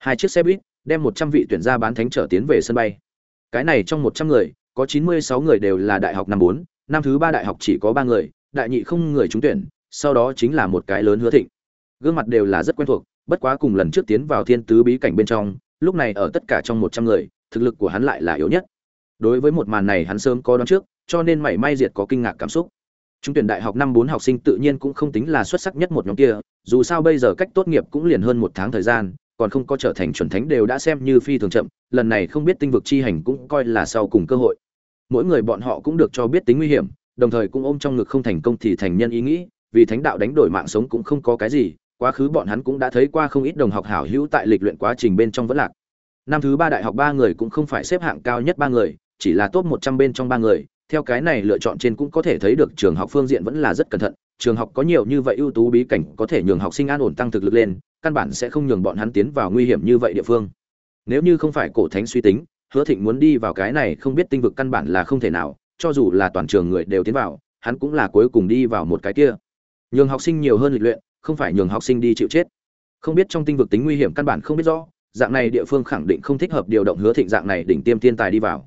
hai chiếc xe buýt đem một trăm vị tuyển gia bán thánh trở tiến về sân bay. Cái này trong một trăm người có chín mươi sáu người đều là đại học năm bốn năm thứ ba đại học chỉ có ba người đại nhị không người trúng tuyển sau đó chính là một cái lớn hứa thịnh. Gương mặt đều là rất quen thuộc bất quá cùng lần trước tiến vào thiên tứ bí cảnh bên trong lúc này ở tất cả trong một trăm người thực lực của hắn lại là yếu nhất. Đối với một màn này hắn sớm có đoán trước cho nên mảy may diệt có kinh ngạc cảm xúc. Trung tuyển đại học năm bốn học sinh tự nhiên cũng không tính là xuất sắc nhất một nhóm kia, dù sao bây giờ cách tốt nghiệp cũng liền hơn một tháng thời gian, còn không có trở thành chuẩn thánh đều đã xem như phi thường chậm, lần này không biết tinh vực chi hành cũng coi là sau cùng cơ hội. Mỗi người bọn họ cũng được cho biết tính nguy hiểm, đồng thời cũng ôm trong ngực không thành công thì thành nhân ý nghĩ, vì thánh đạo đánh đổi mạng sống cũng không có cái gì, quá khứ bọn hắn cũng đã thấy qua không ít đồng học hảo hữu tại lịch luyện quá trình bên trong vẫn lạc. Năm thứ ba đại học ba người cũng không phải xếp hạng cao nhất ba người, chỉ là top một trăm bên trong ba người, theo cái này lựa chọn trên cũng có thể thấy được trường học phương diện vẫn là rất cẩn thận trường học có nhiều như vậy ưu tú bí cảnh có thể nhường học sinh an ổn tăng thực lực lên căn bản sẽ không nhường bọn hắn tiến vào nguy hiểm như vậy địa phương. Nếu như không phải cổ thánh suy tính, hứa thịnh muốn đi vào cái này không biết tinh vực căn bản là không thể nào, cho dù là toàn trường người đều tiến vào, hắn cũng là cuối cùng đi vào một cái kia. Nhường học sinh nhiều hơn lịch luyện, không phải nhường học sinh đi chịu chết. Không biết trong tinh vực tính nguy hiểm căn bản không biết rõ, dạng này địa phương khẳng định không thích hợp điều động hứa thịnh dạng này đỉnh tiêm thiên tài đi vào.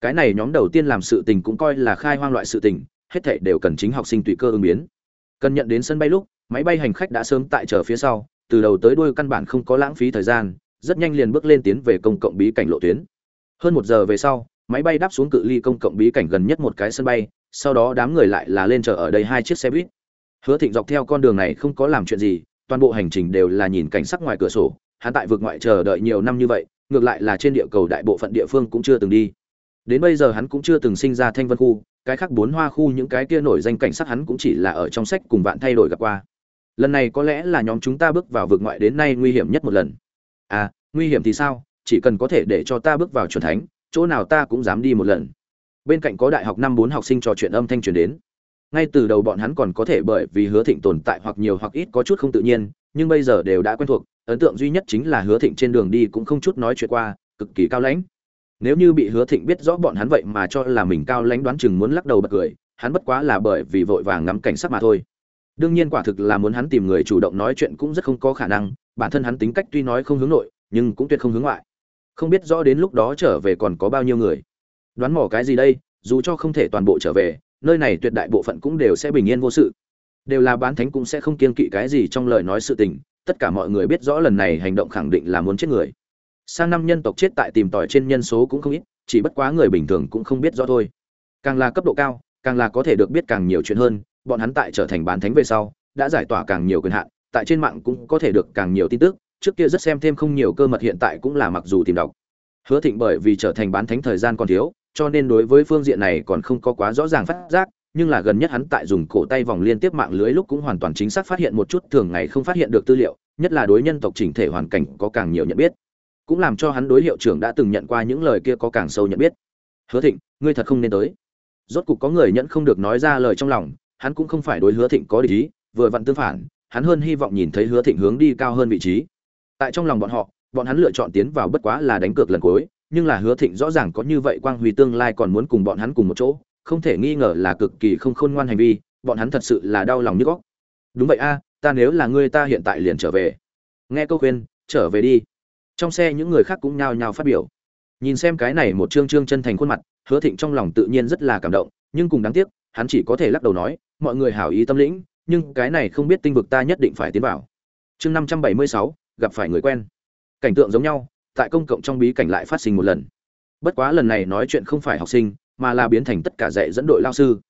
Cái này nhóm đầu tiên làm sự tình cũng coi là khai hoang loại sự tình, hết thảy đều cần chính học sinh tùy cơ ứng biến. Cần nhận đến sân bay lúc, máy bay hành khách đã sớm tại chờ phía sau từ đầu tới đuôi căn bản không có lãng phí thời gian rất nhanh liền bước lên tiến về công cộng bí cảnh lộ tuyến. Hơn một giờ về sau máy bay đáp xuống cự ly công cộng bí cảnh gần nhất một cái sân bay sau đó đám người lại là lên chờ ở đây hai chiếc xe buýt. Hứa thịnh dọc theo con đường này không có làm chuyện gì toàn bộ hành trình đều là nhìn cảnh sắc ngoài cửa sổ hắn tại vực ngoại chờ đợi nhiều năm như vậy ngược lại là trên địa cầu đại bộ phận địa phương cũng chưa từng đi. Đến bây giờ hắn cũng chưa từng sinh ra Thanh Vân khu, cái khác bốn hoa khu những cái kia nổi danh cảnh sát hắn cũng chỉ là ở trong sách cùng bạn thay đổi gặp qua. Lần này có lẽ là nhóm chúng ta bước vào vực ngoại đến nay nguy hiểm nhất một lần. À, nguy hiểm thì sao? Chỉ cần có thể để cho ta bước vào chuẩn thánh, chỗ nào ta cũng dám đi một lần. Bên cạnh có đại học năm bốn học sinh trò chuyện âm thanh truyền đến. Ngay từ đầu bọn hắn còn có thể bởi vì Hứa Thịnh tồn tại hoặc nhiều hoặc ít có chút không tự nhiên, nhưng bây giờ đều đã quen thuộc, ấn tượng duy nhất chính là Hứa Thịnh trên đường đi cũng không chút nói chuyện qua, cực kỳ cao lãnh nếu như bị hứa thịnh biết rõ bọn hắn vậy mà cho là mình cao lãnh đoán chừng muốn lắc đầu bật cười hắn bất quá là bởi vì vội vàng ngắm cảnh sắc mà thôi đương nhiên quả thực là muốn hắn tìm người chủ động nói chuyện cũng rất không có khả năng, bản thân hắn tính cách tuy nói không hướng nội, nhưng cũng tuyệt không hướng ngoại. Không biết rõ đến lúc đó trở về còn có bao nhiêu người. Đoán mò cái gì đây, dù cho không thể toàn bộ trở về, nơi này tuyệt đại bộ phận cũng đều sẽ bình yên vô sự. Đều là bán thánh cũng sẽ không kiên kỵ cái gì trong lời nói sự tình, tất cả mọi người biết rõ lần này hành động khẳng định là muốn chết người. Sang năm nhân tộc chết tại tìm tòi trên nhân số cũng không ít, chỉ bất quá người bình thường cũng không biết rõ thôi. Càng là cấp độ cao, càng là có thể được biết càng nhiều chuyện hơn bọn hắn tại trở thành bán thánh về sau, đã giải tỏa càng nhiều quyền hạn, tại trên mạng cũng có thể được càng nhiều tin tức, trước kia rất xem thêm không nhiều cơ mật hiện tại cũng là mặc dù tìm đọc. Hứa thịnh bởi vì trở thành bán thánh thời gian còn thiếu, cho nên đối với phương diện này còn không có quá rõ ràng phát giác, nhưng là gần nhất hắn tại dùng cổ tay vòng liên tiếp mạng lưới lúc cũng hoàn toàn chính xác phát hiện một chút thường ngày không phát hiện được tư liệu, nhất là đối nhân tộc chỉnh thể hoàn cảnh có càng nhiều nhận biết. Cũng làm cho hắn đối hiệu trưởng đã từng nhận qua những lời kia có càng sâu nhận biết. Hứa thịnh, ngươi thật không nên tới. Rốt cục có người nhận không được nói ra lời trong lòng hắn cũng không phải đối hứa thịnh có địch ý, vừa vặn tương phản hắn hơn hy vọng nhìn thấy hứa thịnh hướng đi cao hơn vị trí. Tại trong lòng bọn họ bọn hắn lựa chọn tiến vào bất quá là đánh cược lần cuối nhưng là hứa thịnh rõ ràng có như vậy quang huy tương lai còn muốn cùng bọn hắn cùng một chỗ không thể nghi ngờ là cực kỳ không khôn ngoan hành vi bọn hắn thật sự là đau lòng như góc. Đúng vậy a ta nếu là ngươi ta hiện tại liền trở về. Nghe câu khuyên trở về đi. Trong xe những người khác cũng nhao nhao phát biểu. Nhìn xem cái này một trương trương chân thành khuôn mặt hứa thịnh trong lòng tự nhiên rất là cảm động nhưng cùng đáng tiếc hắn chỉ có thể lắc đầu nói, mọi người hảo ý tâm lĩnh, nhưng cái này không biết tinh vực ta nhất định phải tiến vào. Chương năm trăm bảy mươi sáu, gặp phải người quen. Cảnh tượng giống nhau, tại công cộng trong bí cảnh lại phát sinh một lần. Bất quá lần này nói chuyện không phải học sinh, mà là biến thành tất cả dạy dẫn đội lao sư.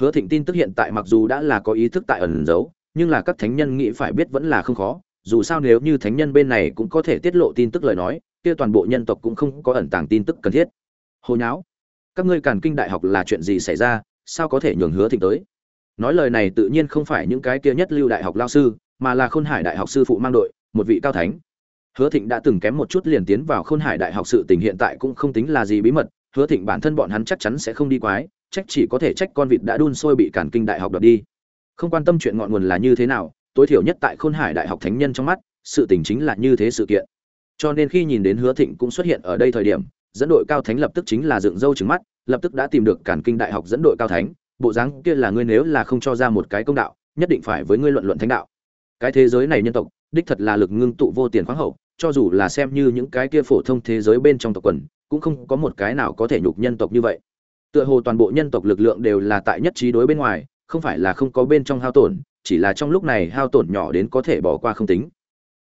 Hứa thịnh tin tức hiện tại mặc dù đã là có ý thức tại ẩn giấu, nhưng là các thánh nhân nghĩ phải biết vẫn là không khó. Dù sao nếu như thánh nhân bên này cũng có thể tiết lộ tin tức lời nói, kia toàn bộ nhân tộc cũng không có ẩn tàng tin tức cần thiết. Hồ nháo, các ngươi càn kinh đại học là chuyện gì xảy ra? Sao có thể nhường hứa thịnh tới? Nói lời này tự nhiên không phải những cái kia nhất lưu đại học lao sư, mà là khôn hải đại học sư phụ mang đội, một vị cao thánh. Hứa thịnh đã từng kém một chút liền tiến vào khôn hải đại học sự tình hiện tại cũng không tính là gì bí mật, hứa thịnh bản thân bọn hắn chắc chắn sẽ không đi quái trách chỉ có thể trách con vịt đã đun sôi bị cản kinh đại học đoạt đi. Không quan tâm chuyện ngọn nguồn là như thế nào, tối thiểu nhất tại khôn hải đại học thánh nhân trong mắt, sự tình chính là như thế sự kiện. Cho nên khi nhìn đến hứa thịnh cũng xuất hiện ở đây thời điểm, dẫn đội cao thánh lập tức chính là dựng râu trứng mắt lập tức đã tìm được cản kinh đại học dẫn đội cao thánh, bộ dáng kia là ngươi nếu là không cho ra một cái công đạo, nhất định phải với ngươi luận luận thánh đạo. Cái thế giới này nhân tộc, đích thật là lực ngưng tụ vô tiền khoáng hậu, cho dù là xem như những cái kia phổ thông thế giới bên trong tộc quần, cũng không có một cái nào có thể nhục nhân tộc như vậy. Tựa hồ toàn bộ nhân tộc lực lượng đều là tại nhất trí đối bên ngoài, không phải là không có bên trong hao tổn, chỉ là trong lúc này hao tổn nhỏ đến có thể bỏ qua không tính.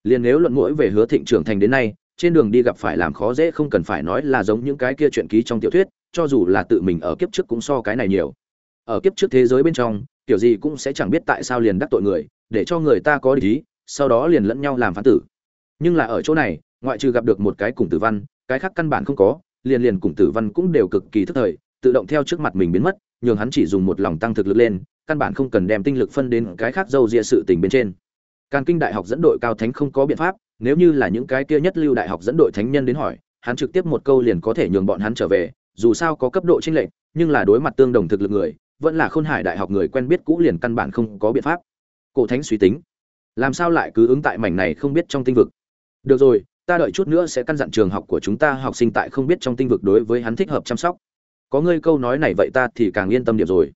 Liền nếu luận mũi về hứa thịnh trưởng thành đến nay, trên đường đi gặp phải làm khó dễ không cần phải nói là giống những cái kia chuyện ký trong tiểu thuyết cho dù là tự mình ở kiếp trước cũng so cái này nhiều. Ở kiếp trước thế giới bên trong kiểu gì cũng sẽ chẳng biết tại sao liền đắc tội người để cho người ta có lý sau đó liền lẫn nhau làm phán tử. Nhưng là ở chỗ này ngoại trừ gặp được một cái cùng tử văn cái khác căn bản không có liền liền cùng tử văn cũng đều cực kỳ thức thời tự động theo trước mặt mình biến mất nhường hắn chỉ dùng một lòng tăng thực lực lên căn bản không cần đem tinh lực phân đến cái khác dâu ria sự tình bên trên. Càn Kinh Đại học dẫn đội cao thánh không có biện pháp, nếu như là những cái kia nhất lưu đại học dẫn đội thánh nhân đến hỏi, hắn trực tiếp một câu liền có thể nhường bọn hắn trở về, dù sao có cấp độ chênh lệch, nhưng là đối mặt tương đồng thực lực người, vẫn là Khôn Hải Đại học người quen biết cũ liền căn bản không có biện pháp. Cổ Thánh suy tính, làm sao lại cứ ứng tại mảnh này không biết trong tinh vực. Được rồi, ta đợi chút nữa sẽ căn dặn trường học của chúng ta học sinh tại không biết trong tinh vực đối với hắn thích hợp chăm sóc. Có ngươi câu nói này vậy ta thì càng yên tâm điểm rồi.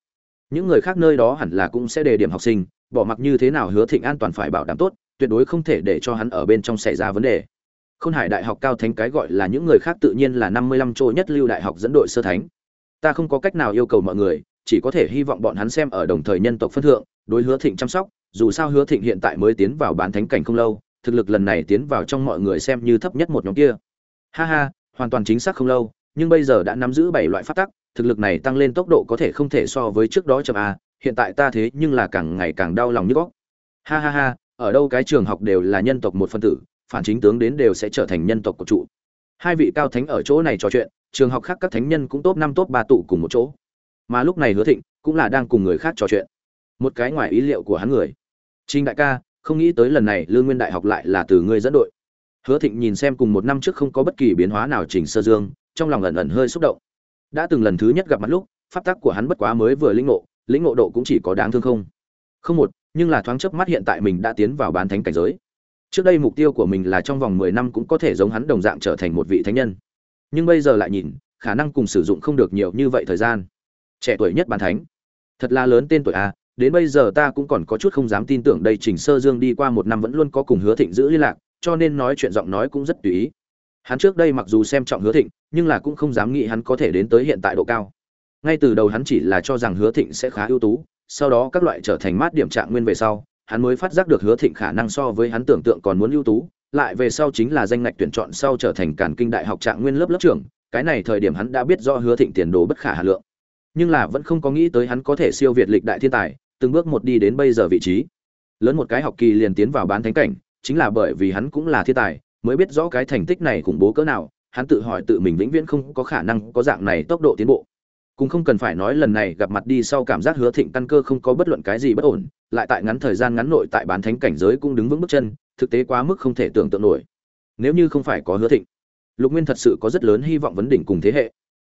Những người khác nơi đó hẳn là cũng sẽ đề điểm học sinh, bỏ mặc như thế nào hứa thịnh an toàn phải bảo đảm tốt tuyệt đối không thể để cho hắn ở bên trong xảy ra vấn đề khôn hải đại học cao thánh cái gọi là những người khác tự nhiên là năm mươi lăm chỗ nhất lưu đại học dẫn đội sơ thánh ta không có cách nào yêu cầu mọi người, chỉ có thể hy vọng bọn hắn xem ở đồng thời nhân tộc phân thượng, đối hứa thịnh chăm sóc, dù sao hứa thịnh hiện tại mới tiến vào bán thánh cảnh không lâu, thực lực lần này tiến vào trong mọi người xem như thấp nhất một nhóm kia ha ha, hoàn toàn chính xác không lâu, nhưng bây giờ đã nắm giữ bảy loại pháp tắc, thực lực này tăng lên tốc độ có thể không thể so với trước đó chậm a hiện tại ta thế nhưng là càng ngày càng đau lòng nhức óc. ha ha ha, ở đâu cái trường học đều là nhân tộc một phân tử phản chính tướng đến đều sẽ trở thành nhân tộc của trụ. Hai vị cao thánh ở chỗ này trò chuyện, trường học khác các thánh nhân cũng top năm, top ba tụ cùng một chỗ. Mà lúc này hứa thịnh cũng là đang cùng người khác trò chuyện. Một cái ngoài ý liệu của hắn người. Trinh đại ca, không nghĩ tới lần này lương nguyên đại học lại là từ ngươi dẫn đội. Hứa thịnh nhìn xem cùng một năm trước không có bất kỳ biến hóa nào trình sơ dương, trong lòng ẩn ẩn hơi xúc động. Đã từng lần thứ nhất gặp mặt lúc, pháp tắc của hắn bất quá mới vừa linh ngộ, lĩnh ngộ độ cũng chỉ có đáng thương không? Không một, nhưng là thoáng chớp mắt hiện tại mình đã tiến vào bán thánh cảnh giới trước đây mục tiêu của mình là trong vòng mười năm cũng có thể giống hắn đồng dạng trở thành một vị thánh nhân. Nhưng bây giờ lại nhìn, khả năng cùng sử dụng không được nhiều như vậy thời gian. Trẻ tuổi nhất bán thánh. Thật là lớn tên tuổi a, đến bây giờ ta cũng còn có chút không dám tin tưởng đây trình sơ dương đi qua một năm vẫn luôn có cùng hứa thịnh giữ liên lạc, cho nên nói chuyện giọng nói cũng rất tùy ý. Hắn trước đây mặc dù xem trọng hứa thịnh, nhưng là cũng không dám nghĩ hắn có thể đến tới hiện tại độ cao. Ngay từ đầu hắn chỉ là cho rằng hứa thịnh sẽ khá ưu tú, sau đó các loại trở thành mát điểm trạng nguyên về sau hắn mới phát giác được hứa thịnh khả năng so với hắn tưởng tượng còn muốn ưu tú, lại về sau chính là danh ngạch tuyển chọn sau trở thành càn kinh đại học trạng nguyên lớp lớp trưởng, cái này thời điểm hắn đã biết do hứa thịnh tiền đồ bất khả hà lượng. Nhưng là vẫn không có nghĩ tới hắn có thể siêu việt lịch đại thiên tài, từng bước một đi đến bây giờ vị trí. Lớn một cái học kỳ liền tiến vào bán thánh cảnh, chính là bởi vì hắn cũng là thiên tài, mới biết rõ cái thành tích này khủng bố cỡ nào, hắn tự hỏi tự mình vĩnh viễn không có khả năng có dạng này tốc độ tiến bộ. Cũng không cần phải nói lần này gặp mặt đi sau cảm giác hứa thịnh căn cơ không có bất luận cái gì bất ổn lại tại ngắn thời gian ngắn nội tại bán thánh cảnh giới cũng đứng vững bước chân, thực tế quá mức không thể tưởng tượng nổi. Nếu như không phải có hứa thịnh, lục nguyên thật sự có rất lớn hy vọng vấn đỉnh cùng thế hệ.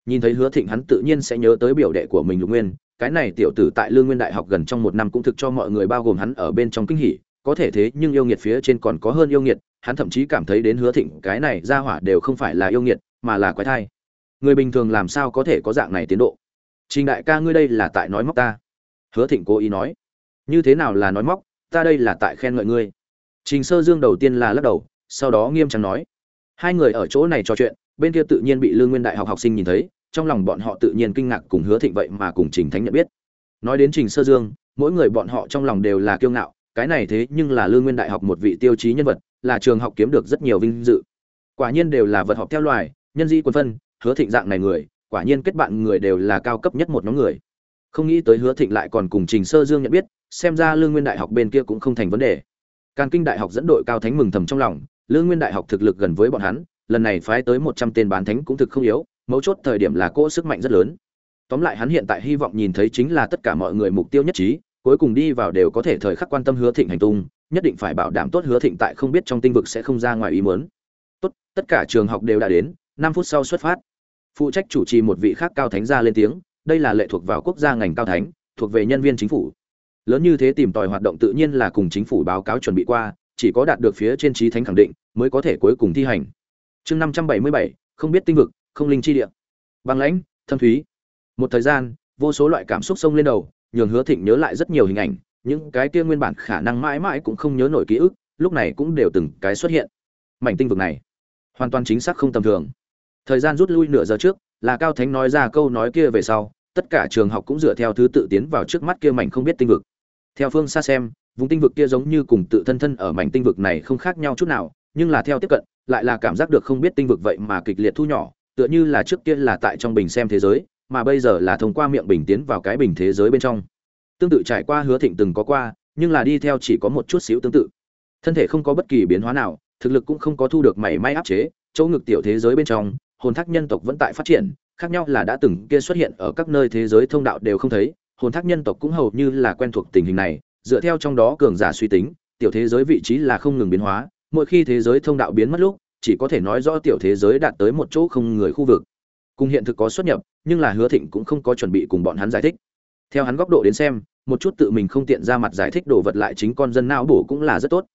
Nhìn thấy hứa thịnh hắn tự nhiên sẽ nhớ tới biểu đệ của mình lục nguyên, cái này tiểu tử tại lương nguyên đại học gần trong một năm cũng thực cho mọi người bao gồm hắn ở bên trong kinh hỉ, có thể thế nhưng yêu nghiệt phía trên còn có hơn yêu nghiệt, hắn thậm chí cảm thấy đến hứa thịnh cái này ra hỏa đều không phải là yêu nghiệt, mà là quái thai. Người bình thường làm sao có thể có dạng này tiến độ? Trình đại ca ngươi đây là tại nói móc ta. Hứa thịnh cố ý nói như thế nào là nói móc, ta đây là tại khen ngợi ngươi. Trình sơ dương đầu tiên là lắc đầu, sau đó nghiêm trang nói. Hai người ở chỗ này trò chuyện, bên kia tự nhiên bị lương nguyên đại học học sinh nhìn thấy, trong lòng bọn họ tự nhiên kinh ngạc cùng hứa thịnh vậy mà cùng trình thánh nhận biết. Nói đến trình sơ dương, mỗi người bọn họ trong lòng đều là kiêu ngạo, cái này thế nhưng là lương nguyên đại học một vị tiêu chí nhân vật, là trường học kiếm được rất nhiều vinh dự. Quả nhiên đều là vật học theo loài, nhân di quân phân, hứa thịnh dạng này người, quả nhiên kết bạn người đều là cao cấp nhất một nhóm người. Không nghĩ tới hứa thịnh lại còn cùng trình sơ dương nhận biết xem ra lương nguyên đại học bên kia cũng không thành vấn đề. Càn kinh đại học dẫn đội cao thánh mừng thầm trong lòng, lương nguyên đại học thực lực gần với bọn hắn, lần này phái tới một trăm tên bán thánh cũng thực không yếu, mấu chốt thời điểm là cỗ sức mạnh rất lớn. Tóm lại hắn hiện tại hy vọng nhìn thấy chính là tất cả mọi người mục tiêu nhất trí, cuối cùng đi vào đều có thể thời khắc quan tâm hứa thịnh hành tung, nhất định phải bảo đảm tốt hứa thịnh tại không biết trong tinh vực sẽ không ra ngoài ý muốn. Tốt, tất cả trường học đều đã đến, năm phút sau xuất phát. Phụ trách chủ trì một vị khác cao thánh gia lên tiếng, đây là lệ thuộc vào quốc gia ngành cao thánh, thuộc về nhân viên chính phủ lớn như thế tìm tòi hoạt động tự nhiên là cùng chính phủ báo cáo chuẩn bị qua, chỉ có đạt được phía trên trí thánh khẳng định, mới có thể cuối cùng thi hành. Chương năm trăm bảy mươi bảy, không biết tinh vực, không linh chi địa. Băng lãnh, thâm thúy. Một thời gian, vô số loại cảm xúc xông lên đầu, nhường hứa thịnh nhớ lại rất nhiều hình ảnh, những cái kia nguyên bản khả năng mãi mãi cũng không nhớ nổi ký ức, lúc này cũng đều từng cái xuất hiện. Mảnh tinh vực này, hoàn toàn chính xác không tầm thường. Thời gian rút lui nửa giờ trước, là cao thánh nói ra câu nói kia về sau, tất cả trường học cũng dựa theo thứ tự tiến vào trước mắt kia mảnh không biết tinh vực theo phương xa xem, vùng tinh vực kia giống như cùng tự thân thân ở mảnh tinh vực này không khác nhau chút nào, nhưng là theo tiếp cận, lại là cảm giác được không biết tinh vực vậy mà kịch liệt thu nhỏ, tựa như là trước kia là tại trong bình xem thế giới, mà bây giờ là thông qua miệng bình tiến vào cái bình thế giới bên trong. Tương tự trải qua hứa thịnh từng có qua, nhưng là đi theo chỉ có một chút xíu tương tự. Thân thể không có bất kỳ biến hóa nào, thực lực cũng không có thu được mảy may áp chế, chỗ ngực tiểu thế giới bên trong, hồn thác nhân tộc vẫn tại phát triển, khác nhau là đã từng kia xuất hiện ở các nơi thế giới thông đạo đều không thấy hồn thác nhân tộc cũng hầu như là quen thuộc tình hình này, dựa theo trong đó cường giả suy tính, tiểu thế giới vị trí là không ngừng biến hóa, mỗi khi thế giới thông đạo biến mất lúc, chỉ có thể nói rõ tiểu thế giới đạt tới một chỗ không người khu vực. Cùng hiện thực có xuất nhập, nhưng là hứa thịnh cũng không có chuẩn bị cùng bọn hắn giải thích. Theo hắn góc độ đến xem, một chút tự mình không tiện ra mặt giải thích đồ vật lại chính con dân não bổ cũng là rất tốt.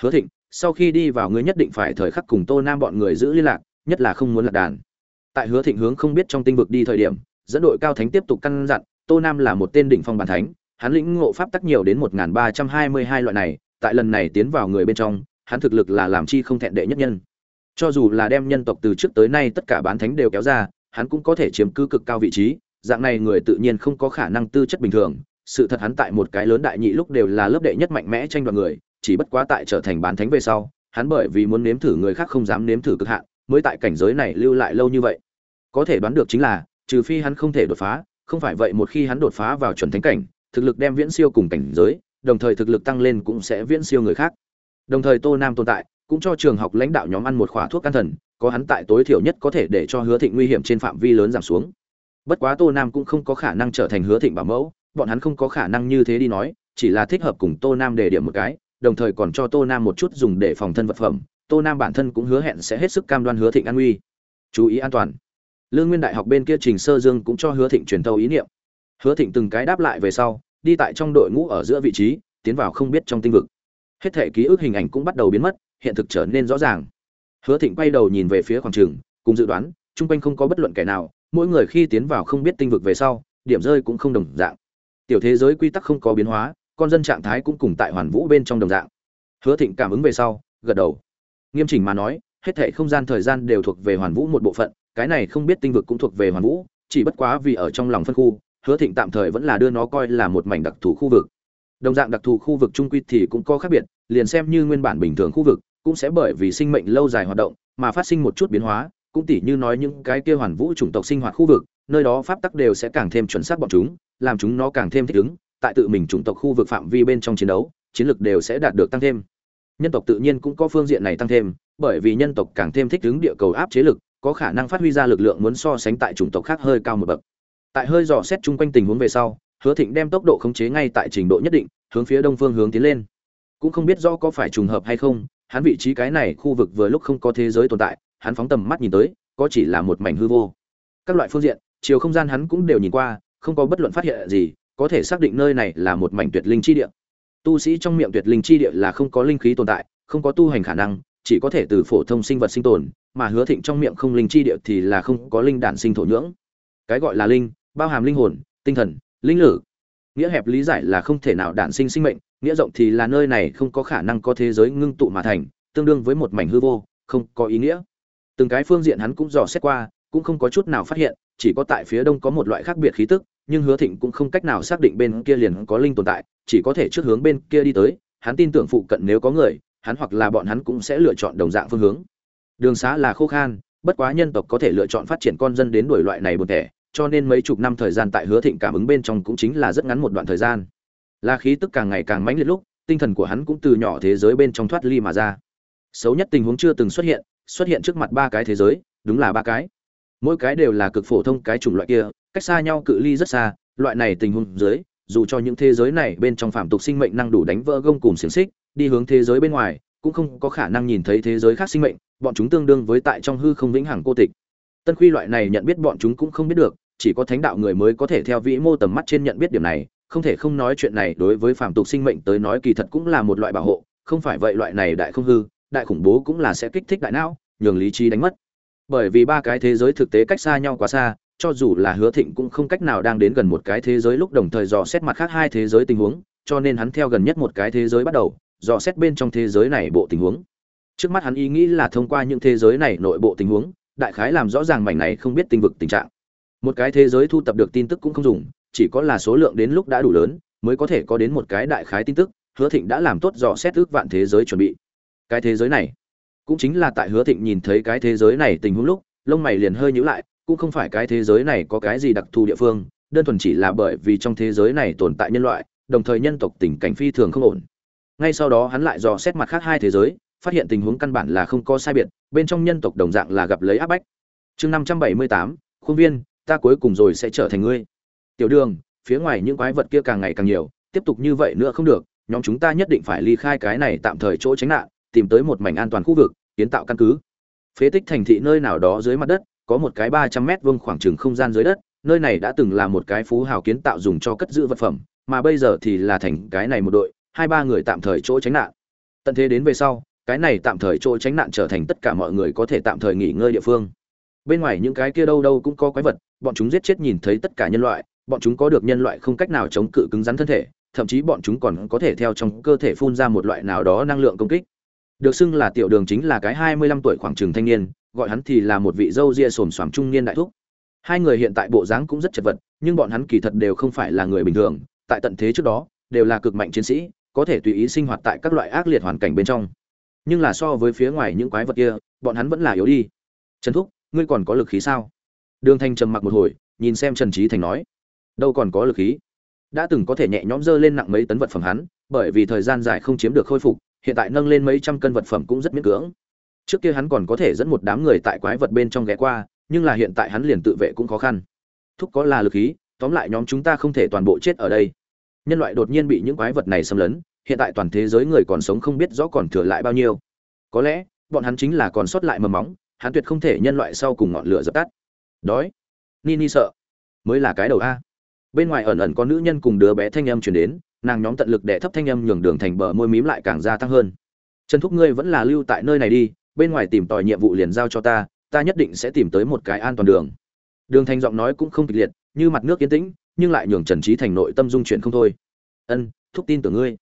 Hứa thịnh, sau khi đi vào ngươi nhất định phải thời khắc cùng tô nam bọn người giữ liên lạc, nhất là không muốn lạc đàn. Tại hứa thịnh hướng không biết trong tinh vực đi thời điểm, dẫn đội cao thánh tiếp tục căn dặn tô nam là một tên đỉnh phong bản thánh, hắn lĩnh ngộ pháp tắc nhiều đến một ba trăm hai mươi hai loại này, tại lần này tiến vào người bên trong, hắn thực lực là làm chi không thẹn đệ nhất nhân. Cho dù là đem nhân tộc từ trước tới nay tất cả bán thánh đều kéo ra, hắn cũng có thể chiếm cứ cực cao vị trí, dạng này người tự nhiên không có khả năng tư chất bình thường. Sự thật hắn tại một cái lớn đại nhị lúc đều là lớp đệ nhất mạnh mẽ tranh đoạt người, chỉ bất quá tại trở thành bán thánh về sau, hắn bởi vì muốn nếm thử người khác không dám nếm thử cực hạn, mới tại cảnh giới này lưu lại lâu như vậy. Có thể đoán được chính là, trừ phi hắn không thể đột phá không phải vậy một khi hắn đột phá vào chuẩn thánh cảnh, thực lực đem viễn siêu cùng cảnh giới, đồng thời thực lực tăng lên cũng sẽ viễn siêu người khác. Đồng thời tô nam tồn tại, cũng cho trường học lãnh đạo nhóm ăn một khóa thuốc căn thần, có hắn tại tối thiểu nhất có thể để cho hứa thịnh nguy hiểm trên phạm vi lớn giảm xuống. Bất quá tô nam cũng không có khả năng trở thành hứa thịnh bảo mẫu, bọn hắn không có khả năng như thế đi nói, chỉ là thích hợp cùng tô nam đề điểm một cái, đồng thời còn cho tô nam một chút dùng để phòng thân vật phẩm, tô nam bản thân cũng hứa hẹn sẽ hết sức cam đoan hứa thịnh an nguy. Chú ý an toàn lương nguyên đại học bên kia trình sơ dương cũng cho hứa thịnh truyền thâu ý niệm. Hứa thịnh từng cái đáp lại về sau, đi tại trong đội ngũ ở giữa vị trí, tiến vào không biết trong tinh vực. Hết thể ký ức hình ảnh cũng bắt đầu biến mất, hiện thực trở nên rõ ràng. Hứa thịnh quay đầu nhìn về phía khoảng trường, cùng dự đoán, chung quanh không có bất luận kẻ nào, mỗi người khi tiến vào không biết tinh vực về sau, điểm rơi cũng không đồng dạng. Tiểu thế giới quy tắc không có biến hóa, con dân trạng thái cũng cùng tại hoàn vũ bên trong đồng dạng. Hứa thịnh cảm ứng về sau, gật đầu. Nghiêm chỉnh mà nói, hết thể không gian thời gian đều thuộc về hoàn vũ một bộ phận cái này không biết tinh vực cũng thuộc về hoàn vũ, chỉ bất quá vì ở trong lòng phân khu, hứa thịnh tạm thời vẫn là đưa nó coi là một mảnh đặc thù khu vực. Đồng dạng đặc thù khu vực trung quy thì cũng có khác biệt, liền xem như nguyên bản bình thường khu vực, cũng sẽ bởi vì sinh mệnh lâu dài hoạt động mà phát sinh một chút biến hóa, cũng tỉ như nói những cái kia hoàn vũ chủng tộc sinh hoạt khu vực, nơi đó pháp tắc đều sẽ càng thêm chuẩn xác bọn chúng, làm chúng nó càng thêm thích ứng, tại tự mình chủng tộc khu vực phạm vi bên trong chiến đấu, chiến lược đều sẽ đạt được tăng thêm. Nhân tộc tự nhiên cũng có phương diện này tăng thêm, bởi vì nhân tộc càng thêm thích ứng địa cầu áp chế lực có khả năng phát huy ra lực lượng muốn so sánh tại chủng tộc khác hơi cao một bậc. Tại hơi dò xét chung quanh tình huống về sau, hứa thịnh đem tốc độ khống chế ngay tại trình độ nhất định, hướng phía đông phương hướng tiến lên. Cũng không biết rõ có phải trùng hợp hay không, hắn vị trí cái này khu vực vừa lúc không có thế giới tồn tại, hắn phóng tầm mắt nhìn tới, có chỉ là một mảnh hư vô. Các loại phương diện, chiều không gian hắn cũng đều nhìn qua, không có bất luận phát hiện gì, có thể xác định nơi này là một mảnh tuyệt linh chi địa. Tu sĩ trong miệng tuyệt linh chi địa là không có linh khí tồn tại, không có tu hành khả năng, chỉ có thể từ phổ thông sinh vật sinh tồn mà hứa thịnh trong miệng không linh chi địa thì là không có linh đản sinh thổ nhưỡng. Cái gọi là linh, bao hàm linh hồn, tinh thần, linh lực. nghĩa hẹp lý giải là không thể nào đản sinh sinh mệnh, nghĩa rộng thì là nơi này không có khả năng có thế giới ngưng tụ mà thành, tương đương với một mảnh hư vô, không có ý nghĩa. Từng cái phương diện hắn cũng dò xét qua, cũng không có chút nào phát hiện, chỉ có tại phía đông có một loại khác biệt khí tức, nhưng hứa thịnh cũng không cách nào xác định bên kia liền có linh tồn tại, chỉ có thể trước hướng bên kia đi tới, hắn tin tưởng phụ cận nếu có người, hắn hoặc là bọn hắn cũng sẽ lựa chọn đồng dạng phương hướng đường xá là khô khan, bất quá nhân tộc có thể lựa chọn phát triển con dân đến đuổi loại này buồn thẻ cho nên mấy chục năm thời gian tại hứa thịnh cảm ứng bên trong cũng chính là rất ngắn một đoạn thời gian. Là khí tức càng ngày càng mãnh liệt lúc, tinh thần của hắn cũng từ nhỏ thế giới bên trong thoát ly mà ra. Xấu nhất tình huống chưa từng xuất hiện xuất hiện trước mặt ba cái thế giới, đúng là ba cái. Mỗi cái đều là cực phổ thông cái chủng loại kia, cách xa nhau cự ly rất xa, loại này tình huống dưới, dù cho những thế giới này bên trong phạm tục sinh mệnh năng đủ đánh vỡ gông cùng xiềng xích, đi hướng thế giới bên ngoài cũng không có khả năng nhìn thấy thế giới khác sinh mệnh, bọn chúng tương đương với tại trong hư không vĩnh hằng cô tịch. Tân khuy loại này nhận biết bọn chúng cũng không biết được, chỉ có thánh đạo người mới có thể theo vĩ mô tầm mắt trên nhận biết điểm này, không thể không nói chuyện này đối với phạm tục sinh mệnh tới nói kỳ thật cũng là một loại bảo hộ, không phải vậy loại này đại không hư, đại khủng bố cũng là sẽ kích thích đại não, nhường lý trí đánh mất. Bởi vì ba cái thế giới thực tế cách xa nhau quá xa, cho dù là hứa thịnh cũng không cách nào đang đến gần một cái thế giới lúc đồng thời dò xét mặt khác hai thế giới tình huống, cho nên hắn theo gần nhất một cái thế giới bắt đầu dò xét bên trong thế giới này bộ tình huống. Trước mắt hắn ý nghĩ là thông qua những thế giới này nội bộ tình huống, đại khái làm rõ ràng mảnh này không biết tinh vực tình trạng. Một cái thế giới thu tập được tin tức cũng không dùng, chỉ có là số lượng đến lúc đã đủ lớn, mới có thể có đến một cái đại khái tin tức, hứa thịnh đã làm tốt dò xét ước vạn thế giới chuẩn bị. Cái thế giới này, cũng chính là tại hứa thịnh nhìn thấy cái thế giới này tình huống lúc, lông mày liền hơi nhíu lại, cũng không phải cái thế giới này có cái gì đặc thù địa phương, đơn thuần chỉ là bởi vì trong thế giới này tồn tại nhân loại, đồng thời nhân tộc tình cảnh phi thường không ổn ngay sau đó hắn lại dò xét mặt khác hai thế giới, phát hiện tình huống căn bản là không có sai biệt, bên trong nhân tộc đồng dạng là gặp lấy áp bách. Chương năm trăm bảy mươi tám, khuôn viên, ta cuối cùng rồi sẽ trở thành ngươi. Tiểu đường, phía ngoài những quái vật kia càng ngày càng nhiều, tiếp tục như vậy nữa không được, nhóm chúng ta nhất định phải ly khai cái này tạm thời chỗ tránh nạn, tìm tới một mảnh an toàn khu vực, kiến tạo căn cứ. Phế tích thành thị nơi nào đó dưới mặt đất, có một cái ba trăm mét vuông khoảng trừng không gian dưới đất, nơi này đã từng là một cái phú hào kiến tạo dùng cho cất giữ vật phẩm, mà bây giờ thì là thành cái này một đội hai ba người tạm thời chỗ tránh nạn. Tận thế đến về sau, cái này tạm thời chỗ tránh nạn trở thành tất cả mọi người có thể tạm thời nghỉ ngơi địa phương. Bên ngoài những cái kia đâu đâu cũng có quái vật, bọn chúng giết chết nhìn thấy tất cả nhân loại, bọn chúng có được nhân loại không cách nào chống cự cứng rắn thân thể, thậm chí bọn chúng còn có thể theo trong cơ thể phun ra một loại nào đó năng lượng công kích. Được xưng là tiểu đường chính là cái hai mươi lăm tuổi khoảng trường thanh niên, gọi hắn thì là một vị dâu ria xồm xoàm trung niên đại thúc. Hai người hiện tại bộ dáng cũng rất chật vật, nhưng bọn hắn kỳ thật đều không phải là người bình thường, tại tận thế trước đó, đều là cực mạnh chiến sĩ có thể tùy ý sinh hoạt tại các loại ác liệt hoàn cảnh bên trong. Nhưng là so với phía ngoài những quái vật kia, bọn hắn vẫn là yếu đi. Trần thúc, ngươi còn có lực khí sao? Đường thanh trầm mặc một hồi, nhìn xem trần trí thành nói. Đâu còn có lực khí? Đã từng có thể nhẹ nhõm dơ lên nặng mấy tấn vật phẩm hắn, bởi vì thời gian dài không chiếm được khôi phục, hiện tại nâng lên mấy trăm cân vật phẩm cũng rất miễn cưỡng. Trước kia hắn còn có thể dẫn một đám người tại quái vật bên trong ghé qua, nhưng là hiện tại hắn liền tự vệ cũng khó khăn. Thúc có là lực khí, tóm lại nhóm chúng ta không thể toàn bộ chết ở đây. Nhân loại đột nhiên bị những quái vật này xâm lấn hiện tại toàn thế giới người còn sống không biết rõ còn thừa lại bao nhiêu. Có lẽ, bọn hắn chính là còn sót lại mầm móng, hắn tuyệt không thể nhân loại sau cùng ngọn lửa dập tắt. Đói. Nini sợ. Mới là cái đầu a. Bên ngoài ẩn ẩn có nữ nhân cùng đứa bé thanh âm chuyển đến, nàng nhóm tận lực để thấp thanh âm nhường đường thành bờ môi mím lại càng gia tăng hơn. Trần thúc ngươi vẫn là lưu tại nơi này đi, bên ngoài tìm tòi nhiệm vụ liền giao cho ta ta nhất định sẽ tìm tới một cái an toàn đường. Đường thành giọng nói cũng không kịch liệt, như mặt nước yên tĩnh, nhưng lại nhường trần trí thành nội tâm dung chuyện không thôi. Ân, thúc tin tưởng ngươi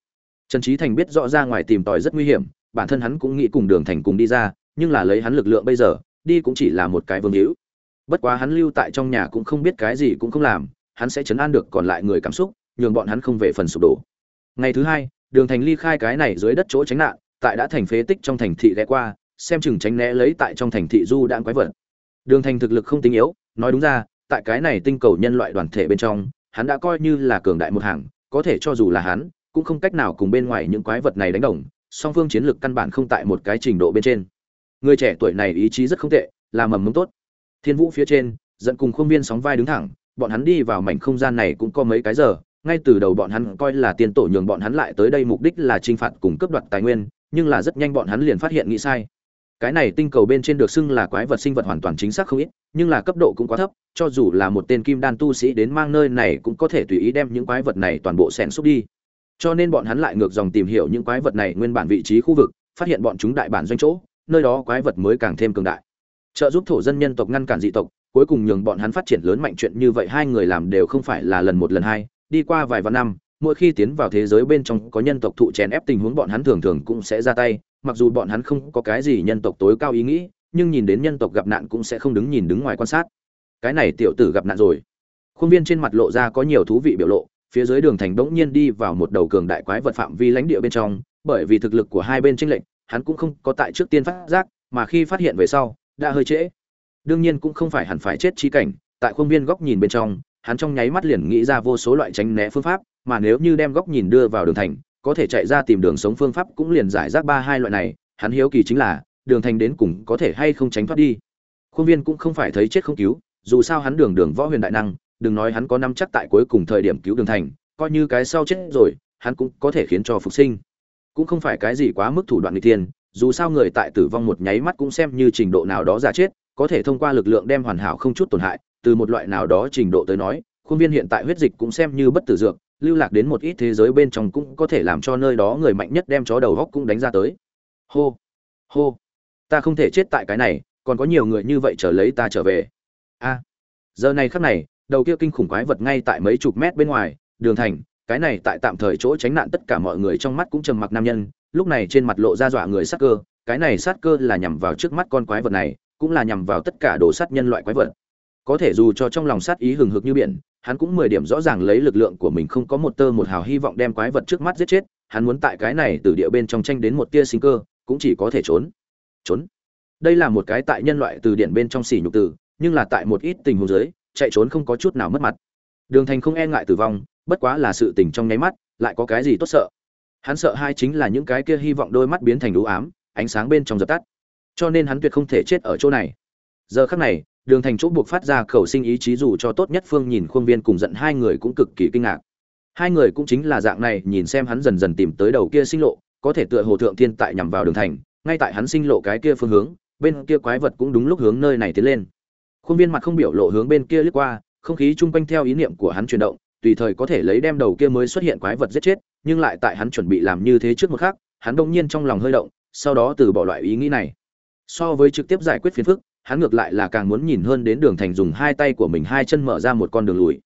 trần trí thành biết rõ ra ngoài tìm tòi rất nguy hiểm, bản thân hắn cũng nghĩ cùng đường thành cùng đi ra, nhưng là lấy hắn lực lượng bây giờ, đi cũng chỉ là một cái vương hữu. Bất quá hắn lưu tại trong nhà cũng không biết cái gì cũng không làm, hắn sẽ chấn an được còn lại người cảm xúc, nhường bọn hắn không về phần sụp đổ. Ngày thứ hai, đường thành ly khai cái này dưới đất chỗ tránh nạn, tại đã thành phế tích trong thành thị ghé qua, xem chừng tránh né lấy tại trong thành thị du đang quái vật. Đường thành thực lực không tinh yếu, nói đúng ra, tại cái này tinh cầu nhân loại đoàn thể bên trong, hắn đã coi như là cường đại một hàng, có thể cho dù là hắn cũng không cách nào cùng bên ngoài những quái vật này đánh đồng, song phương chiến lược căn bản không tại một cái trình độ bên trên. Người trẻ tuổi này ý chí rất không tệ, là mầm mống tốt. Thiên vũ phía trên dẫn cùng khuôn viên sóng vai đứng thẳng, bọn hắn đi vào mảnh không gian này cũng có mấy cái giờ, ngay từ đầu bọn hắn coi là tiền tổ nhường bọn hắn lại tới đây mục đích là trinh phạt cùng cướp đoạt tài nguyên, nhưng là rất nhanh bọn hắn liền phát hiện nghĩ sai. Cái này tinh cầu bên trên được xưng là quái vật sinh vật hoàn toàn chính xác không ít, nhưng là cấp độ cũng quá thấp, cho dù là một tên kim đan tu sĩ đến mang nơi này cũng có thể tùy ý đem những quái vật này toàn bộ xẻn xúc đi cho nên bọn hắn lại ngược dòng tìm hiểu những quái vật này nguyên bản vị trí khu vực, phát hiện bọn chúng đại bản doanh chỗ, nơi đó quái vật mới càng thêm cường đại. Trợ giúp thổ dân nhân tộc ngăn cản dị tộc, cuối cùng nhường bọn hắn phát triển lớn mạnh chuyện như vậy hai người làm đều không phải là lần một lần hai, đi qua vài vạn năm, mỗi khi tiến vào thế giới bên trong có nhân tộc thụ chèn ép tình huống bọn hắn thường thường cũng sẽ ra tay, mặc dù bọn hắn không có cái gì nhân tộc tối cao ý nghĩ, nhưng nhìn đến nhân tộc gặp nạn cũng sẽ không đứng nhìn đứng ngoài quan sát. Cái này tiểu tử gặp nạn rồi. Khuôn viên trên mặt lộ ra có nhiều thú vị biểu lộ phía dưới đường thành bỗng nhiên đi vào một đầu cường đại quái vật phạm vi lãnh địa bên trong, bởi vì thực lực của hai bên chênh lệch, hắn cũng không có tại trước tiên phát giác, mà khi phát hiện về sau, đã hơi trễ. Đương nhiên cũng không phải hẳn phải chết chi cảnh, tại khuôn viên góc nhìn bên trong, hắn trong nháy mắt liền nghĩ ra vô số loại tránh né phương pháp, mà nếu như đem góc nhìn đưa vào đường thành, có thể chạy ra tìm đường sống phương pháp cũng liền giải rác ba hai loại này, hắn hiếu kỳ chính là, đường thành đến cùng có thể hay không tránh thoát đi. Khuôn viên cũng không phải thấy chết không cứu, dù sao hắn đường đường võ huyền đại năng đừng nói hắn có năm chắc tại cuối cùng thời điểm cứu đường thành, coi như cái sau chết rồi, hắn cũng có thể khiến cho phục sinh. Cũng không phải cái gì quá mức thủ đoạn người tiên dù sao người tại tử vong một nháy mắt cũng xem như trình độ nào đó giả chết, có thể thông qua lực lượng đem hoàn hảo không chút tổn hại, từ một loại nào đó trình độ tới nói, khuôn viên hiện tại huyết dịch cũng xem như bất tử dược, lưu lạc đến một ít thế giới bên trong cũng có thể làm cho nơi đó người mạnh nhất đem chó đầu góc cũng đánh ra tới. Hô hô, ta không thể chết tại cái này, còn có nhiều người như vậy chờ lấy ta trở về. A, giờ này khắc này đầu kia kinh khủng quái vật ngay tại mấy chục mét bên ngoài, đường thành, cái này tại tạm thời chỗ tránh nạn tất cả mọi người trong mắt cũng trầm mặc nam nhân, lúc này trên mặt lộ ra dọa người sát cơ, cái này sát cơ là nhằm vào trước mắt con quái vật này, cũng là nhằm vào tất cả đồ sát nhân loại quái vật. Có thể dù cho trong lòng sát ý hừng hực như biển, hắn cũng mười điểm rõ ràng lấy lực lượng của mình không có một tơ một hào hy vọng đem quái vật trước mắt giết chết, hắn muốn tại cái này từ địa bên trong tranh đến một tia sinh cơ, cũng chỉ có thể trốn. Trốn. Đây là một cái tại nhân loại từ điện bên trong xỉ nhục từ, nhưng là tại một ít tình huống dưới chạy trốn không có chút nào mất mặt. Đường thành không e ngại tử vong, bất quá là sự tình trong nháy mắt, lại có cái gì tốt sợ? Hắn sợ hai chính là những cái kia hy vọng đôi mắt biến thành đủ ám, ánh sáng bên trong dập tắt. Cho nên hắn tuyệt không thể chết ở chỗ này. Giờ khắc này, đường thành chỗ buộc phát ra khẩu sinh ý chí dù cho tốt nhất phương nhìn khuôn viên cùng giận hai người cũng cực kỳ kinh ngạc. Hai người cũng chính là dạng này, nhìn xem hắn dần dần tìm tới đầu kia sinh lộ, có thể tựa hồ thượng thiên tại nhằm vào đường thành, ngay tại hắn sinh lộ cái kia phương hướng, bên kia quái vật cũng đúng lúc hướng nơi này tiến lên khuôn viên mặt không biểu lộ hướng bên kia lướt qua, không khí chung quanh theo ý niệm của hắn chuyển động, tùy thời có thể lấy đem đầu kia mới xuất hiện quái vật giết chết, nhưng lại tại hắn chuẩn bị làm như thế trước một khắc, hắn đông nhiên trong lòng hơi động, sau đó từ bỏ loại ý nghĩ này. So với trực tiếp giải quyết phiền phức, hắn ngược lại là càng muốn nhìn hơn đến đường thành dùng hai tay của mình hai chân mở ra một con đường lùi.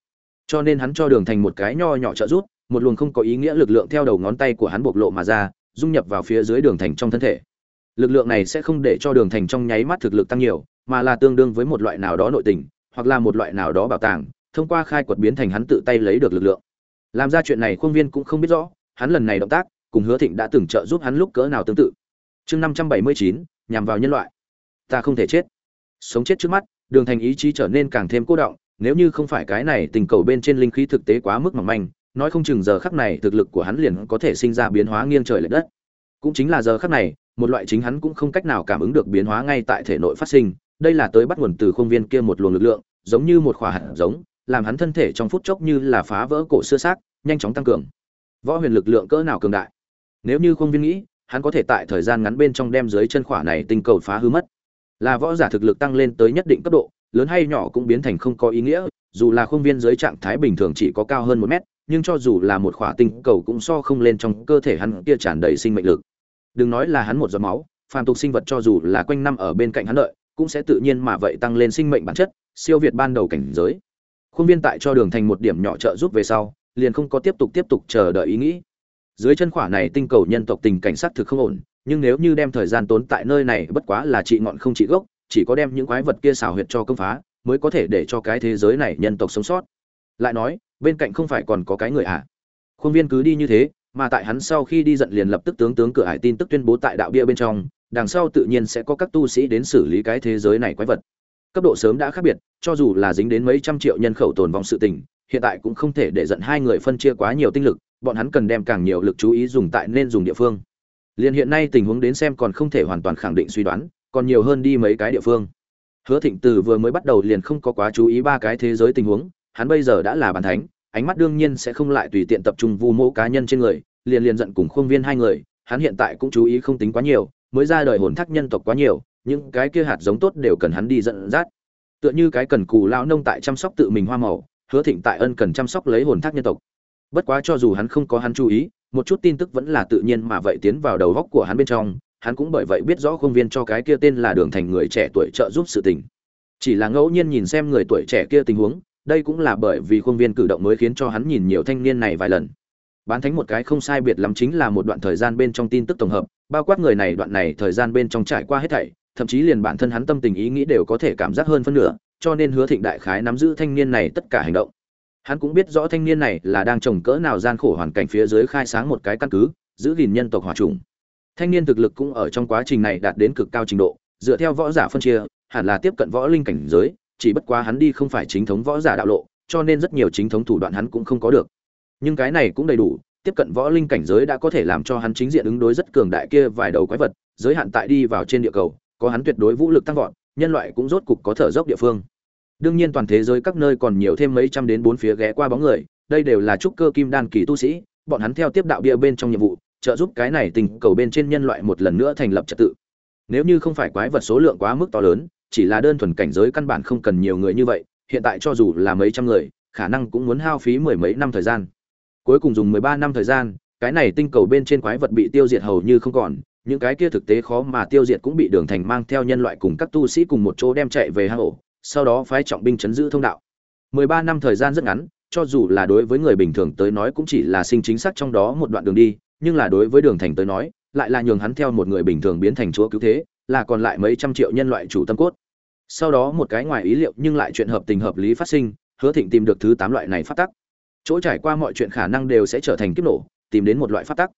Cho nên hắn cho đường thành một cái nho nhỏ trợ rút một luồng không có ý nghĩa lực lượng theo đầu ngón tay của hắn bộc lộ mà ra, dung nhập vào phía dưới đường thành trong thân thể. Lực lượng này sẽ không để cho đường thành trong nháy mắt thực lực tăng nhiều mà là tương đương với một loại nào đó nội tình, hoặc là một loại nào đó bảo tàng, thông qua khai quật biến thành hắn tự tay lấy được lực lượng. Làm ra chuyện này khuôn viên cũng không biết rõ, hắn lần này động tác, cùng hứa thịnh đã từng trợ giúp hắn lúc cỡ nào tương tự. Chương năm trăm bảy mươi chín, nhằm vào nhân loại. Ta không thể chết. Sống chết trước mắt, đường thành ý chí trở nên càng thêm cô động, nếu như không phải cái này tình cầu bên trên linh khí thực tế quá mức mỏng manh, nói không chừng giờ khắc này thực lực của hắn liền có thể sinh ra biến hóa nghiêng trời lệch đất. Cũng chính là giờ khắc này, một loại chính hắn cũng không cách nào cảm ứng được biến hóa ngay tại thể nội phát sinh đây là tới bắt nguồn từ khuôn viên kia một luồng lực lượng, giống như một khỏa hạt giống, làm hắn thân thể trong phút chốc như là phá vỡ cổ xưa xác, nhanh chóng tăng cường. Võ huyền lực lượng cỡ nào cường đại? Nếu như khuôn viên nghĩ, hắn có thể tại thời gian ngắn bên trong đem dưới chân khỏa này tinh cầu phá hư mất. Là võ giả thực lực tăng lên tới nhất định cấp độ, lớn hay nhỏ cũng biến thành không có ý nghĩa, dù là khuôn viên dưới trạng thái bình thường chỉ có cao hơn một mét, nhưng cho dù là một khỏa tinh cầu cũng so không lên trong cơ thể hắn kia tràn đầy sinh mệnh lực. Đừng nói là hắn một giọt máu, phàm tục sinh vật cho dù là quanh năm ở bên cạnh hắn lợi cũng sẽ tự nhiên mà vậy tăng lên sinh mệnh bản chất, siêu việt ban đầu cảnh giới. Khuôn viên tại cho đường thành một điểm nhỏ trợ giúp về sau, liền không có tiếp tục tiếp tục chờ đợi ý nghĩ. Dưới chân khỏa này tinh cầu nhân tộc tình cảnh sát thực không ổn, nhưng nếu như đem thời gian tốn tại nơi này bất quá là trị ngọn không trị gốc, chỉ có đem những quái vật kia xào huyệt cho công phá, mới có thể để cho cái thế giới này nhân tộc sống sót. Lại nói, bên cạnh không phải còn có cái người à? Khuôn viên cứ đi như thế, mà tại hắn sau khi đi giận liền lập tức tướng tướng cửa hải tin tức tuyên bố tại đạo bia bên trong đằng sau tự nhiên sẽ có các tu sĩ đến xử lý cái thế giới này quái vật. Cấp độ sớm đã khác biệt, cho dù là dính đến mấy trăm triệu nhân khẩu tồn vong sự tình, hiện tại cũng không thể để giận hai người phân chia quá nhiều tinh lực, bọn hắn cần đem càng nhiều lực chú ý dùng tại nên dùng địa phương. Liền hiện nay tình huống đến xem còn không thể hoàn toàn khẳng định suy đoán, còn nhiều hơn đi mấy cái địa phương. Hứa thịnh từ vừa mới bắt đầu liền không có quá chú ý ba cái thế giới tình huống, hắn bây giờ đã là bàn thánh, ánh mắt đương nhiên sẽ không lại tùy tiện tập trung vu mô cá nhân trên người, liền liền giận cùng khuôn viên hai người, hắn hiện tại cũng chú ý không tính quá nhiều mới ra đời hồn thác nhân tộc quá nhiều, những cái kia hạt giống tốt đều cần hắn đi dẫn dắt. Tựa như cái cần cù lao nông tại chăm sóc tự mình hoa màu, hứa thịnh tại ân cần chăm sóc lấy hồn thác nhân tộc. Bất quá cho dù hắn không có hắn chú ý, một chút tin tức vẫn là tự nhiên mà vậy tiến vào đầu góc của hắn bên trong, hắn cũng bởi vậy biết rõ khuôn viên cho cái kia tên là đường thành người trẻ tuổi trợ giúp sự tình. Chỉ là ngẫu nhiên nhìn xem người tuổi trẻ kia tình huống, đây cũng là bởi vì khuôn viên cử động mới khiến cho hắn nhìn nhiều thanh niên này vài lần bán thánh một cái không sai biệt lắm chính là một đoạn thời gian bên trong tin tức tổng hợp, bao quát người này đoạn này thời gian bên trong trải qua hết thảy, thậm chí liền bản thân hắn tâm tình ý nghĩ đều có thể cảm giác hơn phân nửa, cho nên hứa thịnh đại khái nắm giữ thanh niên này tất cả hành động. Hắn cũng biết rõ thanh niên này là đang trồng cỡ nào gian khổ hoàn cảnh phía dưới khai sáng một cái căn cứ, giữ gìn nhân tộc hòa trùng. Thanh niên thực lực cũng ở trong quá trình này đạt đến cực cao trình độ, dựa theo võ giả phân chia, hẳn là tiếp cận võ linh cảnh giới, chỉ bất quá hắn đi không phải chính thống võ giả đạo lộ, cho nên rất nhiều chính thống thủ đoạn hắn cũng không có được nhưng cái này cũng đầy đủ, tiếp cận võ linh cảnh giới đã có thể làm cho hắn chính diện ứng đối rất cường đại kia vài đầu quái vật, giới hạn tại đi vào trên địa cầu, có hắn tuyệt đối vũ lực tăng vọt, nhân loại cũng rốt cục có thở dốc địa phương. Đương nhiên toàn thế giới các nơi còn nhiều thêm mấy trăm đến bốn phía ghé qua bóng người, đây đều là trúc cơ kim đan kỳ tu sĩ, bọn hắn theo tiếp đạo bia bên trong nhiệm vụ, trợ giúp cái này tình cầu bên trên nhân loại một lần nữa thành lập trật tự. Nếu như không phải quái vật số lượng quá mức to lớn, chỉ là đơn thuần cảnh giới căn bản không cần nhiều người như vậy, hiện tại cho dù là mấy trăm người, khả năng cũng muốn hao phí mười mấy năm thời gian cuối cùng dùng mười ba năm thời gian, cái này tinh cầu bên trên quái vật bị tiêu diệt hầu như không còn, những cái kia thực tế khó mà tiêu diệt cũng bị đường thành mang theo nhân loại cùng các tu sĩ cùng một chỗ đem chạy về hang ổ, sau đó phái trọng binh chấn giữ thông đạo. Mười ba năm thời gian rất ngắn, cho dù là đối với người bình thường tới nói cũng chỉ là sinh chính xác trong đó một đoạn đường đi, nhưng là đối với đường thành tới nói, lại là nhường hắn theo một người bình thường biến thành chúa cứu thế, là còn lại mấy trăm triệu nhân loại chủ tâm cốt. Sau đó một cái ngoài ý liệu nhưng lại chuyện hợp tình hợp lý phát sinh, hứa thịnh tìm được thứ tám loại này phát tắc chỗ trải qua mọi chuyện khả năng đều sẽ trở thành kiếp nổ, tìm đến một loại phát tắc.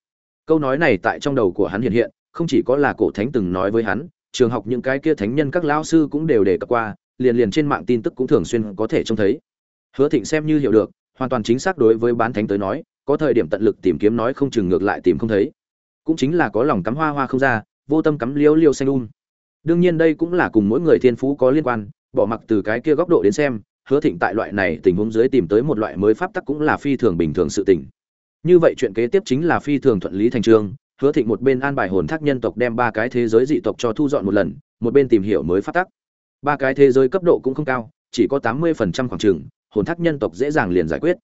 Câu nói này tại trong đầu của hắn hiện hiện, không chỉ có là cổ thánh từng nói với hắn, trường học những cái kia thánh nhân các lao sư cũng đều đề cập qua, liền liền trên mạng tin tức cũng thường xuyên có thể trông thấy. Hứa thịnh xem như hiểu được, hoàn toàn chính xác đối với bán thánh tới nói, có thời điểm tận lực tìm kiếm nói không chừng ngược lại tìm không thấy. Cũng chính là có lòng cắm hoa hoa không ra, vô tâm cắm liêu liêu xanh un đương nhiên đây cũng là cùng mỗi người thiên phú có liên quan, bỏ mặc từ cái kia góc độ đến xem hứa thịnh tại loại này tình huống dưới tìm tới một loại mới pháp tắc cũng là phi thường bình thường sự tình. Như vậy chuyện kế tiếp chính là phi thường thuận lý thành trương, hứa thịnh một bên an bài hồn thác nhân tộc đem ba cái thế giới dị tộc cho thu dọn một lần, một bên tìm hiểu mới pháp tắc. Ba cái thế giới cấp độ cũng không cao, chỉ có tám mươi phần trăm khoảng trường, hồn thác nhân tộc dễ dàng liền giải quyết.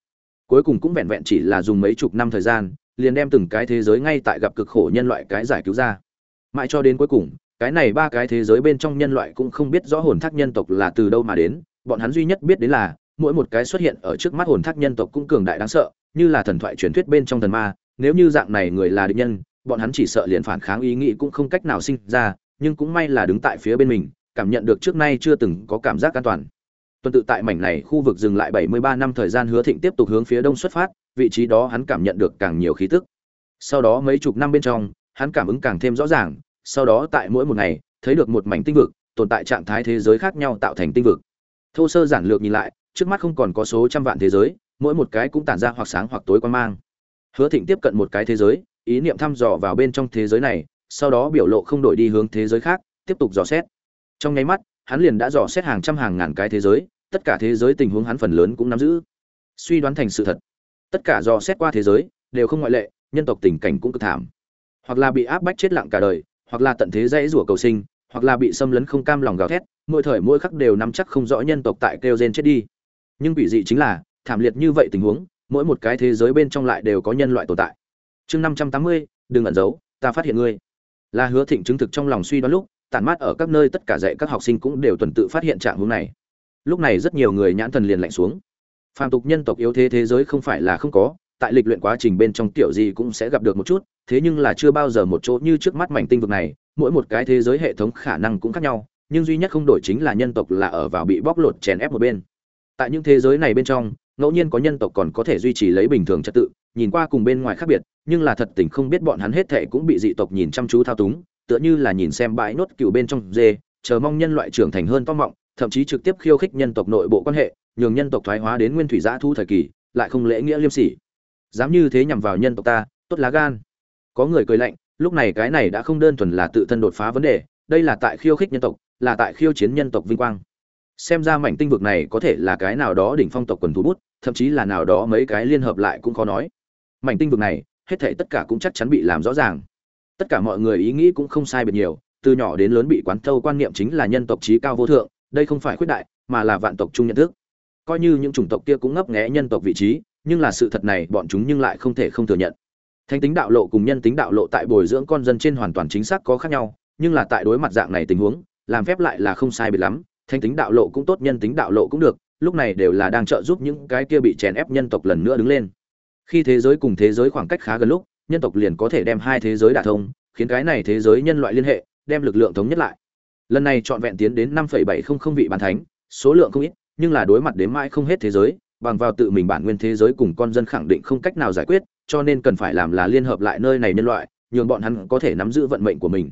Cuối cùng cũng vẹn vẹn chỉ là dùng mấy chục năm thời gian, liền đem từng cái thế giới ngay tại gặp cực khổ nhân loại cái giải cứu ra. Mãi cho đến cuối cùng, cái này ba cái thế giới bên trong nhân loại cũng không biết rõ hồn thác nhân tộc là từ đâu mà đến bọn hắn duy nhất biết đến là, mỗi một cái xuất hiện ở trước mắt hồn thác nhân tộc cũng cường đại đáng sợ, như là thần thoại truyền thuyết bên trong thần ma, nếu như dạng này người là địch nhân, bọn hắn chỉ sợ liền phản kháng ý nghĩ cũng không cách nào sinh ra, nhưng cũng may là đứng tại phía bên mình, cảm nhận được trước nay chưa từng có cảm giác an toàn. Tuần tự tại mảnh này khu vực dừng lại 73 năm thời gian hứa thịnh tiếp tục hướng phía đông xuất phát, vị trí đó hắn cảm nhận được càng nhiều khí tức. Sau đó mấy chục năm bên trong, hắn cảm ứng càng thêm rõ ràng, sau đó tại mỗi một ngày, thấy được một mảnh tinh vực, tồn tại trạng thái thế giới khác nhau tạo thành tinh vực thô sơ giản lược nhìn lại, trước mắt không còn có số trăm vạn thế giới, mỗi một cái cũng tản ra hoặc sáng hoặc tối quan mang. Hứa thịnh tiếp cận một cái thế giới, ý niệm thăm dò vào bên trong thế giới này, sau đó biểu lộ không đổi đi hướng thế giới khác, tiếp tục dò xét. Trong nháy mắt, hắn liền đã dò xét hàng trăm hàng ngàn cái thế giới, tất cả thế giới tình huống hắn phần lớn cũng nắm giữ. Suy đoán thành sự thật. Tất cả dò xét qua thế giới, đều không ngoại lệ, nhân tộc tình cảnh cũng cực thảm. Hoặc là bị áp bách chết lặng cả đời, hoặc là tận thế dãy rủa cầu sinh hoặc là bị xâm lấn không cam lòng gào thét, mỗi thời mỗi khắc đều nắm chắc không rõ nhân tộc tại kêu gen chết đi. Nhưng quỷ dị chính là, thảm liệt như vậy tình huống, mỗi một cái thế giới bên trong lại đều có nhân loại tồn tại. Chương năm trăm tám mươi, đừng ẩn giấu, ta phát hiện ngươi. Là hứa thịnh chứng thực trong lòng suy đoán lúc, tản mát ở các nơi tất cả dạy các học sinh cũng đều tuần tự phát hiện trạng hướng này. Lúc này rất nhiều người nhãn thần liền lạnh xuống. Phàm tục nhân tộc yếu thế thế giới không phải là không có, tại lịch luyện quá trình bên trong tiểu gì cũng sẽ gặp được một chút, thế nhưng là chưa bao giờ một chỗ như trước mắt mảnh tinh vực này mỗi một cái thế giới hệ thống khả năng cũng khác nhau, nhưng duy nhất không đổi chính là nhân tộc là ở vào bị bóc lột chèn ép một bên. Tại những thế giới này bên trong, ngẫu nhiên có nhân tộc còn có thể duy trì lấy bình thường trật tự, nhìn qua cùng bên ngoài khác biệt, nhưng là thật tình không biết bọn hắn hết thệ cũng bị dị tộc nhìn chăm chú thao túng, tựa như là nhìn xem bãi nốt cựu bên trong dê, chờ mong nhân loại trưởng thành hơn to mọng, thậm chí trực tiếp khiêu khích nhân tộc nội bộ quan hệ, nhường nhân tộc thoái hóa đến nguyên thủy giã thu thời kỳ, lại không lễ nghĩa liêm sỉ. Dám như thế nhằm vào nhân tộc ta, tốt lá gan. Có người cười lạnh lúc này cái này đã không đơn thuần là tự thân đột phá vấn đề, đây là tại khiêu khích nhân tộc, là tại khiêu chiến nhân tộc vinh quang. Xem ra mảnh tinh vực này có thể là cái nào đó đỉnh phong tộc quần thú bút, thậm chí là nào đó mấy cái liên hợp lại cũng khó nói. Mảnh tinh vực này, hết thảy tất cả cũng chắc chắn bị làm rõ ràng. Tất cả mọi người ý nghĩ cũng không sai biệt nhiều, từ nhỏ đến lớn bị quán thâu quan niệm chính là nhân tộc trí cao vô thượng, đây không phải khuyết đại, mà là vạn tộc chung nhận thức. Coi như những chủng tộc kia cũng ngấp nghé nhân tộc vị trí, nhưng là sự thật này bọn chúng nhưng lại không thể không thừa nhận thánh tính đạo lộ cùng nhân tính đạo lộ tại bồi dưỡng con dân trên hoàn toàn chính xác có khác nhau, nhưng là tại đối mặt dạng này tình huống, làm phép lại là không sai biệt lắm, thánh tính đạo lộ cũng tốt, nhân tính đạo lộ cũng được, lúc này đều là đang trợ giúp những cái kia bị chèn ép nhân tộc lần nữa đứng lên. Khi thế giới cùng thế giới khoảng cách khá gần lúc, nhân tộc liền có thể đem hai thế giới đả thông, khiến cái này thế giới nhân loại liên hệ, đem lực lượng thống nhất lại. Lần này trọn vẹn tiến đến năm bảy không không vị bàn thánh, số lượng không ít, nhưng là đối mặt đến mãi không hết thế giới, bằng vào tự mình bản nguyên thế giới cùng con dân khẳng định không cách nào giải quyết cho nên cần phải làm là liên hợp lại nơi này nhân loại, nhường bọn hắn có thể nắm giữ vận mệnh của mình.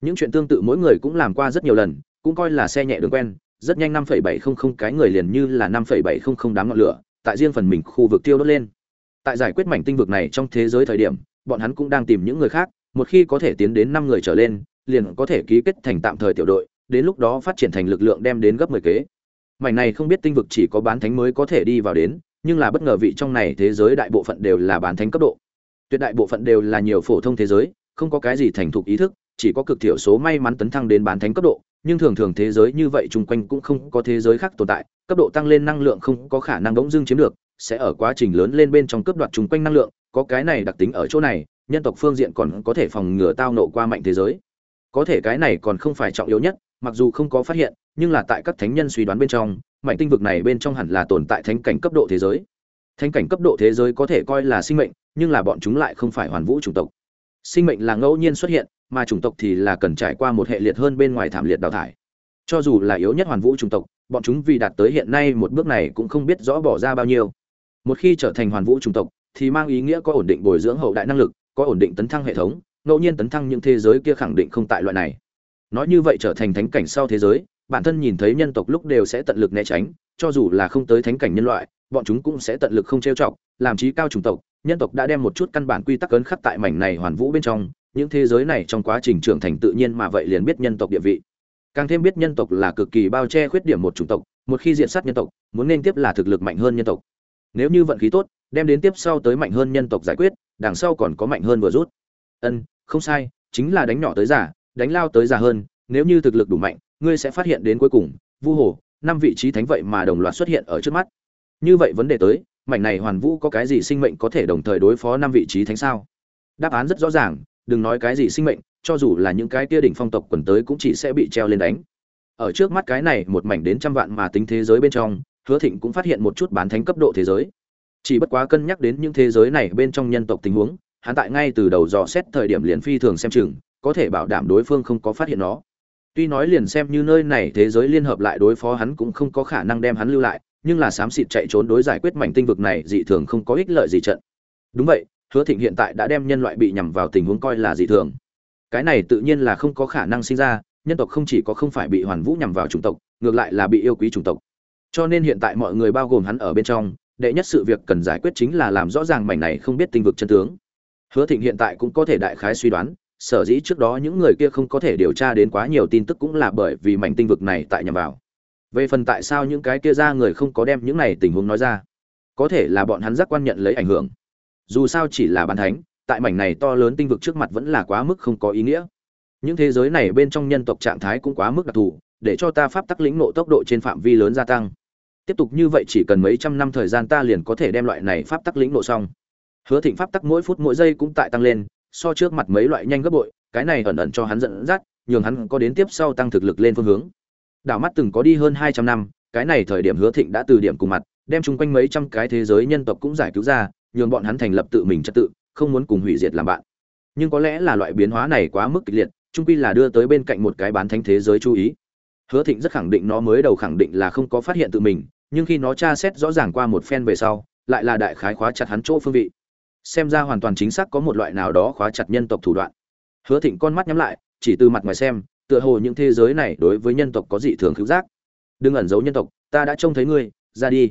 Những chuyện tương tự mỗi người cũng làm qua rất nhiều lần, cũng coi là xe nhẹ đường quen, rất nhanh năm bảy không không cái người liền như là năm bảy không không đám ngọn lửa, tại riêng phần mình khu vực tiêu đốt lên. Tại giải quyết mảnh tinh vực này trong thế giới thời điểm, bọn hắn cũng đang tìm những người khác, một khi có thể tiến đến năm người trở lên, liền có thể ký kết thành tạm thời tiểu đội, đến lúc đó phát triển thành lực lượng đem đến gấp mười kế. Mảnh này không biết tinh vực chỉ có bán thánh mới có thể đi vào đến nhưng là bất ngờ vị trong này thế giới đại bộ phận đều là bán thánh cấp độ. Tuyệt đại bộ phận đều là nhiều phổ thông thế giới, không có cái gì thành thục ý thức, chỉ có cực thiểu số may mắn tấn thăng đến bán thánh cấp độ, nhưng thường thường thế giới như vậy chung quanh cũng không có thế giới khác tồn tại, cấp độ tăng lên năng lượng không có khả năng bỗng dưng chiếm được, sẽ ở quá trình lớn lên bên trong cấp đoạt chung quanh năng lượng, có cái này đặc tính ở chỗ này, nhân tộc phương diện còn có thể phòng ngừa tao nộ qua mạnh thế giới. Có thể cái này còn không phải trọng yếu nhất, mặc dù không có phát hiện, nhưng là tại các thánh nhân suy đoán bên trong mảnh tinh vực này bên trong hẳn là tồn tại thánh cảnh cấp độ thế giới. Thánh cảnh cấp độ thế giới có thể coi là sinh mệnh, nhưng là bọn chúng lại không phải hoàn vũ chủng tộc. Sinh mệnh là ngẫu nhiên xuất hiện, mà chủng tộc thì là cần trải qua một hệ liệt hơn bên ngoài thảm liệt đào thải. Cho dù là yếu nhất hoàn vũ chủng tộc, bọn chúng vì đạt tới hiện nay một bước này cũng không biết rõ bỏ ra bao nhiêu. Một khi trở thành hoàn vũ chủng tộc, thì mang ý nghĩa có ổn định bồi dưỡng hậu đại năng lực, có ổn định tấn thăng hệ thống, ngẫu nhiên tấn thăng những thế giới kia khẳng định không tại loại này. Nói như vậy trở thành thánh cảnh sau thế giới bản thân nhìn thấy nhân tộc lúc đều sẽ tận lực né tránh, cho dù là không tới thánh cảnh nhân loại, bọn chúng cũng sẽ tận lực không trêu chọc, làm trí cao chủng tộc. Nhân tộc đã đem một chút căn bản quy tắc cấn khắc tại mảnh này hoàn vũ bên trong, những thế giới này trong quá trình trưởng thành tự nhiên mà vậy liền biết nhân tộc địa vị. Càng thêm biết nhân tộc là cực kỳ bao che khuyết điểm một chủng tộc, một khi diện sát nhân tộc, muốn nên tiếp là thực lực mạnh hơn nhân tộc. Nếu như vận khí tốt, đem đến tiếp sau tới mạnh hơn nhân tộc giải quyết, đằng sau còn có mạnh hơn vừa rút. Ân, không sai, chính là đánh nhỏ tới giả đánh lao tới già hơn, nếu như thực lực đủ mạnh ngươi sẽ phát hiện đến cuối cùng, vu hồ, năm vị trí thánh vậy mà đồng loạt xuất hiện ở trước mắt. Như vậy vấn đề tới, mảnh này hoàn vũ có cái gì sinh mệnh có thể đồng thời đối phó năm vị trí thánh sao? Đáp án rất rõ ràng, đừng nói cái gì sinh mệnh, cho dù là những cái kia đỉnh phong tộc quần tới cũng chỉ sẽ bị treo lên đánh. Ở trước mắt cái này một mảnh đến trăm vạn mà tính thế giới bên trong, hứa thịnh cũng phát hiện một chút bán thánh cấp độ thế giới. Chỉ bất quá cân nhắc đến những thế giới này bên trong nhân tộc tình huống, hắn tại ngay từ đầu dò xét thời điểm liền phi thường xem chừng, có thể bảo đảm đối phương không có phát hiện nó tuy nói liền xem như nơi này thế giới liên hợp lại đối phó hắn cũng không có khả năng đem hắn lưu lại, nhưng là xám xịt chạy trốn đối giải quyết mảnh tinh vực này dị thường không có ích lợi gì trận. Đúng vậy, hứa thịnh hiện tại đã đem nhân loại bị nhằm vào tình huống coi là dị thường. Cái này tự nhiên là không có khả năng sinh ra, nhân tộc không chỉ có không phải bị hoàn vũ nhằm vào chủng tộc, ngược lại là bị yêu quý chủng tộc. Cho nên hiện tại mọi người bao gồm hắn ở bên trong, đệ nhất sự việc cần giải quyết chính là làm rõ ràng mảnh này không biết tinh vực chân tướng. Hứa thịnh hiện tại cũng có thể đại khái suy đoán sở dĩ trước đó những người kia không có thể điều tra đến quá nhiều tin tức cũng là bởi vì mảnh tinh vực này tại nhằm vào. Về phần tại sao những cái kia ra người không có đem những này tình huống nói ra, có thể là bọn hắn giác quan nhận lấy ảnh hưởng. Dù sao chỉ là bàn thánh, tại mảnh này to lớn tinh vực trước mặt vẫn là quá mức không có ý nghĩa. Những thế giới này bên trong nhân tộc trạng thái cũng quá mức đặc thù, để cho ta pháp tắc lĩnh nộ tốc độ trên phạm vi lớn gia tăng. Tiếp tục như vậy chỉ cần mấy trăm năm thời gian ta liền có thể đem loại này pháp tắc lĩnh nộ xong. Hứa thịnh pháp tắc mỗi phút mỗi giây cũng tại tăng lên so trước mặt mấy loại nhanh gấp bội, cái này ẩn ẩn cho hắn dẫn dắt, nhường hắn có đến tiếp sau tăng thực lực lên phương hướng. Đảo mắt từng có đi hơn hai trăm năm, cái này thời điểm hứa thịnh đã từ điểm cùng mặt, đem chung quanh mấy trăm cái thế giới nhân tộc cũng giải cứu ra, nhường bọn hắn thành lập tự mình trật tự, không muốn cùng hủy diệt làm bạn. Nhưng có lẽ là loại biến hóa này quá mức kịch liệt trung quy là đưa tới bên cạnh một cái bán thánh thế giới chú ý. Hứa thịnh rất khẳng định nó mới đầu khẳng định là không có phát hiện tự mình, nhưng khi nó tra xét rõ ràng qua một phen về sau, lại là đại khái khóa chặt hắn chỗ phương vị xem ra hoàn toàn chính xác có một loại nào đó khóa chặt nhân tộc thủ đoạn. Hứa thịnh con mắt nhắm lại, chỉ từ mặt ngoài xem, tựa hồ những thế giới này đối với nhân tộc có dị thường cứu giác. Đừng ẩn giấu nhân tộc, ta đã trông thấy ngươi, ra đi.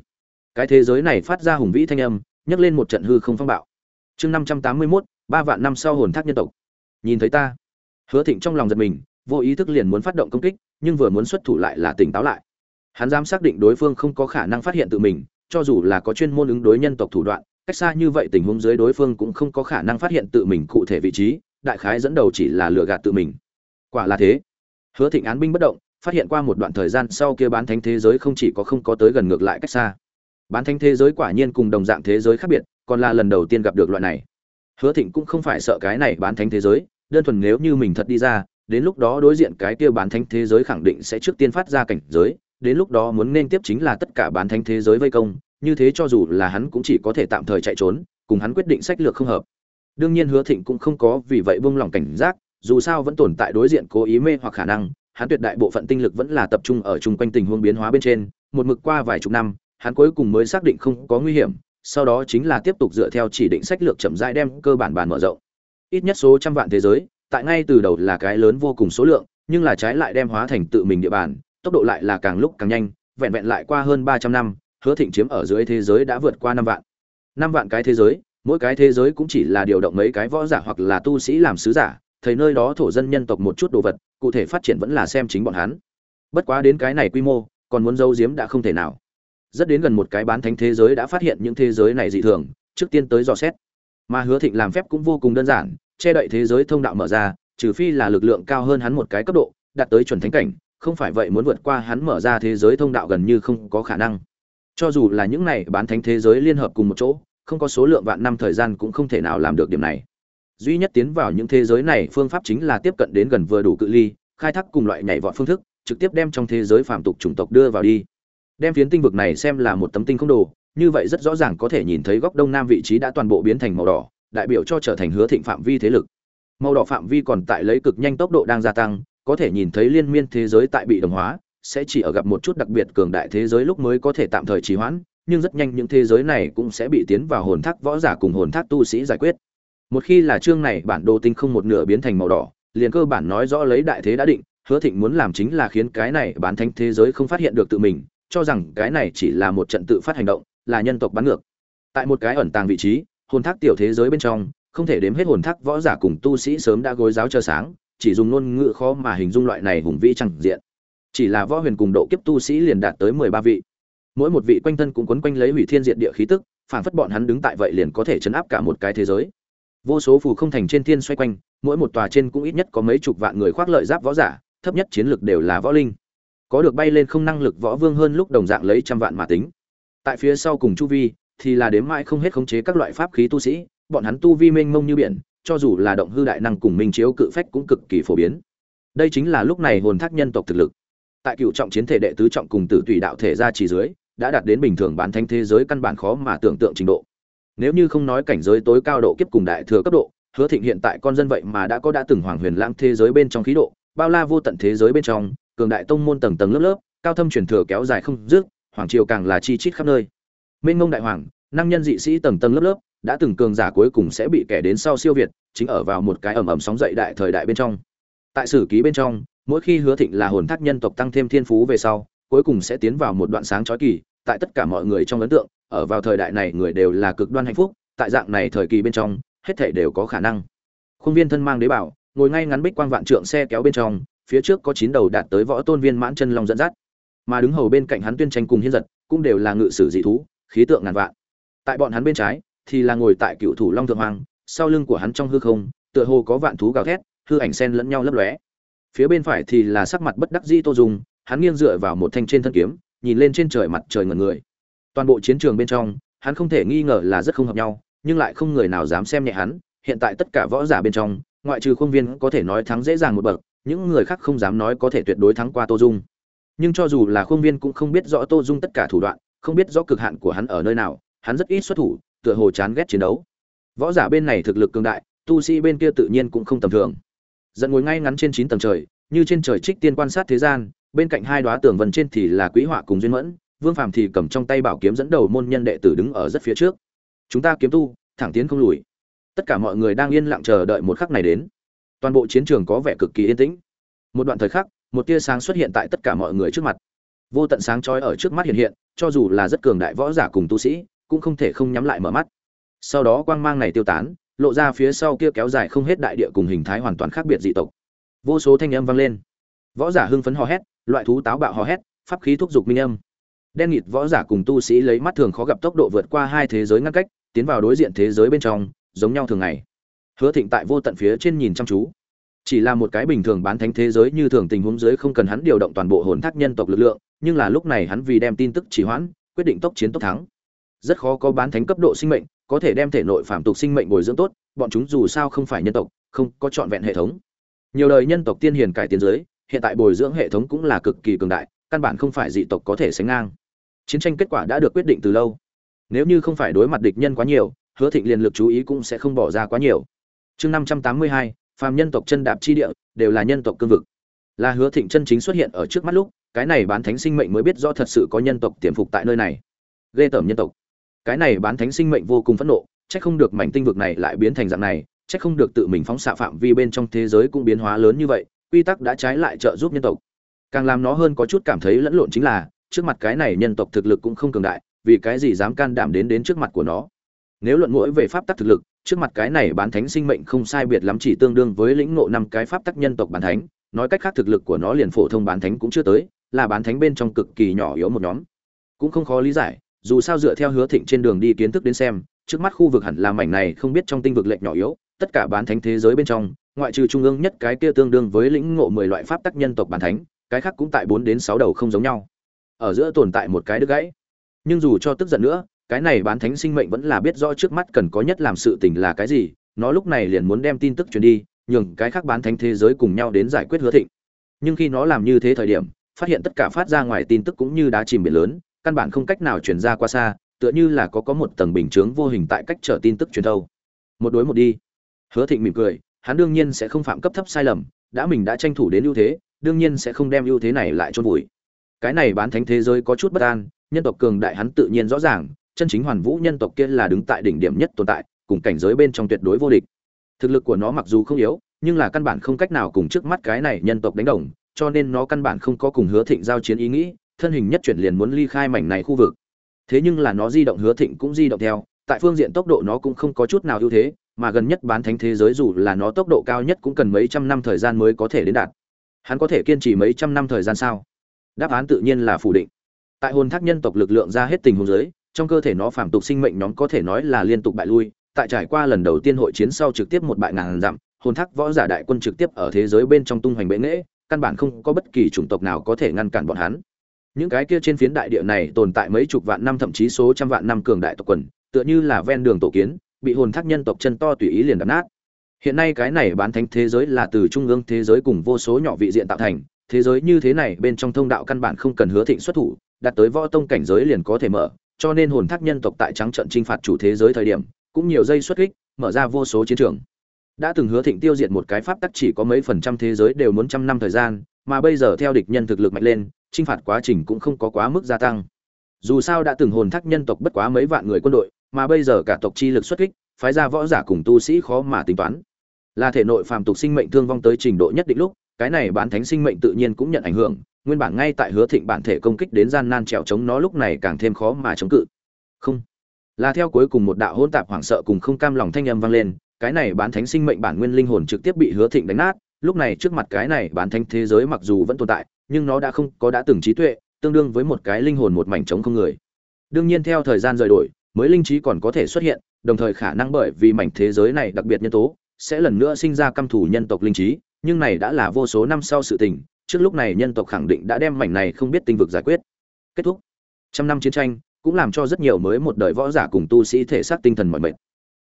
Cái thế giới này phát ra hùng vĩ thanh âm, nhấc lên một trận hư không phong bạo. Chương năm trăm tám mươi mốt, ba vạn năm sau hồn thác nhân tộc. Nhìn thấy ta. Hứa thịnh trong lòng giật mình, vô ý thức liền muốn phát động công kích, nhưng vừa muốn xuất thủ lại là tỉnh táo lại. Hắn dám xác định đối phương không có khả năng phát hiện tự mình, cho dù là có chuyên môn ứng đối nhân tộc thủ đoạn cách xa như vậy tình huống dưới đối phương cũng không có khả năng phát hiện tự mình cụ thể vị trí, đại khái dẫn đầu chỉ là lừa gạt tự mình. Quả là thế. Hứa thịnh án binh bất động, phát hiện qua một đoạn thời gian sau kia bán thánh thế giới không chỉ có không có tới gần ngược lại cách xa. Bán thánh thế giới quả nhiên cùng đồng dạng thế giới khác biệt, còn là lần đầu tiên gặp được loại này. Hứa thịnh cũng không phải sợ cái này bán thánh thế giới, đơn thuần nếu như mình thật đi ra, đến lúc đó đối diện cái kia bán thánh thế giới khẳng định sẽ trước tiên phát ra cảnh giới, đến lúc đó muốn nên tiếp chính là tất cả bán thánh thế giới vây công như thế cho dù là hắn cũng chỉ có thể tạm thời chạy trốn, cùng hắn quyết định sách lược không hợp. Đương nhiên hứa thịnh cũng không có vì vậy buông lòng cảnh giác, dù sao vẫn tồn tại đối diện cố ý mê hoặc khả năng, hắn tuyệt đại bộ phận tinh lực vẫn là tập trung ở chung quanh tình huống biến hóa bên trên, một mực qua vài chục năm, hắn cuối cùng mới xác định không có nguy hiểm, sau đó chính là tiếp tục dựa theo chỉ định sách lược chậm rãi đem cơ bản bản mở rộng. Ít nhất số trăm vạn thế giới, tại ngay từ đầu là cái lớn vô cùng số lượng, nhưng là trái lại đem hóa thành tự mình địa bàn, tốc độ lại là càng lúc càng nhanh, vẹn vẹn lại qua hơn ba trăm năm hứa thịnh chiếm ở dưới thế giới đã vượt qua năm vạn. Năm vạn cái thế giới, mỗi cái thế giới cũng chỉ là điều động mấy cái võ giả hoặc là tu sĩ làm sứ giả thấy nơi đó thổ dân nhân tộc một chút đồ vật, cụ thể phát triển vẫn là xem chính bọn hắn. Bất quá đến cái này quy mô, còn muốn giấu giếm đã không thể nào. Rất đến gần một cái bán thánh thế giới đã phát hiện những thế giới này dị thường, trước tiên tới dò xét. Mà hứa thịnh làm phép cũng vô cùng đơn giản, che đậy thế giới thông đạo mở ra, trừ phi là lực lượng cao hơn hắn một cái cấp độ, đạt tới chuẩn thánh cảnh, không phải vậy muốn vượt qua hắn mở ra thế giới thông đạo gần như không có khả năng cho dù là những này bán thánh thế giới liên hợp cùng một chỗ, không có số lượng vạn năm thời gian cũng không thể nào làm được điểm này. Duy nhất tiến vào những thế giới này phương pháp chính là tiếp cận đến gần vừa đủ cự ly, khai thác cùng loại nhảy vọt phương thức, trực tiếp đem trong thế giới phạm tục chủng tộc đưa vào đi. Đem phiến tinh vực này xem là một tấm tinh không đồ, như vậy rất rõ ràng có thể nhìn thấy góc đông nam vị trí đã toàn bộ biến thành màu đỏ, đại biểu cho trở thành hứa thịnh phạm vi thế lực. Màu đỏ phạm vi còn tại lấy cực nhanh tốc độ đang gia tăng, có thể nhìn thấy liên miên thế giới tại bị đồng hóa sẽ chỉ ở gặp một chút đặc biệt cường đại thế giới lúc mới có thể tạm thời trì hoãn, nhưng rất nhanh những thế giới này cũng sẽ bị tiến vào hồn thác võ giả cùng hồn thác tu sĩ giải quyết. Một khi là chương này bản đồ tinh không một nửa biến thành màu đỏ, liền cơ bản nói rõ lấy đại thế đã định, hứa thịnh muốn làm chính là khiến cái này bán thánh thế giới không phát hiện được tự mình, cho rằng cái này chỉ là một trận tự phát hành động, là nhân tộc bắn ngược. Tại một cái ẩn tàng vị trí, hồn thác tiểu thế giới bên trong, không thể đếm hết hồn thác võ giả cùng tu sĩ sớm đã gối giáo chờ sáng, chỉ dùng ngôn ngữ khó mà hình dung loại này hùng vĩ chẳng diện chỉ là võ huyền cùng độ kiếp tu sĩ liền đạt tới mười ba vị. Mỗi một vị quanh thân cũng quấn quanh lấy hủy thiên diện địa khí tức, phản phất bọn hắn đứng tại vậy liền có thể chấn áp cả một cái thế giới. Vô số phù không thành trên thiên xoay quanh, mỗi một tòa trên cũng ít nhất có mấy chục vạn người khoác lợi giáp võ giả, thấp nhất chiến lực đều là võ linh. Có được bay lên không năng lực võ vương hơn lúc đồng dạng lấy trăm vạn mà tính. Tại phía sau cùng chu vi, thì là đếm mãi không hết khống chế các loại pháp khí tu sĩ, bọn hắn tu vi mênh mông như biển, cho dù là động hư đại năng cùng minh chiếu cự phách cũng cực kỳ phổ biến. Đây chính là lúc này hồn thác nhân tộc thực lực tại cựu trọng chiến thể đệ tứ trọng cùng tử tùy đạo thể ra chỉ dưới, đã đạt đến bình thường bán thanh thế giới căn bản khó mà tưởng tượng trình độ. Nếu như không nói cảnh giới tối cao độ kiếp cùng đại thừa cấp độ, hứa thịnh hiện tại con dân vậy mà đã có đã từng hoàng huyền lãng thế giới bên trong khí độ, bao la vô tận thế giới bên trong, cường đại tông môn tầng tầng lớp lớp, cao thâm truyền thừa kéo dài không dứt, hoàng triều càng là chi chít khắp nơi. Minh ngông đại hoàng, năng nhân dị sĩ tầng tầng lớp lớp, đã từng cường giả cuối cùng sẽ bị kẻ đến sau siêu việt, chính ở vào một cái ẩm ẩm sóng dậy đại thời đại bên trong. Tại sử ký bên trong mỗi khi hứa thịnh là hồn thác nhân tộc tăng thêm thiên phú về sau, cuối cùng sẽ tiến vào một đoạn sáng chói kỳ, tại tất cả mọi người trong ấn tượng, ở vào thời đại này người đều là cực đoan hạnh phúc, tại dạng này thời kỳ bên trong, hết thảy đều có khả năng. Khuôn viên thân mang đế bảo, ngồi ngay ngắn bích quang vạn trượng xe kéo bên trong, phía trước có chín đầu đạt tới võ tôn viên mãn chân long dẫn dắt. Mà đứng hầu bên cạnh hắn tuyên tranh cùng hiên giật, cũng đều là ngự sử dị thú, khí tượng ngàn vạn. Tại bọn hắn bên trái, thì là ngồi tại cựu thủ long thượng hoàng, sau lưng của hắn trong hư không, tựa hồ có vạn thú gào thét, hư ảnh sen lẫn nhau lấp lóe phía bên phải thì là sắc mặt bất đắc dĩ tô dung, hắn nghiêng dựa vào một thanh trên thân kiếm, nhìn lên trên trời mặt trời ngẩn người. Toàn bộ chiến trường bên trong, hắn không thể nghi ngờ là rất không hợp nhau, nhưng lại không người nào dám xem nhẹ hắn, hiện tại tất cả võ giả bên trong, ngoại trừ khuôn viên có thể nói thắng dễ dàng một bậc, những người khác không dám nói có thể tuyệt đối thắng qua tô dung. Nhưng cho dù là khuôn viên cũng không biết rõ tô dung tất cả thủ đoạn, không biết rõ cực hạn của hắn ở nơi nào, hắn rất ít xuất thủ, tựa hồ chán ghét chiến đấu. Võ giả bên này thực lực cường đại, tu sĩ bên kia tự nhiên cũng không tầm thường dẫn ngồi ngay ngắn trên chín tầng trời, như trên trời trích tiên quan sát thế gian, bên cạnh hai đoá tường vân trên thì là quý họa cùng duyên mẫn, vương phàm thì cầm trong tay bảo kiếm dẫn đầu môn nhân đệ tử đứng ở rất phía trước. Chúng ta kiếm tu, thẳng tiến không lùi. Tất cả mọi người đang yên lặng chờ đợi một khắc này đến. Toàn bộ chiến trường có vẻ cực kỳ yên tĩnh. Một đoạn thời khắc, một tia sáng xuất hiện tại tất cả mọi người trước mặt. Vô tận sáng trói ở trước mắt hiện hiện, cho dù là rất cường đại võ giả cùng tu sĩ, cũng không thể không nhắm lại mở mắt. Sau đó quang mang này tiêu tán lộ ra phía sau kia kéo dài không hết đại địa cùng hình thái hoàn toàn khác biệt dị tộc. Vô số thanh âm vang lên. Võ giả hưng phấn hò hét, loại thú táo bạo hò hét, pháp khí thúc giục minh âm. Đen nghịt võ giả cùng tu sĩ lấy mắt thường khó gặp tốc độ vượt qua hai thế giới ngăn cách, tiến vào đối diện thế giới bên trong, giống nhau thường ngày. Hứa thịnh tại vô tận phía trên nhìn chăm chú. Chỉ là một cái bình thường bán thánh thế giới như thường tình huống dưới không cần hắn điều động toàn bộ hồn thác nhân tộc lực lượng, nhưng là lúc này hắn vì đem tin tức chỉ hoãn, quyết định tốc chiến tốc thắng. Rất khó có bán thánh cấp độ sinh mệnh có thể đem thể nội phạm tục sinh mệnh bồi dưỡng tốt, bọn chúng dù sao không phải nhân tộc, không có trọn vẹn hệ thống. Nhiều đời nhân tộc tiên hiền cải tiến giới, hiện tại bồi dưỡng hệ thống cũng là cực kỳ cường đại, căn bản không phải dị tộc có thể sánh ngang. Chiến tranh kết quả đã được quyết định từ lâu. Nếu như không phải đối mặt địch nhân quá nhiều, hứa thịnh liền lực chú ý cũng sẽ không bỏ ra quá nhiều. Chương năm trăm tám mươi hai, phàm nhân tộc chân đạp chi địa, đều là nhân tộc cương vực. Là hứa thịnh chân chính xuất hiện ở trước mắt lúc, cái này bán thánh sinh mệnh mới biết rõ thật sự có nhân tộc tiềm phục tại nơi này. Ghê tởm nhân tộc cái này bán thánh sinh mệnh vô cùng phẫn nộ, chắc không được mảnh tinh vực này lại biến thành dạng này, chắc không được tự mình phóng xạ phạm vi bên trong thế giới cũng biến hóa lớn như vậy, quy tắc đã trái lại trợ giúp nhân tộc. Càng làm nó hơn có chút cảm thấy lẫn lộn chính là, trước mặt cái này nhân tộc thực lực cũng không cường đại, vì cái gì dám can đảm đến đến trước mặt của nó? Nếu luận mũi về pháp tắc thực lực, trước mặt cái này bán thánh sinh mệnh không sai biệt lắm chỉ tương đương với lĩnh ngộ năm cái pháp tắc nhân tộc bán thánh, nói cách khác thực lực của nó liền phổ thông bán thánh cũng chưa tới, là bán thánh bên trong cực kỳ nhỏ yếu một nhóm. Cũng không khó lý giải dù sao dựa theo hứa thịnh trên đường đi kiến thức đến xem, trước mắt khu vực hẳn là mảnh này không biết trong tinh vực lệch nhỏ yếu, tất cả bán thánh thế giới bên trong, ngoại trừ trung ương nhất cái kia tương đương với lĩnh ngộ mười loại pháp tắc nhân tộc bán thánh, cái khác cũng tại bốn đến sáu đầu không giống nhau. Ở giữa tồn tại một cái đứt gãy. Nhưng dù cho tức giận nữa, cái này bán thánh sinh mệnh vẫn là biết rõ trước mắt cần có nhất làm sự tình là cái gì, nó lúc này liền muốn đem tin tức truyền đi, nhường cái khác bán thánh thế giới cùng nhau đến giải quyết hứa thịnh. Nhưng khi nó làm như thế thời điểm, phát hiện tất cả phát ra ngoài tin tức cũng như đá chìm biển lớn căn bản không cách nào truyền ra qua xa, tựa như là có có một tầng bình chướng vô hình tại cách trở tin tức truyền thâu. Một đối một đi. Hứa thịnh mỉm cười, hắn đương nhiên sẽ không phạm cấp thấp sai lầm, đã mình đã tranh thủ đến ưu thế, đương nhiên sẽ không đem ưu thế này lại chôn vùi. Cái này bán thánh thế giới có chút bất an, nhân tộc cường đại hắn tự nhiên rõ ràng, chân chính hoàn vũ nhân tộc kia là đứng tại đỉnh điểm nhất tồn tại, cùng cảnh giới bên trong tuyệt đối vô địch. Thực lực của nó mặc dù không yếu, nhưng là căn bản không cách nào cùng trước mắt cái này nhân tộc đánh đồng, cho nên nó căn bản không có cùng hứa thịnh giao chiến ý nghĩ thân hình nhất chuyển liền muốn ly khai mảnh này khu vực. Thế nhưng là nó di động hứa thịnh cũng di động theo, tại phương diện tốc độ nó cũng không có chút nào ưu thế, mà gần nhất bán thánh thế giới dù là nó tốc độ cao nhất cũng cần mấy trăm năm thời gian mới có thể đến đạt. Hắn có thể kiên trì mấy trăm năm thời gian sao? Đáp án tự nhiên là phủ định. Tại hồn thác nhân tộc lực lượng ra hết tình huống giới trong cơ thể nó phản tục sinh mệnh nhóm có thể nói là liên tục bại lui, tại trải qua lần đầu tiên hội chiến sau trực tiếp một bại ngàn dặm, hồn thác võ giả đại quân trực tiếp ở thế giới bên trong tung hoành bệ nghễ, căn bản không có bất kỳ chủng tộc nào có thể ngăn cản bọn hắn những cái kia trên phiến đại địa này tồn tại mấy chục vạn năm, thậm chí số trăm vạn năm cường đại tộc quần, tựa như là ven đường tổ kiến, bị hồn thác nhân tộc chân to tùy ý liền đập nát. Hiện nay cái này bán thánh thế giới là từ trung ương thế giới cùng vô số nhỏ vị diện tạo thành, thế giới như thế này bên trong thông đạo căn bản không cần hứa thịnh xuất thủ, đạt tới võ tông cảnh giới liền có thể mở, cho nên hồn thác nhân tộc tại trắng trận chinh phạt chủ thế giới thời điểm, cũng nhiều dây xuất kích, mở ra vô số chiến trường. Đã từng hứa thịnh tiêu diệt một cái pháp tắc chỉ có mấy phần trăm thế giới đều muốn trăm năm thời gian, mà bây giờ theo địch nhân thực lực mạnh lên chinh phạt quá trình cũng không có quá mức gia tăng. Dù sao đã từng hồn thác nhân tộc bất quá mấy vạn người quân đội, mà bây giờ cả tộc chi lực xuất kích, phái ra võ giả cùng tu sĩ khó mà tính toán. Là thể nội phàm tục sinh mệnh thương vong tới trình độ nhất định lúc, cái này bán thánh sinh mệnh tự nhiên cũng nhận ảnh hưởng, nguyên bản ngay tại hứa thịnh bản thể công kích đến gian nan trèo chống nó lúc này càng thêm khó mà chống cự. Không. Là theo cuối cùng một đạo hỗn tạp hoảng sợ cùng không cam lòng thanh âm vang lên, cái này bán thánh sinh mệnh bản nguyên linh hồn trực tiếp bị hứa thịnh đánh nát, lúc này trước mặt cái này bán thánh thế giới mặc dù vẫn tồn tại nhưng nó đã không có đã từng trí tuệ, tương đương với một cái linh hồn một mảnh trống không người. Đương nhiên theo thời gian rời đổi, mới linh trí còn có thể xuất hiện, đồng thời khả năng bởi vì mảnh thế giới này đặc biệt nhân tố, sẽ lần nữa sinh ra căm thù nhân tộc linh trí, nhưng này đã là vô số năm sau sự tình, trước lúc này nhân tộc khẳng định đã đem mảnh này không biết tinh vực giải quyết. Kết thúc. Trăm năm chiến tranh cũng làm cho rất nhiều mới một đời võ giả cùng tu sĩ thể xác tinh thần mọi mệt.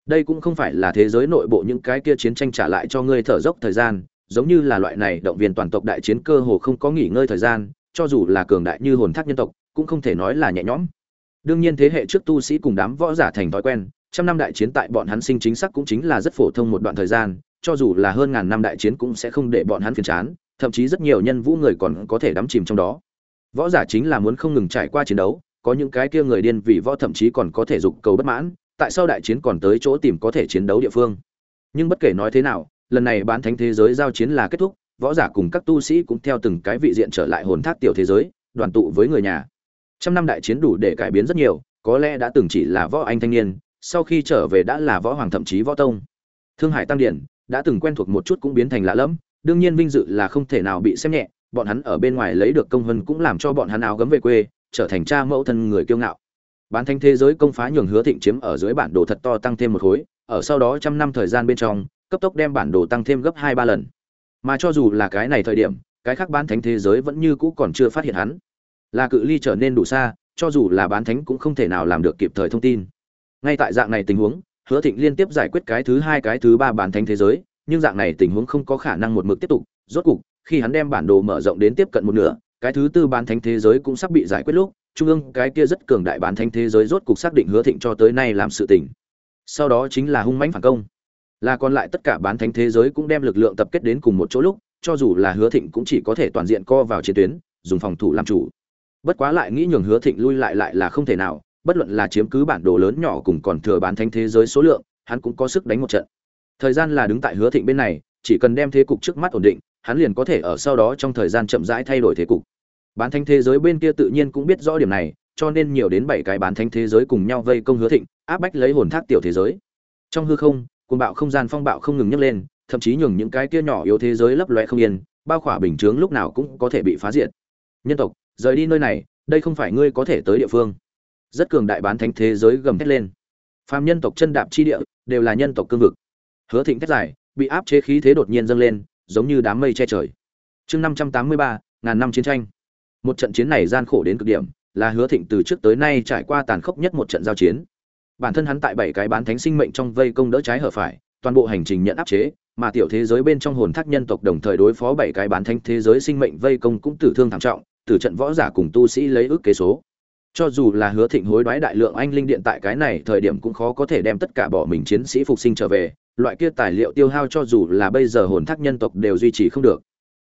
Đây cũng không phải là thế giới nội bộ những cái kia chiến tranh trả lại cho ngươi thở dốc thời gian giống như là loại này động viên toàn tộc đại chiến cơ hồ không có nghỉ ngơi thời gian, cho dù là cường đại như hồn thác nhân tộc, cũng không thể nói là nhẹ nhõm. Đương nhiên thế hệ trước tu sĩ cùng đám võ giả thành thói quen, trăm năm đại chiến tại bọn hắn sinh chính xác cũng chính là rất phổ thông một đoạn thời gian, cho dù là hơn ngàn năm đại chiến cũng sẽ không để bọn hắn phiền chán, thậm chí rất nhiều nhân vũ người còn có thể đắm chìm trong đó. Võ giả chính là muốn không ngừng trải qua chiến đấu, có những cái kia người điên vì võ thậm chí còn có thể dục cầu bất mãn, tại sao đại chiến còn tới chỗ tìm có thể chiến đấu địa phương? Nhưng bất kể nói thế nào lần này bán thánh thế giới giao chiến là kết thúc, võ giả cùng các tu sĩ cũng theo từng cái vị diện trở lại hồn thác tiểu thế giới, đoàn tụ với người nhà. Trăm năm đại chiến đủ để cải biến rất nhiều, có lẽ đã từng chỉ là võ anh thanh niên, sau khi trở về đã là võ hoàng thậm chí võ tông. Thương hải tăng điển đã từng quen thuộc một chút cũng biến thành lạ lẫm, đương nhiên vinh dự là không thể nào bị xem nhẹ, bọn hắn ở bên ngoài lấy được công vân cũng làm cho bọn hắn áo gấm về quê, trở thành cha mẫu thân người kiêu ngạo. Bán thanh thế giới công phá nhường hứa thịnh chiếm ở dưới bản đồ thật to tăng thêm một khối, ở sau đó trăm năm thời gian bên trong cấp tốc đem bản đồ tăng thêm gấp hai ba lần. Mà cho dù là cái này thời điểm, cái khác bán thánh thế giới vẫn như cũ còn chưa phát hiện hắn. Là cự ly trở nên đủ xa, cho dù là bán thánh cũng không thể nào làm được kịp thời thông tin. Ngay tại dạng này tình huống, hứa thịnh liên tiếp giải quyết cái thứ hai, cái thứ ba bán thánh thế giới, nhưng dạng này tình huống không có khả năng một mực tiếp tục. Rốt cục, khi hắn đem bản đồ mở rộng đến tiếp cận một nửa, cái thứ tư bán thánh thế giới cũng sắp bị giải quyết lúc, trung ương cái kia rất cường đại bán thánh thế giới rốt cục xác định hứa thịnh cho tới nay làm sự tình. Sau đó chính là hung mãnh phản công là còn lại tất cả bán thánh thế giới cũng đem lực lượng tập kết đến cùng một chỗ lúc, cho dù là hứa thịnh cũng chỉ có thể toàn diện co vào chiến tuyến, dùng phòng thủ làm chủ. Bất quá lại nghĩ nhường hứa thịnh lui lại lại là không thể nào, bất luận là chiếm cứ bản đồ lớn nhỏ cùng còn thừa bán thánh thế giới số lượng, hắn cũng có sức đánh một trận. Thời gian là đứng tại hứa thịnh bên này, chỉ cần đem thế cục trước mắt ổn định, hắn liền có thể ở sau đó trong thời gian chậm rãi thay đổi thế cục. Bán thánh thế giới bên kia tự nhiên cũng biết rõ điểm này, cho nên nhiều đến bảy cái bán thánh thế giới cùng nhau vây công hứa thịnh, áp bách lấy hồn thác tiểu thế giới. Trong hư không cuồng bạo không gian phong bạo không ngừng nhấc lên, thậm chí nhường những cái kia nhỏ yếu thế giới lấp loé không yên, bao khỏa bình chướng lúc nào cũng có thể bị phá diệt. Nhân tộc, rời đi nơi này, đây không phải ngươi có thể tới địa phương. Rất cường đại bán thánh thế giới gầm thét lên. Phàm nhân tộc chân đạp chi địa, đều là nhân tộc cương vực. Hứa thịnh thét dài, bị áp chế khí thế đột nhiên dâng lên, giống như đám mây che trời. Chương năm trăm tám mươi ba, ngàn năm chiến tranh. Một trận chiến này gian khổ đến cực điểm, là hứa thịnh từ trước tới nay trải qua tàn khốc nhất một trận giao chiến bản thân hắn tại bảy cái bán thánh sinh mệnh trong vây công đỡ trái hở phải, toàn bộ hành trình nhận áp chế, mà tiểu thế giới bên trong hồn thác nhân tộc đồng thời đối phó bảy cái bán thánh thế giới sinh mệnh vây công cũng tử thương thảm trọng, từ trận võ giả cùng tu sĩ lấy ước kế số. Cho dù là hứa thịnh hối đoái đại lượng anh linh điện tại cái này, thời điểm cũng khó có thể đem tất cả bỏ mình chiến sĩ phục sinh trở về, loại kia tài liệu tiêu hao cho dù là bây giờ hồn thác nhân tộc đều duy trì không được.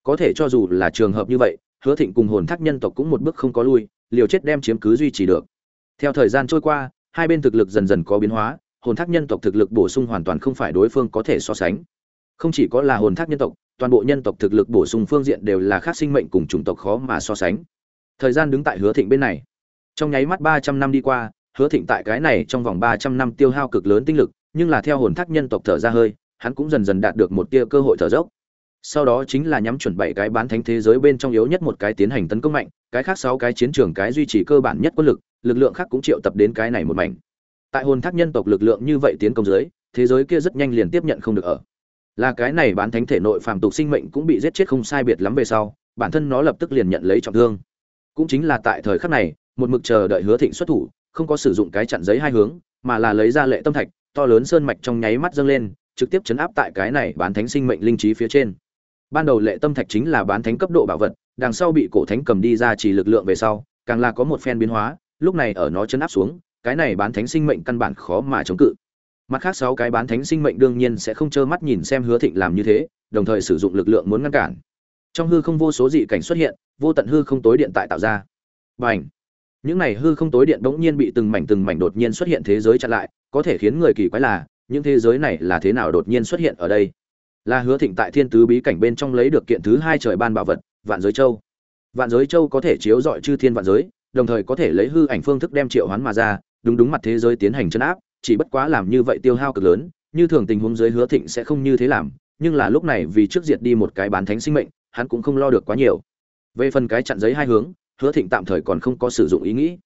Có thể cho dù là trường hợp như vậy, hứa thịnh cùng hồn thác nhân tộc cũng một bước không có lui, liều chết đem chiếm cứ duy trì được. Theo thời gian trôi qua hai bên thực lực dần dần có biến hóa, hồn thác nhân tộc thực lực bổ sung hoàn toàn không phải đối phương có thể so sánh. Không chỉ có là hồn thác nhân tộc, toàn bộ nhân tộc thực lực bổ sung phương diện đều là khác sinh mệnh cùng chủng tộc khó mà so sánh. Thời gian đứng tại hứa thịnh bên này. Trong nháy mắt ba trăm năm đi qua, hứa thịnh tại cái này trong vòng ba trăm năm tiêu hao cực lớn tinh lực, nhưng là theo hồn thác nhân tộc thở ra hơi, hắn cũng dần dần đạt được một tia cơ hội thở dốc. Sau đó chính là nhắm chuẩn bảy cái bán thánh thế giới bên trong yếu nhất một cái tiến hành tấn công mạnh, cái khác sáu cái chiến trường cái duy trì cơ bản nhất quân lực lực lượng khác cũng triệu tập đến cái này một mảnh. Tại hồn thác nhân tộc lực lượng như vậy tiến công dưới, thế giới kia rất nhanh liền tiếp nhận không được ở. Là cái này bán thánh thể nội phàm tục sinh mệnh cũng bị giết chết không sai biệt lắm về sau, bản thân nó lập tức liền nhận lấy trọng thương. Cũng chính là tại thời khắc này, một mực chờ đợi hứa thịnh xuất thủ, không có sử dụng cái chặn giấy hai hướng, mà là lấy ra lệ tâm thạch, to lớn sơn mạch trong nháy mắt dâng lên, trực tiếp chấn áp tại cái này bán thánh sinh mệnh linh trí phía trên. Ban đầu lệ tâm thạch chính là bán thánh cấp độ bảo vật, đằng sau bị cổ thánh cầm đi ra chỉ lực lượng về sau, càng là có một phen biến hóa lúc này ở nó chấn áp xuống, cái này bán thánh sinh mệnh căn bản khó mà chống cự. Mặt khác sáu cái bán thánh sinh mệnh đương nhiên sẽ không trơ mắt nhìn xem hứa thịnh làm như thế, đồng thời sử dụng lực lượng muốn ngăn cản. Trong hư không vô số dị cảnh xuất hiện, vô tận hư không tối điện tại tạo ra. B à n h những này hư không tối điện bỗng nhiên bị từng mảnh từng mảnh đột nhiên xuất hiện thế giới chặn lại, có thể khiến người kỳ quái là, những thế giới này là thế nào đột nhiên xuất hiện ở đây? Là hứa thịnh tại thiên tứ bí cảnh bên trong lấy được kiện thứ hai trời ban bảo vật, vạn giới châu. Vạn giới châu có thể chiếu dọi chư thiên vạn giới đồng thời có thể lấy hư ảnh phương thức đem triệu hoán mà ra, đúng đúng mặt thế giới tiến hành chấn áp, chỉ bất quá làm như vậy tiêu hao cực lớn, như thường tình huống dưới hứa thịnh sẽ không như thế làm, nhưng là lúc này vì trước diệt đi một cái bán thánh sinh mệnh, hắn cũng không lo được quá nhiều. Về phần cái chặn giấy hai hướng, hứa thịnh tạm thời còn không có sử dụng ý nghĩ.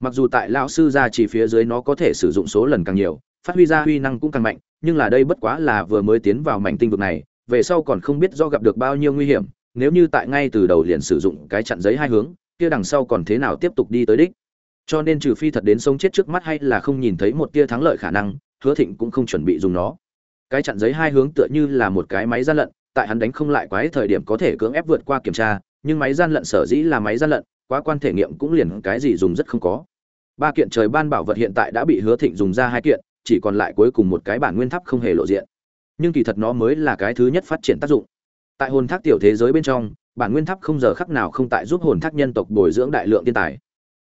Mặc dù tại lão sư ra chỉ phía dưới nó có thể sử dụng số lần càng nhiều, phát huy ra huy năng cũng càng mạnh, nhưng là đây bất quá là vừa mới tiến vào mảnh tinh vực này, về sau còn không biết do gặp được bao nhiêu nguy hiểm, nếu như tại ngay từ đầu liền sử dụng cái chặn giấy hai hướng kia đằng sau còn thế nào tiếp tục đi tới đích? Cho nên trừ phi thật đến sống chết trước mắt hay là không nhìn thấy một tia thắng lợi khả năng, hứa thịnh cũng không chuẩn bị dùng nó. Cái chặn giấy hai hướng tựa như là một cái máy gian lận, tại hắn đánh không lại quái thời điểm có thể cưỡng ép vượt qua kiểm tra, nhưng máy gian lận sở dĩ là máy gian lận, quá quan thể nghiệm cũng liền cái gì dùng rất không có. Ba kiện trời ban bảo vật hiện tại đã bị hứa thịnh dùng ra hai kiện, chỉ còn lại cuối cùng một cái bản nguyên tháp không hề lộ diện. Nhưng kỳ thật nó mới là cái thứ nhất phát triển tác dụng tại hồn thác tiểu thế giới bên trong, bản nguyên tháp không giờ khắc nào không tại giúp hồn thác nhân tộc bồi dưỡng đại lượng tiên tài.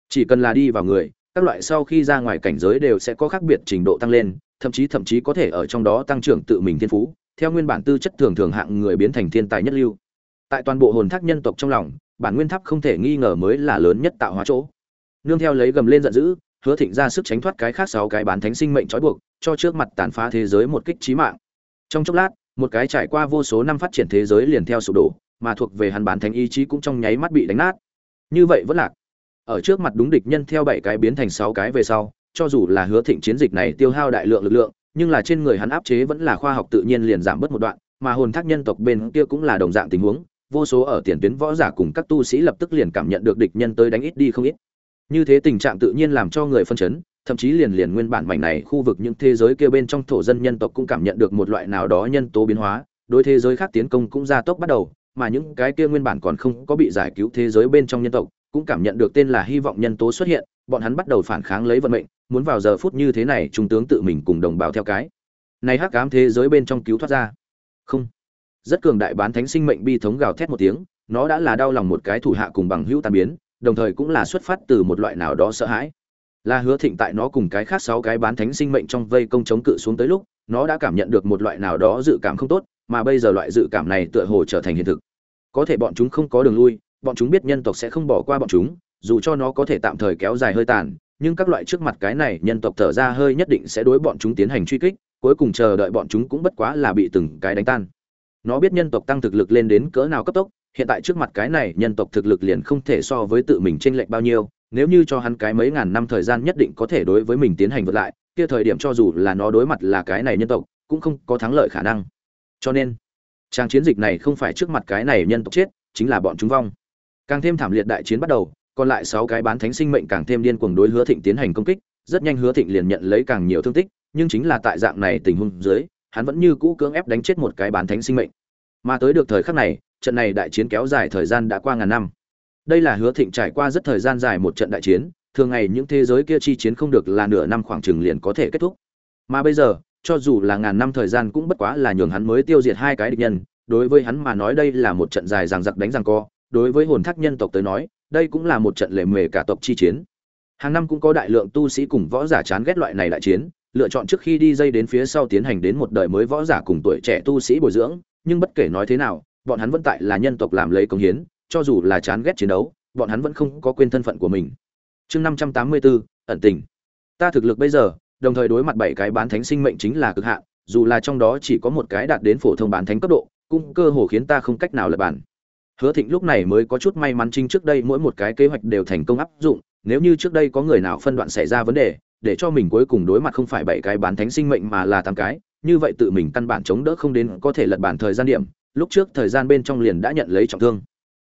Chỉ cần là đi vào người, các loại sau khi ra ngoài cảnh giới đều sẽ có khác biệt trình độ tăng lên, thậm chí thậm chí có thể ở trong đó tăng trưởng tự mình thiên phú, theo nguyên bản tư chất thường thường hạng người biến thành thiên tài nhất lưu. Tại toàn bộ hồn thác nhân tộc trong lòng, bản nguyên tháp không thể nghi ngờ mới là lớn nhất tạo hóa chỗ. Nương theo lấy gầm lên giận dữ, hứa thịnh ra sức tránh thoát cái khác sáu cái bán thánh sinh mệnh trói buộc, cho trước mặt tàn phá thế giới một kích trí mạng. Trong chốc lát một cái trải qua vô số năm phát triển thế giới liền theo sụp đổ, mà thuộc về hắn bán thánh ý chí cũng trong nháy mắt bị đánh nát. Như vậy vẫn lạc. Ở trước mặt đúng địch nhân theo bảy cái biến thành sáu cái về sau, cho dù là hứa thịnh chiến dịch này tiêu hao đại lượng lực lượng, nhưng là trên người hắn áp chế vẫn là khoa học tự nhiên liền giảm bớt một đoạn, mà hồn thác nhân tộc bên kia cũng là đồng dạng tình huống, vô số ở tiền tuyến võ giả cùng các tu sĩ lập tức liền cảm nhận được địch nhân tới đánh ít đi không ít. Như thế tình trạng tự nhiên làm cho người phân chấn thậm chí liền liền nguyên bản mảnh này khu vực những thế giới kia bên trong thổ dân nhân tộc cũng cảm nhận được một loại nào đó nhân tố biến hóa, đối thế giới khác tiến công cũng gia tốc bắt đầu, mà những cái kia nguyên bản còn không có bị giải cứu thế giới bên trong nhân tộc cũng cảm nhận được tên là hy vọng nhân tố xuất hiện, bọn hắn bắt đầu phản kháng lấy vận mệnh, muốn vào giờ phút như thế này trung tướng tự mình cùng đồng bào theo cái. Này hắc ám thế giới bên trong cứu thoát ra. Không. Rất cường đại bán thánh sinh mệnh bi thống gào thét một tiếng, nó đã là đau lòng một cái thủ hạ cùng bằng hữu tan biến, đồng thời cũng là xuất phát từ một loại nào đó sợ hãi là hứa thịnh tại nó cùng cái khác sáu cái bán thánh sinh mệnh trong vây công chống cự xuống tới lúc, nó đã cảm nhận được một loại nào đó dự cảm không tốt, mà bây giờ loại dự cảm này tựa hồ trở thành hiện thực. Có thể bọn chúng không có đường lui, bọn chúng biết nhân tộc sẽ không bỏ qua bọn chúng, dù cho nó có thể tạm thời kéo dài hơi tàn, nhưng các loại trước mặt cái này nhân tộc thở ra hơi nhất định sẽ đối bọn chúng tiến hành truy kích, cuối cùng chờ đợi bọn chúng cũng bất quá là bị từng cái đánh tan. Nó biết nhân tộc tăng thực lực lên đến cỡ nào cấp tốc, hiện tại trước mặt cái này nhân tộc thực lực liền không thể so với tự mình chênh lệch bao nhiêu nếu như cho hắn cái mấy ngàn năm thời gian nhất định có thể đối với mình tiến hành vượt lại, kia thời điểm cho dù là nó đối mặt là cái này nhân tộc, cũng không có thắng lợi khả năng. Cho nên, trang chiến dịch này không phải trước mặt cái này nhân tộc chết, chính là bọn chúng vong. Càng thêm thảm liệt đại chiến bắt đầu, còn lại sáu cái bán thánh sinh mệnh càng thêm điên cuồng đối hứa thịnh tiến hành công kích, rất nhanh hứa thịnh liền nhận lấy càng nhiều thương tích, nhưng chính là tại dạng này tình huống dưới, hắn vẫn như cũ cưỡng ép đánh chết một cái bán thánh sinh mệnh. Mà tới được thời khắc này, trận này đại chiến kéo dài thời gian đã qua ngàn năm đây là hứa thịnh trải qua rất thời gian dài một trận đại chiến, thường ngày những thế giới kia chi chiến không được là nửa năm khoảng chừng liền có thể kết thúc. Mà bây giờ, cho dù là ngàn năm thời gian cũng bất quá là nhường hắn mới tiêu diệt hai cái địch nhân, đối với hắn mà nói đây là một trận dài ràng giặc đánh ràng co, đối với hồn thác nhân tộc tới nói, đây cũng là một trận lệ mề cả tộc chi chiến. Hàng năm cũng có đại lượng tu sĩ cùng võ giả chán ghét loại này đại chiến, lựa chọn trước khi đi dây đến phía sau tiến hành đến một đời mới võ giả cùng tuổi trẻ tu sĩ bồi dưỡng, nhưng bất kể nói thế nào, bọn hắn vẫn tại là nhân tộc làm lấy công hiến cho dù là chán ghét chiến đấu, bọn hắn vẫn không có quên thân phận của mình. Chương năm trăm tám mươi bốn ẩn tình. Ta thực lực bây giờ, đồng thời đối mặt bảy cái bán thánh sinh mệnh chính là cực hạn, dù là trong đó chỉ có một cái đạt đến phổ thông bán thánh cấp độ, cũng cơ hồ khiến ta không cách nào lật bản. Hứa thịnh lúc này mới có chút may mắn chính trước đây mỗi một cái kế hoạch đều thành công áp dụng, nếu như trước đây có người nào phân đoạn xảy ra vấn đề, để cho mình cuối cùng đối mặt không phải bảy cái bán thánh sinh mệnh mà là tám cái, như vậy tự mình căn bản chống đỡ không đến có thể lật bản thời gian điểm, lúc trước thời gian bên trong liền đã nhận lấy trọng thương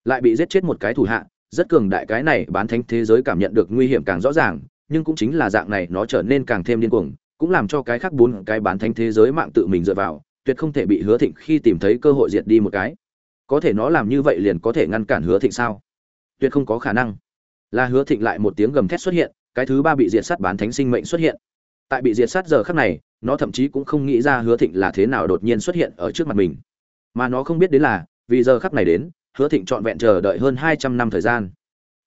lại bị giết chết một cái thủ hạ, rất cường đại cái này bán thánh thế giới cảm nhận được nguy hiểm càng rõ ràng, nhưng cũng chính là dạng này nó trở nên càng thêm điên cuồng, cũng làm cho cái khác bốn cái bán thánh thế giới mạng tự mình dựa vào, tuyệt không thể bị hứa thịnh khi tìm thấy cơ hội diệt đi một cái. Có thể nó làm như vậy liền có thể ngăn cản hứa thịnh sao? Tuyệt không có khả năng. Là hứa thịnh lại một tiếng gầm thét xuất hiện, cái thứ ba bị diệt sát bán thánh sinh mệnh xuất hiện. Tại bị diệt sát giờ khắc này, nó thậm chí cũng không nghĩ ra hứa thịnh là thế nào đột nhiên xuất hiện ở trước mặt mình. Mà nó không biết đến là, vì giờ khắc này đến hứa thịnh trọn vẹn chờ đợi hơn hai trăm năm thời gian.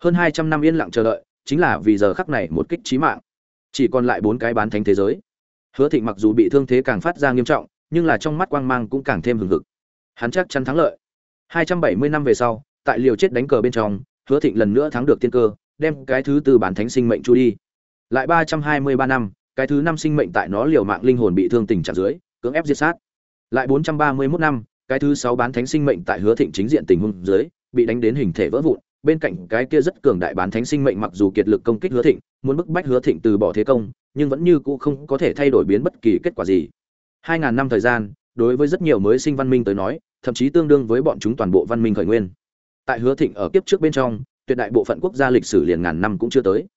Hơn hai trăm năm yên lặng chờ đợi, chính là vì giờ khắc này một kích trí mạng. Chỉ còn lại bốn cái bán thánh thế giới. Hứa thịnh mặc dù bị thương thế càng phát ra nghiêm trọng, nhưng là trong mắt quang mang cũng càng thêm hừng hực. Hắn chắc chắn thắng lợi. 270 năm về sau, tại liều chết đánh cờ bên trong, hứa thịnh lần nữa thắng được tiên cơ, đem cái thứ tư bán thánh sinh mệnh chu đi. Lại 323 năm, cái thứ năm sinh mệnh tại nó liều mạng linh hồn bị thương tình trạng dưới, cưỡng ép diệt sát. Lại 431 năm cái thứ sáu bán thánh sinh mệnh tại hứa thịnh chính diện tình huống dưới, bị đánh đến hình thể vỡ vụn, bên cạnh cái kia rất cường đại bán thánh sinh mệnh mặc dù kiệt lực công kích hứa thịnh, muốn bức bách hứa thịnh từ bỏ thế công, nhưng vẫn như cũ không có thể thay đổi biến bất kỳ kết quả gì. Hai ngàn năm thời gian, đối với rất nhiều mới sinh văn minh tới nói, thậm chí tương đương với bọn chúng toàn bộ văn minh khởi nguyên. Tại hứa thịnh ở kiếp trước bên trong, tuyệt đại bộ phận quốc gia lịch sử liền ngàn năm cũng chưa tới.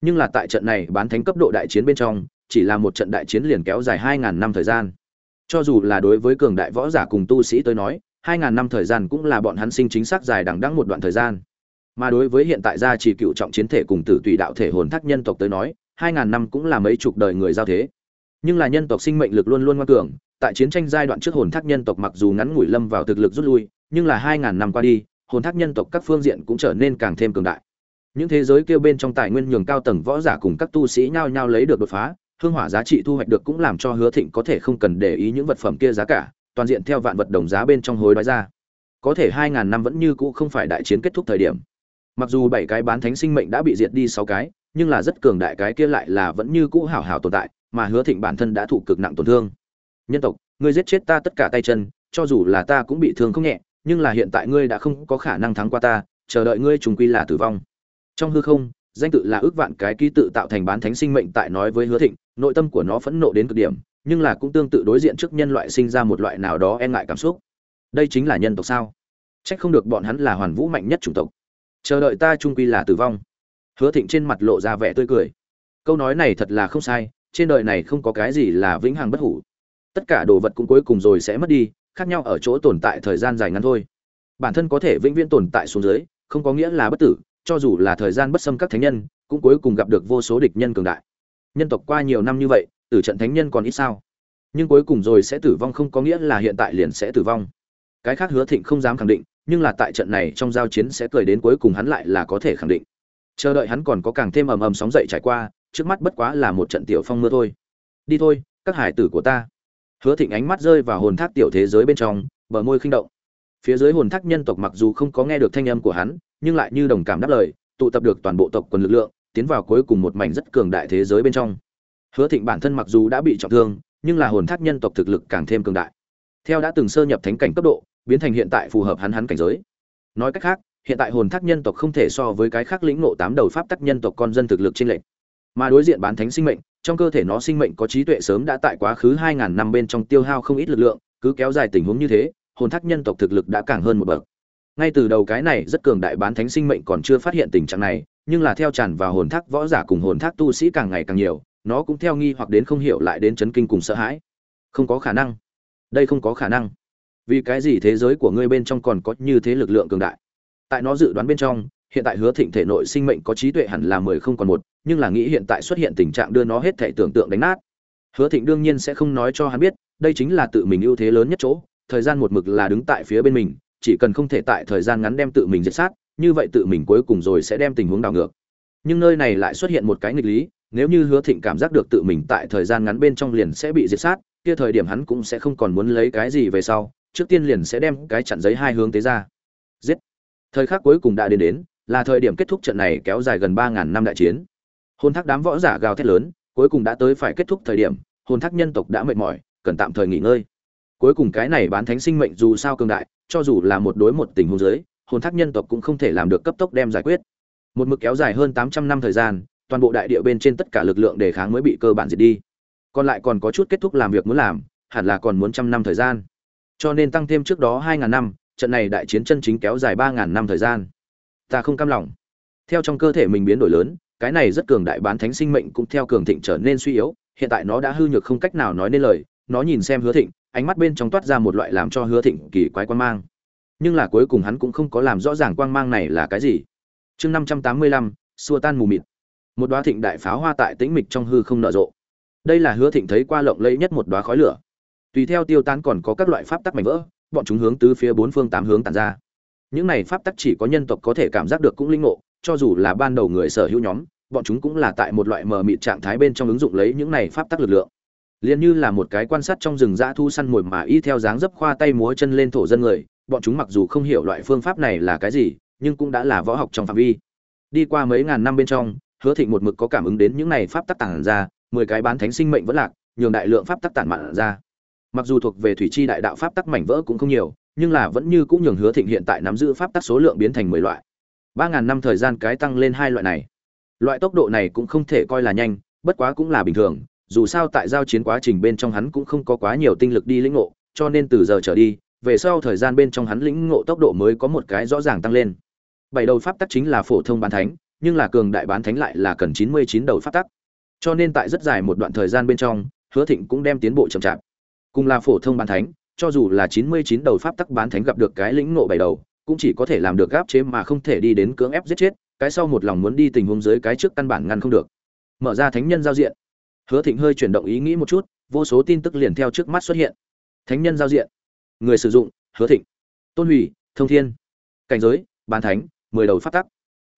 Nhưng là tại trận này bán thánh cấp độ đại chiến bên trong, chỉ là một trận đại chiến liền kéo dài hai ngàn năm thời gian cho dù là đối với cường đại võ giả cùng tu sĩ tới nói, hai ngàn năm thời gian cũng là bọn hắn sinh chính xác dài đằng đẵng một đoạn thời gian. Mà đối với hiện tại gia chỉ cựu trọng chiến thể cùng tử tùy đạo thể hồn thác nhân tộc tới nói, hai ngàn năm cũng là mấy chục đời người giao thế. Nhưng là nhân tộc sinh mệnh lực luôn luôn ngoan cường, tại chiến tranh giai đoạn trước hồn thác nhân tộc mặc dù ngắn ngủi lâm vào thực lực rút lui, nhưng là hai ngàn năm qua đi, hồn thác nhân tộc các phương diện cũng trở nên càng thêm cường đại. Những thế giới kêu bên trong tài nguyên nhường cao tầng võ giả cùng các tu sĩ nhao nhao lấy được đột phá hương hỏa giá trị thu hoạch được cũng làm cho hứa thịnh có thể không cần để ý những vật phẩm kia giá cả, toàn diện theo vạn vật đồng giá bên trong hối đoái ra. Có thể hai ngàn năm vẫn như cũ không phải đại chiến kết thúc thời điểm. Mặc dù bảy cái bán thánh sinh mệnh đã bị diệt đi sáu cái, nhưng là rất cường đại cái kia lại là vẫn như cũ hảo hảo tồn tại, mà hứa thịnh bản thân đã thụ cực nặng tổn thương. Nhân tộc, ngươi giết chết ta tất cả tay chân, cho dù là ta cũng bị thương không nhẹ, nhưng là hiện tại ngươi đã không có khả năng thắng qua ta, chờ đợi ngươi trùng quy là tử vong. Trong hư không, danh tự là ước vạn cái ký tự tạo thành bán thánh sinh mệnh tại nói với hứa thịnh nội tâm của nó phẫn nộ đến cực điểm, nhưng là cũng tương tự đối diện trước nhân loại sinh ra một loại nào đó e ngại cảm xúc. Đây chính là nhân tộc sao? Trách không được bọn hắn là hoàn vũ mạnh nhất chủng tộc. Chờ đợi ta trung quy là tử vong. Hứa thịnh trên mặt lộ ra vẻ tươi cười. Câu nói này thật là không sai, trên đời này không có cái gì là vĩnh hằng bất hủ. Tất cả đồ vật cũng cuối cùng rồi sẽ mất đi, khác nhau ở chỗ tồn tại thời gian dài ngắn thôi. Bản thân có thể vĩnh viễn tồn tại xuống dưới, không có nghĩa là bất tử, cho dù là thời gian bất xâm các thánh nhân, cũng cuối cùng gặp được vô số địch nhân cường đại nhân tộc qua nhiều năm như vậy, tử trận thánh nhân còn ít sao? Nhưng cuối cùng rồi sẽ tử vong không có nghĩa là hiện tại liền sẽ tử vong. Cái khác hứa thịnh không dám khẳng định, nhưng là tại trận này trong giao chiến sẽ cười đến cuối cùng hắn lại là có thể khẳng định. Chờ đợi hắn còn có càng thêm ầm ầm sóng dậy trải qua, trước mắt bất quá là một trận tiểu phong mưa thôi. Đi thôi, các hải tử của ta. Hứa thịnh ánh mắt rơi vào hồn thác tiểu thế giới bên trong, bờ môi khinh động. Phía dưới hồn thác nhân tộc mặc dù không có nghe được thanh âm của hắn, nhưng lại như đồng cảm đáp lời, tụ tập được toàn bộ tộc quần lực lượng tiến vào cuối cùng một mảnh rất cường đại thế giới bên trong. Hứa thịnh bản thân mặc dù đã bị trọng thương, nhưng là hồn thác nhân tộc thực lực càng thêm cường đại. Theo đã từng sơ nhập thánh cảnh cấp độ, biến thành hiện tại phù hợp hắn hắn cảnh giới. Nói cách khác, hiện tại hồn thác nhân tộc không thể so với cái khác lĩnh ngộ tám đầu pháp tắc nhân tộc con dân thực lực trên lệnh mà đối diện bán thánh sinh mệnh, trong cơ thể nó sinh mệnh có trí tuệ sớm đã tại quá khứ hai ngàn năm bên trong tiêu hao không ít lực lượng, cứ kéo dài tình huống như thế, hồn thác nhân tộc thực lực đã càng hơn một bậc. Ngay từ đầu cái này rất cường đại bán thánh sinh mệnh còn chưa phát hiện tình trạng này nhưng là theo tràn vào hồn thác võ giả cùng hồn thác tu sĩ càng ngày càng nhiều, nó cũng theo nghi hoặc đến không hiểu lại đến chấn kinh cùng sợ hãi. Không có khả năng. Đây không có khả năng. Vì cái gì thế giới của ngươi bên trong còn có như thế lực lượng cường đại? Tại nó dự đoán bên trong, hiện tại hứa thịnh thể nội sinh mệnh có trí tuệ hẳn là mười không còn một, nhưng là nghĩ hiện tại xuất hiện tình trạng đưa nó hết thể tưởng tượng đánh nát. Hứa thịnh đương nhiên sẽ không nói cho hắn biết, đây chính là tự mình ưu thế lớn nhất chỗ, thời gian một mực là đứng tại phía bên mình, chỉ cần không thể tại thời gian ngắn đem tự mình diệt sát như vậy tự mình cuối cùng rồi sẽ đem tình huống đảo ngược. Nhưng nơi này lại xuất hiện một cái nghịch lý, nếu như hứa thịnh cảm giác được tự mình tại thời gian ngắn bên trong liền sẽ bị diệt sát, kia thời điểm hắn cũng sẽ không còn muốn lấy cái gì về sau, trước tiên liền sẽ đem cái chặn giấy hai hướng tế ra. Giết! Thời khắc cuối cùng đã đến đến, là thời điểm kết thúc trận này kéo dài gần ba ngàn năm đại chiến. Hôn thác đám võ giả gào thét lớn, cuối cùng đã tới phải kết thúc thời điểm hôn thác nhân tộc đã mệt mỏi, cần tạm thời nghỉ ngơi. Cuối cùng cái này bán thánh sinh mệnh dù sao cường đại, cho dù là một đối một tình huống giới hồn thác nhân tộc cũng không thể làm được cấp tốc đem giải quyết. Một mực kéo dài hơn tám trăm năm thời gian, toàn bộ đại địa bên trên tất cả lực lượng đề kháng mới bị cơ bản diệt đi. Còn lại còn có chút kết thúc làm việc muốn làm, hẳn là còn muốn trăm năm thời gian. Cho nên tăng thêm trước đó hai ngàn năm, trận này đại chiến chân chính kéo dài ba ngàn năm thời gian. Ta không cam lòng. Theo trong cơ thể mình biến đổi lớn, cái này rất cường đại bán thánh sinh mệnh cũng theo cường thịnh trở nên suy yếu, hiện tại nó đã hư nhược không cách nào nói nên lời, nó nhìn xem hứa thịnh, ánh mắt bên trong toát ra một loại làm cho hứa thịnh kỳ quái quan mang nhưng là cuối cùng hắn cũng không có làm rõ ràng quang mang này là cái gì. Chương năm trăm tám mươi lăm, xua tan mù mịt. Một đoá thịnh đại pháo hoa tại tĩnh mịch trong hư không nở rộ. Đây là hứa thịnh thấy qua lộng lẫy nhất một đoá khói lửa. Tùy theo tiêu tan còn có các loại pháp tắc mảnh vỡ, bọn chúng hướng tứ phía bốn phương tám hướng tàn ra. Những này pháp tắc chỉ có nhân tộc có thể cảm giác được cũng linh ngộ, cho dù là ban đầu người sở hữu nhóm, bọn chúng cũng là tại một loại mờ mịt trạng thái bên trong ứng dụng lấy những này pháp tắc lực lượng. Liền như là một cái quan sát trong rừng dã thu săn mồi mà y theo dáng dấp khoa tay múa chân lên thổ dân người bọn chúng mặc dù không hiểu loại phương pháp này là cái gì, nhưng cũng đã là võ học trong phạm vi. Đi qua mấy ngàn năm bên trong, hứa thịnh một mực có cảm ứng đến những này pháp tắc tản ra, mười cái bán thánh sinh mệnh vẫn lạc, nhường đại lượng pháp tắc tản mạn ra. Mặc dù thuộc về thủy chi đại đạo pháp tắc mảnh vỡ cũng không nhiều, nhưng là vẫn như cũng nhường hứa thịnh hiện tại nắm giữ pháp tắc số lượng biến thành mười loại. Ba ngàn năm thời gian cái tăng lên hai loại này. Loại tốc độ này cũng không thể coi là nhanh, bất quá cũng là bình thường, dù sao tại giao chiến quá trình bên trong hắn cũng không có quá nhiều tinh lực đi lĩnh ngộ, cho nên từ giờ trở đi về sau thời gian bên trong hắn lĩnh ngộ tốc độ mới có một cái rõ ràng tăng lên. Bảy đầu pháp tắc chính là phổ thông bán thánh, nhưng là cường đại bán thánh lại là cần chín mươi chín đầu pháp tắc. Cho nên tại rất dài một đoạn thời gian bên trong, hứa thịnh cũng đem tiến bộ chậm chạp. Cùng là phổ thông bán thánh, cho dù là chín mươi chín đầu pháp tắc bán thánh gặp được cái lĩnh ngộ bảy đầu, cũng chỉ có thể làm được gáp chế mà không thể đi đến cưỡng ép giết chết, cái sau một lòng muốn đi tình huống dưới cái trước căn bản ngăn không được. Mở ra thánh nhân giao diện. Hứa thịnh hơi chuyển động ý nghĩ một chút, vô số tin tức liền theo trước mắt xuất hiện. Thánh nhân giao diện người sử dụng, hứa thịnh, tôn hủy, thông thiên, cảnh giới bàn thánh, mười đầu phát tắc,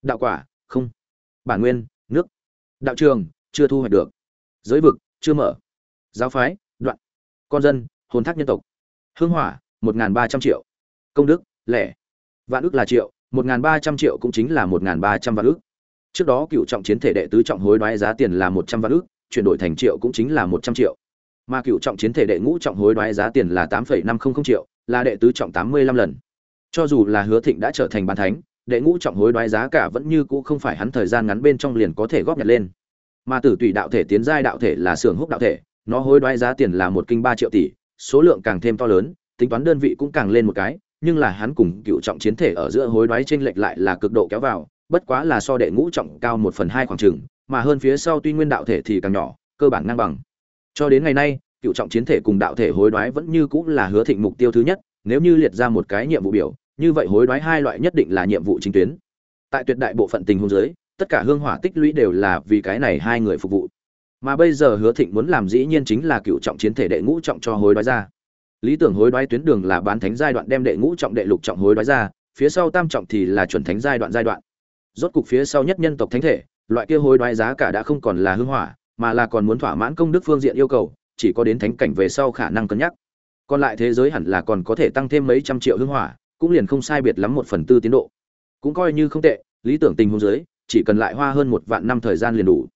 đạo quả, không, bản nguyên, nước, đạo trường, chưa thu hoạch được, giới vực, chưa mở, giáo phái, đoạn, con dân, hồn thác nhân tộc, hương hỏa, một n g h n ba trăm triệu, công đức, lẻ, vạn ước là triệu, một n g h n ba trăm triệu cũng chính là một n g h n ba trăm vạn ước. Trước đó cựu trọng chiến thể đệ tứ trọng hối đoái giá tiền là một trăm vạn ước, chuyển đổi thành triệu cũng chính là một trăm triệu mà cựu trọng chiến thể đệ ngũ trọng hối đoái giá tiền là tám phẩy năm không không triệu, là đệ tứ trọng tám mươi lăm lần. Cho dù là hứa thịnh đã trở thành bàn thánh, đệ ngũ trọng hối đoái giá cả vẫn như cũ không phải hắn thời gian ngắn bên trong liền có thể góp nhặt lên. Mà tử tùy đạo thể tiến giai đạo thể là xưởng húc đạo thể, nó hối đoái giá tiền là một kinh ba triệu tỷ, số lượng càng thêm to lớn, tính toán đơn vị cũng càng lên một cái, nhưng là hắn cùng cựu trọng chiến thể ở giữa hối đoái trên lệch lại là cực độ kéo vào, bất quá là so đệ ngũ trọng cao một phần hai khoảng trừng mà hơn phía sau tuy nguyên đạo thể thì càng nhỏ, cơ bản ngang bằng cho đến ngày nay, cựu trọng chiến thể cùng đạo thể hối đoái vẫn như cũng là hứa thịnh mục tiêu thứ nhất, nếu như liệt ra một cái nhiệm vụ biểu, như vậy hối đoái hai loại nhất định là nhiệm vụ chính tuyến. Tại tuyệt đại bộ phận tình huống giới tất cả hương hỏa tích lũy đều là vì cái này hai người phục vụ. Mà bây giờ hứa thịnh muốn làm dĩ nhiên chính là cựu trọng chiến thể đệ ngũ trọng cho hối đoái ra. Lý tưởng hối đoái tuyến đường là bán thánh giai đoạn đem đệ ngũ trọng đệ lục trọng hối đoái ra, phía sau tam trọng thì là chuẩn thánh giai đoạn giai đoạn. Rốt cục phía sau nhất nhân tộc thánh thể, loại kia hối đoái giá cả đã không còn là hương hỏa mà là còn muốn thỏa mãn công đức phương diện yêu cầu, chỉ có đến thánh cảnh về sau khả năng cân nhắc. Còn lại thế giới hẳn là còn có thể tăng thêm mấy trăm triệu hương hỏa, cũng liền không sai biệt lắm một phần tư tiến độ. Cũng coi như không tệ, lý tưởng tình huống giới chỉ cần lại hoa hơn một vạn năm thời gian liền đủ.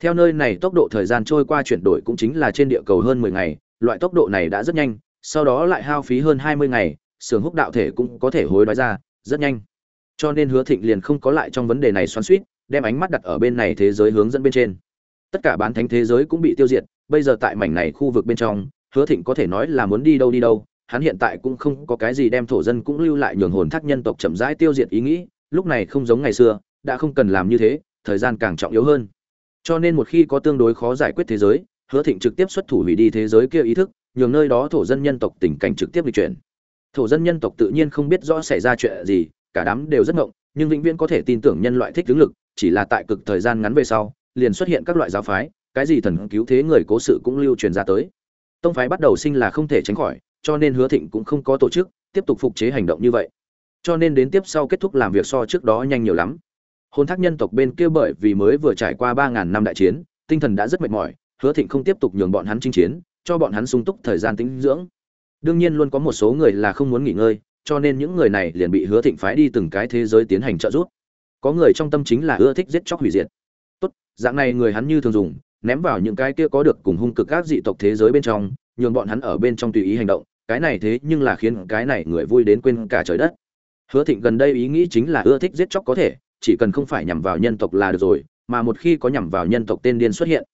Theo nơi này tốc độ thời gian trôi qua chuyển đổi cũng chính là trên địa cầu hơn mười ngày, loại tốc độ này đã rất nhanh, sau đó lại hao phí hơn hai mươi ngày sưởng húc đạo thể cũng có thể hối đoái ra, rất nhanh. Cho nên hứa thịnh liền không có lại trong vấn đề này xoắn suýt đem ánh mắt đặt ở bên này thế giới hướng dẫn bên trên tất cả bán thánh thế giới cũng bị tiêu diệt, bây giờ tại mảnh này khu vực bên trong, hứa thịnh có thể nói là muốn đi đâu đi đâu, hắn hiện tại cũng không có cái gì đem thổ dân cũng lưu lại nhường hồn thác nhân tộc chậm rãi tiêu diệt ý nghĩ, lúc này không giống ngày xưa, đã không cần làm như thế, thời gian càng trọng yếu hơn. Cho nên một khi có tương đối khó giải quyết thế giới, hứa thịnh trực tiếp xuất thủ hủy đi thế giới kia ý thức, nhường nơi đó thổ dân nhân tộc tình cảnh trực tiếp lịch chuyển. Thổ dân nhân tộc tự nhiên không biết rõ xảy ra chuyện gì, cả đám đều rất ngộng, nhưng vĩnh viễn có thể tin tưởng nhân loại thích tướng lực, chỉ là tại cực thời gian ngắn về sau liền xuất hiện các loại giáo phái, cái gì thần cứu thế người cố sự cũng lưu truyền ra tới. Tông phái bắt đầu sinh là không thể tránh khỏi, cho nên hứa thịnh cũng không có tổ chức, tiếp tục phục chế hành động như vậy. Cho nên đến tiếp sau kết thúc làm việc so trước đó nhanh nhiều lắm. Hôn thác nhân tộc bên kia bởi vì mới vừa trải qua ba ngàn năm đại chiến, tinh thần đã rất mệt mỏi, hứa thịnh không tiếp tục nhường bọn hắn chinh chiến, cho bọn hắn sung túc thời gian tĩnh dưỡng. Đương nhiên luôn có một số người là không muốn nghỉ ngơi, cho nên những người này liền bị hứa thịnh phái đi từng cái thế giới tiến hành trợ giúp. Có người trong tâm chính là ưa thích giết chóc hủy diệt dạng này người hắn như thường dùng, ném vào những cái kia có được cùng hung cực các dị tộc thế giới bên trong, nhường bọn hắn ở bên trong tùy ý hành động, cái này thế nhưng là khiến cái này người vui đến quên cả trời đất. Hứa thịnh gần đây ý nghĩ chính là ưa thích giết chóc có thể, chỉ cần không phải nhằm vào nhân tộc là được rồi, mà một khi có nhằm vào nhân tộc tên điên xuất hiện.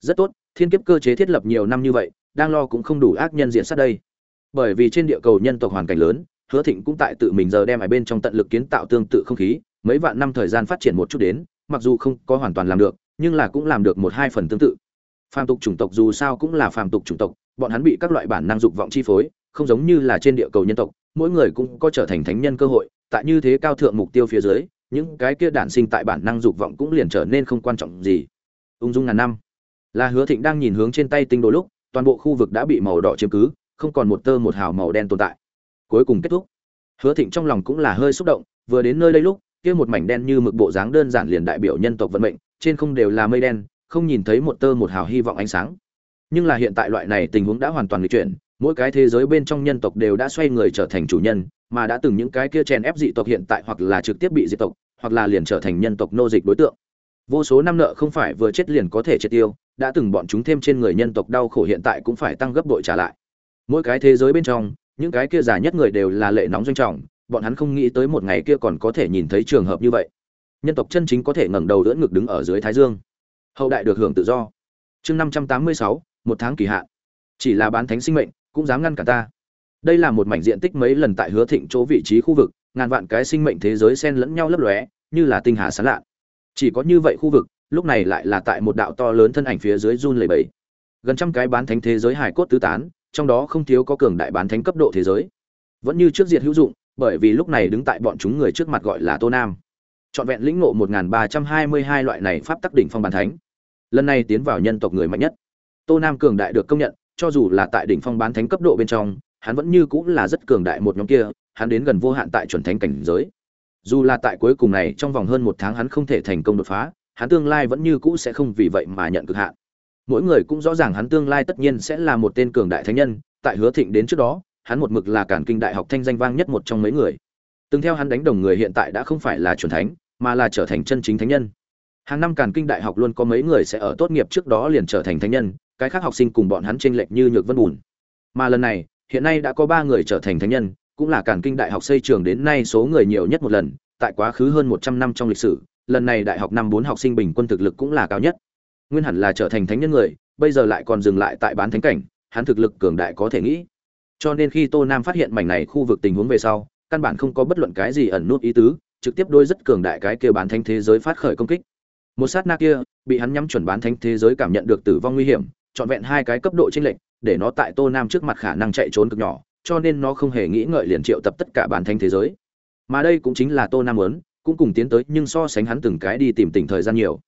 Rất tốt, thiên kiếp cơ chế thiết lập nhiều năm như vậy, đang lo cũng không đủ ác nhân diện sát đây. Bởi vì trên địa cầu nhân tộc hoàn cảnh lớn, hứa thịnh cũng tại tự mình giờ đem ở bên trong tận lực kiến tạo tương tự không khí, mấy vạn năm thời gian phát triển một chút đến, mặc dù không có hoàn toàn làm được nhưng là cũng làm được một hai phần tương tự. Phàm tục chủng tộc dù sao cũng là phàm tục chủng tộc, bọn hắn bị các loại bản năng dục vọng chi phối, không giống như là trên địa cầu nhân tộc, mỗi người cũng có trở thành thánh nhân cơ hội, tại như thế cao thượng mục tiêu phía dưới, những cái kia đản sinh tại bản năng dục vọng cũng liền trở nên không quan trọng gì. Ung dung ngàn năm. Là hứa thịnh đang nhìn hướng trên tay tinh đồ lúc, toàn bộ khu vực đã bị màu đỏ chiếm cứ, không còn một tơ một hào màu đen tồn tại. Cuối cùng kết thúc. Hứa thịnh trong lòng cũng là hơi xúc động, vừa đến nơi đây lúc, kia một mảnh đen như mực bộ dáng đơn giản liền đại biểu nhân tộc vận mệnh trên không đều là mây đen, không nhìn thấy một tơ một hào hy vọng ánh sáng. Nhưng là hiện tại loại này tình huống đã hoàn toàn nghịch chuyển, mỗi cái thế giới bên trong nhân tộc đều đã xoay người trở thành chủ nhân, mà đã từng những cái kia chèn ép dị tộc hiện tại hoặc là trực tiếp bị dị tộc, hoặc là liền trở thành nhân tộc nô dịch đối tượng. Vô số năm nợ không phải vừa chết liền có thể triệt tiêu, đã từng bọn chúng thêm trên người nhân tộc đau khổ hiện tại cũng phải tăng gấp bội trả lại. Mỗi cái thế giới bên trong, những cái kia già nhất người đều là lệ nóng doanh trọng, bọn hắn không nghĩ tới một ngày kia còn có thể nhìn thấy trường hợp như vậy nhân tộc chân chính có thể ngẩng đầu đỡ ngực đứng ở dưới thái dương. Hậu đại được hưởng tự do. Chương năm trăm tám mươi sáu, một tháng kỳ hạn. Chỉ là bán thánh sinh mệnh, cũng dám ngăn cả ta. Đây là một mảnh diện tích mấy lần tại hứa thịnh chỗ vị trí khu vực, ngàn vạn cái sinh mệnh thế giới xen lẫn nhau lấp lóe, như là tinh hà sán lạ. Chỉ có như vậy khu vực, lúc này lại là tại một đạo to lớn thân ảnh phía dưới run lầy bẫy gần trăm cái bán thánh thế giới hải cốt tứ tán, trong đó không thiếu có cường đại bán thánh cấp độ thế giới. Vẫn như trước diệt hữu dụng, bởi vì lúc này đứng tại bọn chúng người trước mặt gọi là tô nam trọn vẹn lĩnh ngộ một ba trăm hai mươi hai loại này pháp tắc đỉnh phong bản thánh. Lần này tiến vào nhân tộc người mạnh nhất. Tô nam cường đại được công nhận, cho dù là tại đỉnh phong bán thánh cấp độ bên trong, hắn vẫn như cũng là rất cường đại một nhóm kia, hắn đến gần vô hạn tại chuẩn thánh cảnh giới. Dù là tại cuối cùng này, trong vòng hơn một tháng hắn không thể thành công đột phá, hắn tương lai vẫn như cũ sẽ không vì vậy mà nhận cực hạn. Mỗi người cũng rõ ràng hắn tương lai tất nhiên sẽ là một tên cường đại thánh nhân, tại hứa thịnh đến trước đó, hắn một mực là cản kinh đại học thanh danh vang nhất một trong mấy người từng theo hắn đánh đồng người hiện tại đã không phải là chuẩn thánh, mà là trở thành chân chính thánh nhân. Hàng năm càn kinh đại học luôn có mấy người sẽ ở tốt nghiệp trước đó liền trở thành thánh nhân, cái khác học sinh cùng bọn hắn chênh lệch như nhược vân bùn. Mà lần này, hiện nay đã có ba người trở thành thánh nhân, cũng là càn kinh đại học xây trường đến nay số người nhiều nhất một lần, tại quá khứ hơn một trăm năm trong lịch sử, lần này đại học năm bốn học sinh bình quân thực lực cũng là cao nhất. Nguyên hẳn là trở thành thánh nhân người, bây giờ lại còn dừng lại tại bán thánh cảnh, hắn thực lực cường đại có thể nghĩ. Cho nên khi tô nam phát hiện mảnh này khu vực tình huống về sau căn bản không có bất luận cái gì ẩn nút ý tứ trực tiếp đôi rất cường đại cái kia bán thánh thế giới phát khởi công kích. Một sát na kia bị hắn nhắm chuẩn bán thánh thế giới cảm nhận được tử vong nguy hiểm trọn vẹn hai cái cấp độ chênh lệch để nó tại tô nam trước mặt khả năng chạy trốn cực nhỏ cho nên nó không hề nghĩ ngợi liền triệu tập tất cả bán thánh thế giới. Mà đây cũng chính là tô nam lớn, cũng cùng tiến tới nhưng so sánh hắn từng cái đi tìm tỉnh thời gian nhiều.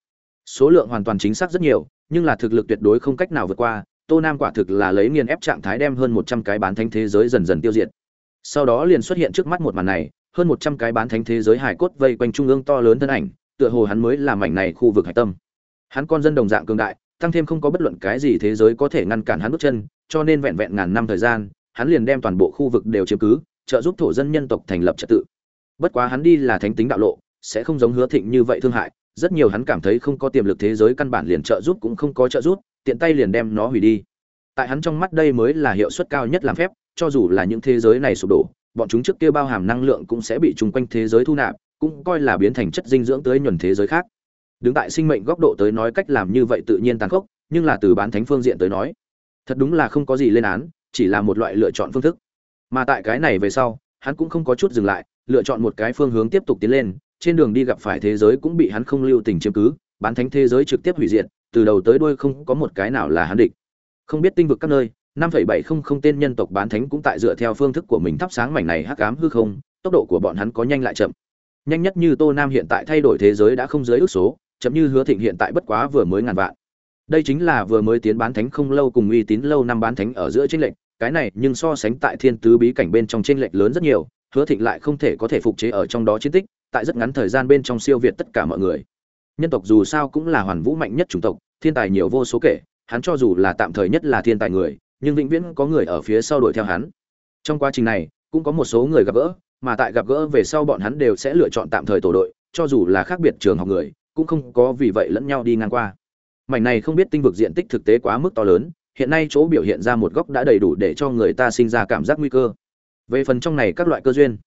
Số lượng hoàn toàn chính xác rất nhiều nhưng là thực lực tuyệt đối không cách nào vượt qua tô nam quả thực là lấy nghiền ép trạng thái đem hơn một trăm cái bán thánh thế giới dần dần tiêu diệt sau đó liền xuất hiện trước mắt một màn này, hơn một trăm cái bán thánh thế giới hải cốt vây quanh trung ương to lớn thân ảnh, tựa hồ hắn mới làm mảnh này khu vực hải tâm. Hắn con dân đồng dạng cường đại, tăng thêm không có bất luận cái gì thế giới có thể ngăn cản hắn bước chân, cho nên vẹn vẹn ngàn năm thời gian, hắn liền đem toàn bộ khu vực đều chiếm cứ, trợ giúp thổ dân nhân tộc thành lập trật tự. Bất quá hắn đi là thánh tính đạo lộ, sẽ không giống hứa thịnh như vậy thương hại, rất nhiều hắn cảm thấy không có tiềm lực thế giới căn bản liền trợ giúp cũng không có trợ giúp, tiện tay liền đem nó hủy đi. Tại hắn trong mắt đây mới là hiệu suất cao nhất làm phép cho dù là những thế giới này sụp đổ, bọn chúng trước kia bao hàm năng lượng cũng sẽ bị chung quanh thế giới thu nạp, cũng coi là biến thành chất dinh dưỡng tới nhuần thế giới khác. Đứng tại sinh mệnh góc độ tới nói cách làm như vậy tự nhiên tàn khốc, nhưng là từ bán thánh phương diện tới nói, thật đúng là không có gì lên án, chỉ là một loại lựa chọn phương thức. Mà tại cái này về sau, hắn cũng không có chút dừng lại, lựa chọn một cái phương hướng tiếp tục tiến lên, trên đường đi gặp phải thế giới cũng bị hắn không lưu tình chiếm cứ, bán thánh thế giới trực tiếp hủy diệt, từ đầu tới đuôi không có một cái nào là hắn địch. Không biết tinh vực các nơi năm phẩy bảy không không tên nhân tộc bán thánh cũng tại dựa theo phương thức của mình thắp sáng mảnh này hắc ám hư không, tốc độ của bọn hắn có nhanh lại chậm. Nhanh nhất như tô nam hiện tại thay đổi thế giới đã không dưới ước số, chậm như hứa thịnh hiện tại bất quá vừa mới ngàn vạn. Đây chính là vừa mới tiến bán thánh không lâu cùng uy tín lâu năm bán thánh ở giữa chênh lệch, cái này nhưng so sánh tại thiên tứ bí cảnh bên trong chênh lệch lớn rất nhiều, hứa thịnh lại không thể có thể phục chế ở trong đó chiến tích, tại rất ngắn thời gian bên trong siêu việt tất cả mọi người. Nhân tộc dù sao cũng là hoàn vũ mạnh nhất chủng tộc, thiên tài nhiều vô số kể, hắn cho dù là tạm thời nhất là thiên tài người nhưng vĩnh viễn có người ở phía sau đuổi theo hắn. Trong quá trình này, cũng có một số người gặp gỡ, mà tại gặp gỡ về sau bọn hắn đều sẽ lựa chọn tạm thời tổ đội, cho dù là khác biệt trường học người, cũng không có vì vậy lẫn nhau đi ngang qua. Mảnh này không biết tinh vực diện tích thực tế quá mức to lớn, hiện nay chỗ biểu hiện ra một góc đã đầy đủ để cho người ta sinh ra cảm giác nguy cơ. Về phần trong này các loại cơ duyên,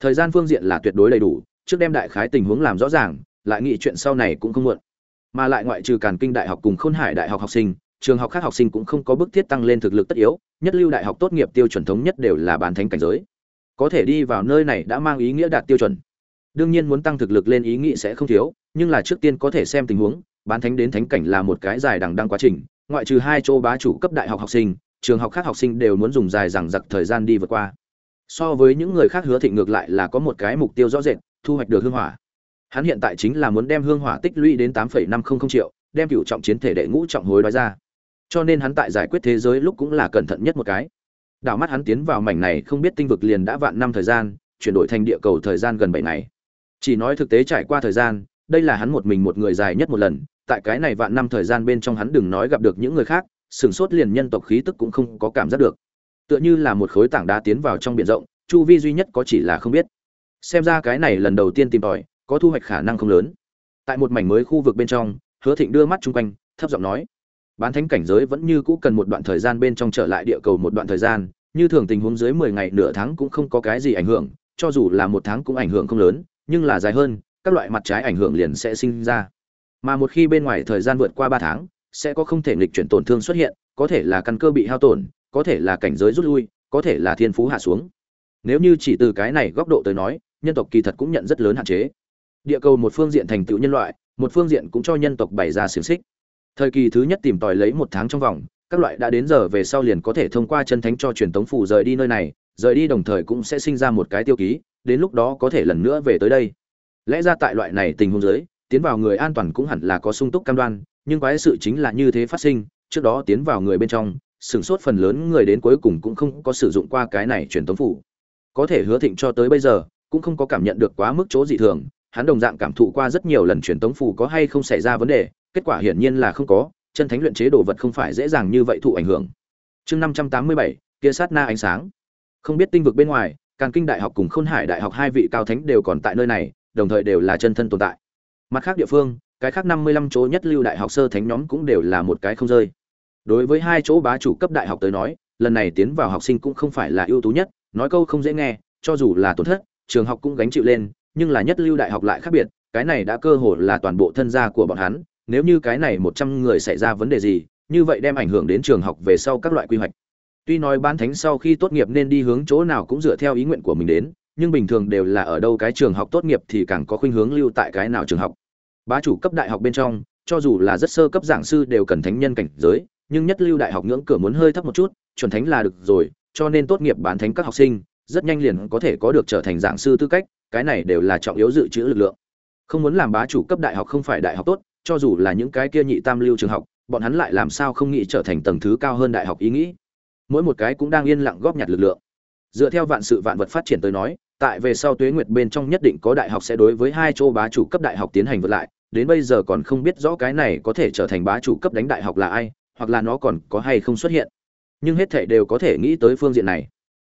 thời gian phương diện là tuyệt đối đầy đủ, trước đem đại khái tình huống làm rõ ràng, lại nghĩ chuyện sau này cũng không muộn. Mà lại ngoại trừ càn kinh đại học cùng khôn hải đại học học sinh trường học khác học sinh cũng không có bức thiết tăng lên thực lực tất yếu, nhất lưu đại học tốt nghiệp tiêu chuẩn thống nhất đều là bán thánh cảnh giới. Có thể đi vào nơi này đã mang ý nghĩa đạt tiêu chuẩn. Đương nhiên muốn tăng thực lực lên ý nghĩ sẽ không thiếu, nhưng là trước tiên có thể xem tình huống, bán thánh đến thánh cảnh là một cái dài đằng đăng quá trình, ngoại trừ hai chỗ bá chủ cấp đại học học sinh, trường học khác học sinh đều muốn dùng dài dằng dặc thời gian đi vượt qua. So với những người khác hứa thịnh ngược lại là có một cái mục tiêu rõ rệt, thu hoạch được hương hỏa. Hắn hiện tại chính là muốn đem hương hỏa tích lũy đến tám năm trăm linh triệu, đem cựu trọng chiến thể đệ ngũ trọng hối đoái ra cho nên hắn tại giải quyết thế giới lúc cũng là cẩn thận nhất một cái. Đảo mắt hắn tiến vào mảnh này không biết tinh vực liền đã vạn năm thời gian, chuyển đổi thành địa cầu thời gian gần bảy ngày. Chỉ nói thực tế trải qua thời gian, đây là hắn một mình một người dài nhất một lần, tại cái này vạn năm thời gian bên trong hắn đừng nói gặp được những người khác sửng sốt liền nhân tộc khí tức cũng không có cảm giác được. Tựa như là một khối tảng đá tiến vào trong biển rộng, chu vi duy nhất có chỉ là không biết. Xem ra cái này lần đầu tiên tìm tòi, có thu hoạch khả năng không lớn. Tại một mảnh mới khu vực bên trong, hứa thịnh đưa mắt chung quanh, thấp giọng nói bán thánh cảnh giới vẫn như cũ cần một đoạn thời gian bên trong trở lại địa cầu một đoạn thời gian, như thường tình huống dưới mười ngày nửa tháng cũng không có cái gì ảnh hưởng, cho dù là một tháng cũng ảnh hưởng không lớn, nhưng là dài hơn, các loại mặt trái ảnh hưởng liền sẽ sinh ra. Mà một khi bên ngoài thời gian vượt qua ba tháng, sẽ có không thể nghịch chuyển tổn thương xuất hiện, có thể là căn cơ bị hao tổn, có thể là cảnh giới rút lui, có thể là thiên phú hạ xuống. Nếu như chỉ từ cái này góc độ tới nói, nhân tộc kỳ thật cũng nhận rất lớn hạn chế. Địa cầu một phương diện thành tựu nhân loại, một phương diện cũng cho nhân tộc bày ra xiềng xích thời kỳ thứ nhất tìm tòi lấy một tháng trong vòng, các loại đã đến giờ về sau liền có thể thông qua chân thánh cho truyền tống phủ rời đi nơi này, rời đi đồng thời cũng sẽ sinh ra một cái tiêu ký, đến lúc đó có thể lần nữa về tới đây. Lẽ ra tại loại này tình huống giới tiến vào người an toàn cũng hẳn là có sung túc cam đoan, nhưng quái sự chính là như thế phát sinh, trước đó tiến vào người bên trong, sửng sốt phần lớn người đến cuối cùng cũng không có sử dụng qua cái này truyền tống phủ. Có thể hứa thịnh cho tới bây giờ, cũng không có cảm nhận được quá mức chỗ dị thường, hắn đồng dạng cảm thụ qua rất nhiều lần truyền tống phủ có hay không xảy ra vấn đề kết quả hiển nhiên là không có, chân thánh luyện chế đồ vật không phải dễ dàng như vậy thụ ảnh hưởng. Chương năm trăm tám mươi bảy, kia sát na ánh sáng. Không biết tinh vực bên ngoài càng kinh đại học cùng khôn hải đại học hai vị cao thánh đều còn tại nơi này, đồng thời đều là chân thân tồn tại. Mặt khác địa phương, cái khác năm mươi lăm chỗ nhất lưu đại học sơ thánh nhóm cũng đều là một cái không rơi. Đối với hai chỗ bá chủ cấp đại học tới nói, lần này tiến vào học sinh cũng không phải là ưu tú nhất, nói câu không dễ nghe, cho dù là tổn thất, trường học cũng gánh chịu lên, nhưng là nhất lưu đại học lại khác biệt, cái này đã cơ hồ là toàn bộ thân gia của bọn hắn nếu như cái này một trăm người xảy ra vấn đề gì, như vậy đem ảnh hưởng đến trường học về sau các loại quy hoạch. Tuy nói ban thánh sau khi tốt nghiệp nên đi hướng chỗ nào cũng dựa theo ý nguyện của mình đến, nhưng bình thường đều là ở đâu cái trường học tốt nghiệp thì càng có khuynh hướng lưu tại cái nào trường học. Bá chủ cấp đại học bên trong, cho dù là rất sơ cấp giảng sư đều cần thánh nhân cảnh giới, nhưng nhất lưu đại học ngưỡng cửa muốn hơi thấp một chút, chuẩn thánh là được rồi, cho nên tốt nghiệp bán thánh các học sinh, rất nhanh liền có thể có được trở thành giảng sư tư cách, cái này đều là trọng yếu dự trữ lực lượng. Không muốn làm bá chủ cấp đại học không phải đại học tốt cho dù là những cái kia nhị tam lưu trường học, bọn hắn lại làm sao không nghĩ trở thành tầng thứ cao hơn đại học ý nghĩ? Mỗi một cái cũng đang yên lặng góp nhặt lực lượng. Dựa theo vạn sự vạn vật phát triển tới nói, tại về sau tuế nguyệt bên trong nhất định có đại học sẽ đối với hai châu bá chủ cấp đại học tiến hành vượt lại, đến bây giờ còn không biết rõ cái này có thể trở thành bá chủ cấp đánh đại học là ai, hoặc là nó còn có hay không xuất hiện. Nhưng hết thảy đều có thể nghĩ tới phương diện này.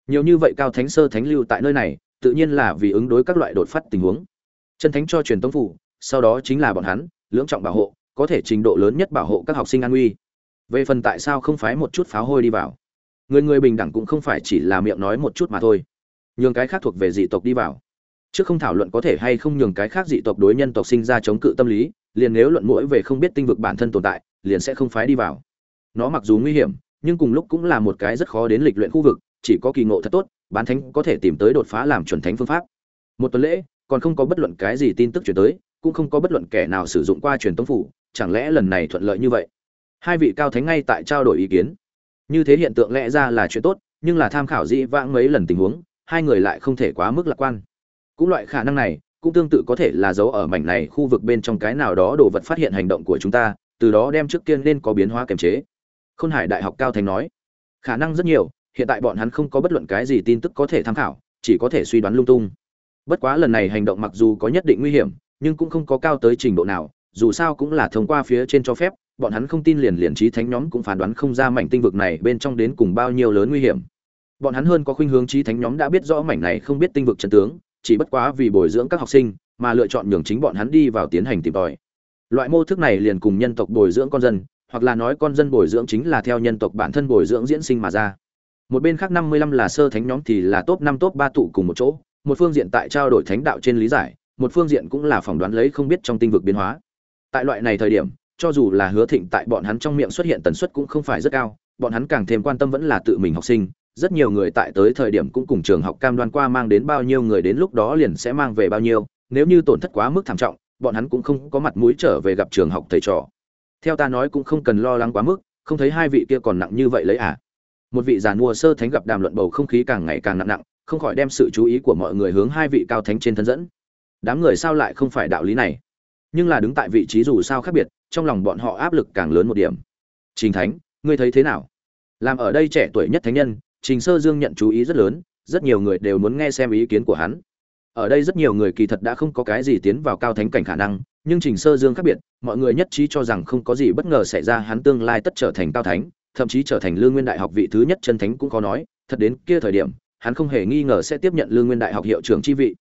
Nhiều như vậy cao thánh sơ thánh lưu tại nơi này, tự nhiên là vì ứng đối các loại đột phát tình huống. Chân thánh cho truyền tống phủ, sau đó chính là bọn hắn lưỡng trọng bảo hộ, có thể trình độ lớn nhất bảo hộ các học sinh an nguy về phần tại sao không phái một chút pháo hôi đi vào? Người người bình đẳng cũng không phải chỉ là miệng nói một chút mà thôi. Nhường cái khác thuộc về dị tộc đi vào. Trước không thảo luận có thể hay không nhường cái khác dị tộc đối nhân tộc sinh ra chống cự tâm lý, liền nếu luận mũi về không biết tinh vực bản thân tồn tại, liền sẽ không phái đi vào. Nó mặc dù nguy hiểm, nhưng cùng lúc cũng là một cái rất khó đến lịch luyện khu vực, chỉ có kỳ ngộ thật tốt, bán thánh có thể tìm tới đột phá làm chuẩn thánh phương pháp. Một tuần lễ, còn không có bất luận cái gì tin tức chuyển tới cũng không có bất luận kẻ nào sử dụng qua truyền tống phủ, chẳng lẽ lần này thuận lợi như vậy? Hai vị cao thánh ngay tại trao đổi ý kiến. Như thế hiện tượng lẽ ra là chuyện tốt, nhưng là tham khảo dĩ vãng mấy lần tình huống, hai người lại không thể quá mức lạc quan. Cũng loại khả năng này, cũng tương tự có thể là dấu ở mảnh này khu vực bên trong cái nào đó đồ vật phát hiện hành động của chúng ta, từ đó đem trước tiên nên có biến hóa kiềm chế. Khôn hải đại học cao thành nói, khả năng rất nhiều, hiện tại bọn hắn không có bất luận cái gì tin tức có thể tham khảo, chỉ có thể suy đoán lung tung. Bất quá lần này hành động mặc dù có nhất định nguy hiểm nhưng cũng không có cao tới trình độ nào, dù sao cũng là thông qua phía trên cho phép, bọn hắn không tin liền liền trí thánh nhóm cũng phán đoán không ra mảnh tinh vực này bên trong đến cùng bao nhiêu lớn nguy hiểm. Bọn hắn hơn có khuynh hướng trí thánh nhóm đã biết rõ mảnh này không biết tinh vực chân tướng, chỉ bất quá vì bồi dưỡng các học sinh mà lựa chọn nhường chính bọn hắn đi vào tiến hành tìm tòi. Loại mô thức này liền cùng nhân tộc bồi dưỡng con dân, hoặc là nói con dân bồi dưỡng chính là theo nhân tộc bản thân bồi dưỡng diễn sinh mà ra. Một bên khác năm mươi lăm là sơ thánh nhóm thì là top năm, top ba tụ cùng một chỗ, một phương diện tại trao đổi thánh đạo trên lý giải một phương diện cũng là phỏng đoán lấy không biết trong tinh vực biến hóa. Tại loại này thời điểm, cho dù là hứa thịnh tại bọn hắn trong miệng xuất hiện tần suất cũng không phải rất cao, bọn hắn càng thêm quan tâm vẫn là tự mình học sinh, rất nhiều người tại tới thời điểm cũng cùng trường học cam đoan qua mang đến bao nhiêu người đến lúc đó liền sẽ mang về bao nhiêu, nếu như tổn thất quá mức thảm trọng, bọn hắn cũng không có mặt mũi trở về gặp trường học thầy trò. Theo ta nói cũng không cần lo lắng quá mức, không thấy hai vị kia còn nặng như vậy lấy à? Một vị giàn mua sơ thánh gặp đàm luận bầu không khí càng ngày càng nặng nặng, không khỏi đem sự chú ý của mọi người hướng hai vị cao thánh trên thân dẫn đám người sao lại không phải đạo lý này? Nhưng là đứng tại vị trí dù sao khác biệt, trong lòng bọn họ áp lực càng lớn một điểm. Trình thánh, ngươi thấy thế nào? Làm ở đây trẻ tuổi nhất thánh nhân, trình sơ dương nhận chú ý rất lớn, rất nhiều người đều muốn nghe xem ý kiến của hắn. Ở đây rất nhiều người kỳ thật đã không có cái gì tiến vào cao thánh cảnh khả năng, nhưng trình sơ dương khác biệt, mọi người nhất trí cho rằng không có gì bất ngờ xảy ra, hắn tương lai tất trở thành cao thánh, thậm chí trở thành lương nguyên đại học vị thứ nhất chân thánh cũng có nói, thật đến kia thời điểm, hắn không hề nghi ngờ sẽ tiếp nhận lương nguyên đại học hiệu trưởng chi vị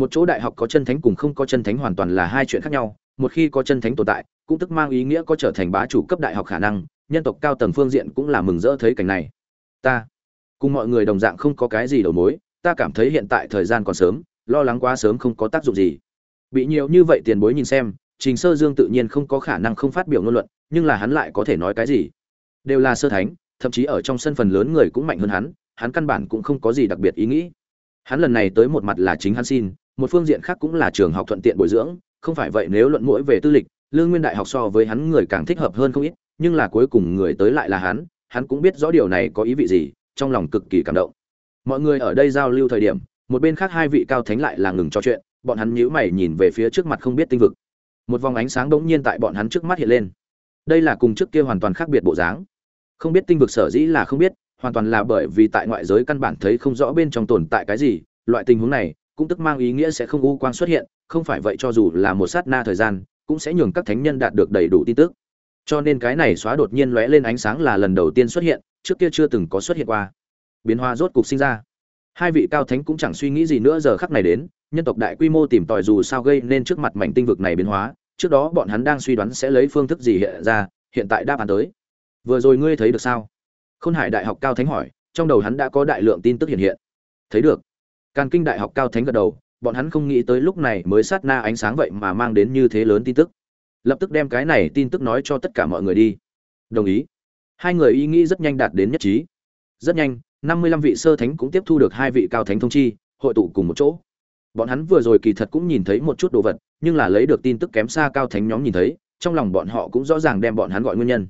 một chỗ đại học có chân thánh cùng không có chân thánh hoàn toàn là hai chuyện khác nhau, một khi có chân thánh tồn tại, cũng tức mang ý nghĩa có trở thành bá chủ cấp đại học khả năng, nhân tộc cao tầng phương diện cũng là mừng rỡ thấy cảnh này. Ta, cùng mọi người đồng dạng không có cái gì đầu mối, ta cảm thấy hiện tại thời gian còn sớm, lo lắng quá sớm không có tác dụng gì. Bị nhiều như vậy tiền bối nhìn xem, trình sơ dương tự nhiên không có khả năng không phát biểu ngôn luận, nhưng là hắn lại có thể nói cái gì? Đều là sơ thánh, thậm chí ở trong sân phần lớn người cũng mạnh hơn hắn hắn căn bản cũng không có gì đặc biệt ý nghĩ. Hắn lần này tới một mặt là chính hắn xin một phương diện khác cũng là trường học thuận tiện bồi dưỡng, không phải vậy nếu luận mũi về tư lịch, lương nguyên đại học so với hắn người càng thích hợp hơn không ít, nhưng là cuối cùng người tới lại là hắn hắn cũng biết rõ điều này có ý vị gì, trong lòng cực kỳ cảm động. Mọi người ở đây giao lưu thời điểm, một bên khác hai vị cao thánh lại là ngừng trò chuyện, bọn hắn nhíu mày nhìn về phía trước mặt không biết tinh vực. Một vòng ánh sáng bỗng nhiên tại bọn hắn trước mắt hiện lên. Đây là cùng trước kia hoàn toàn khác biệt bộ dáng. Không biết tinh vực sở dĩ là không biết, hoàn toàn là bởi vì tại ngoại giới căn bản thấy không rõ bên trong tồn tại cái gì, loại tình huống này cũng tức mang ý nghĩa sẽ không u quang xuất hiện, không phải vậy cho dù là một sát na thời gian, cũng sẽ nhường các thánh nhân đạt được đầy đủ tin tức. Cho nên cái này xóa đột nhiên lóe lên ánh sáng là lần đầu tiên xuất hiện, trước kia chưa từng có xuất hiện qua. Biến hóa rốt cục sinh ra. Hai vị cao thánh cũng chẳng suy nghĩ gì nữa giờ khắc này đến, nhân tộc đại quy mô tìm tòi dù sao gây nên trước mặt mảnh tinh vực này biến hóa, trước đó bọn hắn đang suy đoán sẽ lấy phương thức gì hiện ra, hiện tại đáp án tới. Vừa rồi ngươi thấy được sao? Khôn hải đại học cao thánh hỏi, trong đầu hắn đã có đại lượng tin tức hiện hiện. Thấy được càn kinh đại học cao thánh gật đầu, bọn hắn không nghĩ tới lúc này mới sát na ánh sáng vậy mà mang đến như thế lớn tin tức. Lập tức đem cái này tin tức nói cho tất cả mọi người đi. Đồng ý. Hai người ý nghĩ rất nhanh đạt đến nhất trí. Rất nhanh, năm mươi lăm vị sơ thánh cũng tiếp thu được hai vị cao thánh thông chi, hội tụ cùng một chỗ. Bọn hắn vừa rồi kỳ thật cũng nhìn thấy một chút đồ vật, nhưng là lấy được tin tức kém xa cao thánh nhóm nhìn thấy, trong lòng bọn họ cũng rõ ràng đem bọn hắn gọi nguyên nhân.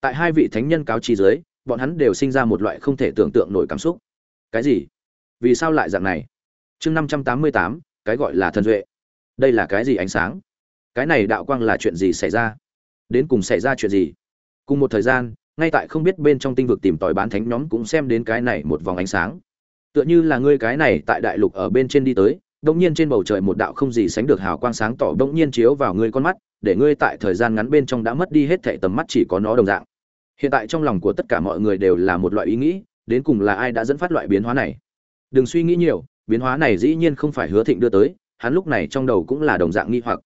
Tại hai vị thánh nhân cáo chi dưới, bọn hắn đều sinh ra một loại không thể tưởng tượng nổi cảm xúc. Cái gì? Vì sao lại dạng này? Chương năm trăm tám mươi tám, cái gọi là thần duệ. Đây là cái gì ánh sáng? Cái này đạo quang là chuyện gì xảy ra? Đến cùng xảy ra chuyện gì? Cùng một thời gian, ngay tại không biết bên trong tinh vực tìm tòi bán thánh nhóm cũng xem đến cái này một vòng ánh sáng. Tựa như là ngươi cái này tại đại lục ở bên trên đi tới đông nhiên trên bầu trời một đạo không gì sánh được hào quang sáng tỏ đông nhiên chiếu vào ngươi con mắt, để ngươi tại thời gian ngắn bên trong đã mất đi hết thệ tầm mắt chỉ có nó đồng dạng. Hiện tại trong lòng của tất cả mọi người đều là một loại ý nghĩ, đến cùng là ai đã dẫn phát loại biến hóa này? Đừng suy nghĩ nhiều, biến hóa này dĩ nhiên không phải hứa thịnh đưa tới, hắn lúc này trong đầu cũng là đồng dạng nghi hoặc.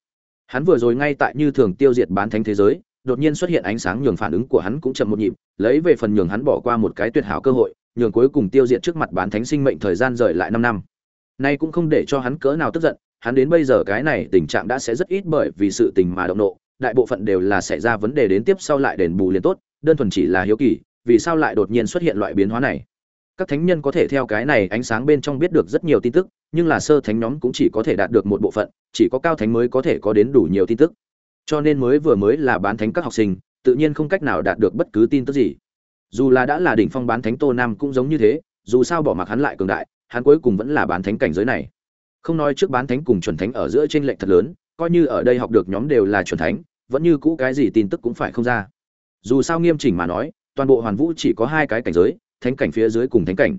Hắn vừa rồi ngay tại như thường tiêu diệt bán thánh thế giới, đột nhiên xuất hiện ánh sáng nhường phản ứng của hắn cũng chậm một nhịp, lấy về phần nhường hắn bỏ qua một cái tuyệt hảo cơ hội, nhường cuối cùng tiêu diệt trước mặt bán thánh sinh mệnh thời gian rời lại năm năm. Nay cũng không để cho hắn cỡ nào tức giận, hắn đến bây giờ cái này tình trạng đã sẽ rất ít bởi vì sự tình mà động nộ, đại bộ phận đều là xảy ra vấn đề đến tiếp sau lại đền bù liền tốt, đơn thuần chỉ là hiếu kỳ, vì sao lại đột nhiên xuất hiện loại biến hóa này? Các thánh nhân có thể theo cái này ánh sáng bên trong biết được rất nhiều tin tức, nhưng là sơ thánh nhóm cũng chỉ có thể đạt được một bộ phận, chỉ có cao thánh mới có thể có đến đủ nhiều tin tức. Cho nên mới vừa mới là bán thánh các học sinh, tự nhiên không cách nào đạt được bất cứ tin tức gì. Dù là đã là đỉnh phong bán thánh tô nam cũng giống như thế, dù sao bỏ mặc hắn lại cường đại, hắn cuối cùng vẫn là bán thánh cảnh giới này. Không nói trước bán thánh cùng chuẩn thánh ở giữa trên lệnh thật lớn, coi như ở đây học được nhóm đều là chuẩn thánh, vẫn như cũ cái gì tin tức cũng phải không ra. Dù sao nghiêm chỉnh mà nói, toàn bộ hoàn vũ chỉ có hai cái cảnh giới thánh cảnh phía dưới cùng thánh cảnh.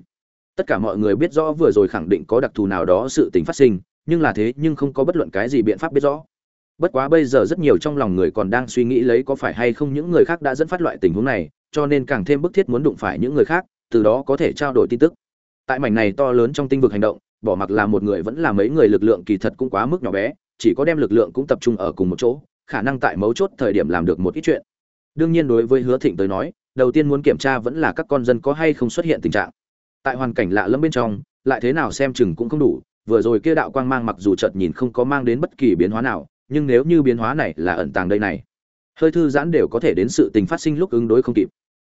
Tất cả mọi người biết rõ vừa rồi khẳng định có đặc thù nào đó sự tình phát sinh, nhưng là thế nhưng không có bất luận cái gì biện pháp biết rõ. Bất quá bây giờ rất nhiều trong lòng người còn đang suy nghĩ lấy có phải hay không những người khác đã dẫn phát loại tình huống này, cho nên càng thêm bức thiết muốn đụng phải những người khác, từ đó có thể trao đổi tin tức. Tại mảnh này to lớn trong tinh vực hành động, bỏ mặc là một người vẫn là mấy người lực lượng kỳ thật cũng quá mức nhỏ bé, chỉ có đem lực lượng cũng tập trung ở cùng một chỗ, khả năng tại mấu chốt thời điểm làm được một ít chuyện. Đương nhiên đối với hứa thịnh tới nói đầu tiên muốn kiểm tra vẫn là các con dân có hay không xuất hiện tình trạng. Tại hoàn cảnh lạ lẫm bên trong, lại thế nào xem chừng cũng không đủ, vừa rồi kia đạo quang mang mặc dù chợt nhìn không có mang đến bất kỳ biến hóa nào, nhưng nếu như biến hóa này là ẩn tàng đây này, hơi thư giãn đều có thể đến sự tình phát sinh lúc ứng đối không kịp.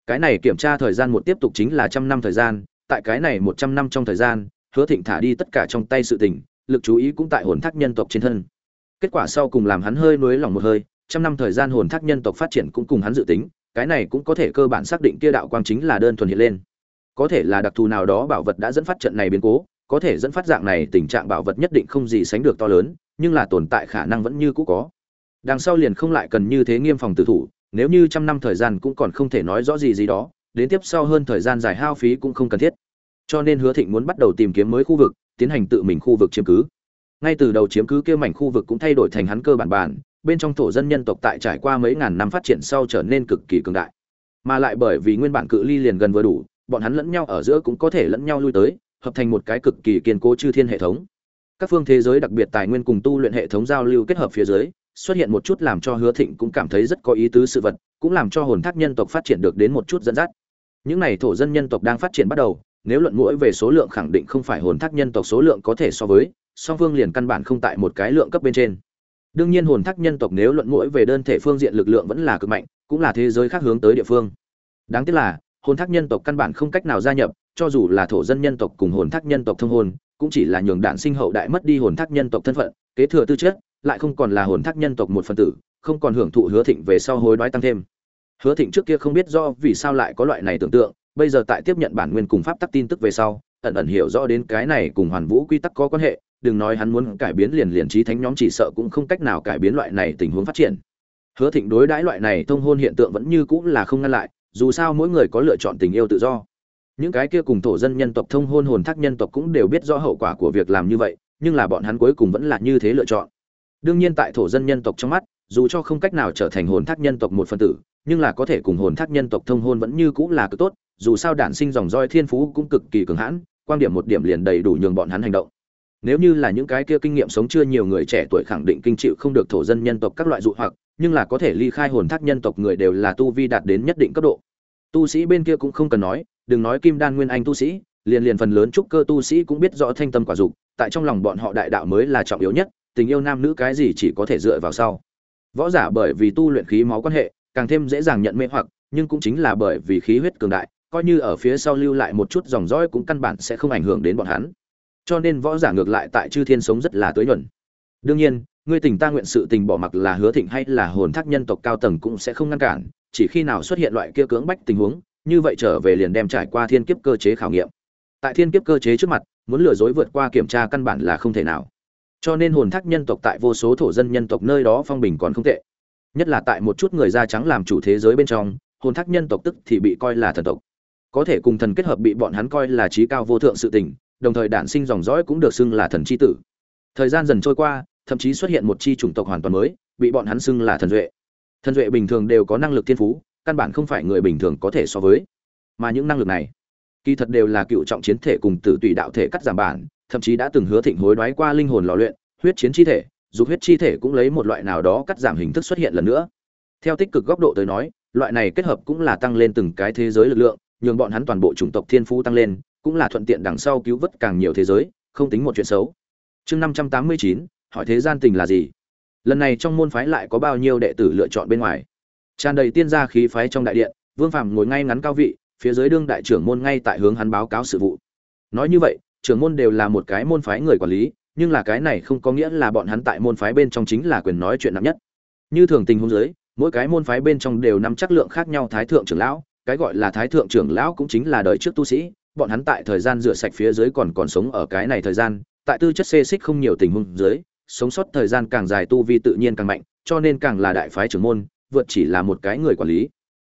Cái này kiểm tra thời gian một tiếp tục chính là trăm năm thời gian, tại cái này một trăm năm trong thời gian, hứa thịnh thả đi tất cả trong tay sự tình, lực chú ý cũng tại hồn thác nhân tộc trên thân. Kết quả sau cùng làm hắn hơi nuối lòng một hơi, trăm năm thời gian hồn thác nhân tộc phát triển cũng cùng hắn dự tính cái này cũng có thể cơ bản xác định kia đạo quang chính là đơn thuần hiện lên. Có thể là đặc thù nào đó bảo vật đã dẫn phát trận này biến cố, có thể dẫn phát dạng này tình trạng bảo vật nhất định không gì sánh được to lớn, nhưng là tồn tại khả năng vẫn như cũ có. Đằng sau liền không lại cần như thế nghiêm phòng tử thủ, nếu như trăm năm thời gian cũng còn không thể nói rõ gì gì đó, đến tiếp sau hơn thời gian dài hao phí cũng không cần thiết. Cho nên hứa thịnh muốn bắt đầu tìm kiếm mới khu vực, tiến hành tự mình khu vực chiếm cứ. Ngay từ đầu chiếm cứ kia mảnh khu vực cũng thay đổi thành hắn cơ bản bản bên trong thổ dân nhân tộc tại trải qua mấy ngàn năm phát triển sau trở nên cực kỳ cường đại. Mà lại bởi vì nguyên bản cự ly liền gần vừa đủ, bọn hắn lẫn nhau ở giữa cũng có thể lẫn nhau lui tới, hợp thành một cái cực kỳ kiên cố chư thiên hệ thống. Các phương thế giới đặc biệt tài nguyên cùng tu luyện hệ thống giao lưu kết hợp phía dưới, xuất hiện một chút làm cho hứa thịnh cũng cảm thấy rất có ý tứ sự vật, cũng làm cho hồn thác nhân tộc phát triển được đến một chút dẫn dắt. Những này thổ dân nhân tộc đang phát triển bắt đầu, nếu luận mũi về số lượng khẳng định không phải hồn thác nhân tộc số lượng có thể so với, song phương liền căn bản không tại một cái lượng cấp bên trên đương nhiên hồn thác nhân tộc nếu luận mũi về đơn thể phương diện lực lượng vẫn là cực mạnh, cũng là thế giới khác hướng tới địa phương. Đáng tiếc là, hồn thác nhân tộc căn bản không cách nào gia nhập, cho dù là thổ dân nhân tộc cùng hồn thác nhân tộc thông hồn, cũng chỉ là nhường đạn sinh hậu đại mất đi hồn thác nhân tộc thân phận, kế thừa tư chất, lại không còn là hồn thác nhân tộc một phần tử, không còn hưởng thụ hứa thịnh về sau hối đoái tăng thêm. Hứa thịnh trước kia không biết do vì sao lại có loại này tưởng tượng, bây giờ tại tiếp nhận bản nguyên cùng pháp tắc tin tức về sau, ẩn ẩn hiểu rõ đến cái này cùng hoàn vũ quy tắc có quan hệ đừng nói hắn muốn cải biến liền liền trí thánh nhóm chỉ sợ cũng không cách nào cải biến loại này tình huống phát triển. Hứa thịnh đối đãi loại này thông hôn hiện tượng vẫn như cũng là không ngăn lại, dù sao mỗi người có lựa chọn tình yêu tự do. Những cái kia cùng thổ dân nhân tộc thông hôn hồn thác nhân tộc cũng đều biết rõ hậu quả của việc làm như vậy, nhưng là bọn hắn cuối cùng vẫn là như thế lựa chọn. Đương nhiên tại thổ dân nhân tộc trong mắt, dù cho không cách nào trở thành hồn thác nhân tộc một phần tử, nhưng là có thể cùng hồn thác nhân tộc thông hôn vẫn như cũng là cực tốt, dù sao đản sinh dòng roi thiên phú cũng cực kỳ cường hãn, quan điểm một điểm liền đầy đủ nhường bọn hắn hành động nếu như là những cái kia kinh nghiệm sống chưa nhiều người trẻ tuổi khẳng định kinh chịu không được thổ dân nhân tộc các loại dụ hoặc, nhưng là có thể ly khai hồn thác nhân tộc người đều là tu vi đạt đến nhất định cấp độ. Tu sĩ bên kia cũng không cần nói, đừng nói kim đan nguyên anh tu sĩ, liền liền phần lớn trúc cơ tu sĩ cũng biết rõ thanh tâm quả dục, tại trong lòng bọn họ đại đạo mới là trọng yếu nhất, tình yêu nam nữ cái gì chỉ có thể dựa vào sau. Võ giả bởi vì tu luyện khí máu quan hệ, càng thêm dễ dàng nhận mê hoặc, nhưng cũng chính là bởi vì khí huyết cường đại, coi như ở phía sau lưu lại một chút dòng dõi cũng căn bản sẽ không ảnh hưởng đến bọn hắn cho nên võ giả ngược lại tại chư thiên sống rất là tối nhuận. Đương nhiên, ngươi tình ta nguyện sự tình bỏ mặc là hứa thịnh hay là hồn thác nhân tộc cao tầng cũng sẽ không ngăn cản, chỉ khi nào xuất hiện loại kia cưỡng bách tình huống, như vậy trở về liền đem trải qua thiên kiếp cơ chế khảo nghiệm. Tại thiên kiếp cơ chế trước mặt, muốn lừa dối vượt qua kiểm tra căn bản là không thể nào. Cho nên hồn thác nhân tộc tại vô số thổ dân nhân tộc nơi đó phong bình còn không tệ. Nhất là tại một chút người da trắng làm chủ thế giới bên trong, hồn thác nhân tộc tức thì bị coi là thần tộc. Có thể cùng thần kết hợp bị bọn hắn coi là trí cao vô thượng sự tình đồng thời đản sinh dòng dõi cũng được xưng là thần chi tử. Thời gian dần trôi qua, thậm chí xuất hiện một chi chủng tộc hoàn toàn mới, bị bọn hắn xưng là thần duệ. Thần duệ bình thường đều có năng lực thiên phú, căn bản không phải người bình thường có thể so với. Mà những năng lực này, kỳ thật đều là cựu trọng chiến thể cùng tử tùy đạo thể cắt giảm bản, thậm chí đã từng hứa thịnh hối đoái qua linh hồn lò luyện, huyết chiến chi thể, dục huyết chi thể cũng lấy một loại nào đó cắt giảm hình thức xuất hiện lần nữa. Theo tích cực góc độ tới nói, loại này kết hợp cũng là tăng lên từng cái thế giới lực lượng, nhường bọn hắn toàn bộ chủng tộc thiên phú tăng lên cũng là thuận tiện đằng sau cứu vớt càng nhiều thế giới không tính một chuyện xấu. Chương năm trăm tám mươi chín hỏi thế gian tình là gì? Lần này trong môn phái lại có bao nhiêu đệ tử lựa chọn bên ngoài? Tràn đầy tiên gia khí phái trong đại điện vương phàm ngồi ngay ngắn cao vị phía dưới đương đại trưởng môn ngay tại hướng hắn báo cáo sự vụ. Nói như vậy trưởng môn đều là một cái môn phái người quản lý nhưng là cái này không có nghĩa là bọn hắn tại môn phái bên trong chính là quyền nói chuyện nặng nhất. Như thường tình huống dưới, mỗi cái môn phái bên trong đều nắm chắc lượng khác nhau thái thượng trưởng lão cái gọi là thái thượng trưởng lão cũng chính là đời trước tu sĩ bọn hắn tại thời gian rửa sạch phía dưới còn còn sống ở cái này thời gian, tại tư chất xê xích không nhiều tình huống dưới, sống sót thời gian càng dài tu vi tự nhiên càng mạnh, cho nên càng là đại phái trưởng môn, vượt chỉ là một cái người quản lý.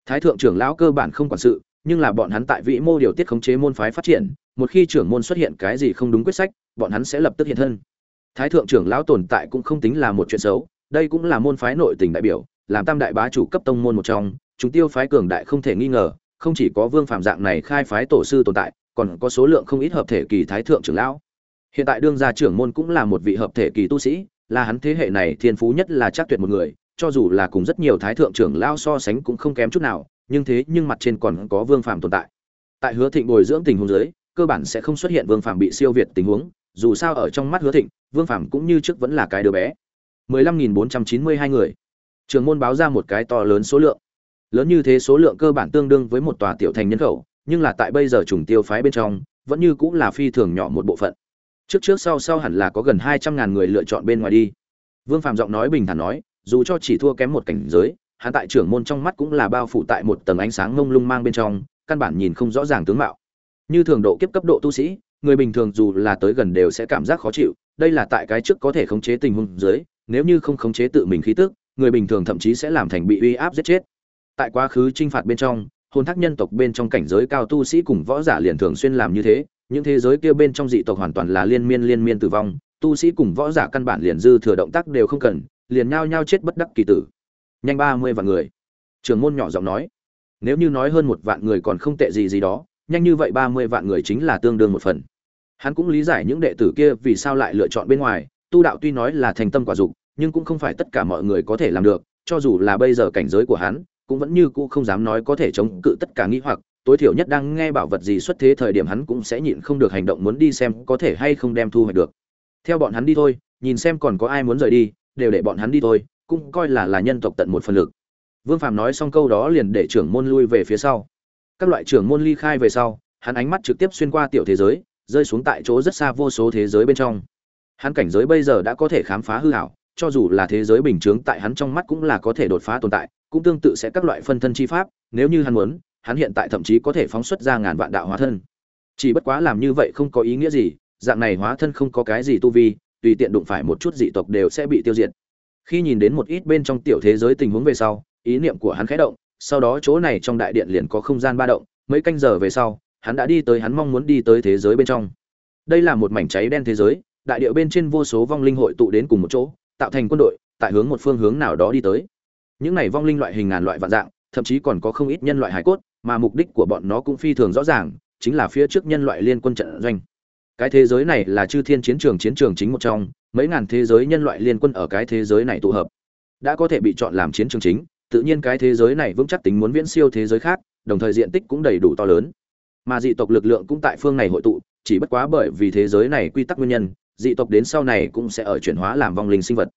Thái thượng trưởng lão cơ bản không quản sự, nhưng là bọn hắn tại vĩ mô điều tiết khống chế môn phái phát triển, một khi trưởng môn xuất hiện cái gì không đúng quyết sách, bọn hắn sẽ lập tức hiện thân. Thái thượng trưởng lão tồn tại cũng không tính là một chuyện xấu, đây cũng là môn phái nội tình đại biểu, làm tam đại bá chủ cấp tông môn một trong, chúng tiêu phái cường đại không thể nghi ngờ không chỉ có vương phạm dạng này khai phái tổ sư tồn tại, còn có số lượng không ít hợp thể kỳ thái thượng trưởng lão. Hiện tại đương gia trưởng môn cũng là một vị hợp thể kỳ tu sĩ, là hắn thế hệ này thiên phú nhất là chắc tuyệt một người, cho dù là cùng rất nhiều thái thượng trưởng lão so sánh cũng không kém chút nào, nhưng thế nhưng mặt trên còn có vương phạm tồn tại. Tại hứa thịnh bồi dưỡng tình huống dưới, cơ bản sẽ không xuất hiện vương phạm bị siêu việt tình huống, dù sao ở trong mắt hứa thịnh, vương phạm cũng như trước vẫn là cái đứa bé. 15.492 người. Trưởng môn báo ra một cái to lớn số lượng lớn như thế số lượng cơ bản tương đương với một tòa tiểu thành nhân khẩu, nhưng là tại bây giờ trùng tiêu phái bên trong, vẫn như cũng là phi thường nhỏ một bộ phận. Trước trước sau sau hẳn là có gần hai trăm ngàn người lựa chọn bên ngoài đi. Vương phạm giọng nói bình thản nói, dù cho chỉ thua kém một cảnh giới, hắn tại trưởng môn trong mắt cũng là bao phủ tại một tầng ánh sáng mông lung mang bên trong, căn bản nhìn không rõ ràng tướng mạo. Như thường độ kiếp cấp độ tu sĩ, người bình thường dù là tới gần đều sẽ cảm giác khó chịu, đây là tại cái trước có thể khống chế tình huống dưới, nếu như không khống chế tự mình khí tức, người bình thường thậm chí sẽ làm thành bị uy áp giết chết tại quá khứ chinh phạt bên trong, hồn thác nhân tộc bên trong cảnh giới cao tu sĩ cùng võ giả liền thường xuyên làm như thế, những thế giới kia bên trong dị tộc hoàn toàn là liên miên liên miên tử vong, tu sĩ cùng võ giả căn bản liền dư thừa động tác đều không cần, liền nhao nhao chết bất đắc kỳ tử. Nhanh ba mươi vạn người. Trường môn nhỏ giọng nói. Nếu như nói hơn một vạn người còn không tệ gì gì đó, nhanh như vậy ba mươi vạn người chính là tương đương một phần. Hắn cũng lý giải những đệ tử kia vì sao lại lựa chọn bên ngoài, tu đạo tuy nói là thành tâm quả dục, nhưng cũng không phải tất cả mọi người có thể làm được, cho dù là bây giờ cảnh giới của hắn cũng vẫn như cũ không dám nói có thể chống cự tất cả nghi hoặc, tối thiểu nhất đang nghe bảo vật gì xuất thế thời điểm hắn cũng sẽ nhịn không được hành động muốn đi xem có thể hay không đem thu hoạch được. Theo bọn hắn đi thôi, nhìn xem còn có ai muốn rời đi, đều để bọn hắn đi thôi, cũng coi là là nhân tộc tận một phần lực. Vương phàm nói xong câu đó liền để trưởng môn lui về phía sau. Các loại trưởng môn ly khai về sau, hắn ánh mắt trực tiếp xuyên qua tiểu thế giới, rơi xuống tại chỗ rất xa vô số thế giới bên trong. Hắn cảnh giới bây giờ đã có thể khám phá hư hảo cho dù là thế giới bình chướng tại hắn trong mắt cũng là có thể đột phá tồn tại cũng tương tự sẽ các loại phân thân chi pháp, nếu như hắn muốn, hắn hiện tại thậm chí có thể phóng xuất ra ngàn vạn đạo hóa thân. Chỉ bất quá làm như vậy không có ý nghĩa gì, dạng này hóa thân không có cái gì tu vi, tùy tiện đụng phải một chút dị tộc đều sẽ bị tiêu diệt. Khi nhìn đến một ít bên trong tiểu thế giới tình huống về sau, ý niệm của hắn khẽ động, sau đó chỗ này trong đại điện liền có không gian ba động, mấy canh giờ về sau, hắn đã đi tới hắn mong muốn đi tới thế giới bên trong. Đây là một mảnh cháy đen thế giới, đại địa bên trên vô số vong linh hội tụ đến cùng một chỗ, tạo thành quân đội, tại hướng một phương hướng nào đó đi tới những này vong linh loại hình ngàn loại vạn dạng, thậm chí còn có không ít nhân loại hải cốt, mà mục đích của bọn nó cũng phi thường rõ ràng, chính là phía trước nhân loại liên quân trận doanh. Cái thế giới này là chư thiên chiến trường chiến trường chính một trong, mấy ngàn thế giới nhân loại liên quân ở cái thế giới này tụ hợp. Đã có thể bị chọn làm chiến trường chính, tự nhiên cái thế giới này vững chắc tính muốn viễn siêu thế giới khác, đồng thời diện tích cũng đầy đủ to lớn. Mà dị tộc lực lượng cũng tại phương này hội tụ, chỉ bất quá bởi vì thế giới này quy tắc nguyên nhân, dị tộc đến sau này cũng sẽ ở chuyển hóa làm vong linh sinh vật.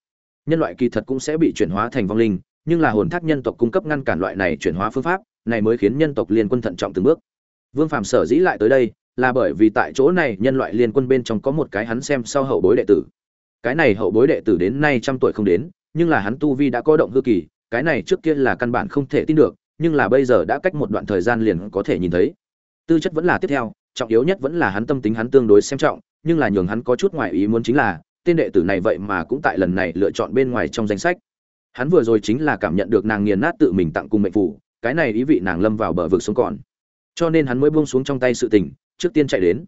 Nhân loại kỳ thật cũng sẽ bị chuyển hóa thành vong linh nhưng là hồn thác nhân tộc cung cấp ngăn cản loại này chuyển hóa phương pháp, này mới khiến nhân tộc liên quân thận trọng từng bước. Vương phàm sở dĩ lại tới đây, là bởi vì tại chỗ này nhân loại liên quân bên trong có một cái hắn xem sau hậu bối đệ tử. Cái này hậu bối đệ tử đến nay trăm tuổi không đến, nhưng là hắn tu vi đã có động hư kỳ, cái này trước kia là căn bản không thể tin được, nhưng là bây giờ đã cách một đoạn thời gian liền có thể nhìn thấy. Tư chất vẫn là tiếp theo, trọng yếu nhất vẫn là hắn tâm tính hắn tương đối xem trọng, nhưng là nhường hắn có chút ngoài ý muốn chính là, tên đệ tử này vậy mà cũng tại lần này lựa chọn bên ngoài trong danh sách hắn vừa rồi chính là cảm nhận được nàng nghiền nát tự mình tặng cùng mệnh phủ, cái này ý vị nàng lâm vào bờ vực sống còn. Cho nên hắn mới buông xuống trong tay sự tình, trước tiên chạy đến.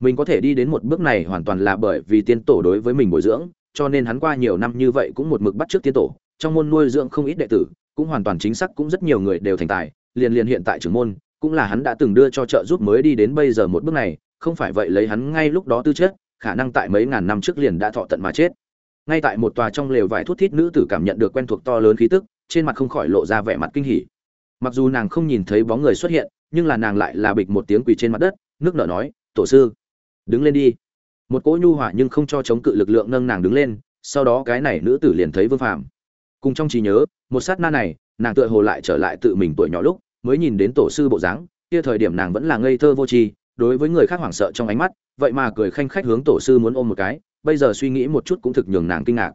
Mình có thể đi đến một bước này hoàn toàn là bởi vì tiên tổ đối với mình bồi dưỡng, cho nên hắn qua nhiều năm như vậy cũng một mực bắt trước tiên tổ, trong môn nuôi dưỡng không ít đệ tử, cũng hoàn toàn chính xác cũng rất nhiều người đều thành tài, liền liền hiện tại trưởng môn, cũng là hắn đã từng đưa cho trợ giúp mới đi đến bây giờ một bước này, không phải vậy lấy hắn ngay lúc đó tư chất, khả năng tại mấy ngàn năm trước liền đã thọ tận mà chết ngay tại một tòa trong lều vải thuốc thít nữ tử cảm nhận được quen thuộc to lớn khí tức, trên mặt không khỏi lộ ra vẻ mặt kinh hỉ. Mặc dù nàng không nhìn thấy bóng người xuất hiện, nhưng là nàng lại là bịch một tiếng quỳ trên mặt đất, nước nở nói, tổ sư, đứng lên đi. Một cỗ nhu hỏa nhưng không cho chống cự lực lượng nâng nàng đứng lên, sau đó cái này nữ tử liền thấy vương phàm. Cùng trong trí nhớ, một sát na này, nàng tựa hồ lại trở lại tự mình tuổi nhỏ lúc, mới nhìn đến tổ sư bộ dáng, kia thời điểm nàng vẫn là ngây thơ vô tri, đối với người khác hoảng sợ trong ánh mắt, vậy mà cười khanh khách hướng tổ sư muốn ôm một cái bây giờ suy nghĩ một chút cũng thực nhường nàng kinh ngạc.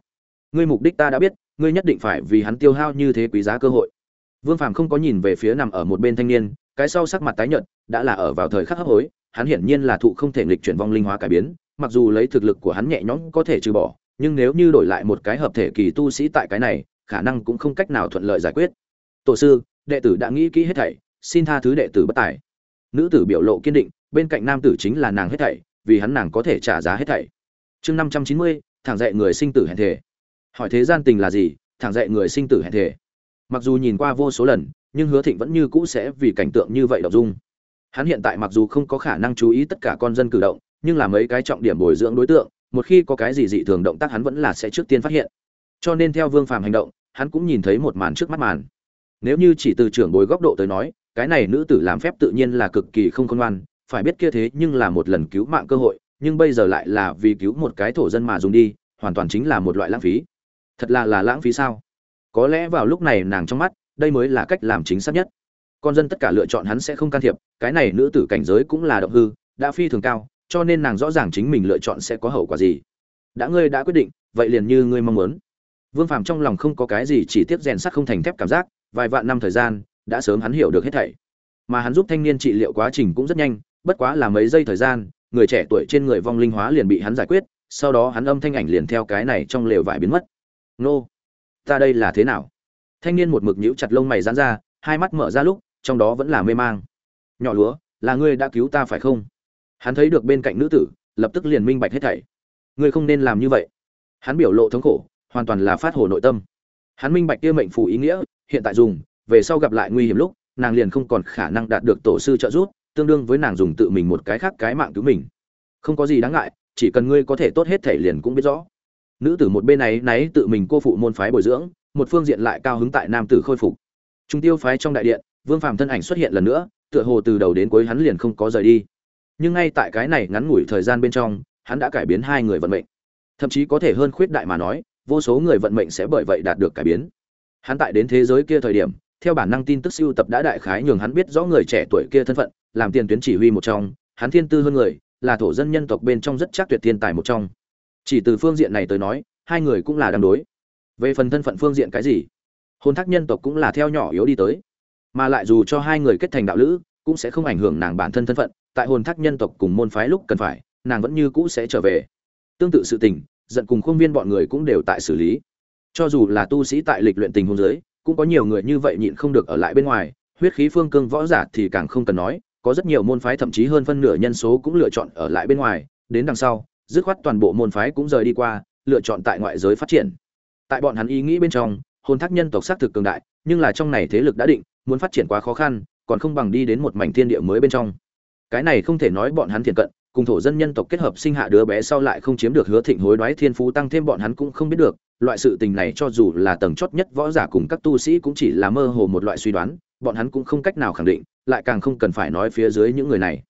Ngươi mục đích ta đã biết, ngươi nhất định phải vì hắn tiêu hao như thế quý giá cơ hội. Vương phàm không có nhìn về phía nằm ở một bên thanh niên, cái sau sắc mặt tái nhợt, đã là ở vào thời khắc hấp hối, hắn hiển nhiên là thụ không thể nghịch chuyển vong linh hóa cải biến, mặc dù lấy thực lực của hắn nhẹ nhõm có thể trừ bỏ, nhưng nếu như đổi lại một cái hợp thể kỳ tu sĩ tại cái này, khả năng cũng không cách nào thuận lợi giải quyết. Tổ sư, đệ tử đã nghĩ kỹ hết thảy, xin tha thứ đệ tử bất tài. Nữ tử biểu lộ kiên định, bên cạnh nam tử chính là nàng hết thảy, vì hắn nàng có thể trả giá hết thảy chương năm trăm chín mươi thẳng dạy người sinh tử hẹn thể hỏi thế gian tình là gì thẳng dạy người sinh tử hẹn thể mặc dù nhìn qua vô số lần, nhưng hứa thịnh vẫn như cũ sẽ vì cảnh tượng như vậy đọc dung. Hắn hiện tại mặc dù không có khả năng chú ý tất cả con dân cử động, nhưng là mấy cái trọng điểm bồi dưỡng đối tượng, một khi có cái gì dị thường động tác hắn vẫn là sẽ trước tiên phát hiện. Cho nên theo vương phàm hành động, hắn cũng nhìn thấy một màn trước mắt màn. Nếu như chỉ từ trưởng bồi góc độ tới nói, cái này nữ tử làm phép tự nhiên là cực kỳ không khôn ngoan, phải biết kia thế nhưng là một lần cứu mạng cơ hội nhưng bây giờ lại là vì cứu một cái thổ dân mà dùng đi, hoàn toàn chính là một loại lãng phí. Thật là là lãng phí sao? Có lẽ vào lúc này nàng trong mắt, đây mới là cách làm chính xác nhất. Con dân tất cả lựa chọn hắn sẽ không can thiệp, cái này nữ tử cảnh giới cũng là động hư, đã phi thường cao, cho nên nàng rõ ràng chính mình lựa chọn sẽ có hậu quả gì. Đã ngươi đã quyết định, vậy liền như ngươi mong muốn. Vương phàm trong lòng không có cái gì chỉ tiếp rèn sắt không thành thép cảm giác, vài vạn năm thời gian, đã sớm hắn hiểu được hết thảy. Mà hắn giúp thanh niên trị liệu quá trình cũng rất nhanh, bất quá là mấy giây thời gian người trẻ tuổi trên người vong linh hóa liền bị hắn giải quyết, sau đó hắn âm thanh ảnh liền theo cái này trong lều vải biến mất. Nô, ta đây là thế nào? Thanh niên một mực nhíu chặt lông mày giãn ra, hai mắt mở ra lúc, trong đó vẫn là mê mang. Nhỏ lúa, là ngươi đã cứu ta phải không? Hắn thấy được bên cạnh nữ tử, lập tức liền minh bạch hết thảy. Ngươi không nên làm như vậy. Hắn biểu lộ thống khổ, hoàn toàn là phát hồ nội tâm. Hắn minh bạch kia mệnh phù ý nghĩa, hiện tại dùng, về sau gặp lại nguy hiểm lúc, nàng liền không còn khả năng đạt được tổ sư trợ giúp tương đương với nàng dùng tự mình một cái khác cái mạng cứu mình. Không có gì đáng ngại, chỉ cần ngươi có thể tốt hết thể liền cũng biết rõ. Nữ tử một bên này náy tự mình cô phụ môn phái bồi dưỡng, một phương diện lại cao hứng tại nam tử khôi phục. Trung tiêu phái trong đại điện, vương phàm thân ảnh xuất hiện lần nữa, tựa hồ từ đầu đến cuối hắn liền không có rời đi. Nhưng ngay tại cái này ngắn ngủi thời gian bên trong, hắn đã cải biến hai người vận mệnh. Thậm chí có thể hơn khuyết đại mà nói, vô số người vận mệnh sẽ bởi vậy đạt được cải biến. Hắn tại đến thế giới kia thời điểm theo bản năng tin tức siêu tập đã đại khái nhường hắn biết rõ người trẻ tuổi kia thân phận, làm tiền tuyến chỉ huy một trong, hắn thiên tư hơn người, là thổ dân nhân tộc bên trong rất chắc tuyệt thiên tài một trong. Chỉ từ phương diện này tới nói, hai người cũng là đang đối. Về phần thân phận phương diện cái gì hôn thác nhân tộc cũng là theo nhỏ yếu đi tới. Mà lại dù cho hai người kết thành đạo lữ, cũng sẽ không ảnh hưởng nàng bản thân thân phận, tại hồn thác nhân tộc cùng môn phái lúc cần phải, nàng vẫn như cũ sẽ trở về. Tương tự sự tình, giận cùng khuôn viên bọn người cũng đều tại xử lý. Cho dù là tu sĩ tại lịch luyện tình hôn giới cũng có nhiều người như vậy nhịn không được ở lại bên ngoài, huyết khí phương cương võ giả thì càng không cần nói, có rất nhiều môn phái thậm chí hơn phân nửa nhân số cũng lựa chọn ở lại bên ngoài, đến đằng sau, dứt khoát toàn bộ môn phái cũng rời đi qua, lựa chọn tại ngoại giới phát triển. Tại bọn hắn ý nghĩ bên trong, hồn thác nhân tộc xác thực cường đại, nhưng là trong này thế lực đã định, muốn phát triển quá khó khăn, còn không bằng đi đến một mảnh thiên địa mới bên trong. Cái này không thể nói bọn hắn thiện cận cùng thổ dân nhân tộc kết hợp sinh hạ đứa bé sau lại không chiếm được hứa thịnh hối đoái thiên phú tăng thêm bọn hắn cũng không biết được, loại sự tình này cho dù là tầng chót nhất võ giả cùng các tu sĩ cũng chỉ là mơ hồ một loại suy đoán, bọn hắn cũng không cách nào khẳng định, lại càng không cần phải nói phía dưới những người này.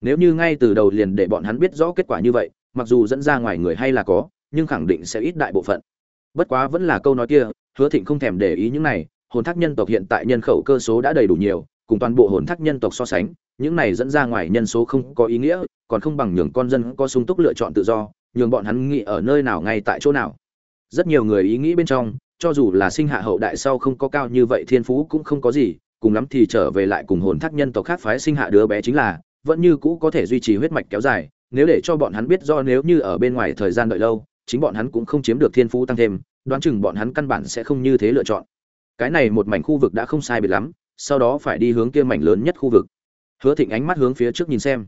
Nếu như ngay từ đầu liền để bọn hắn biết rõ kết quả như vậy, mặc dù dẫn ra ngoài người hay là có, nhưng khẳng định sẽ ít đại bộ phận. Bất quá vẫn là câu nói kia, hứa thịnh không thèm để ý những này, hồn thác nhân tộc hiện tại nhân khẩu cơ số đã đầy đủ nhiều, cùng toàn bộ hồn thác nhân tộc so sánh những này dẫn ra ngoài nhân số không có ý nghĩa, còn không bằng nhường con dân có sung túc lựa chọn tự do, nhường bọn hắn nghĩ ở nơi nào ngay tại chỗ nào. Rất nhiều người ý nghĩ bên trong, cho dù là sinh hạ hậu đại sau không có cao như vậy thiên phú cũng không có gì, cùng lắm thì trở về lại cùng hồn thác nhân tộc khác phái sinh hạ đứa bé chính là, vẫn như cũ có thể duy trì huyết mạch kéo dài, nếu để cho bọn hắn biết do nếu như ở bên ngoài thời gian đợi lâu, chính bọn hắn cũng không chiếm được thiên phú tăng thêm, đoán chừng bọn hắn căn bản sẽ không như thế lựa chọn. Cái này một mảnh khu vực đã không sai biệt lắm, sau đó phải đi hướng kia mảnh lớn nhất khu vực hứa thịnh ánh mắt hướng phía trước nhìn xem.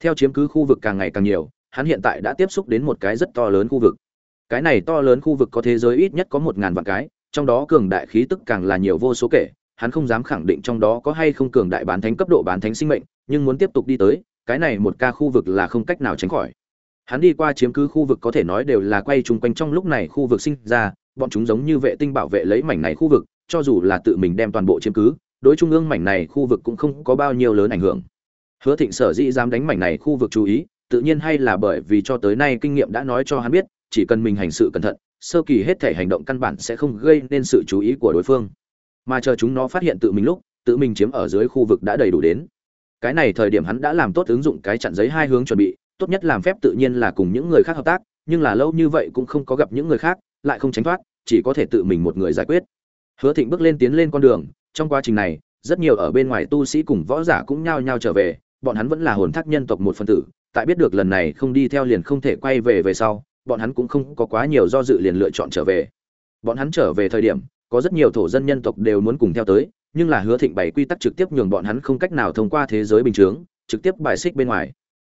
Theo chiếm cứ khu vực càng ngày càng nhiều, hắn hiện tại đã tiếp xúc đến một cái rất to lớn khu vực. Cái này to lớn khu vực có thế giới ít nhất có một ngàn vạn cái, trong đó cường đại khí tức càng là nhiều vô số kể, hắn không dám khẳng định trong đó có hay không cường đại bán thánh cấp độ bán thánh sinh mệnh, nhưng muốn tiếp tục đi tới, cái này một ca khu vực là không cách nào tránh khỏi. Hắn đi qua chiếm cứ khu vực có thể nói đều là quay chung quanh trong lúc này khu vực sinh ra, bọn chúng giống như vệ tinh bảo vệ lấy mảnh này khu vực, cho dù là tự mình đem toàn bộ chiếm cứ đối trung ương mảnh này khu vực cũng không có bao nhiêu lớn ảnh hưởng. Hứa thịnh sở dĩ dám đánh mảnh này khu vực chú ý, tự nhiên hay là bởi vì cho tới nay kinh nghiệm đã nói cho hắn biết, chỉ cần mình hành sự cẩn thận, sơ kỳ hết thể hành động căn bản sẽ không gây nên sự chú ý của đối phương. Mà chờ chúng nó phát hiện tự mình lúc, tự mình chiếm ở dưới khu vực đã đầy đủ đến. Cái này thời điểm hắn đã làm tốt ứng dụng cái chặn giấy hai hướng chuẩn bị, tốt nhất làm phép tự nhiên là cùng những người khác hợp tác, nhưng là lâu như vậy cũng không có gặp những người khác, lại không tránh thoát, chỉ có thể tự mình một người giải quyết. Hứa thịnh bước lên tiến lên con đường trong quá trình này, rất nhiều ở bên ngoài tu sĩ cùng võ giả cũng nhao nhao trở về, bọn hắn vẫn là hồn thác nhân tộc một phần tử, tại biết được lần này không đi theo liền không thể quay về về sau, bọn hắn cũng không có quá nhiều do dự liền lựa chọn trở về. Bọn hắn trở về thời điểm, có rất nhiều thổ dân nhân tộc đều muốn cùng theo tới, nhưng là hứa thịnh bày quy tắc trực tiếp nhường bọn hắn không cách nào thông qua thế giới bình chướng, trực tiếp bài xích bên ngoài.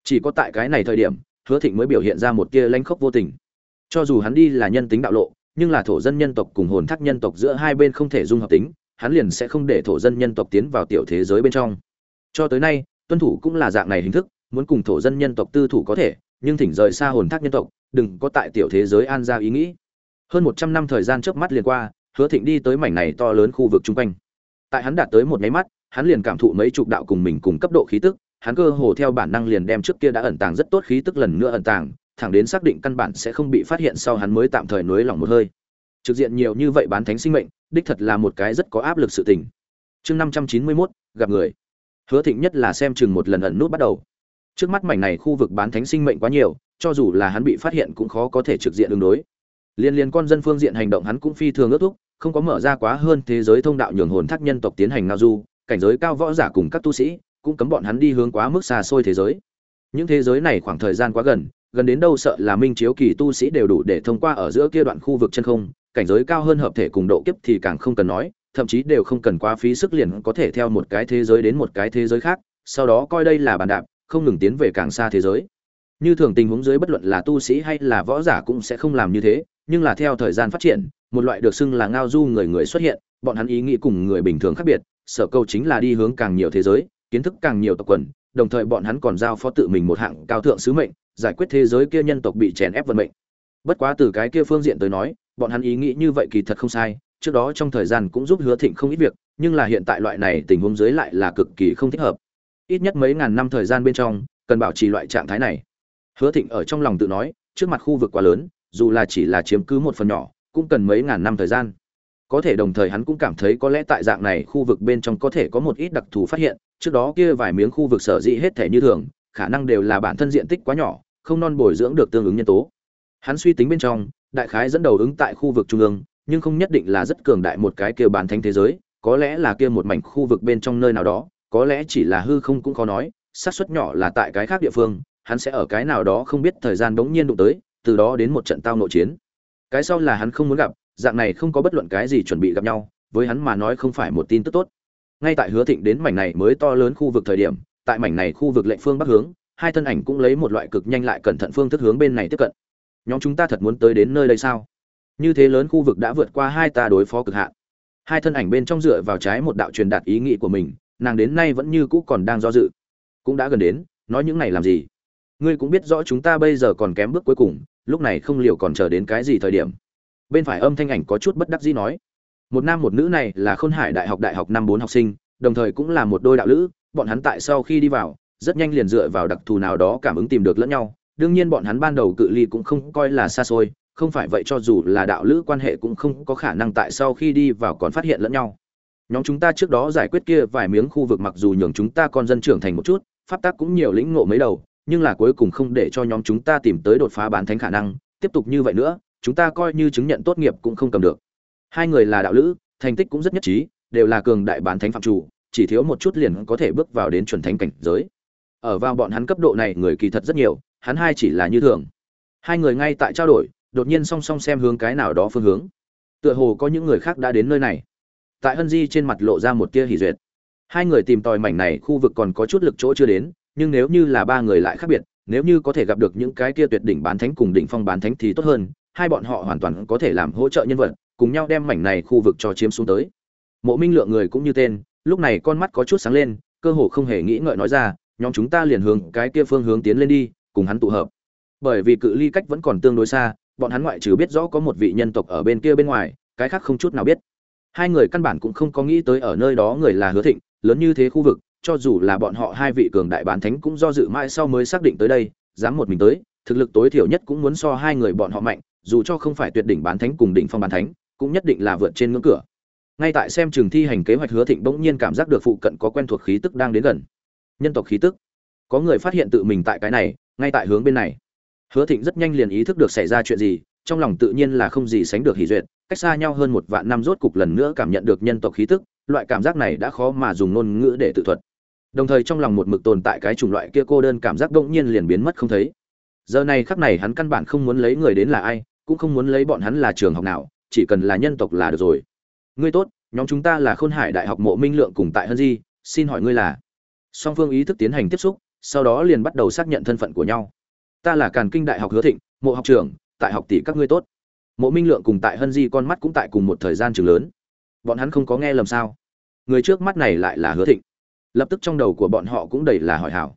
Chỉ có tại cái này thời điểm, hứa thịnh mới biểu hiện ra một kia lanh khốc vô tình. Cho dù hắn đi là nhân tính đạo lộ, nhưng là thổ dân nhân tộc cùng hồn thác nhân tộc giữa hai bên không thể dung hợp tính hắn liền sẽ không để thổ dân nhân tộc tiến vào tiểu thế giới bên trong. Cho tới nay, tuân thủ cũng là dạng này hình thức, muốn cùng thổ dân nhân tộc tư thủ có thể, nhưng thỉnh rời xa hồn thác nhân tộc, đừng có tại tiểu thế giới an ra ý nghĩ. Hơn một trăm năm thời gian trước mắt liền qua, hứa thịnh đi tới mảnh này to lớn khu vực chung quanh. Tại hắn đạt tới một nháy mắt, hắn liền cảm thụ mấy chục đạo cùng mình cùng cấp độ khí tức, hắn cơ hồ theo bản năng liền đem trước kia đã ẩn tàng rất tốt khí tức lần nữa ẩn tàng, thẳng đến xác định căn bản sẽ không bị phát hiện sau hắn mới tạm thời nuối lòng một hơi. Trực diện nhiều như vậy bán thánh sinh mệnh đích thật là một cái rất có áp lực sự tình. Chương năm trăm chín mươi mốt, gặp người. Hứa thịnh nhất là xem chừng một lần ẩn nút bắt đầu. Trước mắt mảnh này khu vực bán thánh sinh mệnh quá nhiều, cho dù là hắn bị phát hiện cũng khó có thể trực diện ứng đối. Liên liên con dân phương diện hành động hắn cũng phi thường ước thúc, không có mở ra quá hơn thế giới thông đạo nhường hồn thác nhân tộc tiến hành ngao du, cảnh giới cao võ giả cùng các tu sĩ cũng cấm bọn hắn đi hướng quá mức xa xôi thế giới. Những thế giới này khoảng thời gian quá gần gần đến đâu sợ là minh chiếu kỳ tu sĩ đều đủ để thông qua ở giữa kia đoạn khu vực chân không cảnh giới cao hơn hợp thể cùng độ kiếp thì càng không cần nói, thậm chí đều không cần quá phí sức liền có thể theo một cái thế giới đến một cái thế giới khác, sau đó coi đây là bàn đạp, không ngừng tiến về càng xa thế giới. Như thường tình huống dưới bất luận là tu sĩ hay là võ giả cũng sẽ không làm như thế, nhưng là theo thời gian phát triển, một loại được xưng là ngao du người người xuất hiện, bọn hắn ý nghĩ cùng người bình thường khác biệt, sở câu chính là đi hướng càng nhiều thế giới, kiến thức càng nhiều tộc quần, đồng thời bọn hắn còn giao phó tự mình một hạng cao thượng sứ mệnh, giải quyết thế giới kia nhân tộc bị chèn ép vận mệnh. Bất quá từ cái kia phương diện tới nói bọn hắn ý nghĩ như vậy kỳ thật không sai, trước đó trong thời gian cũng giúp hứa thịnh không ít việc, nhưng là hiện tại loại này tình huống dưới lại là cực kỳ không thích hợp. Ít nhất mấy ngàn năm thời gian bên trong, cần bảo trì loại trạng thái này. Hứa thịnh ở trong lòng tự nói, trước mặt khu vực quá lớn, dù là chỉ là chiếm cứ một phần nhỏ, cũng cần mấy ngàn năm thời gian. Có thể đồng thời hắn cũng cảm thấy có lẽ tại dạng này khu vực bên trong có thể có một ít đặc thù phát hiện, trước đó kia vài miếng khu vực sở dĩ hết thể như thường, khả năng đều là bản thân diện tích quá nhỏ, không non bồi dưỡng được tương ứng nhân tố. Hắn suy tính bên trong đại khái dẫn đầu ứng tại khu vực trung ương, nhưng không nhất định là rất cường đại một cái kia bán thánh thế giới, có lẽ là kia một mảnh khu vực bên trong nơi nào đó, có lẽ chỉ là hư không cũng khó nói, xác suất nhỏ là tại cái khác địa phương, hắn sẽ ở cái nào đó không biết thời gian bỗng nhiên đụng tới, từ đó đến một trận tao nội chiến. Cái sau là hắn không muốn gặp, dạng này không có bất luận cái gì chuẩn bị gặp nhau, với hắn mà nói không phải một tin tức tốt. Ngay tại hứa thịnh đến mảnh này mới to lớn khu vực thời điểm, tại mảnh này khu vực lệnh phương bắc hướng, hai thân ảnh cũng lấy một loại cực nhanh lại cẩn thận phương thức hướng bên này tiếp cận nhóm chúng ta thật muốn tới đến nơi đây sao? Như thế lớn khu vực đã vượt qua hai ta đối phó cực hạn. Hai thân ảnh bên trong dựa vào trái một đạo truyền đạt ý nghĩ của mình, nàng đến nay vẫn như cũ còn đang do dự. Cũng đã gần đến, nói những này làm gì? Ngươi cũng biết rõ chúng ta bây giờ còn kém bước cuối cùng, lúc này không liều còn chờ đến cái gì thời điểm. Bên phải âm thanh ảnh có chút bất đắc dĩ nói. Một nam một nữ này là khôn hải đại học đại học năm bốn học sinh, đồng thời cũng là một đôi đạo lữ, bọn hắn tại sau khi đi vào, rất nhanh liền dựa vào đặc thù nào đó cảm ứng tìm được lẫn nhau đương nhiên bọn hắn ban đầu cự ly cũng không coi là xa xôi, không phải vậy cho dù là đạo lữ quan hệ cũng không có khả năng tại sau khi đi vào còn phát hiện lẫn nhau. Nhóm chúng ta trước đó giải quyết kia vài miếng khu vực mặc dù nhường chúng ta con dân trưởng thành một chút, pháp tác cũng nhiều lĩnh ngộ mấy đầu, nhưng là cuối cùng không để cho nhóm chúng ta tìm tới đột phá bán thánh khả năng, tiếp tục như vậy nữa, chúng ta coi như chứng nhận tốt nghiệp cũng không cầm được. Hai người là đạo lữ, thành tích cũng rất nhất trí, đều là cường đại bán thánh phạm chủ, chỉ thiếu một chút liền có thể bước vào đến chuẩn thánh cảnh giới. Ở vào bọn hắn cấp độ này, người kỳ thật rất nhiều hắn hai chỉ là như thường. Hai người ngay tại trao đổi, đột nhiên song song xem hướng cái nào đó phương hướng. Tựa hồ có những người khác đã đến nơi này. Tại hân di trên mặt lộ ra một tia hỉ duyệt. Hai người tìm tòi mảnh này khu vực còn có chút lực chỗ chưa đến, nhưng nếu như là ba người lại khác biệt, nếu như có thể gặp được những cái kia tuyệt đỉnh bán thánh cùng đỉnh phong bán thánh thì tốt hơn, hai bọn họ hoàn toàn có thể làm hỗ trợ nhân vật, cùng nhau đem mảnh này khu vực cho chiếm xuống tới. Mộ minh lượng người cũng như tên, lúc này con mắt có chút sáng lên, cơ hồ không hề nghĩ ngợi nói ra, nhóm chúng ta liền hướng cái kia phương hướng tiến lên đi cùng hắn tụ hợp. Bởi vì cự ly cách vẫn còn tương đối xa, bọn hắn ngoại trừ biết rõ có một vị nhân tộc ở bên kia bên ngoài, cái khác không chút nào biết. Hai người căn bản cũng không có nghĩ tới ở nơi đó người là hứa thịnh, lớn như thế khu vực, cho dù là bọn họ hai vị cường đại bán thánh cũng do dự mãi sau mới xác định tới đây, dám một mình tới, thực lực tối thiểu nhất cũng muốn so hai người bọn họ mạnh, dù cho không phải tuyệt đỉnh bán thánh cùng đỉnh phong bán thánh, cũng nhất định là vượt trên ngưỡng cửa. Ngay tại xem trường thi hành kế hoạch hứa thịnh bỗng nhiên cảm giác được phụ cận có quen thuộc khí tức đang đến gần. Nhân tộc khí tức. Có người phát hiện tự mình tại cái này ngay tại hướng bên này. Hứa thịnh rất nhanh liền ý thức được xảy ra chuyện gì, trong lòng tự nhiên là không gì sánh được hỷ duyệt, cách xa nhau hơn một vạn năm rốt cục lần nữa cảm nhận được nhân tộc khí tức, loại cảm giác này đã khó mà dùng ngôn ngữ để tự thuật. Đồng thời trong lòng một mực tồn tại cái chủng loại kia cô đơn cảm giác bỗng nhiên liền biến mất không thấy. Giờ này khắc này hắn căn bản không muốn lấy người đến là ai, cũng không muốn lấy bọn hắn là trường học nào, chỉ cần là nhân tộc là được rồi. Ngươi tốt, nhóm chúng ta là khôn hải đại học mộ minh lượng cùng tại hân di, xin hỏi ngươi là? Song phương ý thức tiến hành tiếp xúc sau đó liền bắt đầu xác nhận thân phận của nhau. Ta là càn kinh đại học hứa thịnh, mộ học trưởng, tại học tỷ các ngươi tốt. Mộ minh lượng cùng tại hân di con mắt cũng tại cùng một thời gian trường lớn. Bọn hắn không có nghe lầm sao? Người trước mắt này lại là hứa thịnh. Lập tức trong đầu của bọn họ cũng đầy là hỏi hảo.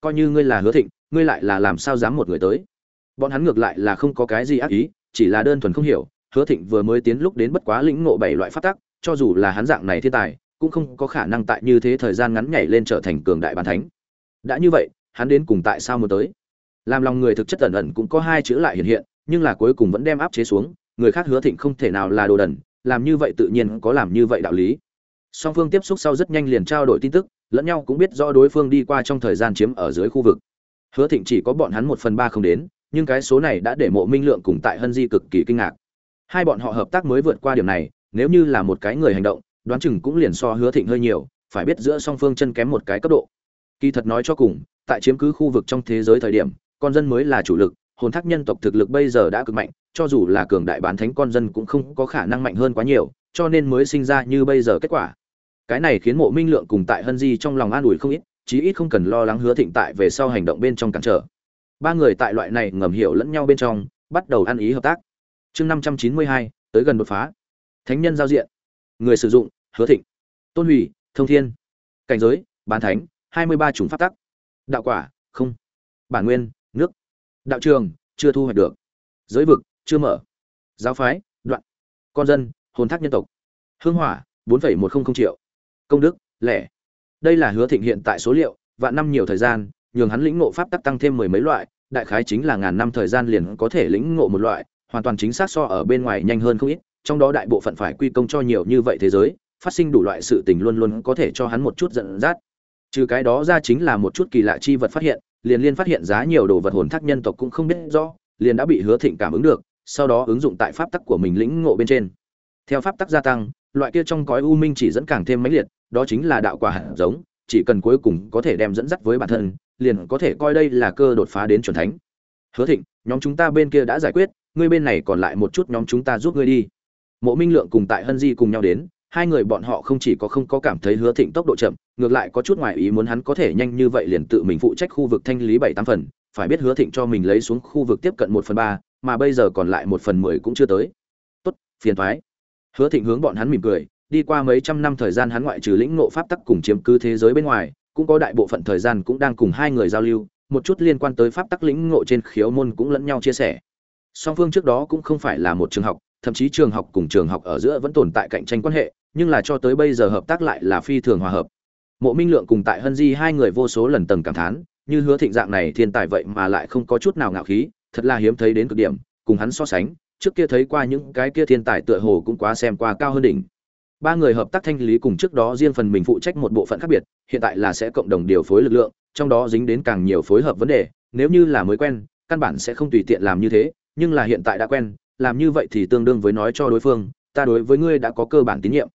Coi như ngươi là hứa thịnh, ngươi lại là làm sao dám một người tới? Bọn hắn ngược lại là không có cái gì ác ý, chỉ là đơn thuần không hiểu, hứa thịnh vừa mới tiến lúc đến bất quá lĩnh ngộ bảy loại phát tắc, cho dù là hắn dạng này thiên tài, cũng không có khả năng tại như thế thời gian ngắn nhảy lên trở thành cường đại bàn thánh đã như vậy, hắn đến cùng tại sao muốn tới? Làm lòng người thực chất ẩn ẩn cũng có hai chữ lại hiện hiện, nhưng là cuối cùng vẫn đem áp chế xuống, người khác hứa thịnh không thể nào là đồ đần, làm như vậy tự nhiên có làm như vậy đạo lý. Song phương tiếp xúc sau rất nhanh liền trao đổi tin tức, lẫn nhau cũng biết rõ đối phương đi qua trong thời gian chiếm ở dưới khu vực. Hứa thịnh chỉ có bọn hắn một phần ba không đến, nhưng cái số này đã để mộ minh lượng cùng tại hân di cực kỳ kinh ngạc. Hai bọn họ hợp tác mới vượt qua điểm này, nếu như là một cái người hành động, đoán chừng cũng liền so hứa thịnh hơi nhiều, phải biết giữa song phương chân kém một cái cấp độ kỳ thật nói cho cùng, tại chiếm cứ khu vực trong thế giới thời điểm, con dân mới là chủ lực, hồn thác nhân tộc thực lực bây giờ đã cực mạnh, cho dù là cường đại bán thánh con dân cũng không có khả năng mạnh hơn quá nhiều, cho nên mới sinh ra như bây giờ kết quả. Cái này khiến mộ minh lượng cùng tại hân di trong lòng an ủi không ít, chí ít không cần lo lắng hứa thịnh tại về sau hành động bên trong cản trở. Ba người tại loại này ngầm hiểu lẫn nhau bên trong, bắt đầu ăn ý hợp tác. Chương năm trăm chín mươi hai, tới gần đột phá. Thánh nhân giao diện. Người sử dụng, hứa thịnh. Tôn hủy, thông thiên. Cảnh giới, bán thánh hai mươi ba chủng pháp tắc. Đạo quả, không. Bản nguyên, nước. Đạo trường, chưa thu hoạch được. Giới vực, chưa mở. Giáo phái, đoạn. Con dân, hồn thác nhân tộc. Hương hỏa, bốn một trăm linh triệu. Công đức, lẻ. Đây là hứa thịnh hiện tại số liệu, vạn năm nhiều thời gian, nhường hắn lĩnh ngộ pháp tắc tăng thêm mười mấy loại, đại khái chính là ngàn năm thời gian liền có thể lĩnh ngộ một loại, hoàn toàn chính xác so ở bên ngoài nhanh hơn không ít, trong đó đại bộ phận phải quy công cho nhiều như vậy thế giới, phát sinh đủ loại sự tình luôn luôn có thể cho hắn một chút giận dắt trừ cái đó ra chính là một chút kỳ lạ chi vật phát hiện, liền liên phát hiện giá nhiều đồ vật hồn thác nhân tộc cũng không biết rõ, liền đã bị hứa thịnh cảm ứng được, sau đó ứng dụng tại pháp tắc của mình lĩnh ngộ bên trên. Theo pháp tắc gia tăng, loại kia trong cõi u minh chỉ dẫn càng thêm mãnh liệt, đó chính là đạo quả hạt giống, chỉ cần cuối cùng có thể đem dẫn dắt với bản thân, liền có thể coi đây là cơ đột phá đến chuẩn thánh. Hứa thịnh, nhóm chúng ta bên kia đã giải quyết, ngươi bên này còn lại một chút nhóm chúng ta giúp ngươi đi. Mộ minh lượng cùng tại hân di cùng nhau đến hai người bọn họ không chỉ có không có cảm thấy hứa thịnh tốc độ chậm, ngược lại có chút ngoài ý muốn hắn có thể nhanh như vậy liền tự mình phụ trách khu vực thanh lý bảy tám phần, phải biết hứa thịnh cho mình lấy xuống khu vực tiếp cận một phần ba, mà bây giờ còn lại một phần mười cũng chưa tới. Tốt, phiền thoái. Hứa thịnh hướng bọn hắn mỉm cười, đi qua mấy trăm năm thời gian hắn ngoại trừ lĩnh ngộ pháp tắc cùng chiếm cứ thế giới bên ngoài, cũng có đại bộ phận thời gian cũng đang cùng hai người giao lưu, một chút liên quan tới pháp tắc lĩnh ngộ trên khiếu môn cũng lẫn nhau chia sẻ. Song phương trước đó cũng không phải là một trường học, thậm chí trường học cùng trường học ở giữa vẫn tồn tại cạnh tranh quan hệ nhưng là cho tới bây giờ hợp tác lại là phi thường hòa hợp. Mộ minh lượng cùng tại hân di hai người vô số lần tầng cảm thán, như hứa thịnh dạng này thiên tài vậy mà lại không có chút nào ngạo khí, thật là hiếm thấy đến cực điểm, cùng hắn so sánh, trước kia thấy qua những cái kia thiên tài tựa hồ cũng quá xem qua cao hơn đỉnh. Ba người hợp tác thanh lý cùng trước đó riêng phần mình phụ trách một bộ phận khác biệt, hiện tại là sẽ cộng đồng điều phối lực lượng, trong đó dính đến càng nhiều phối hợp vấn đề, nếu như là mới quen, căn bản sẽ không tùy tiện làm như thế, nhưng là hiện tại đã quen, làm như vậy thì tương đương với nói cho đối phương, ta đối với ngươi đã có cơ bản tín nhiệm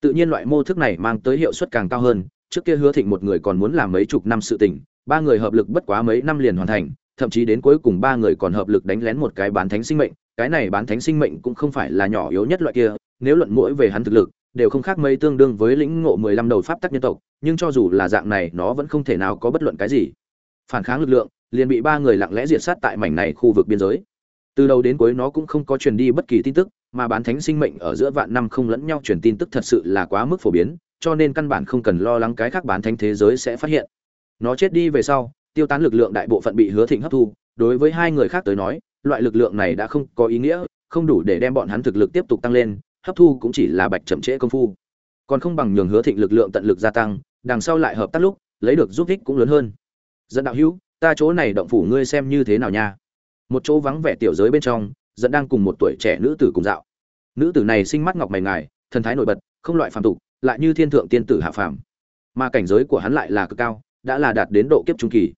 tự nhiên loại mô thức này mang tới hiệu suất càng cao hơn, trước kia hứa thịnh một người còn muốn làm mấy chục năm sự tình, ba người hợp lực bất quá mấy năm liền hoàn thành, thậm chí đến cuối cùng ba người còn hợp lực đánh lén một cái bán thánh sinh mệnh, cái này bán thánh sinh mệnh cũng không phải là nhỏ yếu nhất loại kia, nếu luận mũi về hắn thực lực, đều không khác mấy tương đương với lĩnh ngộ mười lăm đầu pháp tắc nhân tộc, nhưng cho dù là dạng này nó vẫn không thể nào có bất luận cái gì. Phản kháng lực lượng, liền bị ba người lặng lẽ diệt sát tại mảnh này khu vực biên giới. Từ đầu đến cuối nó cũng không có truyền đi bất kỳ tin tức mà bán thánh sinh mệnh ở giữa vạn năm không lẫn nhau truyền tin tức thật sự là quá mức phổ biến, cho nên căn bản không cần lo lắng cái khác bán thánh thế giới sẽ phát hiện. Nó chết đi về sau, tiêu tán lực lượng đại bộ phận bị hứa thịnh hấp thu, đối với hai người khác tới nói, loại lực lượng này đã không có ý nghĩa, không đủ để đem bọn hắn thực lực tiếp tục tăng lên, hấp thu cũng chỉ là bạch chậm trễ công phu. Còn không bằng nhường hứa thịnh lực lượng tận lực gia tăng, đằng sau lại hợp tác lúc, lấy được giúp ích cũng lớn hơn. Dẫn đạo hữu, ta chỗ này động phủ ngươi xem như thế nào nha. Một chỗ vắng vẻ tiểu giới bên trong, dẫn đang cùng một tuổi trẻ nữ tử cùng dạo nữ tử này sinh mắt ngọc mày ngài, thần thái nổi bật, không loại phàm tục, lại như thiên thượng tiên tử hạ phàm. Mà cảnh giới của hắn lại là cực cao, đã là đạt đến độ kiếp trung kỳ.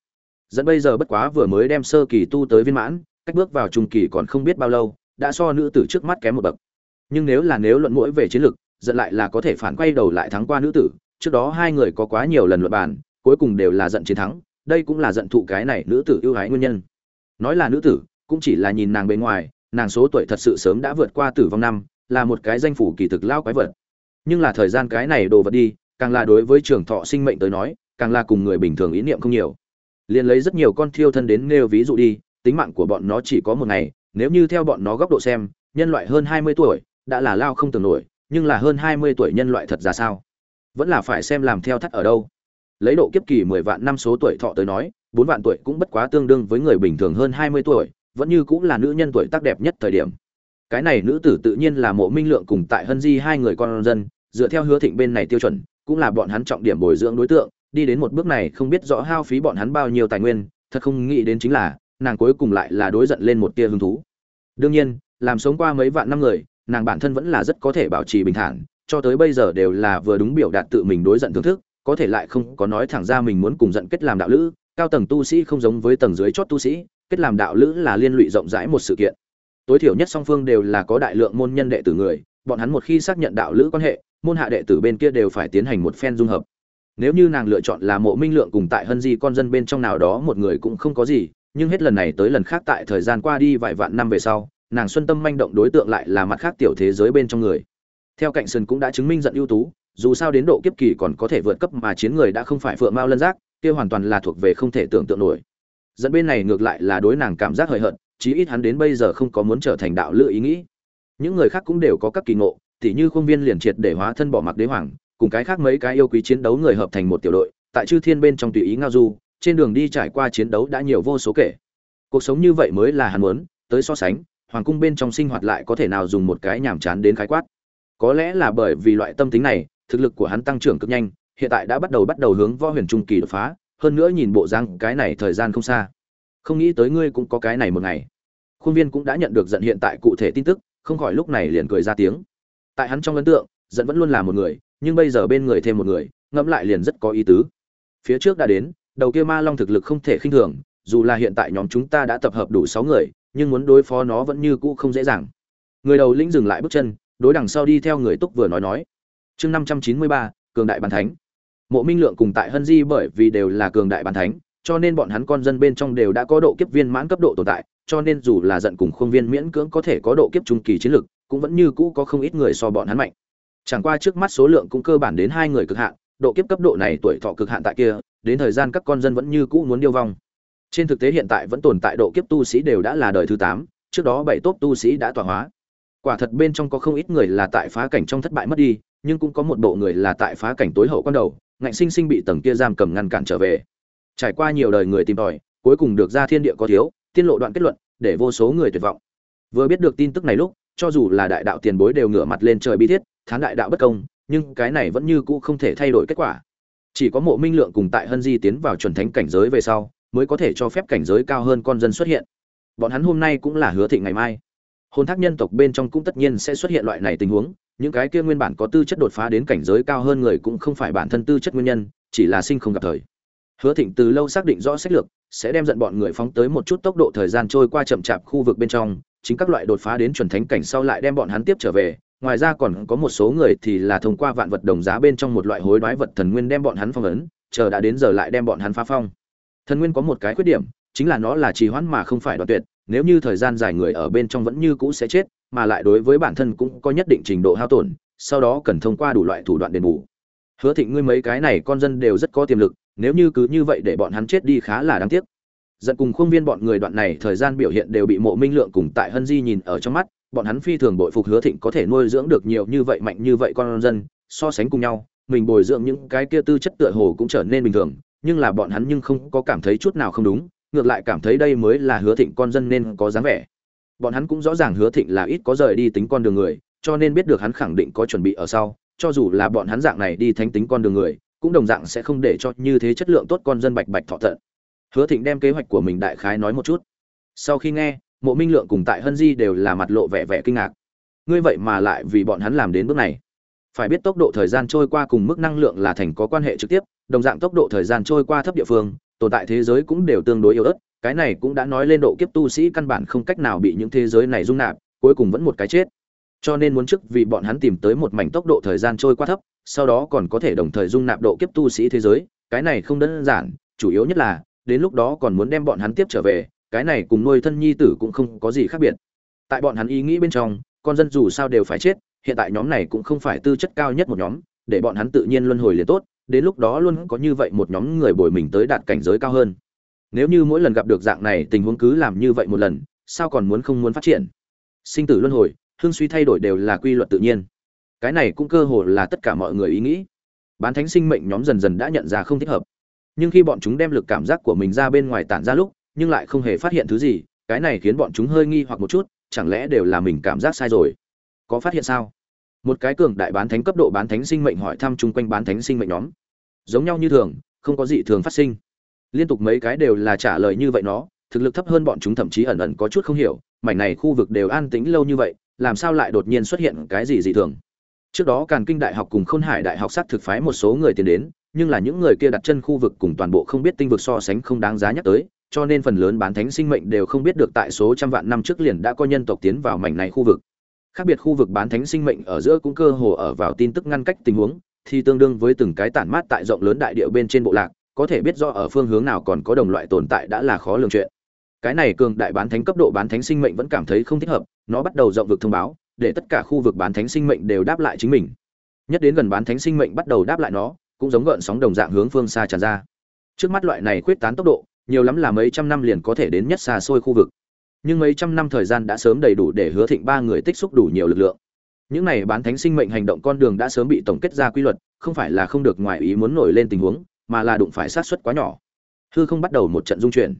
Dẫn bây giờ bất quá vừa mới đem sơ kỳ tu tới viên mãn, cách bước vào trung kỳ còn không biết bao lâu, đã so nữ tử trước mắt kém một bậc. Nhưng nếu là nếu luận mũi về chiến lược dẫn lại là có thể phản quay đầu lại thắng qua nữ tử, trước đó hai người có quá nhiều lần luận bàn, cuối cùng đều là giận chiến thắng, đây cũng là giận thụ cái này nữ tử ưu ái nguyên nhân. Nói là nữ tử, cũng chỉ là nhìn nàng bên ngoài nàng số tuổi thật sự sớm đã vượt qua tử vong năm, là một cái danh phủ kỳ thực lao quái vật. Nhưng là thời gian cái này đồ vật đi, càng là đối với trường thọ sinh mệnh tới nói, càng là cùng người bình thường ý niệm không nhiều. Liền lấy rất nhiều con thiêu thân đến nêu ví dụ đi, tính mạng của bọn nó chỉ có một ngày, nếu như theo bọn nó góc độ xem, nhân loại hơn hai mươi tuổi, đã là lao không tưởng nổi, nhưng là hơn hai mươi tuổi nhân loại thật ra sao? Vẫn là phải xem làm theo thắt ở đâu. Lấy độ kiếp kỳ mười vạn năm số tuổi thọ tới nói, bốn vạn tuổi cũng bất quá tương đương với người bình thường hơn hai mươi tuổi vẫn như cũng là nữ nhân tuổi tác đẹp nhất thời điểm. Cái này nữ tử tự nhiên là mộ minh lượng cùng tại hân di hai người con dân, dựa theo hứa thịnh bên này tiêu chuẩn, cũng là bọn hắn trọng điểm bồi dưỡng đối tượng, đi đến một bước này không biết rõ hao phí bọn hắn bao nhiêu tài nguyên, thật không nghĩ đến chính là, nàng cuối cùng lại là đối giận lên một tia hứng thú. Đương nhiên, làm sống qua mấy vạn năm người, nàng bản thân vẫn là rất có thể bảo trì bình thản, cho tới bây giờ đều là vừa đúng biểu đạt tự mình đối giận thưởng thức, có thể lại không có nói thẳng ra mình muốn cùng giận kết làm đạo lữ, cao tầng tu sĩ không giống với tầng dưới chót tu sĩ kết làm đạo lữ là liên lụy rộng rãi một sự kiện. Tối thiểu nhất song phương đều là có đại lượng môn nhân đệ tử người, bọn hắn một khi xác nhận đạo lữ quan hệ, môn hạ đệ tử bên kia đều phải tiến hành một phen dung hợp. Nếu như nàng lựa chọn là mộ minh lượng cùng tại hân di con dân bên trong nào đó một người cũng không có gì, nhưng hết lần này tới lần khác tại thời gian qua đi vài vạn năm về sau, nàng xuân tâm manh động đối tượng lại là mặt khác tiểu thế giới bên trong người. Theo cạnh sân cũng đã chứng minh giận ưu tú, dù sao đến độ kiếp kỳ còn có thể vượt cấp mà chiến người đã không phải phượng mao lân giác, kia hoàn toàn là thuộc về không thể tưởng tượng nổi dẫn bên này ngược lại là đối nàng cảm giác hời hợt, chí ít hắn đến bây giờ không có muốn trở thành đạo lựa ý nghĩ. Những người khác cũng đều có các kỳ ngộ, tỉ như khuôn viên liền triệt để hóa thân bỏ mặc đế hoàng, cùng cái khác mấy cái yêu quý chiến đấu người hợp thành một tiểu đội, tại chư thiên bên trong tùy ý ngao du, trên đường đi trải qua chiến đấu đã nhiều vô số kể. Cuộc sống như vậy mới là hắn muốn, tới so sánh, hoàng cung bên trong sinh hoạt lại có thể nào dùng một cái nhàm chán đến khái quát. Có lẽ là bởi vì loại tâm tính này, thực lực của hắn tăng trưởng cực nhanh, hiện tại đã bắt đầu bắt đầu hướng võ huyền trung kỳ đột phá hơn nữa nhìn bộ răng cái này thời gian không xa. Không nghĩ tới ngươi cũng có cái này một ngày. Khuôn viên cũng đã nhận được giận hiện tại cụ thể tin tức, không khỏi lúc này liền cười ra tiếng. Tại hắn trong ấn tượng, giận vẫn luôn là một người, nhưng bây giờ bên người thêm một người, ngẫm lại liền rất có ý tứ. Phía trước đã đến, đầu kia ma long thực lực không thể khinh thường, dù là hiện tại nhóm chúng ta đã tập hợp đủ sáu người, nhưng muốn đối phó nó vẫn như cũ không dễ dàng. Người đầu lĩnh dừng lại bước chân, đối đằng sau đi theo người túc vừa nói nói. Chương năm trăm chín mươi ba, cường đại bàn thánh mộ minh lượng cùng tại hân di bởi vì đều là cường đại bàn thánh, cho nên bọn hắn con dân bên trong đều đã có độ kiếp viên mãn cấp độ tồn tại, cho nên dù là giận cùng khuôn viên miễn cưỡng có thể có độ kiếp trung kỳ chiến lực, cũng vẫn như cũ có không ít người so bọn hắn mạnh. Chẳng qua trước mắt số lượng cũng cơ bản đến hai người cực hạn, độ kiếp cấp độ này tuổi thọ cực hạn tại kia, đến thời gian các con dân vẫn như cũ muốn điêu vong. Trên thực tế hiện tại vẫn tồn tại độ kiếp tu sĩ đều đã là đời thứ tám, trước đó bảy tốt tu sĩ đã tọa hóa. Quả thật bên trong có không ít người là tại phá cảnh trong thất bại mất đi, nhưng cũng có một bộ người là tại phá cảnh tối hậu con đầu ngạnh sinh sinh bị tầng kia giam cầm ngăn cản trở về. Trải qua nhiều đời người tìm tòi, cuối cùng được ra thiên địa có thiếu tiên lộ đoạn kết luận, để vô số người tuyệt vọng. Vừa biết được tin tức này lúc, cho dù là đại đạo tiền bối đều ngửa mặt lên trời bi thiết, thán đại đạo bất công, nhưng cái này vẫn như cũ không thể thay đổi kết quả. Chỉ có mộ minh lượng cùng tại hân di tiến vào chuẩn thánh cảnh giới về sau, mới có thể cho phép cảnh giới cao hơn con dân xuất hiện. Bọn hắn hôm nay cũng là hứa thị ngày mai. Hồn thác nhân tộc bên trong cũng tất nhiên sẽ xuất hiện loại này tình huống những cái kia nguyên bản có tư chất đột phá đến cảnh giới cao hơn người cũng không phải bản thân tư chất nguyên nhân, chỉ là sinh không gặp thời. Hứa thịnh từ lâu xác định rõ sách lược, sẽ đem giận bọn người phóng tới một chút tốc độ thời gian trôi qua chậm chạp khu vực bên trong, chính các loại đột phá đến chuẩn thánh cảnh sau lại đem bọn hắn tiếp trở về. Ngoài ra còn có một số người thì là thông qua vạn vật đồng giá bên trong một loại hối đoái vật thần nguyên đem bọn hắn phong ấn, chờ đã đến giờ lại đem bọn hắn phá phong. Thần nguyên có một cái khuyết điểm, chính là nó là trì hoãn mà không phải đoạn tuyệt, nếu như thời gian dài người ở bên trong vẫn như cũ sẽ chết mà lại đối với bản thân cũng có nhất định trình độ hao tổn, sau đó cần thông qua đủ loại thủ đoạn đền bù. Hứa thịnh ngươi mấy cái này con dân đều rất có tiềm lực, nếu như cứ như vậy để bọn hắn chết đi khá là đáng tiếc. Giận cùng khuôn viên bọn người đoạn này thời gian biểu hiện đều bị mộ minh lượng cùng tại hân di nhìn ở trong mắt, bọn hắn phi thường bội phục hứa thịnh có thể nuôi dưỡng được nhiều như vậy mạnh như vậy con dân, so sánh cùng nhau, mình bồi dưỡng những cái kia tư chất tựa hồ cũng trở nên bình thường, nhưng là bọn hắn nhưng không có cảm thấy chút nào không đúng, ngược lại cảm thấy đây mới là hứa thịnh con dân nên có dáng vẻ bọn hắn cũng rõ ràng hứa thịnh là ít có rời đi tính con đường người, cho nên biết được hắn khẳng định có chuẩn bị ở sau, cho dù là bọn hắn dạng này đi thánh tính con đường người, cũng đồng dạng sẽ không để cho như thế chất lượng tốt con dân bạch bạch thọ tận hứa thịnh đem kế hoạch của mình đại khái nói một chút. Sau khi nghe, mộ minh lượng cùng tại hân di đều là mặt lộ vẻ vẻ kinh ngạc. Ngươi vậy mà lại vì bọn hắn làm đến bước này. Phải biết tốc độ thời gian trôi qua cùng mức năng lượng là thành có quan hệ trực tiếp, đồng dạng tốc độ thời gian trôi qua thấp địa phương, tồn tại thế giới cũng đều tương đối yếu ớt cái này cũng đã nói lên độ kiếp tu sĩ căn bản không cách nào bị những thế giới này dung nạp, cuối cùng vẫn một cái chết. Cho nên muốn trước vì bọn hắn tìm tới một mảnh tốc độ thời gian trôi qua thấp, sau đó còn có thể đồng thời dung nạp độ kiếp tu sĩ thế giới, cái này không đơn giản, chủ yếu nhất là, đến lúc đó còn muốn đem bọn hắn tiếp trở về, cái này cùng nuôi thân nhi tử cũng không có gì khác biệt. Tại bọn hắn ý nghĩ bên trong, con dân dù sao đều phải chết, hiện tại nhóm này cũng không phải tư chất cao nhất một nhóm, để bọn hắn tự nhiên luân hồi liền tốt, đến lúc đó luôn có như vậy một nhóm người bồi mình tới đạt cảnh giới cao hơn nếu như mỗi lần gặp được dạng này, tình huống cứ làm như vậy một lần, sao còn muốn không muốn phát triển? Sinh tử luân hồi, hương suy thay đổi đều là quy luật tự nhiên. Cái này cũng cơ hồ là tất cả mọi người ý nghĩ. Bán thánh sinh mệnh nhóm dần dần đã nhận ra không thích hợp. Nhưng khi bọn chúng đem lực cảm giác của mình ra bên ngoài tản ra lúc, nhưng lại không hề phát hiện thứ gì, cái này khiến bọn chúng hơi nghi hoặc một chút, chẳng lẽ đều là mình cảm giác sai rồi? Có phát hiện sao? Một cái cường đại bán thánh cấp độ bán thánh sinh mệnh hỏi thăm chung quanh bán thánh sinh mệnh nhóm. Giống nhau như thường, không có gì thường phát sinh liên tục mấy cái đều là trả lời như vậy nó, thực lực thấp hơn bọn chúng thậm chí ẩn ẩn có chút không hiểu, mảnh này khu vực đều an tĩnh lâu như vậy, làm sao lại đột nhiên xuất hiện cái gì dị thường? Trước đó càn kinh đại học cùng khôn hải đại học sát thực phái một số người tiến đến, nhưng là những người kia đặt chân khu vực cùng toàn bộ không biết tinh vực so sánh không đáng giá nhắc tới, cho nên phần lớn bán thánh sinh mệnh đều không biết được tại số trăm vạn năm trước liền đã có nhân tộc tiến vào mảnh này khu vực. Khác biệt khu vực bán thánh sinh mệnh ở giữa cũng cơ hồ ở vào tin tức ngăn cách tình huống, thì tương đương với từng cái tản mát tại rộng lớn đại địa bên trên bộ lạc có thể biết rõ ở phương hướng nào còn có đồng loại tồn tại đã là khó lường chuyện. Cái này cường đại bán thánh cấp độ bán thánh sinh mệnh vẫn cảm thấy không thích hợp, nó bắt đầu rộng vực thông báo, để tất cả khu vực bán thánh sinh mệnh đều đáp lại chính mình. Nhất đến gần bán thánh sinh mệnh bắt đầu đáp lại nó, cũng giống gợn sóng đồng dạng hướng phương xa tràn ra. Trước mắt loại này khuyết tán tốc độ, nhiều lắm là mấy trăm năm liền có thể đến nhất xa xôi khu vực. Nhưng mấy trăm năm thời gian đã sớm đầy đủ để hứa thịnh ba người tích xúc đủ nhiều lực lượng. Những này bán thánh sinh mệnh hành động con đường đã sớm bị tổng kết ra quy luật, không phải là không được ngoài ý muốn nổi lên tình huống mà là đụng phải sát suất quá nhỏ. Hư không bắt đầu một trận dung chuyển.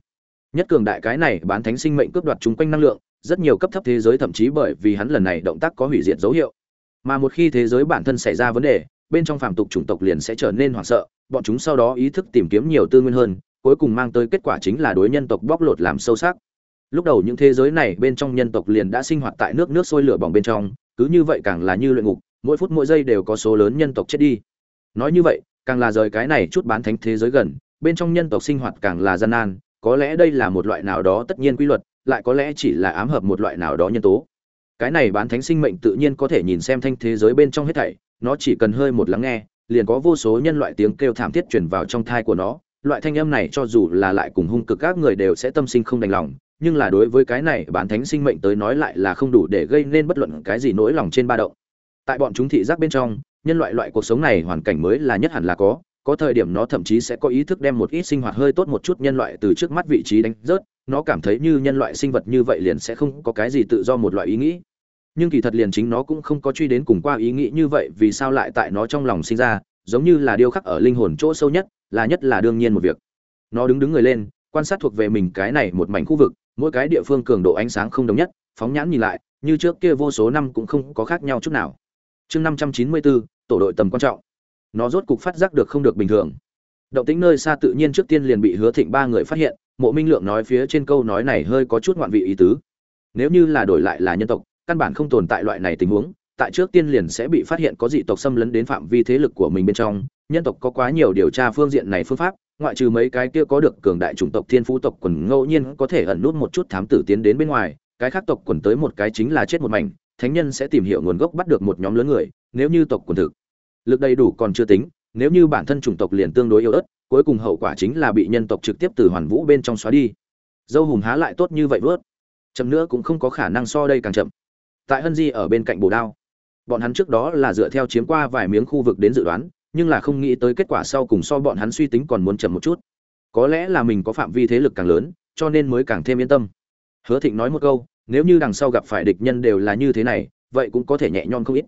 Nhất cường đại cái này bán thánh sinh mệnh cướp đoạt chúng quanh năng lượng, rất nhiều cấp thấp thế giới thậm chí bởi vì hắn lần này động tác có hủy diệt dấu hiệu. Mà một khi thế giới bản thân xảy ra vấn đề, bên trong phàm tục chủng tộc liền sẽ trở nên hoảng sợ, bọn chúng sau đó ý thức tìm kiếm nhiều tư nguyên hơn, cuối cùng mang tới kết quả chính là đối nhân tộc bóc lột làm sâu sắc. Lúc đầu những thế giới này bên trong nhân tộc liền đã sinh hoạt tại nước nước sôi lửa bỏng bên trong, cứ như vậy càng là như luyện ngục, mỗi phút mỗi giây đều có số lớn nhân tộc chết đi. Nói như vậy càng là rời cái này chút bán thánh thế giới gần, bên trong nhân tộc sinh hoạt càng là gian nan, có lẽ đây là một loại nào đó tất nhiên quy luật, lại có lẽ chỉ là ám hợp một loại nào đó nhân tố. Cái này bán thánh sinh mệnh tự nhiên có thể nhìn xem thanh thế giới bên trong hết thảy, nó chỉ cần hơi một lắng nghe, liền có vô số nhân loại tiếng kêu thảm thiết truyền vào trong thai của nó. Loại thanh âm này cho dù là lại cùng hung cực các người đều sẽ tâm sinh không đành lòng, nhưng là đối với cái này bán thánh sinh mệnh tới nói lại là không đủ để gây nên bất luận cái gì nỗi lòng trên ba động. Tại bọn chúng thị giác bên trong nhân loại loại cuộc sống này hoàn cảnh mới là nhất hẳn là có có thời điểm nó thậm chí sẽ có ý thức đem một ít sinh hoạt hơi tốt một chút nhân loại từ trước mắt vị trí đánh rớt, nó cảm thấy như nhân loại sinh vật như vậy liền sẽ không có cái gì tự do một loại ý nghĩ. Nhưng kỳ thật liền chính nó cũng không có truy đến cùng qua ý nghĩ như vậy vì sao lại tại nó trong lòng sinh ra, giống như là điêu khắc ở linh hồn chỗ sâu nhất, là nhất là đương nhiên một việc. Nó đứng đứng người lên, quan sát thuộc về mình cái này một mảnh khu vực, mỗi cái địa phương cường độ ánh sáng không đồng nhất, phóng nhãn nhìn lại, như trước kia vô số năm cũng không có khác nhau chút nào chương năm trăm chín mươi bốn, tổ đội tầm quan trọng. Nó rốt cục phát giác được không được bình thường. Động tĩnh nơi xa tự nhiên trước tiên liền bị hứa thịnh ba người phát hiện, mộ minh lượng nói phía trên câu nói này hơi có chút ngoạn vị ý tứ. Nếu như là đổi lại là nhân tộc, căn bản không tồn tại loại này tình huống, tại trước tiên liền sẽ bị phát hiện có dị tộc xâm lấn đến phạm vi thế lực của mình bên trong. Nhân tộc có quá nhiều điều tra phương diện này phương pháp, ngoại trừ mấy cái kia có được cường đại chủng tộc thiên phú tộc quần, ngẫu nhiên có thể ẩn nút một chút thám tử tiến đến bên ngoài, cái khác tộc quần tới một cái chính là chết một mảnh thánh nhân sẽ tìm hiểu nguồn gốc bắt được một nhóm lớn người, nếu như tộc quần thực. Lực đầy đủ còn chưa tính, nếu như bản thân chủng tộc liền tương đối yếu ớt, cuối cùng hậu quả chính là bị nhân tộc trực tiếp từ hoàn vũ bên trong xóa đi. Dâu hùng há lại tốt như vậy vớt. Chậm nữa cũng không có khả năng so đây càng chậm. Tại hân di ở bên cạnh bồ đao, bọn hắn trước đó là dựa theo chiếm qua vài miếng khu vực đến dự đoán, nhưng là không nghĩ tới kết quả sau cùng so bọn hắn suy tính còn muốn chậm một chút. Có lẽ là mình có phạm vi thế lực càng lớn, cho nên mới càng thêm yên tâm. Hứa thịnh nói một câu nếu như đằng sau gặp phải địch nhân đều là như thế này, vậy cũng có thể nhẹ nhõm không ít.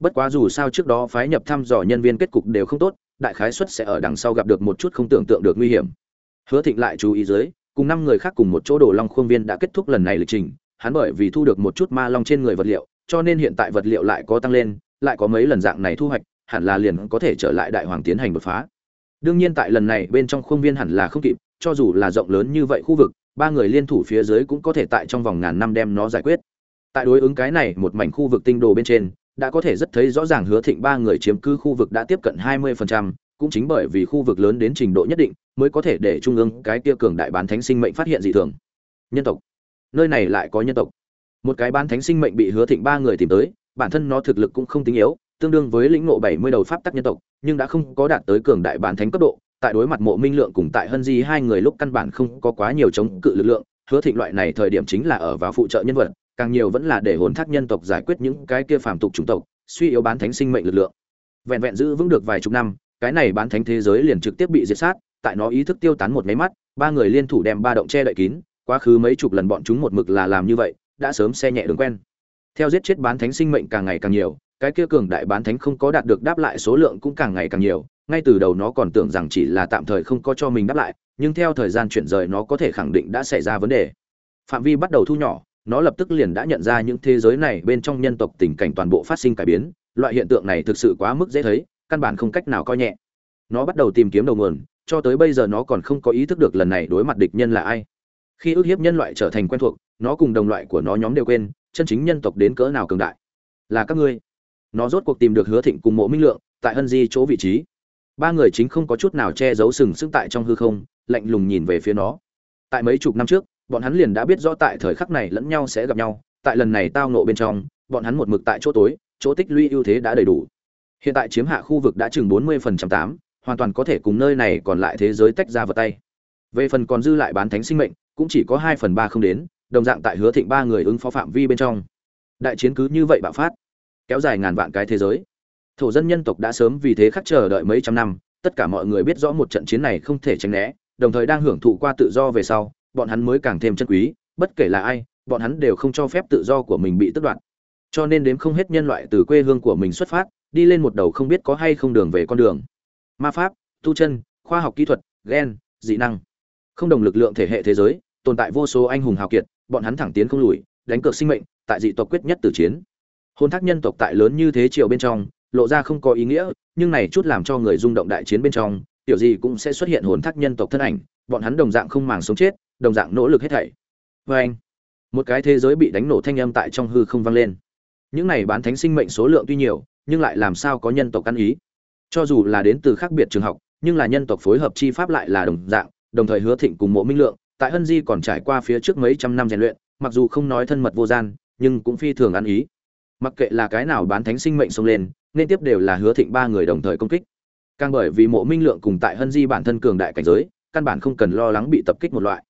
Bất quá dù sao trước đó phái nhập thăm dò nhân viên kết cục đều không tốt, đại khái suất sẽ ở đằng sau gặp được một chút không tưởng tượng được nguy hiểm. Hứa thịnh lại chú ý dưới, cùng năm người khác cùng một chỗ đồ long khuôn viên đã kết thúc lần này lịch trình, hắn bởi vì thu được một chút ma long trên người vật liệu, cho nên hiện tại vật liệu lại có tăng lên, lại có mấy lần dạng này thu hoạch, hẳn là liền có thể trở lại đại hoàng tiến hành đột phá. Đương nhiên tại lần này bên trong khuôn viên hẳn là không kịp, cho dù là rộng lớn như vậy khu vực ba người liên thủ phía dưới cũng có thể tại trong vòng ngàn năm đem nó giải quyết. Tại đối ứng cái này một mảnh khu vực tinh đồ bên trên đã có thể rất thấy rõ ràng hứa thịnh ba người chiếm cứ khu vực đã tiếp cận 20%, cũng chính bởi vì khu vực lớn đến trình độ nhất định mới có thể để trung ương cái kia cường đại bán thánh sinh mệnh phát hiện dị thường. Nhân tộc. Nơi này lại có nhân tộc. Một cái bán thánh sinh mệnh bị hứa thịnh ba người tìm tới bản thân nó thực lực cũng không tính yếu tương đương với lĩnh ngộ 70 đầu pháp tắc nhân tộc nhưng đã không có đạt tới cường đại bán thánh cấp độ tại đối mặt mộ minh lượng cùng tại hân di hai người lúc căn bản không có quá nhiều chống cự lực lượng, hứa thịnh loại này thời điểm chính là ở vào phụ trợ nhân vật, càng nhiều vẫn là để hồn thác nhân tộc giải quyết những cái kia phàm tục chủng tộc, suy yếu bán thánh sinh mệnh lực lượng. Vẹn vẹn giữ vững được vài chục năm, cái này bán thánh thế giới liền trực tiếp bị diệt sát, tại nó ý thức tiêu tán một máy mắt, ba người liên thủ đem ba động che đậy kín, quá khứ mấy chục lần bọn chúng một mực là làm như vậy, đã sớm xe nhẹ đường quen. Theo giết chết bán thánh sinh mệnh càng ngày càng nhiều, cái kia cường đại bán thánh không có đạt được đáp lại số lượng cũng càng ngày càng nhiều ngay từ đầu nó còn tưởng rằng chỉ là tạm thời không có cho mình đáp lại, nhưng theo thời gian chuyển rời nó có thể khẳng định đã xảy ra vấn đề. Phạm vi bắt đầu thu nhỏ, nó lập tức liền đã nhận ra những thế giới này bên trong nhân tộc tình cảnh toàn bộ phát sinh cải biến. Loại hiện tượng này thực sự quá mức dễ thấy, căn bản không cách nào coi nhẹ. Nó bắt đầu tìm kiếm đầu nguồn, cho tới bây giờ nó còn không có ý thức được lần này đối mặt địch nhân là ai. Khi ước hiếp nhân loại trở thành quen thuộc, nó cùng đồng loại của nó nhóm đều quên, chân chính nhân tộc đến cỡ nào cường đại. Là các ngươi. Nó rốt cuộc tìm được hứa thịnh cùng mộ minh lượng, tại hân di chỗ vị trí ba người chính không có chút nào che giấu sừng sững tại trong hư không, lạnh lùng nhìn về phía nó. Tại mấy chục năm trước, bọn hắn liền đã biết rõ tại thời khắc này lẫn nhau sẽ gặp nhau, tại lần này tao nộ bên trong, bọn hắn một mực tại chỗ tối, chỗ tích lũy ưu thế đã đầy đủ. Hiện tại chiếm hạ khu vực đã chừng bốn mươi phần trăm tám, hoàn toàn có thể cùng nơi này còn lại thế giới tách ra vào tay. Về phần còn dư lại bán thánh sinh mệnh, cũng chỉ có hai phần ba không đến, đồng dạng tại hứa thịnh ba người ứng phó phạm vi bên trong. Đại chiến cứ như vậy bạo phát, kéo dài ngàn vạn cái thế giới thổ dân nhân tộc đã sớm vì thế khắc chờ đợi mấy trăm năm, tất cả mọi người biết rõ một trận chiến này không thể tránh né, đồng thời đang hưởng thụ qua tự do về sau, bọn hắn mới càng thêm chân quý, bất kể là ai, bọn hắn đều không cho phép tự do của mình bị tước đoạt. Cho nên đếm không hết nhân loại từ quê hương của mình xuất phát, đi lên một đầu không biết có hay không đường về con đường. Ma pháp, tu chân, khoa học kỹ thuật, gen, dị năng. Không đồng lực lượng thể hệ thế giới, tồn tại vô số anh hùng hào kiệt, bọn hắn thẳng tiến không lùi, đánh cược sinh mệnh, tại dị tộc quyết nhất tử chiến. Hôn thác nhân tộc tại lớn như thế triều bên trong lộ ra không có ý nghĩa, nhưng này chút làm cho người rung động đại chiến bên trong tiểu gì cũng sẽ xuất hiện hồn thác nhân tộc thân ảnh, bọn hắn đồng dạng không màng sống chết, đồng dạng nỗ lực hết thảy. Vê anh, một cái thế giới bị đánh nổ thanh âm tại trong hư không vang lên. Những này bán thánh sinh mệnh số lượng tuy nhiều, nhưng lại làm sao có nhân tộc ăn ý? Cho dù là đến từ khác biệt trường học, nhưng là nhân tộc phối hợp chi pháp lại là đồng dạng, đồng thời hứa thịnh cùng mộ minh lượng, tại hân di còn trải qua phía trước mấy trăm năm rèn luyện, mặc dù không nói thân mật vô gian, nhưng cũng phi thường ăn ý. Mặc kệ là cái nào bán thánh sinh mệnh xông lên nên tiếp đều là hứa thịnh ba người đồng thời công kích. Càng bởi vì mộ minh lượng cùng tại hân di bản thân cường đại cảnh giới, căn bản không cần lo lắng bị tập kích một loại.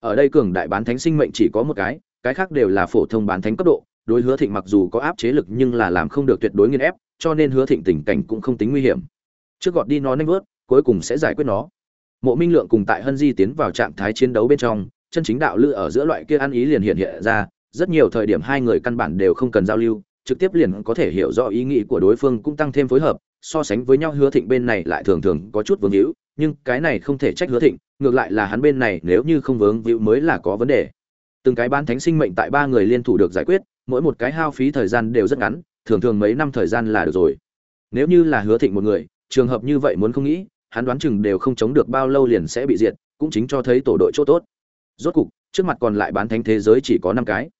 Ở đây cường đại bán thánh sinh mệnh chỉ có một cái cái khác đều là phổ thông bán thánh cấp độ, đối hứa thịnh mặc dù có áp chế lực nhưng là làm không được tuyệt đối nghiên ép, cho nên hứa thịnh tình cảnh cũng không tính nguy hiểm. Trước gọt đi nó nanh vớt, cuối cùng sẽ giải quyết nó. Mộ minh lượng cùng tại hân di tiến vào trạng thái chiến đấu bên trong, chân chính đạo lư ở giữa loại kia ăn ý liền hiện hiện ra, rất nhiều thời điểm hai người căn bản đều không cần giao lưu trực tiếp liền có thể hiểu rõ ý nghĩ của đối phương cũng tăng thêm phối hợp, so sánh với nhau hứa thịnh bên này lại thường thường có chút vương hữu nhưng cái này không thể trách hứa thịnh, ngược lại là hắn bên này nếu như không vướng víu mới là có vấn đề. Từng cái bán thánh sinh mệnh tại ba người liên thủ được giải quyết, mỗi một cái hao phí thời gian đều rất ngắn, thường thường mấy năm thời gian là được rồi. Nếu như là hứa thịnh một người, trường hợp như vậy muốn không nghĩ, hắn đoán chừng đều không chống được bao lâu liền sẽ bị diệt, cũng chính cho thấy tổ đội chỗ tốt. Rốt cục, trước mặt còn lại bán thánh thế giới chỉ có năm cái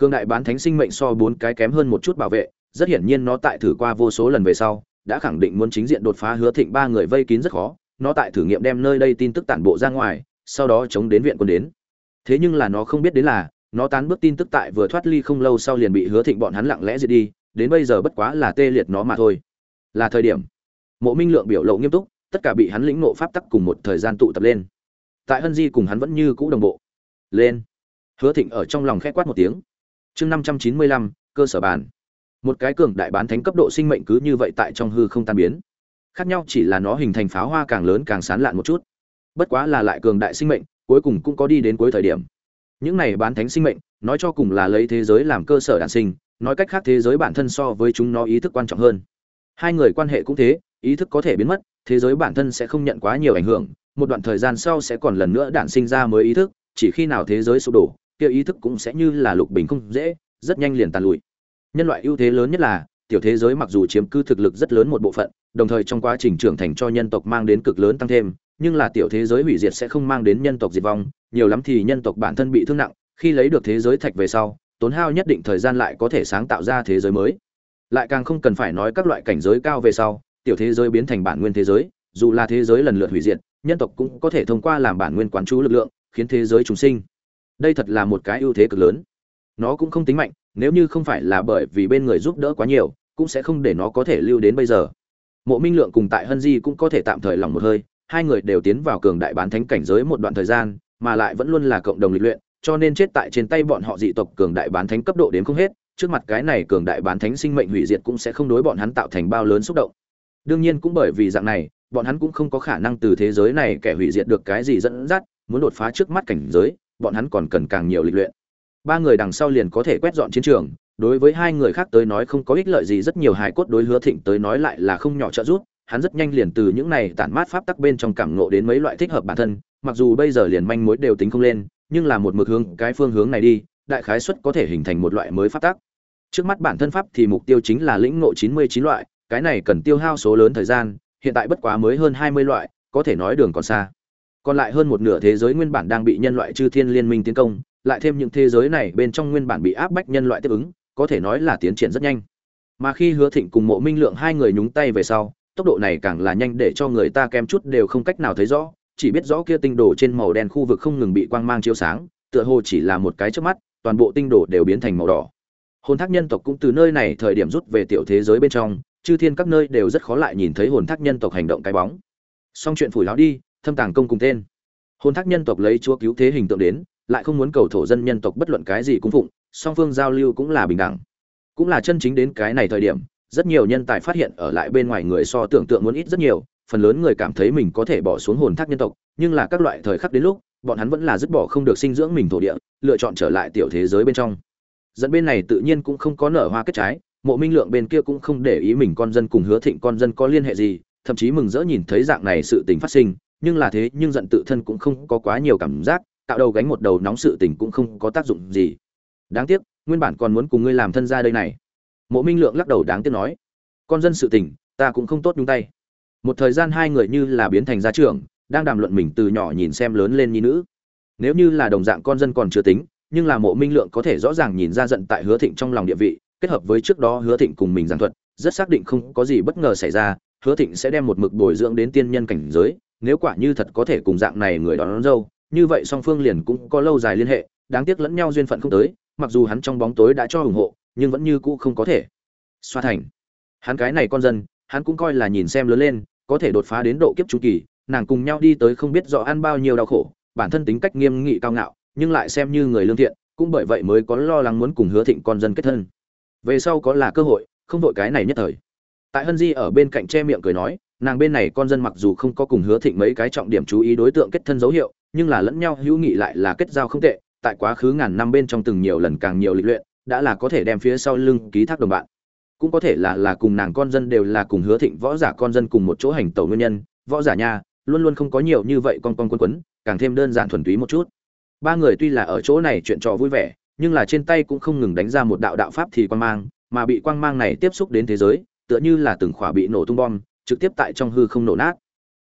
cương đại bán thánh sinh mệnh so bốn cái kém hơn một chút bảo vệ, rất hiển nhiên nó tại thử qua vô số lần về sau, đã khẳng định muốn chính diện đột phá hứa thịnh ba người vây kín rất khó, nó tại thử nghiệm đem nơi đây tin tức tản bộ ra ngoài, sau đó chống đến viện quân đến. Thế nhưng là nó không biết đến là, nó tán bước tin tức tại vừa thoát ly không lâu sau liền bị hứa thịnh bọn hắn lặng lẽ diệt đi, đến bây giờ bất quá là tê liệt nó mà thôi. Là thời điểm, mộ minh lượng biểu lộ nghiêm túc, tất cả bị hắn lĩnh nộ pháp tắc cùng một thời gian tụ tập lên. Tại hân di cùng hắn vẫn như cũ đồng bộ. Lên. Hứa thịnh ở trong lòng khẽ quát một tiếng chương năm trăm chín mươi lăm, cơ sở bàn. Một cái cường đại bán thánh cấp độ sinh mệnh cứ như vậy tại trong hư không tan biến. Khác nhau chỉ là nó hình thành pháo hoa càng lớn càng sán lạn một chút. Bất quá là lại cường đại sinh mệnh, cuối cùng cũng có đi đến cuối thời điểm. Những này bán thánh sinh mệnh, nói cho cùng là lấy thế giới làm cơ sở đản sinh, nói cách khác thế giới bản thân so với chúng nó ý thức quan trọng hơn. Hai người quan hệ cũng thế, ý thức có thể biến mất, thế giới bản thân sẽ không nhận quá nhiều ảnh hưởng, một đoạn thời gian sau sẽ còn lần nữa đản sinh ra mới ý thức, chỉ khi nào thế giới sụp đổ kia ý thức cũng sẽ như là lục bình không dễ, rất nhanh liền tàn lụi. Nhân loại ưu thế lớn nhất là, tiểu thế giới mặc dù chiếm cư thực lực rất lớn một bộ phận, đồng thời trong quá trình trưởng thành cho nhân tộc mang đến cực lớn tăng thêm, nhưng là tiểu thế giới hủy diệt sẽ không mang đến nhân tộc diệt vong, nhiều lắm thì nhân tộc bản thân bị thương nặng, khi lấy được thế giới thạch về sau, tốn hao nhất định thời gian lại có thể sáng tạo ra thế giới mới. Lại càng không cần phải nói các loại cảnh giới cao về sau, tiểu thế giới biến thành bản nguyên thế giới, dù là thế giới lần lượt hủy diệt, nhân tộc cũng có thể thông qua làm bản nguyên quán chú lực lượng, khiến thế giới chúng sinh đây thật là một cái ưu thế cực lớn. Nó cũng không tính mạnh, nếu như không phải là bởi vì bên người giúp đỡ quá nhiều, cũng sẽ không để nó có thể lưu đến bây giờ. Mộ minh lượng cùng tại hân di cũng có thể tạm thời lòng một hơi, hai người đều tiến vào cường đại bán thánh cảnh giới một đoạn thời gian, mà lại vẫn luôn là cộng đồng lịch luyện, cho nên chết tại trên tay bọn họ dị tộc cường đại bán thánh cấp độ đến không hết, trước mặt cái này cường đại bán thánh sinh mệnh hủy diệt cũng sẽ không đối bọn hắn tạo thành bao lớn xúc động. Đương nhiên cũng bởi vì dạng này, bọn hắn cũng không có khả năng từ thế giới này kẻ hủy diệt được cái gì dẫn dắt, muốn đột phá trước mắt cảnh giới bọn hắn còn cần càng nhiều lịch luyện. Ba người đằng sau liền có thể quét dọn chiến trường, đối với hai người khác tới nói không có ích lợi gì, rất nhiều hài cốt đối hứa thịnh tới nói lại là không nhỏ trợ giúp, hắn rất nhanh liền từ những này tản mát pháp tắc bên trong cảm ngộ đến mấy loại thích hợp bản thân, mặc dù bây giờ liền manh mối đều tính không lên, nhưng là một mực hướng cái phương hướng này đi, đại khái suất có thể hình thành một loại mới pháp tắc. Trước mắt bản thân pháp thì mục tiêu chính là lĩnh ngộ chín mươi chín loại, cái này cần tiêu hao số lớn thời gian, hiện tại bất quá mới hơn hai mươi loại, có thể nói đường còn xa còn lại hơn một nửa thế giới nguyên bản đang bị nhân loại chư thiên liên minh tiến công, lại thêm những thế giới này bên trong nguyên bản bị áp bách nhân loại tiếp ứng, có thể nói là tiến triển rất nhanh. Mà khi hứa thịnh cùng mộ minh lượng hai người nhúng tay về sau, tốc độ này càng là nhanh để cho người ta kem chút đều không cách nào thấy rõ, chỉ biết rõ kia tinh đồ trên màu đen khu vực không ngừng bị quang mang chiếu sáng, tựa hồ chỉ là một cái trước mắt, toàn bộ tinh đồ đều biến thành màu đỏ. Hồn thác nhân tộc cũng từ nơi này thời điểm rút về tiểu thế giới bên trong, chư thiên các nơi đều rất khó lại nhìn thấy hồn thác nhân tộc hành động cái bóng. Xong chuyện phủi láo đi thâm tàng công cùng tên. Hồn thác nhân tộc lấy chúa cứu thế hình tượng đến, lại không muốn cầu thổ dân nhân tộc bất luận cái gì cũng phụng, song phương giao lưu cũng là bình đẳng. Cũng là chân chính đến cái này thời điểm, rất nhiều nhân tài phát hiện ở lại bên ngoài người so tưởng tượng muốn ít rất nhiều, phần lớn người cảm thấy mình có thể bỏ xuống hồn thác nhân tộc, nhưng là các loại thời khắc đến lúc, bọn hắn vẫn là dứt bỏ không được sinh dưỡng mình thổ địa, lựa chọn trở lại tiểu thế giới bên trong. Dẫn bên này tự nhiên cũng không có nở hoa kết trái, mộ minh lượng bên kia cũng không để ý mình con dân cùng hứa thịnh con dân có liên hệ gì, thậm chí mừng rỡ nhìn thấy dạng này sự tình phát sinh nhưng là thế nhưng giận tự thân cũng không có quá nhiều cảm giác, tạo đầu gánh một đầu nóng sự tình cũng không có tác dụng gì. Đáng tiếc, nguyên bản còn muốn cùng ngươi làm thân gia đây này. Mộ minh lượng lắc đầu đáng tiếc nói, con dân sự tình, ta cũng không tốt nhung tay. Một thời gian hai người như là biến thành gia trưởng, đang đàm luận mình từ nhỏ nhìn xem lớn lên nhi nữ. Nếu như là đồng dạng con dân còn chưa tính, nhưng là mộ minh lượng có thể rõ ràng nhìn ra giận tại hứa thịnh trong lòng địa vị, kết hợp với trước đó hứa thịnh cùng mình giảng thuật, rất xác định không có gì bất ngờ xảy ra, hứa thịnh sẽ đem một mực bồi dưỡng đến tiên nhân cảnh giới nếu quả như thật có thể cùng dạng này người đón, đón dâu như vậy song phương liền cũng có lâu dài liên hệ đáng tiếc lẫn nhau duyên phận không tới mặc dù hắn trong bóng tối đã cho ủng hộ nhưng vẫn như cũ không có thể. Xoa thành. Hắn cái này con dân hắn cũng coi là nhìn xem lớn lên có thể đột phá đến độ kiếp trung kỳ nàng cùng nhau đi tới không biết rõ ăn bao nhiêu đau khổ bản thân tính cách nghiêm nghị cao ngạo nhưng lại xem như người lương thiện cũng bởi vậy mới có lo lắng muốn cùng hứa thịnh con dân kết thân. Về sau có là cơ hội không vội cái này nhất thời. Tại hân di ở bên cạnh che miệng cười nói nàng bên này con dân mặc dù không có cùng hứa thịnh mấy cái trọng điểm chú ý đối tượng kết thân dấu hiệu, nhưng là lẫn nhau hữu nghị lại là kết giao không tệ, tại quá khứ ngàn năm bên trong từng nhiều lần càng nhiều lịch luyện, đã là có thể đem phía sau lưng ký thác đồng bạn. Cũng có thể là là cùng nàng con dân đều là cùng hứa thịnh võ giả con dân cùng một chỗ hành tẩu nguyên nhân, võ giả nha, luôn luôn không có nhiều như vậy con con quân quấn, càng thêm đơn giản thuần túy một chút. Ba người tuy là ở chỗ này chuyện trò vui vẻ, nhưng là trên tay cũng không ngừng đánh ra một đạo đạo pháp thì quang mang, mà bị quang mang này tiếp xúc đến thế giới, tựa như là từng khỏa bị nổ tung bom trực tiếp tại trong hư không nổ nát.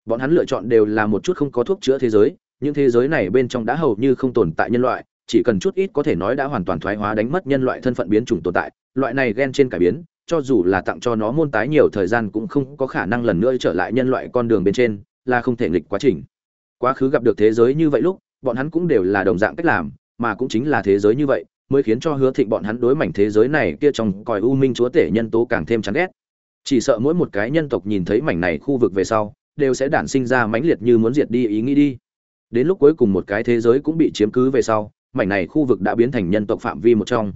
Bọn hắn lựa chọn đều là một chút không có thuốc chữa thế giới, những thế giới này bên trong đã hầu như không tồn tại nhân loại, chỉ cần chút ít có thể nói đã hoàn toàn thoái hóa đánh mất nhân loại thân phận biến chủng tồn tại, loại này ghen trên cải biến, cho dù là tặng cho nó môn tái nhiều thời gian cũng không có khả năng lần nữa trở lại nhân loại con đường bên trên, là không thể nghịch quá trình. Quá khứ gặp được thế giới như vậy lúc, bọn hắn cũng đều là đồng dạng cách làm, mà cũng chính là thế giới như vậy, mới khiến cho hứa thịnh bọn hắn đối mảnh thế giới này kia trong còi u minh chúa tể nhân tố càng thêm chán ghét chỉ sợ mỗi một cái nhân tộc nhìn thấy mảnh này khu vực về sau, đều sẽ đản sinh ra mãnh liệt như muốn diệt đi ý nghĩ đi. Đến lúc cuối cùng một cái thế giới cũng bị chiếm cứ về sau, mảnh này khu vực đã biến thành nhân tộc phạm vi một trong.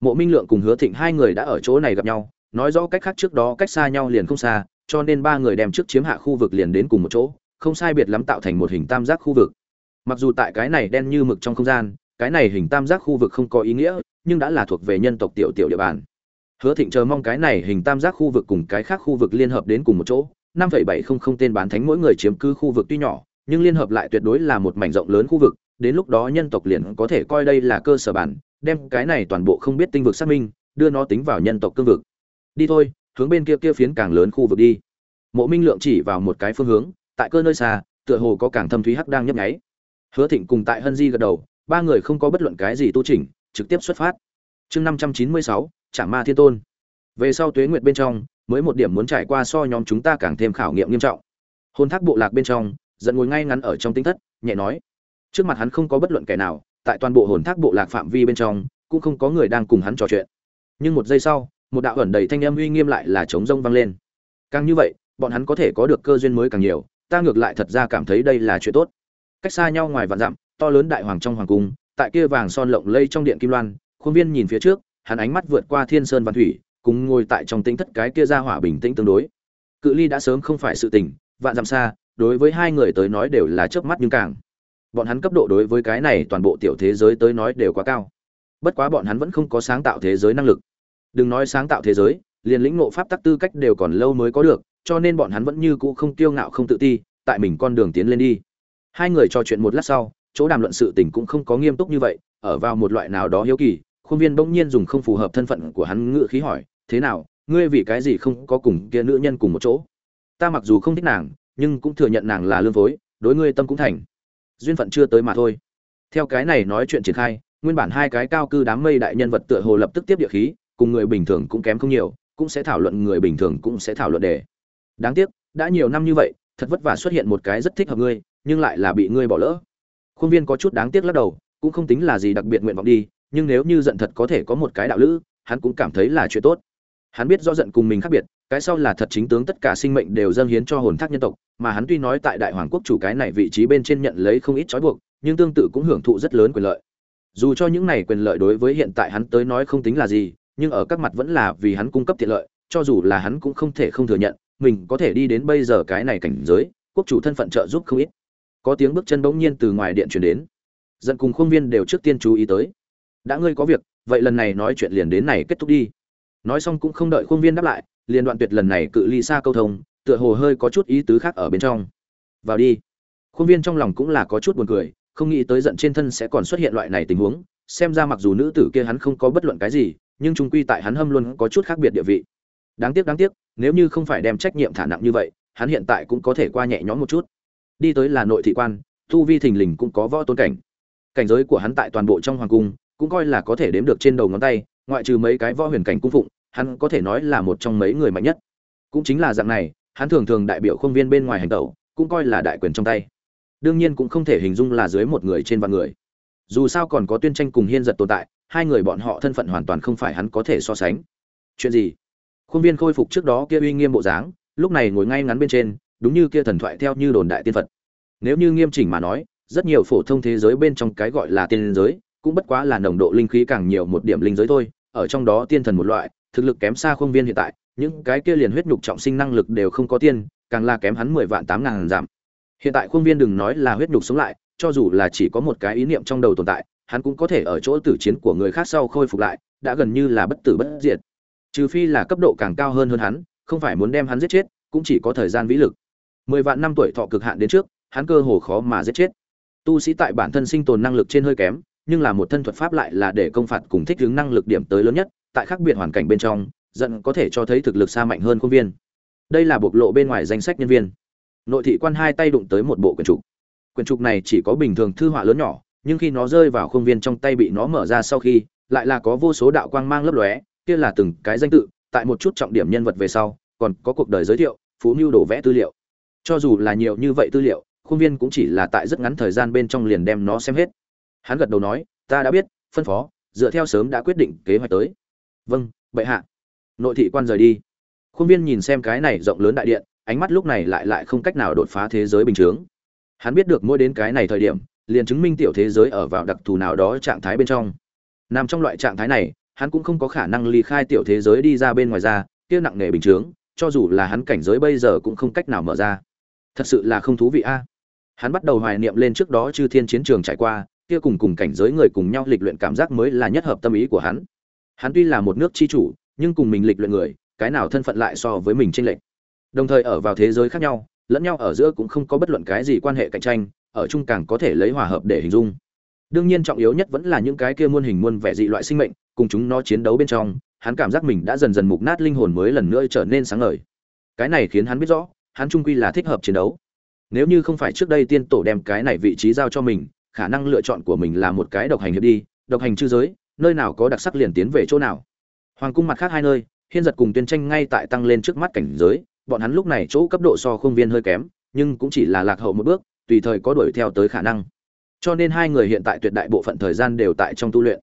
Mộ minh lượng cùng hứa thịnh hai người đã ở chỗ này gặp nhau, nói rõ cách khác trước đó cách xa nhau liền không xa, cho nên ba người đem trước chiếm hạ khu vực liền đến cùng một chỗ, không sai biệt lắm tạo thành một hình tam giác khu vực. Mặc dù tại cái này đen như mực trong không gian, cái này hình tam giác khu vực không có ý nghĩa, nhưng đã là thuộc về nhân tộc tiểu tiểu địa bàn. Hứa Thịnh chờ mong cái này hình tam giác khu vực cùng cái khác khu vực liên hợp đến cùng một chỗ, 5.700 tên bán thánh mỗi người chiếm cứ khu vực tuy nhỏ, nhưng liên hợp lại tuyệt đối là một mảnh rộng lớn khu vực, đến lúc đó nhân tộc liền có thể coi đây là cơ sở bản, đem cái này toàn bộ không biết tinh vực xác minh, đưa nó tính vào nhân tộc cương vực. Đi thôi, hướng bên kia kia phiến càng lớn khu vực đi. Mộ Minh Lượng chỉ vào một cái phương hướng, tại cơ nơi xa, tựa hồ có càng thâm thúy hắc đang nhấp nháy. Hứa Thịnh cùng tại Hân Di gật đầu, ba người không có bất luận cái gì tu chỉnh, trực tiếp xuất phát. Chương 596, chả ma thiên tôn. Về sau tuế nguyệt bên trong, mới một điểm muốn trải qua so nhóm chúng ta càng thêm khảo nghiệm nghiêm trọng. Hôn thác bộ lạc bên trong, giận ngồi ngay ngắn ở trong tính thất, nhẹ nói. Trước mặt hắn không có bất luận kẻ nào, tại toàn bộ hồn thác bộ lạc phạm vi bên trong, cũng không có người đang cùng hắn trò chuyện. Nhưng một giây sau, một đạo ẩn đầy thanh âm uy nghiêm lại là chống rông vang lên. Càng như vậy, bọn hắn có thể có được cơ duyên mới càng nhiều, ta ngược lại thật ra cảm thấy đây là chuyện tốt. Cách xa nhau ngoài vạn dặm, to lớn đại hoàng trong hoàng cung, tại kia vàng son lộng lây trong điện kim loan, khuôn viên nhìn phía trước hắn ánh mắt vượt qua thiên sơn văn thủy, cùng ngồi tại trong tính thất cái kia ra hỏa bình tĩnh tương đối. Cự ly đã sớm không phải sự tình, vạn dặm xa, đối với hai người tới nói đều là chớp mắt nhưng càng. Bọn hắn cấp độ đối với cái này toàn bộ tiểu thế giới tới nói đều quá cao. Bất quá bọn hắn vẫn không có sáng tạo thế giới năng lực. Đừng nói sáng tạo thế giới, liền lĩnh ngộ pháp tắc tư cách đều còn lâu mới có được, cho nên bọn hắn vẫn như cũ không kiêu ngạo không tự ti, tại mình con đường tiến lên đi. Hai người trò chuyện một lát sau, chỗ đàm luận sự tình cũng không có nghiêm túc như vậy, ở vào một loại nào đó hiếu kỳ khuôn viên bỗng nhiên dùng không phù hợp thân phận của hắn ngự khí hỏi, thế nào, ngươi vì cái gì không có cùng kia nữ nhân cùng một chỗ? Ta mặc dù không thích nàng, nhưng cũng thừa nhận nàng là lương phối, đối ngươi tâm cũng thành. Duyên phận chưa tới mà thôi. Theo cái này nói chuyện triển khai, nguyên bản hai cái cao cư đám mây đại nhân vật tựa hồ lập tức tiếp địa khí, cùng người bình thường cũng kém không nhiều, cũng sẽ thảo luận người bình thường cũng sẽ thảo luận đề. Đáng tiếc, đã nhiều năm như vậy, thật vất vả xuất hiện một cái rất thích hợp ngươi, nhưng lại là bị ngươi bỏ lỡ. Khuôn viên có chút đáng tiếc lắc đầu, cũng không tính là gì đặc biệt nguyện vọng đi nhưng nếu như giận thật có thể có một cái đạo lữ, hắn cũng cảm thấy là chuyện tốt. Hắn biết do giận cùng mình khác biệt, cái sau là thật chính tướng tất cả sinh mệnh đều dâng hiến cho hồn thác nhân tộc, mà hắn tuy nói tại đại hoàng quốc chủ cái này vị trí bên trên nhận lấy không ít trói buộc, nhưng tương tự cũng hưởng thụ rất lớn quyền lợi. Dù cho những này quyền lợi đối với hiện tại hắn tới nói không tính là gì, nhưng ở các mặt vẫn là vì hắn cung cấp tiện lợi, cho dù là hắn cũng không thể không thừa nhận, mình có thể đi đến bây giờ cái này cảnh giới, quốc chủ thân phận trợ giúp không ít. Có tiếng bước chân bỗng nhiên từ ngoài điện truyền đến. Giận cùng khuôn viên đều trước tiên chú ý tới đã ngươi có việc, vậy lần này nói chuyện liền đến này kết thúc đi. Nói xong cũng không đợi khuôn viên đáp lại, liền đoạn tuyệt lần này cự ly xa câu thông, tựa hồ hơi có chút ý tứ khác ở bên trong. Vào đi. Khuôn viên trong lòng cũng là có chút buồn cười, không nghĩ tới giận trên thân sẽ còn xuất hiện loại này tình huống, xem ra mặc dù nữ tử kia hắn không có bất luận cái gì, nhưng trung quy tại hắn hâm luôn có chút khác biệt địa vị. Đáng tiếc đáng tiếc, nếu như không phải đem trách nhiệm thả nặng như vậy, hắn hiện tại cũng có thể qua nhẹ nhõm một chút. Đi tới là nội thị quan thu vi thình lình cũng có võ tôn cảnh. Cảnh giới của hắn tại toàn bộ trong hoàng cung cũng coi là có thể đếm được trên đầu ngón tay, ngoại trừ mấy cái võ huyền cảnh cung phụng, hắn có thể nói là một trong mấy người mạnh nhất. Cũng chính là dạng này, hắn thường thường đại biểu không viên bên ngoài hành tẩu, cũng coi là đại quyền trong tay. Đương nhiên cũng không thể hình dung là dưới một người trên vạn người. Dù sao còn có tuyên tranh cùng hiên giật tồn tại, hai người bọn họ thân phận hoàn toàn không phải hắn có thể so sánh. Chuyện gì? Khuôn viên khôi phục trước đó kia uy nghiêm bộ dáng, lúc này ngồi ngay ngắn bên trên, đúng như kia thần thoại theo như đồn đại tiên phật. Nếu như nghiêm chỉnh mà nói, rất nhiều phổ thông thế giới bên trong cái gọi là tiên giới cũng bất quá là nồng độ linh khí càng nhiều một điểm linh giới thôi, ở trong đó tiên thần một loại, thực lực kém xa khuôn viên hiện tại, những cái kia liền huyết nhục trọng sinh năng lực đều không có tiên, càng là kém hắn mười vạn tám ngàn giảm. Hiện tại khuôn viên đừng nói là huyết nhục sống lại, cho dù là chỉ có một cái ý niệm trong đầu tồn tại, hắn cũng có thể ở chỗ tử chiến của người khác sau khôi phục lại, đã gần như là bất tử bất diệt. Trừ phi là cấp độ càng cao hơn hơn hắn, không phải muốn đem hắn giết chết, cũng chỉ có thời gian vĩ lực. Mười vạn năm tuổi thọ cực hạn đến trước, hắn cơ hồ khó mà giết chết. Tu sĩ tại bản thân sinh tồn năng lực trên hơi kém nhưng là một thân thuật pháp lại là để công phạt cùng thích ứng năng lực điểm tới lớn nhất, tại khác biệt hoàn cảnh bên trong, giận có thể cho thấy thực lực xa mạnh hơn khuôn viên. Đây là bộc lộ bên ngoài danh sách nhân viên. Nội thị quan hai tay đụng tới một bộ quyển trục. Quyển trục này chỉ có bình thường thư họa lớn nhỏ, nhưng khi nó rơi vào khuôn viên trong tay bị nó mở ra sau khi, lại là có vô số đạo quang mang lấp lóe, kia là từng cái danh tự, tại một chút trọng điểm nhân vật về sau, còn có cuộc đời giới thiệu, phú mưu đổ vẽ tư liệu. Cho dù là nhiều như vậy tư liệu, khuôn viên cũng chỉ là tại rất ngắn thời gian bên trong liền đem nó xem hết hắn gật đầu nói, ta đã biết, phân phó, dựa theo sớm đã quyết định kế hoạch tới. Vâng bệ hạ. Nội thị quan rời đi. Khuôn viên nhìn xem cái này rộng lớn đại điện, ánh mắt lúc này lại lại không cách nào đột phá thế giới bình chướng. Hắn biết được mỗi đến cái này thời điểm, liền chứng minh tiểu thế giới ở vào đặc thù nào đó trạng thái bên trong. Nằm trong loại trạng thái này, hắn cũng không có khả năng ly khai tiểu thế giới đi ra bên ngoài ra, kia nặng nề bình chướng, cho dù là hắn cảnh giới bây giờ cũng không cách nào mở ra. Thật sự là không thú vị a. Hắn bắt đầu hoài niệm lên trước đó chư thiên chiến trường trải qua kia cùng cùng cảnh giới người cùng nhau lịch luyện cảm giác mới là nhất hợp tâm ý của hắn. Hắn tuy là một nước chi chủ, nhưng cùng mình lịch luyện người, cái nào thân phận lại so với mình tranh lệch. Đồng thời ở vào thế giới khác nhau, lẫn nhau ở giữa cũng không có bất luận cái gì quan hệ cạnh tranh, ở chung càng có thể lấy hòa hợp để hình dung. Đương nhiên trọng yếu nhất vẫn là những cái kia muôn hình muôn vẻ dị loại sinh mệnh, cùng chúng nó chiến đấu bên trong, hắn cảm giác mình đã dần dần mục nát linh hồn mới lần nữa trở nên sáng ngời. Cái này khiến hắn biết rõ, hắn trung quy là thích hợp chiến đấu. Nếu như không phải trước đây tiên tổ đem cái này vị trí giao cho mình khả năng lựa chọn của mình là một cái độc hành hiệp đi, độc hành chư giới, nơi nào có đặc sắc liền tiến về chỗ nào. Hoàng cung mặt khác hai nơi, hiên giật cùng tuyên tranh ngay tại tăng lên trước mắt cảnh giới, bọn hắn lúc này chỗ cấp độ so không viên hơi kém, nhưng cũng chỉ là lạc hậu một bước, tùy thời có đuổi theo tới khả năng. Cho nên hai người hiện tại tuyệt đại bộ phận thời gian đều tại trong tu luyện.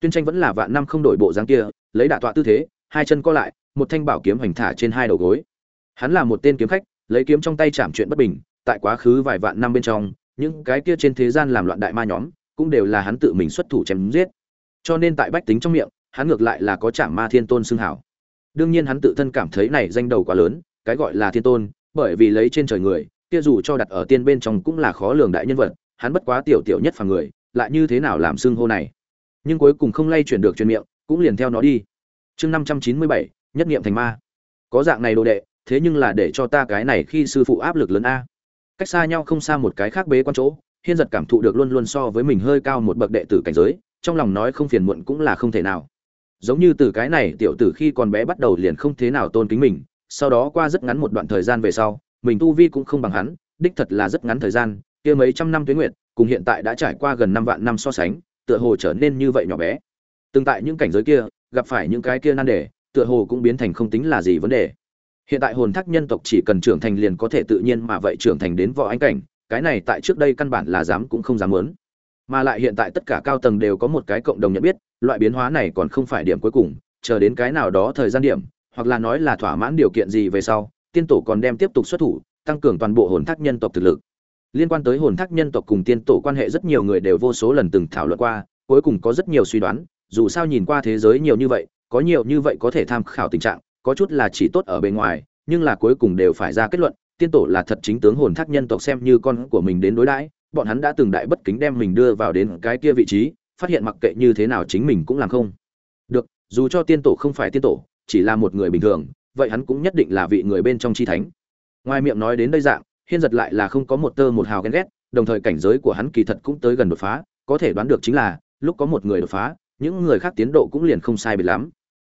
Tuyên tranh vẫn là vạn năm không đổi bộ dáng kia, lấy đả tọa tư thế, hai chân co lại, một thanh bảo kiếm hoành thả trên hai đầu gối. Hắn là một tên kiếm khách, lấy kiếm trong tay chạm chuyện bất bình, tại quá khứ vài vạn năm bên trong những cái kia trên thế gian làm loạn đại ma nhóm, cũng đều là hắn tự mình xuất thủ chém giết. Cho nên tại bách tính trong miệng, hắn ngược lại là có chạm ma thiên tôn xưng hảo. Đương nhiên hắn tự thân cảm thấy này danh đầu quá lớn, cái gọi là thiên tôn, bởi vì lấy trên trời người, kia dù cho đặt ở tiên bên trong cũng là khó lường đại nhân vật, hắn bất quá tiểu tiểu nhất phàm người, lại như thế nào làm xưng hô này? Nhưng cuối cùng không lay chuyển được truyền miệng, cũng liền theo nó đi. Chương năm trăm chín mươi bảy, nhất niệm thành ma. Có dạng này đồ đệ, thế nhưng là để cho ta cái này khi sư phụ áp lực lớn a cách xa nhau không xa một cái khác bế quan chỗ, hiên giật cảm thụ được luôn luôn so với mình hơi cao một bậc đệ tử cảnh giới, trong lòng nói không phiền muộn cũng là không thể nào. Giống như từ cái này, tiểu tử khi còn bé bắt đầu liền không thế nào tôn kính mình, sau đó qua rất ngắn một đoạn thời gian về sau, mình tu vi cũng không bằng hắn, đích thật là rất ngắn thời gian, kia mấy trăm năm tuế nguyệt, cùng hiện tại đã trải qua gần năm vạn năm so sánh, tựa hồ trở nên như vậy nhỏ bé. Từng tại những cảnh giới kia, gặp phải những cái kia nan đề, tựa hồ cũng biến thành không tính là gì vấn đề hiện tại hồn thác nhân tộc chỉ cần trưởng thành liền có thể tự nhiên mà vậy trưởng thành đến võ anh cảnh, cái này tại trước đây căn bản là dám cũng không dám muốn. Mà lại hiện tại tất cả cao tầng đều có một cái cộng đồng nhận biết, loại biến hóa này còn không phải điểm cuối cùng, chờ đến cái nào đó thời gian điểm, hoặc là nói là thỏa mãn điều kiện gì về sau, tiên tổ còn đem tiếp tục xuất thủ, tăng cường toàn bộ hồn thác nhân tộc thực lực. Liên quan tới hồn thác nhân tộc cùng tiên tổ quan hệ rất nhiều người đều vô số lần từng thảo luận qua, cuối cùng có rất nhiều suy đoán, dù sao nhìn qua thế giới nhiều như vậy, có nhiều như vậy có thể tham khảo tình trạng có chút là chỉ tốt ở bề ngoài, nhưng là cuối cùng đều phải ra kết luận, tiên tổ là thật chính tướng hồn thác nhân tộc xem như con của mình đến đối đãi, bọn hắn đã từng đại bất kính đem mình đưa vào đến cái kia vị trí, phát hiện mặc kệ như thế nào chính mình cũng làm không được, dù cho tiên tổ không phải tiên tổ, chỉ là một người bình thường, vậy hắn cũng nhất định là vị người bên trong chi thánh. Ngoài miệng nói đến đây dạng, hiên giật lại là không có một tơ một hào ghen ghét, đồng thời cảnh giới của hắn kỳ thật cũng tới gần đột phá, có thể đoán được chính là, lúc có một người đột phá, những người khác tiến độ cũng liền không sai biệt lắm.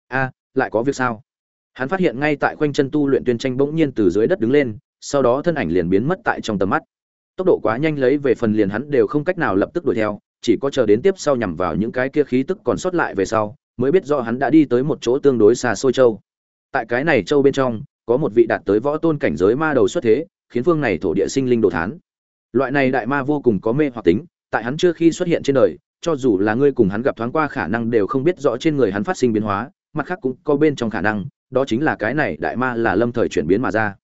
A, lại có việc sao? Hắn phát hiện ngay tại quanh chân tu luyện tuyên tranh bỗng nhiên từ dưới đất đứng lên, sau đó thân ảnh liền biến mất tại trong tầm mắt. Tốc độ quá nhanh lấy về phần liền hắn đều không cách nào lập tức đuổi theo, chỉ có chờ đến tiếp sau nhằm vào những cái kia khí tức còn sót lại về sau, mới biết rõ hắn đã đi tới một chỗ tương đối xa xôi châu. Tại cái này châu bên trong, có một vị đạt tới võ tôn cảnh giới ma đầu xuất thế, khiến phương này thổ địa sinh linh đồ thán. Loại này đại ma vô cùng có mê hoặc tính, tại hắn chưa khi xuất hiện trên đời, cho dù là ngươi cùng hắn gặp thoáng qua khả năng đều không biết rõ trên người hắn phát sinh biến hóa, mặt khác cũng có bên trong khả năng đó chính là cái này đại ma là lâm thời chuyển biến mà ra.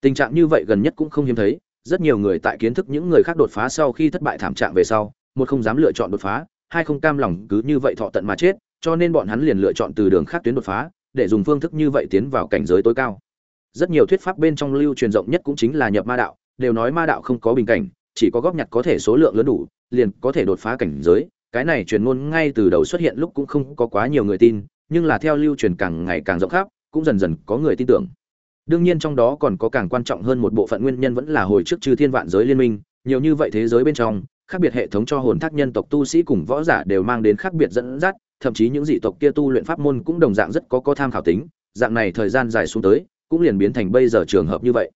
Tình trạng như vậy gần nhất cũng không hiếm thấy, rất nhiều người tại kiến thức những người khác đột phá sau khi thất bại thảm trạng về sau, một không dám lựa chọn đột phá, hai không cam lòng cứ như vậy thọ tận mà chết, cho nên bọn hắn liền lựa chọn từ đường khác tuyến đột phá, để dùng phương thức như vậy tiến vào cảnh giới tối cao. Rất nhiều thuyết pháp bên trong lưu truyền rộng nhất cũng chính là nhập ma đạo, đều nói ma đạo không có bình cảnh, chỉ có góp nhặt có thể số lượng lớn đủ, liền có thể đột phá cảnh giới. Cái này truyền ngôn ngay từ đầu xuất hiện lúc cũng không có quá nhiều người tin, nhưng là theo lưu truyền càng ngày càng rộng khắp cũng dần dần có người tin tưởng. Đương nhiên trong đó còn có càng quan trọng hơn một bộ phận nguyên nhân vẫn là hồi trước chư thiên vạn giới liên minh, nhiều như vậy thế giới bên trong, khác biệt hệ thống cho hồn thác nhân tộc tu sĩ cùng võ giả đều mang đến khác biệt dẫn dắt, thậm chí những dị tộc kia tu luyện pháp môn cũng đồng dạng rất có có tham khảo tính, dạng này thời gian dài xuống tới, cũng liền biến thành bây giờ trường hợp như vậy.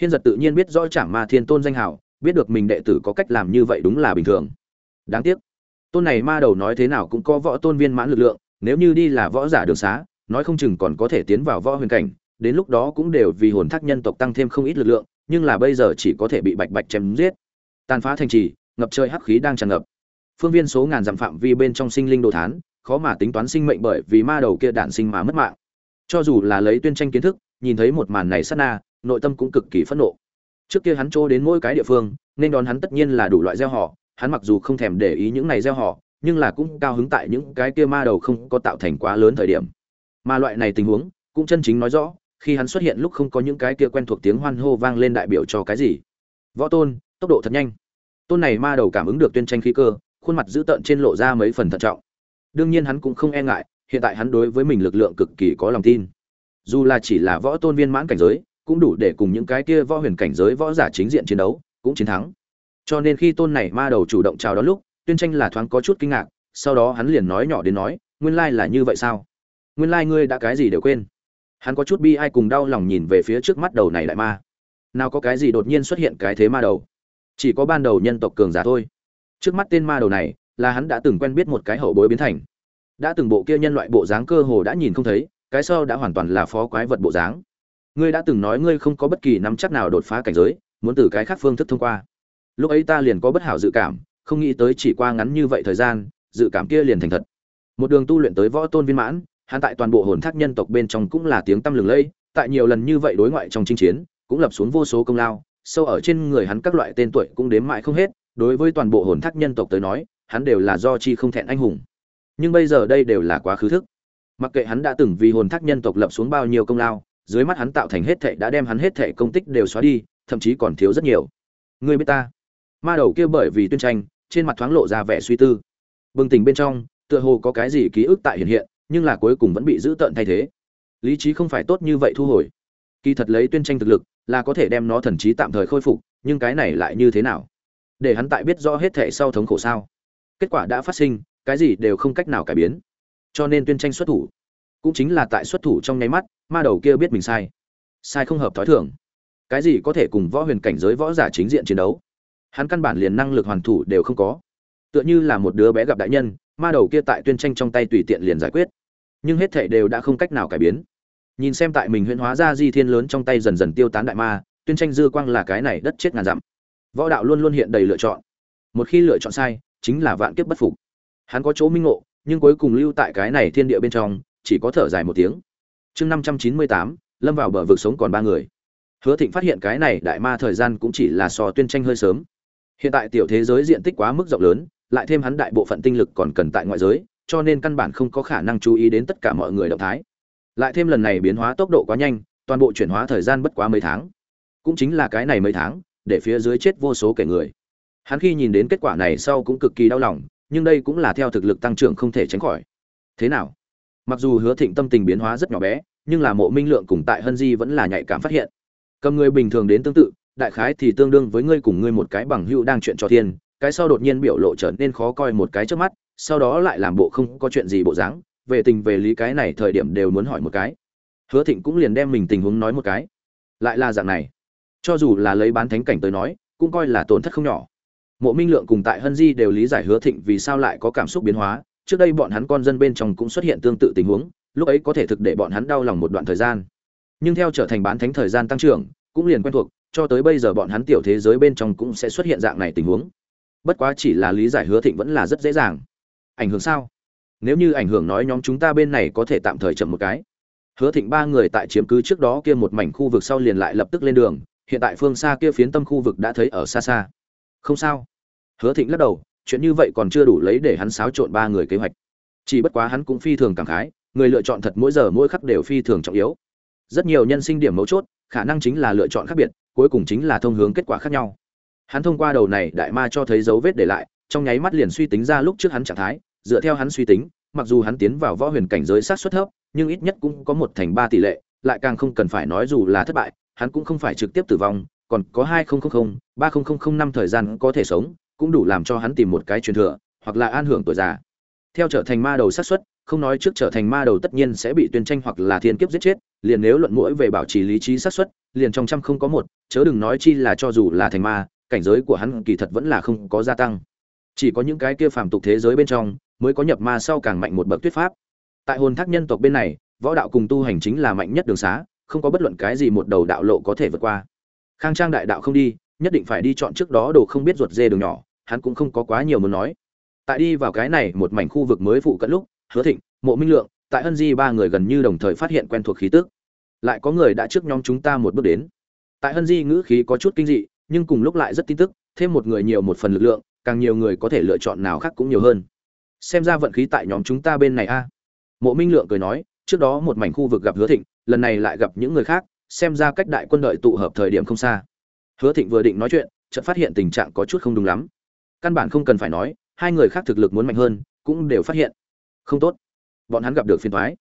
Hiên giật tự nhiên biết rõ chẳng ma thiên tôn danh hào, biết được mình đệ tử có cách làm như vậy đúng là bình thường. Đáng tiếc, tôn này ma đầu nói thế nào cũng có võ tôn viên mãn lực lượng, nếu như đi là võ giả đường xá nói không chừng còn có thể tiến vào võ huyền cảnh, đến lúc đó cũng đều vì hồn thác nhân tộc tăng thêm không ít lực lượng, nhưng là bây giờ chỉ có thể bị bạch bạch chém giết. Tàn phá thành trì, ngập trời hắc khí đang tràn ngập. Phương viên số ngàn dặm phạm vi bên trong sinh linh đồ thán, khó mà tính toán sinh mệnh bởi vì ma đầu kia đạn sinh mà mất mạng. Cho dù là lấy tuyên tranh kiến thức, nhìn thấy một màn này sát na, nội tâm cũng cực kỳ phẫn nộ. Trước kia hắn trô đến mỗi cái địa phương, nên đón hắn tất nhiên là đủ loại gieo họ, hắn mặc dù không thèm để ý những này gieo họ, nhưng là cũng cao hứng tại những cái kia ma đầu không có tạo thành quá lớn thời điểm mà loại này tình huống, cũng chân chính nói rõ, khi hắn xuất hiện lúc không có những cái kia quen thuộc tiếng hoan hô vang lên đại biểu cho cái gì. Võ tôn, tốc độ thật nhanh. Tôn này ma đầu cảm ứng được tuyên tranh khí cơ, khuôn mặt dữ tợn trên lộ ra mấy phần thận trọng. Đương nhiên hắn cũng không e ngại, hiện tại hắn đối với mình lực lượng cực kỳ có lòng tin. Dù là chỉ là võ tôn viên mãn cảnh giới, cũng đủ để cùng những cái kia võ huyền cảnh giới võ giả chính diện chiến đấu, cũng chiến thắng. Cho nên khi tôn này ma đầu chủ động chào đón lúc, tuyên tranh là thoáng có chút kinh ngạc, sau đó hắn liền nói nhỏ đến nói, nguyên lai là như vậy sao? Nguyên lai ngươi đã cái gì đều quên. Hắn có chút bi ai cùng đau lòng nhìn về phía trước mắt đầu này đại ma. Nào có cái gì đột nhiên xuất hiện cái thế ma đầu? Chỉ có ban đầu nhân tộc cường giả thôi. Trước mắt tên ma đầu này, là hắn đã từng quen biết một cái hậu bối biến thành. Đã từng bộ kia nhân loại bộ dáng cơ hồ đã nhìn không thấy, cái sau đã hoàn toàn là phó quái vật bộ dáng. Ngươi đã từng nói ngươi không có bất kỳ nắm chắc nào đột phá cảnh giới, muốn từ cái khác phương thức thông qua. Lúc ấy ta liền có bất hảo dự cảm, không nghĩ tới chỉ qua ngắn như vậy thời gian, dự cảm kia liền thành thật. Một đường tu luyện tới võ tôn viên mãn hắn tại toàn bộ hồn thác nhân tộc bên trong cũng là tiếng tăm lừng lẫy, tại nhiều lần như vậy đối ngoại trong chinh chiến, cũng lập xuống vô số công lao, sâu ở trên người hắn các loại tên tuổi cũng đếm mãi không hết, đối với toàn bộ hồn thác nhân tộc tới nói, hắn đều là do chi không thẹn anh hùng. Nhưng bây giờ đây đều là quá khứ thức. Mặc kệ hắn đã từng vì hồn thác nhân tộc lập xuống bao nhiêu công lao, dưới mắt hắn tạo thành hết thệ đã đem hắn hết thệ công tích đều xóa đi, thậm chí còn thiếu rất nhiều. Ngươi biết ta? Ma đầu kia bởi vì tuyên tranh, trên mặt thoáng lộ ra vẻ suy tư. Bừng tỉnh bên trong, tựa hồ có cái gì ký ức tại hiện hiện nhưng là cuối cùng vẫn bị giữ tợn thay thế. Lý trí không phải tốt như vậy thu hồi. Kỳ thật lấy tuyên tranh thực lực, là có thể đem nó thần trí tạm thời khôi phục, nhưng cái này lại như thế nào? Để hắn tại biết rõ hết thệ sau thống khổ sao? Kết quả đã phát sinh, cái gì đều không cách nào cải biến. Cho nên tuyên tranh xuất thủ, cũng chính là tại xuất thủ trong nháy mắt, ma đầu kia biết mình sai. Sai không hợp thói thường. Cái gì có thể cùng võ huyền cảnh giới võ giả chính diện chiến đấu? Hắn căn bản liền năng lực hoàn thủ đều không có. Tựa như là một đứa bé gặp đại nhân ma đầu kia tại tuyên tranh trong tay tùy tiện liền giải quyết. Nhưng hết thảy đều đã không cách nào cải biến. Nhìn xem tại mình huyễn hóa ra di thiên lớn trong tay dần dần tiêu tán đại ma, tuyên tranh dư quang là cái này đất chết ngàn dặm. Võ đạo luôn luôn hiện đầy lựa chọn. Một khi lựa chọn sai, chính là vạn kiếp bất phục. Hắn có chỗ minh ngộ, nhưng cuối cùng lưu tại cái này thiên địa bên trong, chỉ có thở dài một tiếng. Chương năm trăm chín mươi tám, lâm vào bờ vực sống còn ba người. Hứa thịnh phát hiện cái này đại ma thời gian cũng chỉ là so tuyên tranh hơi sớm. Hiện tại tiểu thế giới diện tích quá mức rộng lớn lại thêm hắn đại bộ phận tinh lực còn cần tại ngoại giới, cho nên căn bản không có khả năng chú ý đến tất cả mọi người động thái. Lại thêm lần này biến hóa tốc độ quá nhanh, toàn bộ chuyển hóa thời gian bất quá mấy tháng. Cũng chính là cái này mấy tháng, để phía dưới chết vô số kẻ người. Hắn khi nhìn đến kết quả này sau cũng cực kỳ đau lòng, nhưng đây cũng là theo thực lực tăng trưởng không thể tránh khỏi. Thế nào? Mặc dù hứa thịnh tâm tình biến hóa rất nhỏ bé, nhưng là mộ minh lượng cùng tại hân di vẫn là nhạy cảm phát hiện. Cầm người bình thường đến tương tự, đại khái thì tương đương với ngươi cùng ngươi một cái bằng hữu đang chuyện trò thiên cái sau đột nhiên biểu lộ trở nên khó coi một cái trước mắt, sau đó lại làm bộ không có chuyện gì bộ dáng, về tình về lý cái này thời điểm đều muốn hỏi một cái. Hứa thịnh cũng liền đem mình tình huống nói một cái. Lại là dạng này. Cho dù là lấy bán thánh cảnh tới nói, cũng coi là tổn thất không nhỏ. Mộ minh lượng cùng tại hân di đều lý giải hứa thịnh vì sao lại có cảm xúc biến hóa. Trước đây bọn hắn con dân bên trong cũng xuất hiện tương tự tình huống, lúc ấy có thể thực để bọn hắn đau lòng một đoạn thời gian. Nhưng theo trở thành bán thánh thời gian tăng trưởng, cũng liền quen thuộc, cho tới bây giờ bọn hắn tiểu thế giới bên trong cũng sẽ xuất hiện dạng này tình huống bất quá chỉ là lý giải hứa thịnh vẫn là rất dễ dàng. Ảnh hưởng sao? Nếu như ảnh hưởng nói nhóm chúng ta bên này có thể tạm thời chậm một cái. Hứa thịnh ba người tại chiếm cứ trước đó kia một mảnh khu vực sau liền lại lập tức lên đường, hiện tại phương xa kia phiến tâm khu vực đã thấy ở xa xa. Không sao. Hứa thịnh lắc đầu, chuyện như vậy còn chưa đủ lấy để hắn xáo trộn ba người kế hoạch. Chỉ bất quá hắn cũng phi thường cảm khái, người lựa chọn thật mỗi giờ mỗi khắc đều phi thường trọng yếu. Rất nhiều nhân sinh điểm mấu chốt, khả năng chính là lựa chọn khác biệt, cuối cùng chính là thông hướng kết quả khác nhau hắn thông qua đầu này đại ma cho thấy dấu vết để lại, trong nháy mắt liền suy tính ra lúc trước hắn trạng thái, dựa theo hắn suy tính, mặc dù hắn tiến vào võ huyền cảnh giới sát xuất thấp, nhưng ít nhất cũng có một thành ba tỷ lệ, lại càng không cần phải nói dù là thất bại, hắn cũng không phải trực tiếp tử vong, còn có hai ba năm thời gian có thể sống, cũng đủ làm cho hắn tìm một cái truyền thừa, hoặc là an hưởng tuổi già. Theo trở thành ma đầu sát xuất, không nói trước trở thành ma đầu tất nhiên sẽ bị tuyên tranh hoặc là thiên kiếp giết chết, liền nếu luận mũi về bảo trì lý trí sát xuất, liền trong trăm không có một, chớ đừng nói chi là cho dù là thành ma cảnh giới của hắn kỳ thật vẫn là không có gia tăng. Chỉ có những cái kia phàm tục thế giới bên trong mới có nhập ma sau càng mạnh một bậc tuyết pháp. Tại hồn thác nhân tộc bên này, võ đạo cùng tu hành chính là mạnh nhất đường xá, không có bất luận cái gì một đầu đạo lộ có thể vượt qua. Khang trang đại đạo không đi, nhất định phải đi chọn trước đó đồ không biết ruột dê đường nhỏ, hắn cũng không có quá nhiều muốn nói. Tại đi vào cái này một mảnh khu vực mới phụ cận lúc, hứa thịnh, mộ minh lượng, tại ân di ba người gần như đồng thời phát hiện quen thuộc khí tức. Lại có người đã trước nhóm chúng ta một bước đến. Tại ân di ngữ khí có chút kinh dị nhưng cùng lúc lại rất tin tức, thêm một người nhiều một phần lực lượng, càng nhiều người có thể lựa chọn nào khác cũng nhiều hơn. Xem ra vận khí tại nhóm chúng ta bên này a. Mộ minh lượng cười nói, trước đó một mảnh khu vực gặp hứa thịnh, lần này lại gặp những người khác, xem ra cách đại quân đội tụ hợp thời điểm không xa. Hứa thịnh vừa định nói chuyện, chợt phát hiện tình trạng có chút không đúng lắm. Căn bản không cần phải nói, hai người khác thực lực muốn mạnh hơn, cũng đều phát hiện. Không tốt. Bọn hắn gặp được phiền toái.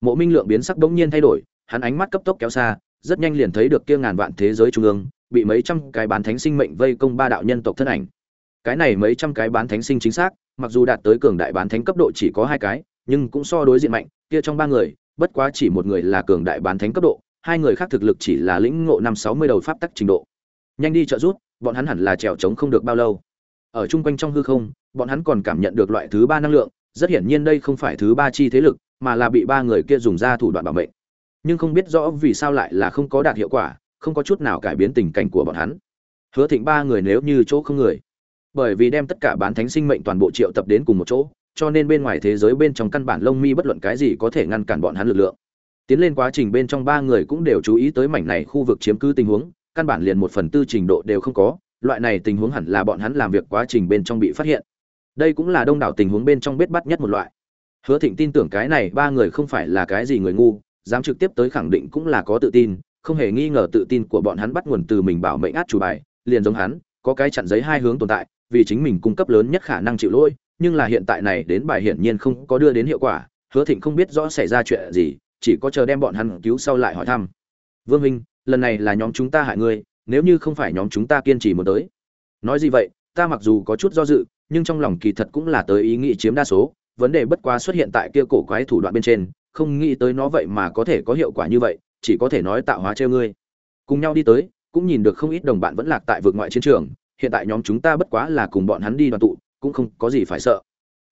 Mộ minh lượng biến sắc bỗng nhiên thay đổi, hắn ánh mắt cấp tốc kéo xa, rất nhanh liền thấy được kia ngàn vạn thế giới trung ương bị mấy trăm cái bán thánh sinh mệnh vây công ba đạo nhân tộc thân ảnh. Cái này mấy trăm cái bán thánh sinh chính xác, mặc dù đạt tới cường đại bán thánh cấp độ chỉ có hai cái, nhưng cũng so đối diện mạnh, kia trong ba người, bất quá chỉ một người là cường đại bán thánh cấp độ, hai người khác thực lực chỉ là lĩnh ngộ năm sáu mươi đầu pháp tắc trình độ. Nhanh đi trợ rút bọn hắn hẳn là trèo trống không được bao lâu. Ở chung quanh trong hư không, bọn hắn còn cảm nhận được loại thứ ba năng lượng, rất hiển nhiên đây không phải thứ ba chi thế lực, mà là bị ba người kia dùng ra thủ đoạn bảo mệnh. Nhưng không biết rõ vì sao lại là không có đạt hiệu quả không có chút nào cải biến tình cảnh của bọn hắn. Hứa thịnh ba người nếu như chỗ không người, bởi vì đem tất cả bán thánh sinh mệnh toàn bộ triệu tập đến cùng một chỗ, cho nên bên ngoài thế giới bên trong căn bản lông mi bất luận cái gì có thể ngăn cản bọn hắn lực lượng. Tiến lên quá trình bên trong ba người cũng đều chú ý tới mảnh này khu vực chiếm cứ tình huống, căn bản liền một phần tư trình độ đều không có, loại này tình huống hẳn là bọn hắn làm việc quá trình bên trong bị phát hiện. Đây cũng là đông đảo tình huống bên trong biết bắt nhất một loại. Hứa thịnh tin tưởng cái này ba người không phải là cái gì người ngu, dám trực tiếp tới khẳng định cũng là có tự tin không hề nghi ngờ tự tin của bọn hắn bắt nguồn từ mình bảo mệnh át chủ bài, liền giống hắn, có cái chặn giấy hai hướng tồn tại, vì chính mình cung cấp lớn nhất khả năng chịu lỗi, nhưng là hiện tại này đến bài hiển nhiên không có đưa đến hiệu quả, hứa thịnh không biết rõ xảy ra chuyện gì, chỉ có chờ đem bọn hắn cứu sau lại hỏi thăm. Vương minh lần này là nhóm chúng ta hại ngươi, nếu như không phải nhóm chúng ta kiên trì một tới. Nói gì vậy, ta mặc dù có chút do dự, nhưng trong lòng kỳ thật cũng là tới ý nghĩ chiếm đa số, vấn đề bất quá xuất hiện tại kia cổ quái thủ đoạn bên trên, không nghĩ tới nó vậy mà có thể có hiệu quả như vậy chỉ có thể nói tạo hóa treo ngươi. Cùng nhau đi tới, cũng nhìn được không ít đồng bạn vẫn lạc tại vực ngoại chiến trường, hiện tại nhóm chúng ta bất quá là cùng bọn hắn đi đoàn tụ, cũng không có gì phải sợ.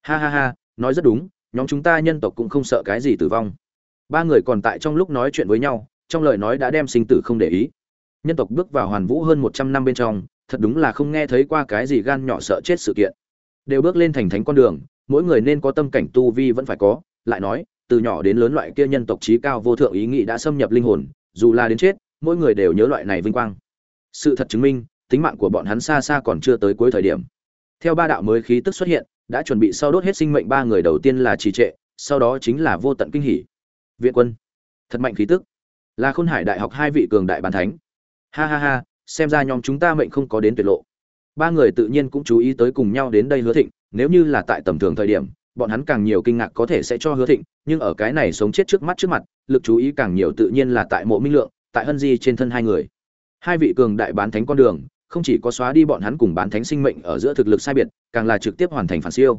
Ha ha ha, nói rất đúng, nhóm chúng ta nhân tộc cũng không sợ cái gì tử vong. Ba người còn tại trong lúc nói chuyện với nhau, trong lời nói đã đem sinh tử không để ý. Nhân tộc bước vào hoàn vũ hơn một trăm năm bên trong, thật đúng là không nghe thấy qua cái gì gan nhỏ sợ chết sự kiện. Đều bước lên thành thánh con đường, mỗi người nên có tâm cảnh tu vi vẫn phải có, lại nói từ nhỏ đến lớn loại kia nhân tộc trí cao vô thượng ý nghĩ đã xâm nhập linh hồn, dù là đến chết, mỗi người đều nhớ loại này vinh quang. Sự thật chứng minh, tính mạng của bọn hắn xa xa còn chưa tới cuối thời điểm. Theo ba đạo mới khí tức xuất hiện, đã chuẩn bị sau đốt hết sinh mệnh ba người đầu tiên là trì trệ, sau đó chính là vô tận kinh hỉ. Viện quân. Thật mạnh khí tức. Là khôn hải đại học hai vị cường đại bàn thánh. Ha ha ha, xem ra nhóm chúng ta mệnh không có đến tuyệt lộ. Ba người tự nhiên cũng chú ý tới cùng nhau đến đây hứa thịnh, nếu như là tại tầm thường thời điểm bọn hắn càng nhiều kinh ngạc có thể sẽ cho hứa thịnh, nhưng ở cái này sống chết trước mắt trước mặt, lực chú ý càng nhiều tự nhiên là tại mộ minh lượng, tại hân di trên thân hai người. Hai vị cường đại bán thánh con đường, không chỉ có xóa đi bọn hắn cùng bán thánh sinh mệnh ở giữa thực lực sai biệt, càng là trực tiếp hoàn thành phản siêu.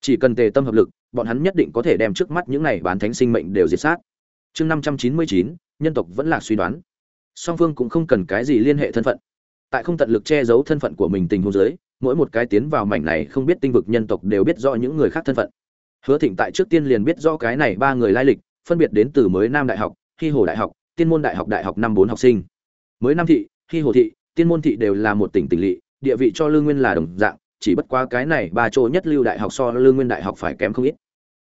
Chỉ cần tề tâm hợp lực, bọn hắn nhất định có thể đem trước mắt những này bán thánh sinh mệnh đều diệt sát. Chương năm trăm chín mươi chín, nhân tộc vẫn là suy đoán. Song phương cũng không cần cái gì liên hệ thân phận. Tại không tận lực che giấu thân phận của mình tình huống giới mỗi một cái tiến vào mảnh này không biết tinh vực nhân tộc đều biết rõ những người khác thân phận. Hứa thịnh tại trước tiên liền biết rõ cái này ba người lai lịch, phân biệt đến từ mới nam đại học khi hồ đại học, tiên môn đại học đại học năm bốn học sinh. Mới nam thị khi hồ thị, tiên môn thị đều là một tỉnh tỉnh lỵ, địa vị cho lương nguyên là đồng dạng, chỉ bất quá cái này ba chỗ nhất lưu đại học so lương nguyên đại học phải kém không ít.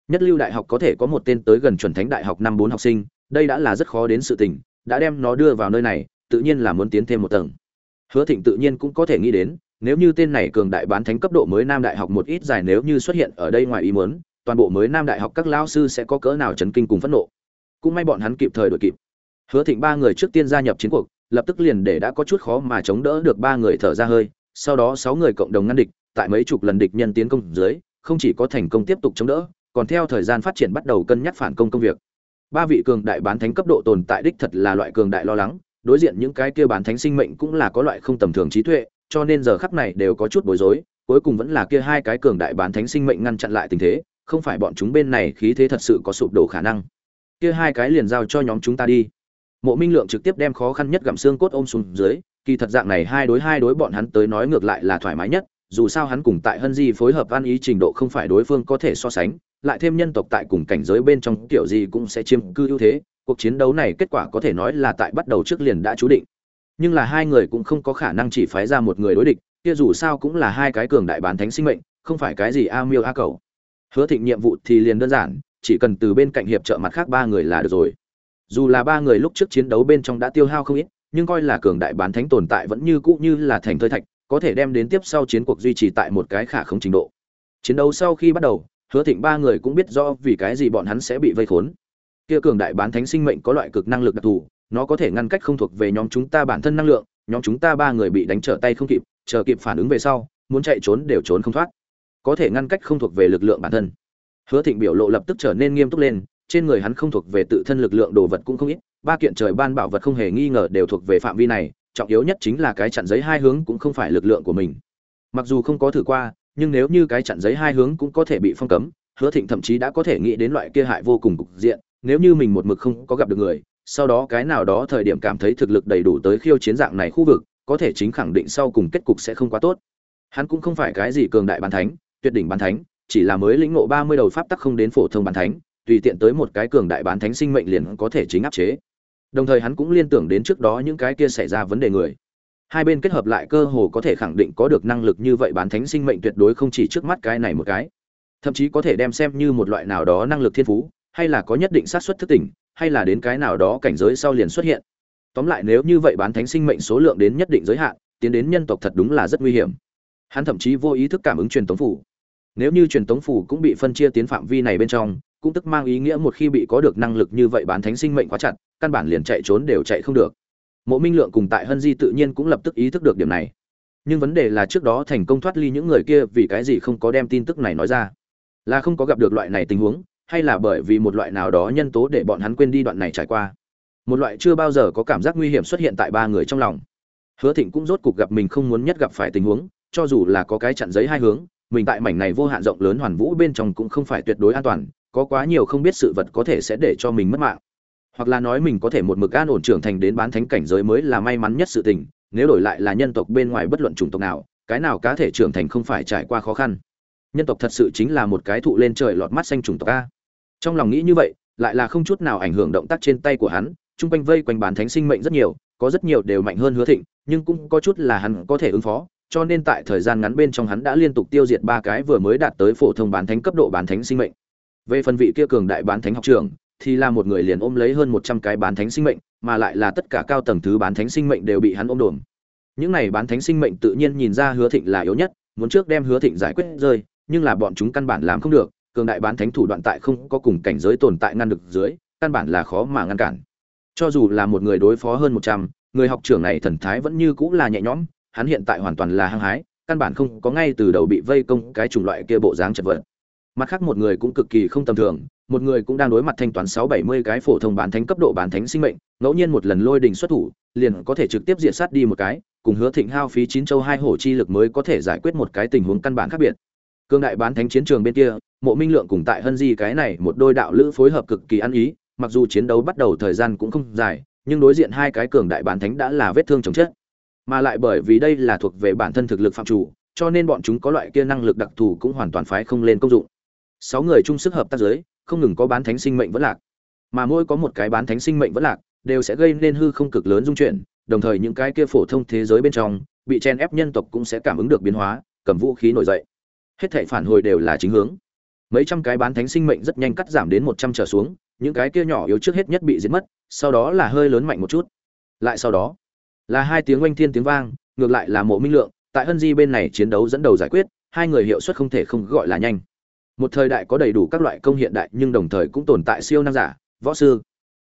Nhất lưu đại học có thể có một tên tới gần chuẩn thánh đại học năm bốn học sinh, đây đã là rất khó đến sự tình, đã đem nó đưa vào nơi này, tự nhiên là muốn tiến thêm một tầng. Hứa thịnh tự nhiên cũng có thể nghĩ đến nếu như tên này cường đại bán thánh cấp độ mới nam đại học một ít dài nếu như xuất hiện ở đây ngoài ý muốn, toàn bộ mới nam đại học các lao sư sẽ có cỡ nào chấn kinh cùng phẫn nộ. Cũng may bọn hắn kịp thời đuổi kịp. Hứa thịnh ba người trước tiên gia nhập chiến cuộc, lập tức liền để đã có chút khó mà chống đỡ được ba người thở ra hơi, sau đó sáu người cộng đồng ngăn địch, tại mấy chục lần địch nhân tiến công dưới, không chỉ có thành công tiếp tục chống đỡ, còn theo thời gian phát triển bắt đầu cân nhắc phản công công việc. Ba vị cường đại bán thánh cấp độ tồn tại đích thật là loại cường đại lo lắng, đối diện những cái kia bán thánh sinh mệnh cũng là có loại không tầm thường trí tuệ cho nên giờ khắc này đều có chút bối rối, cuối cùng vẫn là kia hai cái cường đại bán thánh sinh mệnh ngăn chặn lại tình thế, không phải bọn chúng bên này khí thế thật sự có sụp đổ khả năng. Kia hai cái liền giao cho nhóm chúng ta đi. Mộ minh lượng trực tiếp đem khó khăn nhất gặm xương cốt ôm xuống dưới, kỳ thật dạng này hai đối hai đối bọn hắn tới nói ngược lại là thoải mái nhất, dù sao hắn cùng tại hân di phối hợp ăn ý trình độ không phải đối phương có thể so sánh, lại thêm nhân tộc tại cùng cảnh giới bên trong kiểu gì cũng sẽ chiếm cư ưu thế, cuộc chiến đấu này kết quả có thể nói là tại bắt đầu trước liền đã chú định nhưng là hai người cũng không có khả năng chỉ phái ra một người đối địch, kia dù sao cũng là hai cái cường đại bán thánh sinh mệnh, không phải cái gì a miêu a cầu. Hứa thịnh nhiệm vụ thì liền đơn giản, chỉ cần từ bên cạnh hiệp trợ mặt khác ba người là được rồi. Dù là ba người lúc trước chiến đấu bên trong đã tiêu hao không ít, nhưng coi là cường đại bán thánh tồn tại vẫn như cũ như là thành thơi thạch, có thể đem đến tiếp sau chiến cuộc duy trì tại một cái khả không trình độ. Chiến đấu sau khi bắt đầu, hứa thịnh ba người cũng biết rõ vì cái gì bọn hắn sẽ bị vây khốn. Kia cường đại bán thánh sinh mệnh có loại cực năng lực đặc thù nó có thể ngăn cách không thuộc về nhóm chúng ta bản thân năng lượng, nhóm chúng ta ba người bị đánh trở tay không kịp, chờ kịp phản ứng về sau, muốn chạy trốn đều trốn không thoát. Có thể ngăn cách không thuộc về lực lượng bản thân. Hứa thịnh biểu lộ lập tức trở nên nghiêm túc lên, trên người hắn không thuộc về tự thân lực lượng đồ vật cũng không ít, ba kiện trời ban bảo vật không hề nghi ngờ đều thuộc về phạm vi này, trọng yếu nhất chính là cái chặn giấy hai hướng cũng không phải lực lượng của mình. Mặc dù không có thử qua, nhưng nếu như cái chặn giấy hai hướng cũng có thể bị phong cấm, hứa thịnh thậm chí đã có thể nghĩ đến loại kia hại vô cùng cục diện, nếu như mình một mực không có gặp được người sau đó cái nào đó thời điểm cảm thấy thực lực đầy đủ tới khiêu chiến dạng này khu vực, có thể chính khẳng định sau cùng kết cục sẽ không quá tốt. Hắn cũng không phải cái gì cường đại bán thánh, tuyệt đỉnh bán thánh, chỉ là mới lĩnh ngộ ba mươi đầu pháp tắc không đến phổ thông bán thánh, tùy tiện tới một cái cường đại bán thánh sinh mệnh liền có thể chính áp chế. Đồng thời hắn cũng liên tưởng đến trước đó những cái kia xảy ra vấn đề người. Hai bên kết hợp lại cơ hồ có thể khẳng định có được năng lực như vậy bán thánh sinh mệnh tuyệt đối không chỉ trước mắt cái này một cái. Thậm chí có thể đem xem như một loại nào đó năng lực thiên phú, hay là có nhất định xác suất thức tỉnh hay là đến cái nào đó cảnh giới sau liền xuất hiện. Tóm lại nếu như vậy bán thánh sinh mệnh số lượng đến nhất định giới hạn, tiến đến nhân tộc thật đúng là rất nguy hiểm. Hắn thậm chí vô ý thức cảm ứng truyền tống phủ. Nếu như truyền tống phủ cũng bị phân chia tiến phạm vi này bên trong, cũng tức mang ý nghĩa một khi bị có được năng lực như vậy bán thánh sinh mệnh quá chặt, căn bản liền chạy trốn đều chạy không được. Mộ minh lượng cùng tại hân di tự nhiên cũng lập tức ý thức được điểm này. Nhưng vấn đề là trước đó thành công thoát ly những người kia vì cái gì không có đem tin tức này nói ra? Là không có gặp được loại này tình huống hay là bởi vì một loại nào đó nhân tố để bọn hắn quên đi đoạn này trải qua? Một loại chưa bao giờ có cảm giác nguy hiểm xuất hiện tại ba người trong lòng. Hứa thịnh cũng rốt cục gặp mình không muốn nhất gặp phải tình huống, cho dù là có cái chặn giấy hai hướng, mình tại mảnh này vô hạn rộng lớn hoàn vũ bên trong cũng không phải tuyệt đối an toàn, có quá nhiều không biết sự vật có thể sẽ để cho mình mất mạng. Hoặc là nói mình có thể một mực an ổn trưởng thành đến bán thánh cảnh giới mới là may mắn nhất sự tình, nếu đổi lại là nhân tộc bên ngoài bất luận chủng tộc nào, cái nào cá thể trưởng thành không phải trải qua khó khăn nhân tộc thật sự chính là một cái thụ lên trời lọt mắt xanh trùng tộc a. Trong lòng nghĩ như vậy, lại là không chút nào ảnh hưởng động tác trên tay của hắn, chung quanh vây quanh bán thánh sinh mệnh rất nhiều, có rất nhiều đều mạnh hơn hứa thịnh, nhưng cũng có chút là hắn có thể ứng phó, cho nên tại thời gian ngắn bên trong hắn đã liên tục tiêu diệt ba cái vừa mới đạt tới phổ thông bán thánh cấp độ bán thánh sinh mệnh. Về phần vị kia cường đại bán thánh học trường thì là một người liền ôm lấy hơn một trăm cái bán thánh sinh mệnh, mà lại là tất cả cao tầng thứ bán thánh sinh mệnh đều bị hắn ôm đồm. Những này bán thánh sinh mệnh tự nhiên nhìn ra hứa thịnh là yếu nhất, muốn trước đem hứa thịnh giải quyết rơi nhưng là bọn chúng căn bản làm không được, cường đại bán thánh thủ đoạn tại không có cùng cảnh giới tồn tại ngăn được dưới, căn bản là khó mà ngăn cản. Cho dù là một người đối phó hơn một trăm, người học trưởng này thần thái vẫn như cũng là nhẹ nhõm, hắn hiện tại hoàn toàn là hăng hái, căn bản không có ngay từ đầu bị vây công cái chủng loại kia bộ dáng chật vật. Mặt khác một người cũng cực kỳ không tầm thường, một người cũng đang đối mặt thanh toán sáu bảy mươi cái phổ thông bán thánh cấp độ bán thánh sinh mệnh, ngẫu nhiên một lần lôi đình xuất thủ, liền có thể trực tiếp diệt sát đi một cái, cùng hứa thịnh hao phí chín châu hai hổ chi lực mới có thể giải quyết một cái tình huống căn bản khác biệt cương đại bán thánh chiến trường bên kia, mộ minh lượng cùng tại hân di cái này một đôi đạo lữ phối hợp cực kỳ ăn ý, mặc dù chiến đấu bắt đầu thời gian cũng không dài, nhưng đối diện hai cái cường đại bán thánh đã là vết thương chồng chết. Mà lại bởi vì đây là thuộc về bản thân thực lực phạm chủ, cho nên bọn chúng có loại kia năng lực đặc thù cũng hoàn toàn phái không lên công dụng. Sáu người chung sức hợp tác giới không ngừng có bán thánh sinh mệnh vẫn lạc. Mà mỗi có một cái bán thánh sinh mệnh vẫn lạc, đều sẽ gây nên hư không cực lớn dung chuyển, đồng thời những cái kia phổ thông thế giới bên trong, bị chen ép nhân tộc cũng sẽ cảm ứng được biến hóa, cầm vũ khí nổi dậy hết thảy phản hồi đều là chính hướng. Mấy trăm cái bán thánh sinh mệnh rất nhanh cắt giảm đến một trăm trở xuống, những cái kia nhỏ yếu trước hết nhất bị giết mất, sau đó là hơi lớn mạnh một chút. Lại sau đó, là hai tiếng oanh thiên tiếng vang, ngược lại là mộ minh lượng, tại hân di bên này chiến đấu dẫn đầu giải quyết, hai người hiệu suất không thể không gọi là nhanh. Một thời đại có đầy đủ các loại công hiện đại nhưng đồng thời cũng tồn tại siêu năng giả, võ sư.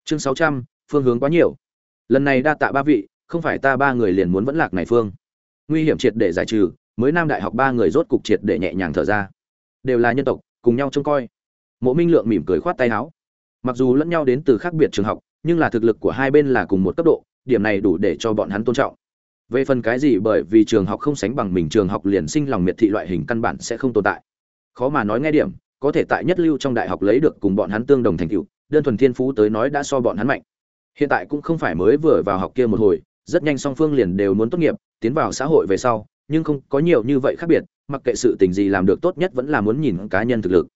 Chương sáu trăm, phương hướng quá nhiều. Lần này đa tạ ba vị, không phải ta ba người liền muốn vẫn lạc này phương. Nguy hiểm triệt để giải trừ mới nam đại học ba người rốt cục triệt để nhẹ nhàng thở ra. Đều là nhân tộc, cùng nhau trông coi. Mộ minh lượng mỉm cười khoát tay áo. Mặc dù lẫn nhau đến từ khác biệt trường học, nhưng là thực lực của hai bên là cùng một cấp độ, điểm này đủ để cho bọn hắn tôn trọng. Về phần cái gì bởi vì trường học không sánh bằng mình, trường học liền sinh lòng miệt thị loại hình căn bản sẽ không tồn tại. Khó mà nói nghe điểm, có thể tại nhất lưu trong đại học lấy được cùng bọn hắn tương đồng thành tựu, đơn thuần thiên phú tới nói đã so bọn hắn mạnh. Hiện tại cũng không phải mới vừa vào học kia một hồi, rất nhanh song phương liền đều muốn tốt nghiệp, tiến vào xã hội về sau nhưng không có nhiều như vậy khác biệt, mặc kệ sự tình gì làm được tốt nhất vẫn là muốn nhìn cá nhân thực lực.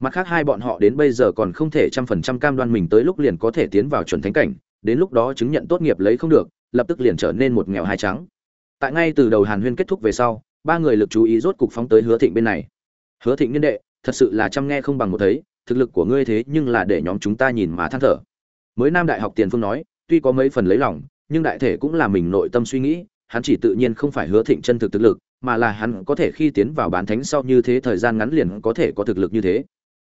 Mặt khác hai bọn họ đến bây giờ còn không thể trăm phần trăm cam đoan mình tới lúc liền có thể tiến vào chuẩn thánh cảnh, đến lúc đó chứng nhận tốt nghiệp lấy không được, lập tức liền trở nên một nghèo hai trắng. Tại ngay từ đầu hàn huyên kết thúc về sau, ba người lực chú ý rốt cục phóng tới hứa thịnh bên này. Hứa thịnh niên đệ, thật sự là chăm nghe không bằng một thấy, thực lực của ngươi thế nhưng là để nhóm chúng ta nhìn mà than thở. Mới nam đại học tiền phương nói, tuy có mấy phần lấy lòng, nhưng đại thể cũng là mình nội tâm suy nghĩ hắn chỉ tự nhiên không phải hứa thịnh chân thực thực lực, mà là hắn có thể khi tiến vào bán thánh sau như thế thời gian ngắn liền có thể có thực lực như thế.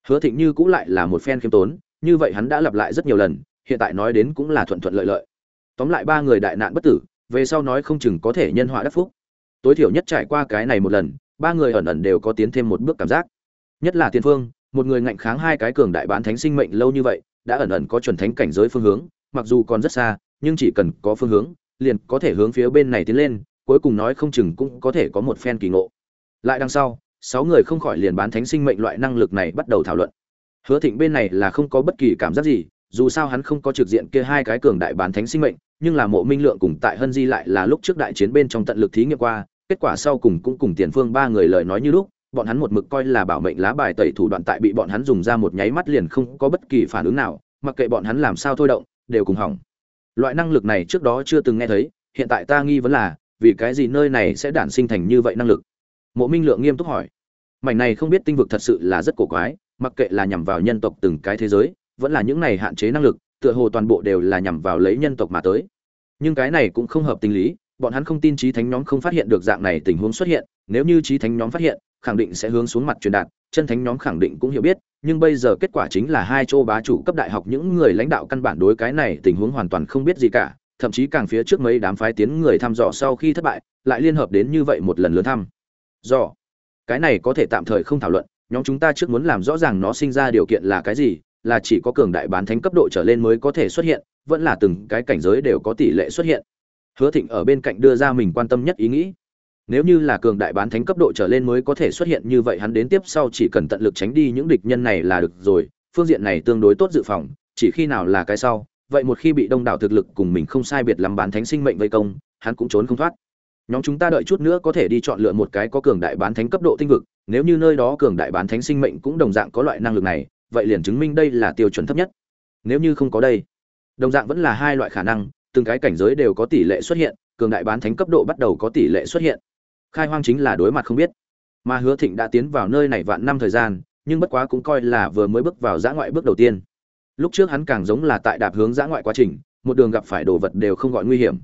Hứa thịnh như cũng lại là một phen khiêm tốn, như vậy hắn đã lặp lại rất nhiều lần, hiện tại nói đến cũng là thuận thuận lợi lợi. Tóm lại ba người đại nạn bất tử, về sau nói không chừng có thể nhân họa đắc phúc. Tối thiểu nhất trải qua cái này một lần, ba người ẩn ẩn đều có tiến thêm một bước cảm giác. Nhất là tiên phương, một người ngạnh kháng hai cái cường đại bán thánh sinh mệnh lâu như vậy, đã ẩn ẩn có chuẩn thánh cảnh giới phương hướng, mặc dù còn rất xa, nhưng chỉ cần có phương hướng liền có thể hướng phía bên này tiến lên, cuối cùng nói không chừng cũng có thể có một phen kỳ ngộ. Lại đằng sau, sáu người không khỏi liền bán thánh sinh mệnh loại năng lực này bắt đầu thảo luận. Hứa thịnh bên này là không có bất kỳ cảm giác gì, dù sao hắn không có trực diện kia hai cái cường đại bán thánh sinh mệnh, nhưng là mộ minh lượng cùng tại hân di lại là lúc trước đại chiến bên trong tận lực thí nghiệm qua, kết quả sau cùng cũng cùng tiền phương ba người lời nói như lúc, bọn hắn một mực coi là bảo mệnh lá bài tẩy thủ đoạn tại bị bọn hắn dùng ra một nháy mắt liền không có bất kỳ phản ứng nào, mặc kệ bọn hắn làm sao thôi động, đều cùng hỏng loại năng lực này trước đó chưa từng nghe thấy, hiện tại ta nghi vấn là, vì cái gì nơi này sẽ đản sinh thành như vậy năng lực? Mộ minh lượng nghiêm túc hỏi. Mảnh này không biết tinh vực thật sự là rất cổ quái, mặc kệ là nhằm vào nhân tộc từng cái thế giới, vẫn là những này hạn chế năng lực, tựa hồ toàn bộ đều là nhằm vào lấy nhân tộc mà tới. Nhưng cái này cũng không hợp tình lý, bọn hắn không tin trí thánh nhóm không phát hiện được dạng này tình huống xuất hiện, nếu như trí thánh nhóm phát hiện khẳng định sẽ hướng xuống mặt truyền đạt, chân thánh nhóm khẳng định cũng hiểu biết, nhưng bây giờ kết quả chính là hai châu bá chủ cấp đại học những người lãnh đạo căn bản đối cái này tình huống hoàn toàn không biết gì cả, thậm chí càng phía trước mấy đám phái tiến người thăm dò sau khi thất bại, lại liên hợp đến như vậy một lần lớn thăm. Do cái này có thể tạm thời không thảo luận, nhóm chúng ta trước muốn làm rõ ràng nó sinh ra điều kiện là cái gì, là chỉ có cường đại bán thánh cấp độ trở lên mới có thể xuất hiện, vẫn là từng cái cảnh giới đều có tỷ lệ xuất hiện. Hứa thịnh ở bên cạnh đưa ra mình quan tâm nhất ý nghĩ nếu như là cường đại bán thánh cấp độ trở lên mới có thể xuất hiện như vậy, hắn đến tiếp sau chỉ cần tận lực tránh đi những địch nhân này là được rồi. Phương diện này tương đối tốt dự phòng, chỉ khi nào là cái sau. Vậy một khi bị đông đảo thực lực cùng mình không sai biệt lắm bán thánh sinh mệnh vây công, hắn cũng trốn không thoát. Nhóm chúng ta đợi chút nữa có thể đi chọn lựa một cái có cường đại bán thánh cấp độ tinh vực. Nếu như nơi đó cường đại bán thánh sinh mệnh cũng đồng dạng có loại năng lực này, vậy liền chứng minh đây là tiêu chuẩn thấp nhất. Nếu như không có đây, đồng dạng vẫn là hai loại khả năng. Từng cái cảnh giới đều có tỷ lệ xuất hiện, cường đại bán thánh cấp độ bắt đầu có tỷ lệ xuất hiện khai hoang chính là đối mặt không biết. Mà hứa thịnh đã tiến vào nơi này vạn năm thời gian, nhưng bất quá cũng coi là vừa mới bước vào giã ngoại bước đầu tiên. Lúc trước hắn càng giống là tại đạp hướng giã ngoại quá trình, một đường gặp phải đồ vật đều không gọi nguy hiểm.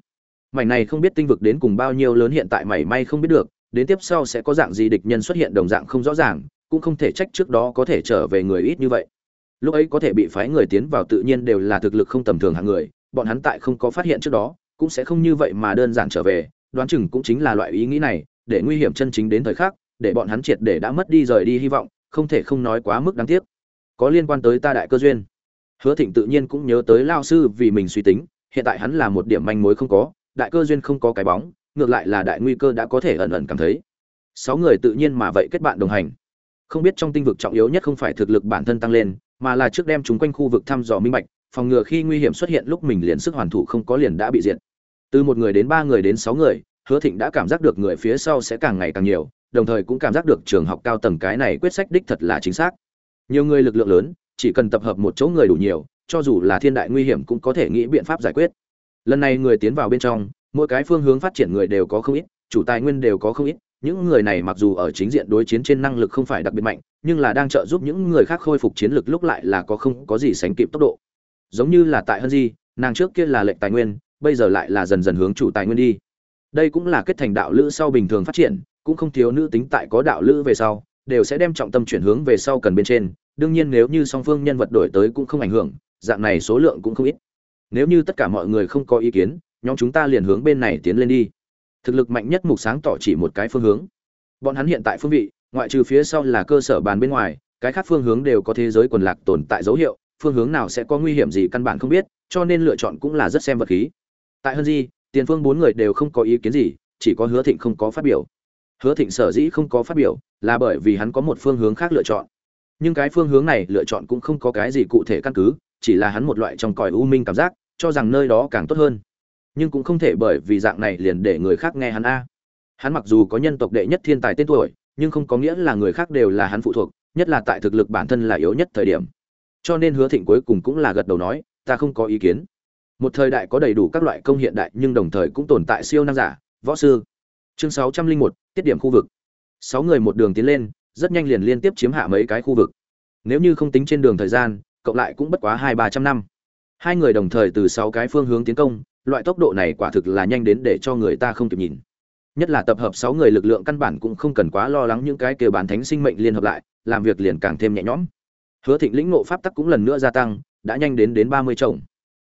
Mảnh này không biết tinh vực đến cùng bao nhiêu lớn hiện tại mảy may không biết được, đến tiếp sau sẽ có dạng gì địch nhân xuất hiện đồng dạng không rõ ràng, cũng không thể trách trước đó có thể trở về người ít như vậy. Lúc ấy có thể bị phái người tiến vào tự nhiên đều là thực lực không tầm thường hạng người, bọn hắn tại không có phát hiện trước đó, cũng sẽ không như vậy mà đơn giản trở về, đoán chừng cũng chính là loại ý nghĩ này để nguy hiểm chân chính đến thời khắc, để bọn hắn triệt để đã mất đi rời đi hy vọng, không thể không nói quá mức đáng tiếc. Có liên quan tới ta đại cơ duyên. Hứa thịnh tự nhiên cũng nhớ tới lao sư vì mình suy tính, hiện tại hắn là một điểm manh mối không có, đại cơ duyên không có cái bóng, ngược lại là đại nguy cơ đã có thể ẩn ẩn cảm thấy. Sáu người tự nhiên mà vậy kết bạn đồng hành. Không biết trong tinh vực trọng yếu nhất không phải thực lực bản thân tăng lên, mà là trước đem chúng quanh khu vực thăm dò minh bạch, phòng ngừa khi nguy hiểm xuất hiện lúc mình liền sức hoàn thủ không có liền đã bị diệt. Từ một người đến ba người đến sáu người hứa thịnh đã cảm giác được người phía sau sẽ càng ngày càng nhiều, đồng thời cũng cảm giác được trường học cao tầng cái này quyết sách đích thật là chính xác. Nhiều người lực lượng lớn, chỉ cần tập hợp một chỗ người đủ nhiều, cho dù là thiên đại nguy hiểm cũng có thể nghĩ biện pháp giải quyết. Lần này người tiến vào bên trong, mỗi cái phương hướng phát triển người đều có không ít, chủ tài nguyên đều có không ít, những người này mặc dù ở chính diện đối chiến trên năng lực không phải đặc biệt mạnh, nhưng là đang trợ giúp những người khác khôi phục chiến lực lúc lại là có không có gì sánh kịp tốc độ. Giống như là tại hân di, nàng trước kia là lệnh tài nguyên, bây giờ lại là dần dần hướng chủ tài nguyên đi đây cũng là kết thành đạo lữ sau bình thường phát triển, cũng không thiếu nữ tính tại có đạo lữ về sau, đều sẽ đem trọng tâm chuyển hướng về sau cần bên trên. Đương nhiên nếu như song phương nhân vật đổi tới cũng không ảnh hưởng, dạng này số lượng cũng không ít. Nếu như tất cả mọi người không có ý kiến, nhóm chúng ta liền hướng bên này tiến lên đi. Thực lực mạnh nhất mục sáng tỏ chỉ một cái phương hướng. Bọn hắn hiện tại phương vị, ngoại trừ phía sau là cơ sở bàn bên ngoài, cái khác phương hướng đều có thế giới quần lạc tồn tại dấu hiệu, phương hướng nào sẽ có nguy hiểm gì căn bản không biết, cho nên lựa chọn cũng là rất xem vật khí. Tại hơn gì tiền phương bốn người đều không có ý kiến gì, chỉ có hứa thịnh không có phát biểu. Hứa thịnh sở dĩ không có phát biểu là bởi vì hắn có một phương hướng khác lựa chọn. Nhưng cái phương hướng này lựa chọn cũng không có cái gì cụ thể căn cứ, chỉ là hắn một loại trong còi u minh cảm giác, cho rằng nơi đó càng tốt hơn. Nhưng cũng không thể bởi vì dạng này liền để người khác nghe hắn a. Hắn mặc dù có nhân tộc đệ nhất thiên tài tên tuổi, nhưng không có nghĩa là người khác đều là hắn phụ thuộc, nhất là tại thực lực bản thân là yếu nhất thời điểm. Cho nên hứa thịnh cuối cùng cũng là gật đầu nói, ta không có ý kiến một thời đại có đầy đủ các loại công hiện đại nhưng đồng thời cũng tồn tại siêu năng giả, võ sư. Chương sáu trăm linh một, tiết điểm khu vực. Sáu người một đường tiến lên, rất nhanh liền liên tiếp chiếm hạ mấy cái khu vực. Nếu như không tính trên đường thời gian, cộng lại cũng bất quá hai ba trăm năm. Hai người đồng thời từ sáu cái phương hướng tiến công, loại tốc độ này quả thực là nhanh đến để cho người ta không kịp nhìn. Nhất là tập hợp sáu người lực lượng căn bản cũng không cần quá lo lắng những cái kêu bán thánh sinh mệnh liên hợp lại, làm việc liền càng thêm nhẹ nhõm. Hứa thịnh lĩnh ngộ pháp tắc cũng lần nữa gia tăng, đã nhanh đến đến ba mươi chồng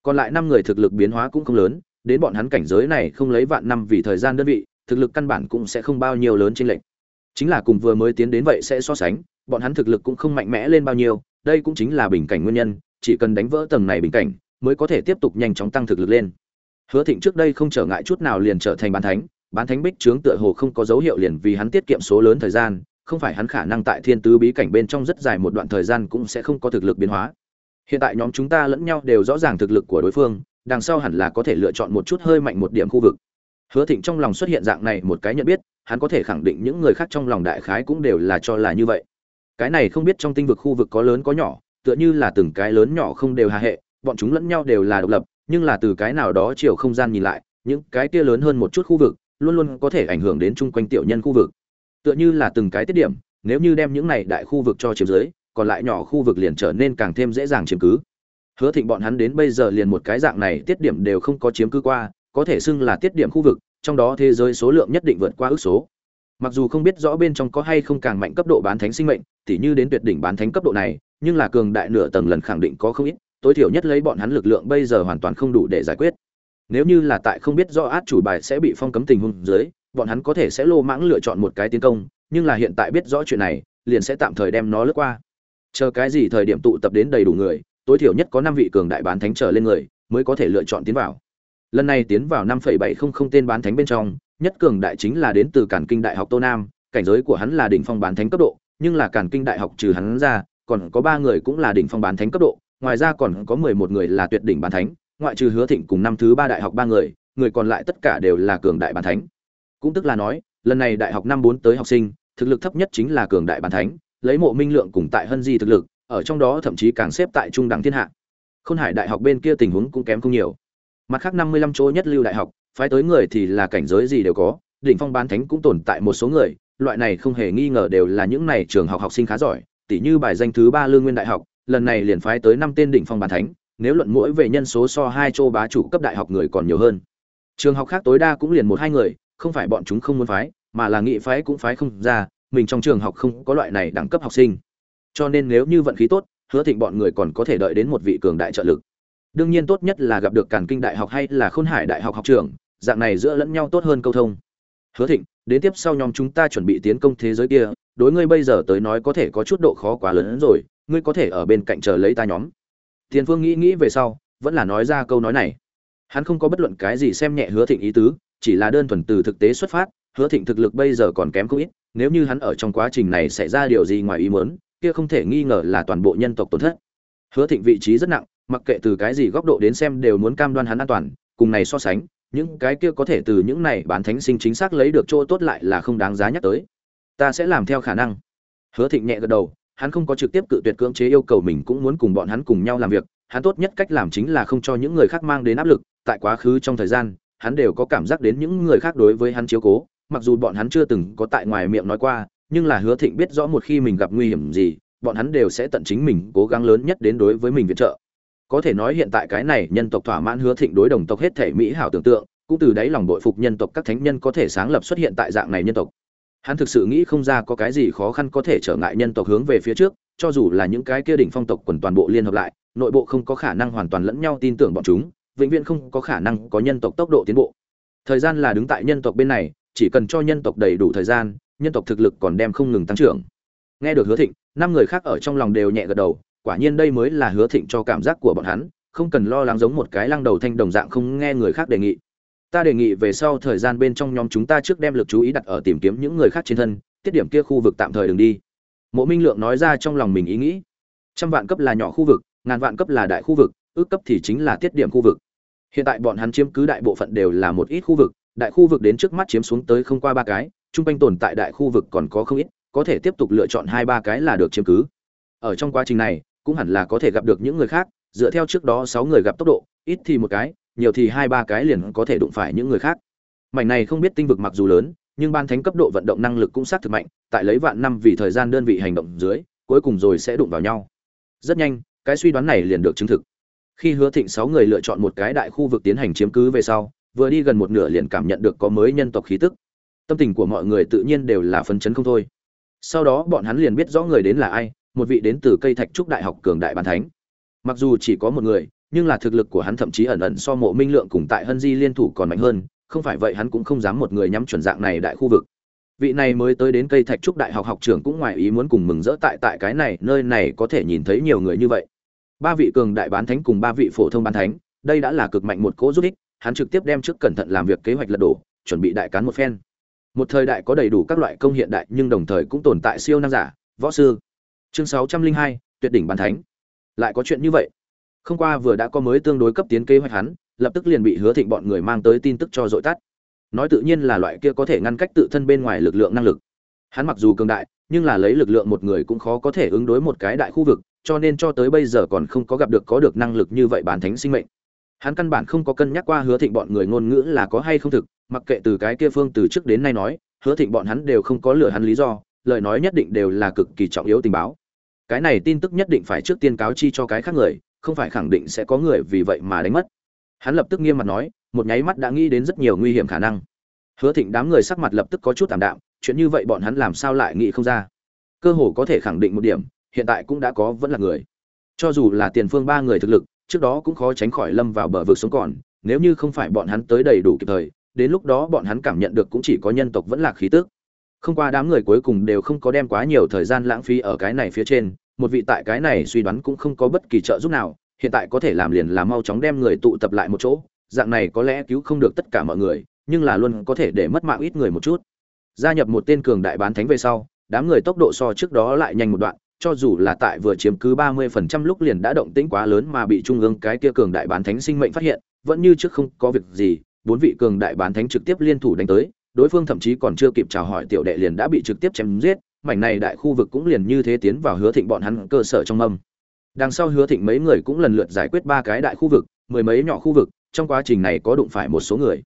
còn lại năm người thực lực biến hóa cũng không lớn, đến bọn hắn cảnh giới này không lấy vạn năm vì thời gian đơn vị, thực lực căn bản cũng sẽ không bao nhiêu lớn trên lệnh chính là cùng vừa mới tiến đến vậy sẽ so sánh, bọn hắn thực lực cũng không mạnh mẽ lên bao nhiêu, đây cũng chính là bình cảnh nguyên nhân, chỉ cần đánh vỡ tầng này bình cảnh, mới có thể tiếp tục nhanh chóng tăng thực lực lên. Hứa thịnh trước đây không trở ngại chút nào liền trở thành bán thánh bán thánh bích trướng tựa hồ không có dấu hiệu liền vì hắn tiết kiệm số lớn thời gian, không phải hắn khả năng tại thiên tứ bí cảnh bên trong rất dài một đoạn thời gian cũng sẽ không có thực lực biến hóa hiện tại nhóm chúng ta lẫn nhau đều rõ ràng thực lực của đối phương, đằng sau hẳn là có thể lựa chọn một chút hơi mạnh một điểm khu vực. Hứa thịnh trong lòng xuất hiện dạng này một cái nhận biết, hắn có thể khẳng định những người khác trong lòng đại khái cũng đều là cho là như vậy. Cái này không biết trong tinh vực khu vực có lớn có nhỏ, tựa như là từng cái lớn nhỏ không đều hà hệ, bọn chúng lẫn nhau đều là độc lập, nhưng là từ cái nào đó chiều không gian nhìn lại, những cái kia lớn hơn một chút khu vực, luôn luôn có thể ảnh hưởng đến chung quanh tiểu nhân khu vực. Tựa như là từng cái tiết điểm, nếu như đem những này đại khu vực cho chiếm dưới còn lại nhỏ khu vực liền trở nên càng thêm dễ dàng chiếm cứ. Hứa thịnh bọn hắn đến bây giờ liền một cái dạng này tiết điểm đều không có chiếm cứ qua, có thể xưng là tiết điểm khu vực, trong đó thế giới số lượng nhất định vượt qua ước số. Mặc dù không biết rõ bên trong có hay không càng mạnh cấp độ bán thánh sinh mệnh, tỉ như đến tuyệt đỉnh bán thánh cấp độ này, nhưng là cường đại nửa tầng lần khẳng định có không ít, tối thiểu nhất lấy bọn hắn lực lượng bây giờ hoàn toàn không đủ để giải quyết. Nếu như là tại không biết rõ át chủ bài sẽ bị phong cấm tình huống dưới, bọn hắn có thể sẽ lô mãng lựa chọn một cái tiến công, nhưng là hiện tại biết rõ chuyện này, liền sẽ tạm thời đem nó lướt qua chờ cái gì thời điểm tụ tập đến đầy đủ người, tối thiểu nhất có năm vị cường đại bán thánh trở lên người, mới có thể lựa chọn tiến vào. Lần này tiến vào năm bảy không không tên bán thánh bên trong, nhất cường đại chính là đến từ cản kinh đại học tô nam, cảnh giới của hắn là đỉnh phong bán thánh cấp độ, nhưng là cản kinh đại học trừ hắn ra, còn có ba người cũng là đỉnh phong bán thánh cấp độ, ngoài ra còn có mười một người là tuyệt đỉnh bán thánh, ngoại trừ hứa thịnh cùng năm thứ ba đại học ba người người còn lại tất cả đều là cường đại bán thánh. Cũng tức là nói, lần này đại học năm bốn tới học sinh, thực lực thấp nhất chính là cường đại bán thánh lấy mộ minh lượng cùng tại hân di thực lực, ở trong đó thậm chí càng xếp tại trung đẳng thiên hạ. Khôn hải đại học bên kia tình huống cũng kém không nhiều. Mặt khác năm mươi lăm chỗ nhất lưu đại học, phái tới người thì là cảnh giới gì đều có, đỉnh phong bán thánh cũng tồn tại một số người, loại này không hề nghi ngờ đều là những này trường học học sinh khá giỏi tỷ như bài danh thứ ba lương nguyên đại học, lần này liền phái tới năm tên đỉnh phong bán thánh, nếu luận mỗi về nhân số so hai châu bá chủ cấp đại học người còn nhiều hơn. Trường học khác tối đa cũng liền một hai người, không phải bọn chúng không muốn phái, mà là nghị phái cũng phái không ra mình trong trường học không có loại này đẳng cấp học sinh. Cho nên nếu như vận khí tốt, hứa thịnh bọn người còn có thể đợi đến một vị cường đại trợ lực. Đương nhiên tốt nhất là gặp được càn kinh đại học hay là khôn hải đại học học trường dạng này giữa lẫn nhau tốt hơn câu thông. Hứa thịnh, đến tiếp sau nhóm chúng ta chuẩn bị tiến công thế giới kia, đối ngươi bây giờ tới nói có thể có chút độ khó quá lớn hơn rồi, ngươi có thể ở bên cạnh chờ lấy ta nhóm. Tiền phương nghĩ nghĩ về sau, vẫn là nói ra câu nói này. Hắn không có bất luận cái gì xem nhẹ hứa thịnh ý tứ, chỉ là đơn thuần từ thực tế xuất phát, hứa thịnh thực lực bây giờ còn kém không ít nếu như hắn ở trong quá trình này xảy ra điều gì ngoài ý muốn, kia không thể nghi ngờ là toàn bộ nhân tộc tổn thất. Hứa thịnh vị trí rất nặng, mặc kệ từ cái gì góc độ đến xem đều muốn cam đoan hắn an toàn, cùng này so sánh, những cái kia có thể từ những này bán thánh sinh chính xác lấy được chỗ tốt lại là không đáng giá nhắc tới. Ta sẽ làm theo khả năng. Hứa thịnh nhẹ gật đầu, hắn không có trực tiếp cự tuyệt cưỡng chế yêu cầu mình cũng muốn cùng bọn hắn cùng nhau làm việc, hắn tốt nhất cách làm chính là không cho những người khác mang đến áp lực, tại quá khứ trong thời gian, hắn đều có cảm giác đến những người khác đối với hắn chiếu cố mặc dù bọn hắn chưa từng có tại ngoài miệng nói qua, nhưng là hứa thịnh biết rõ một khi mình gặp nguy hiểm gì, bọn hắn đều sẽ tận chính mình cố gắng lớn nhất đến đối với mình viện trợ. Có thể nói hiện tại cái này nhân tộc thỏa mãn hứa thịnh đối đồng tộc hết thể mỹ hảo tưởng tượng, cũng từ đấy lòng bội phục nhân tộc các thánh nhân có thể sáng lập xuất hiện tại dạng này nhân tộc. Hắn thực sự nghĩ không ra có cái gì khó khăn có thể trở ngại nhân tộc hướng về phía trước, cho dù là những cái kia đỉnh phong tộc quần toàn bộ liên hợp lại, nội bộ không có khả năng hoàn toàn lẫn nhau tin tưởng bọn chúng, vĩnh viễn không có khả năng có nhân tộc tốc độ tiến bộ. Thời gian là đứng tại nhân tộc bên này chỉ cần cho nhân tộc đầy đủ thời gian, nhân tộc thực lực còn đem không ngừng tăng trưởng. Nghe được hứa thịnh, năm người khác ở trong lòng đều nhẹ gật đầu, quả nhiên đây mới là hứa thịnh cho cảm giác của bọn hắn, không cần lo lắng giống một cái lăng đầu thanh đồng dạng không nghe người khác đề nghị. Ta đề nghị về sau thời gian bên trong nhóm chúng ta trước đem lực chú ý đặt ở tìm kiếm những người khác trên thân, tiết điểm kia khu vực tạm thời đừng đi. Mộ minh lượng nói ra trong lòng mình ý nghĩ. Trăm vạn cấp là nhỏ khu vực, ngàn vạn cấp là đại khu vực, ước cấp thì chính là tiết điểm khu vực. Hiện tại bọn hắn chiếm cứ đại bộ phận đều là một ít khu vực đại khu vực đến trước mắt chiếm xuống tới không qua ba cái, chung quanh tồn tại đại khu vực còn có không ít, có thể tiếp tục lựa chọn hai ba cái là được chiếm cứ. Ở trong quá trình này, cũng hẳn là có thể gặp được những người khác, dựa theo trước đó sáu người gặp tốc độ, ít thì một cái, nhiều thì hai ba cái liền có thể đụng phải những người khác. Mảnh này không biết tinh vực mặc dù lớn, nhưng ban thánh cấp độ vận động năng lực cũng sát thực mạnh, tại lấy vạn năm vì thời gian đơn vị hành động dưới, cuối cùng rồi sẽ đụng vào nhau. Rất nhanh, cái suy đoán này liền được chứng thực. Khi hứa thịnh sáu người lựa chọn một cái đại khu vực tiến hành chiếm cứ về sau vừa đi gần một nửa liền cảm nhận được có mới nhân tộc khí tức. Tâm tình của mọi người tự nhiên đều là phấn chấn không thôi. Sau đó bọn hắn liền biết rõ người đến là ai, một vị đến từ cây thạch trúc đại học cường đại bàn thánh. Mặc dù chỉ có một người, nhưng là thực lực của hắn thậm chí ẩn ẩn so mộ minh lượng cùng tại hân di liên thủ còn mạnh hơn, không phải vậy hắn cũng không dám một người nhắm chuẩn dạng này đại khu vực. Vị này mới tới đến cây thạch trúc đại học học trưởng cũng ngoài ý muốn cùng mừng rỡ tại tại cái này, nơi này có thể nhìn thấy nhiều người như vậy. Ba vị cường đại bán thánh cùng ba vị phổ thông bán thánh, đây đã là cực mạnh một cỗ giúp ích hắn trực tiếp đem trước cẩn thận làm việc kế hoạch lật đổ, chuẩn bị đại cán một phen. Một thời đại có đầy đủ các loại công hiện đại nhưng đồng thời cũng tồn tại siêu năng giả, võ sư. Chương sáu trăm linh hai, tuyệt đỉnh bản thánh. Lại có chuyện như vậy. Không qua vừa đã có mới tương đối cấp tiến kế hoạch hắn, lập tức liền bị hứa thịnh bọn người mang tới tin tức cho dội tắt. Nói tự nhiên là loại kia có thể ngăn cách tự thân bên ngoài lực lượng năng lực. Hắn mặc dù cường đại, nhưng là lấy lực lượng một người cũng khó có thể ứng đối một cái đại khu vực, cho nên cho tới bây giờ còn không có gặp được có được năng lực như vậy bán thánh sinh mệnh hắn căn bản không có cân nhắc qua hứa thịnh bọn người ngôn ngữ là có hay không thực, mặc kệ từ cái kia phương từ trước đến nay nói, hứa thịnh bọn hắn đều không có lừa hắn lý do, lời nói nhất định đều là cực kỳ trọng yếu tình báo. Cái này tin tức nhất định phải trước tiên cáo chi cho cái khác người, không phải khẳng định sẽ có người vì vậy mà đánh mất. Hắn lập tức nghiêm mặt nói, một nháy mắt đã nghĩ đến rất nhiều nguy hiểm khả năng. Hứa thịnh đám người sắc mặt lập tức có chút tạm đạm, chuyện như vậy bọn hắn làm sao lại nghĩ không ra? Cơ hồ có thể khẳng định một điểm, hiện tại cũng đã có vẫn là người. Cho dù là tiền phương ba người thực lực trước đó cũng khó tránh khỏi lâm vào bờ vực sống còn, nếu như không phải bọn hắn tới đầy đủ kịp thời, đến lúc đó bọn hắn cảm nhận được cũng chỉ có nhân tộc vẫn là khí tức. Không qua đám người cuối cùng đều không có đem quá nhiều thời gian lãng phí ở cái này phía trên, một vị tại cái này suy đoán cũng không có bất kỳ trợ giúp nào, hiện tại có thể làm liền là mau chóng đem người tụ tập lại một chỗ, dạng này có lẽ cứu không được tất cả mọi người, nhưng là luôn có thể để mất mạng ít người một chút. Gia nhập một tên cường đại bán thánh về sau, đám người tốc độ so trước đó lại nhanh một đoạn cho dù là tại vừa chiếm cứ 30% lúc liền đã động tĩnh quá lớn mà bị trung ương cái kia cường đại bán thánh sinh mệnh phát hiện, vẫn như trước không có việc gì, bốn vị cường đại bán thánh trực tiếp liên thủ đánh tới, đối phương thậm chí còn chưa kịp chào hỏi tiểu đệ liền đã bị trực tiếp chém giết, mảnh này đại khu vực cũng liền như thế tiến vào hứa thịnh bọn hắn cơ sở trong âm. Đằng sau hứa thịnh mấy người cũng lần lượt giải quyết ba cái đại khu vực, mười mấy nhỏ khu vực, trong quá trình này có đụng phải một số người.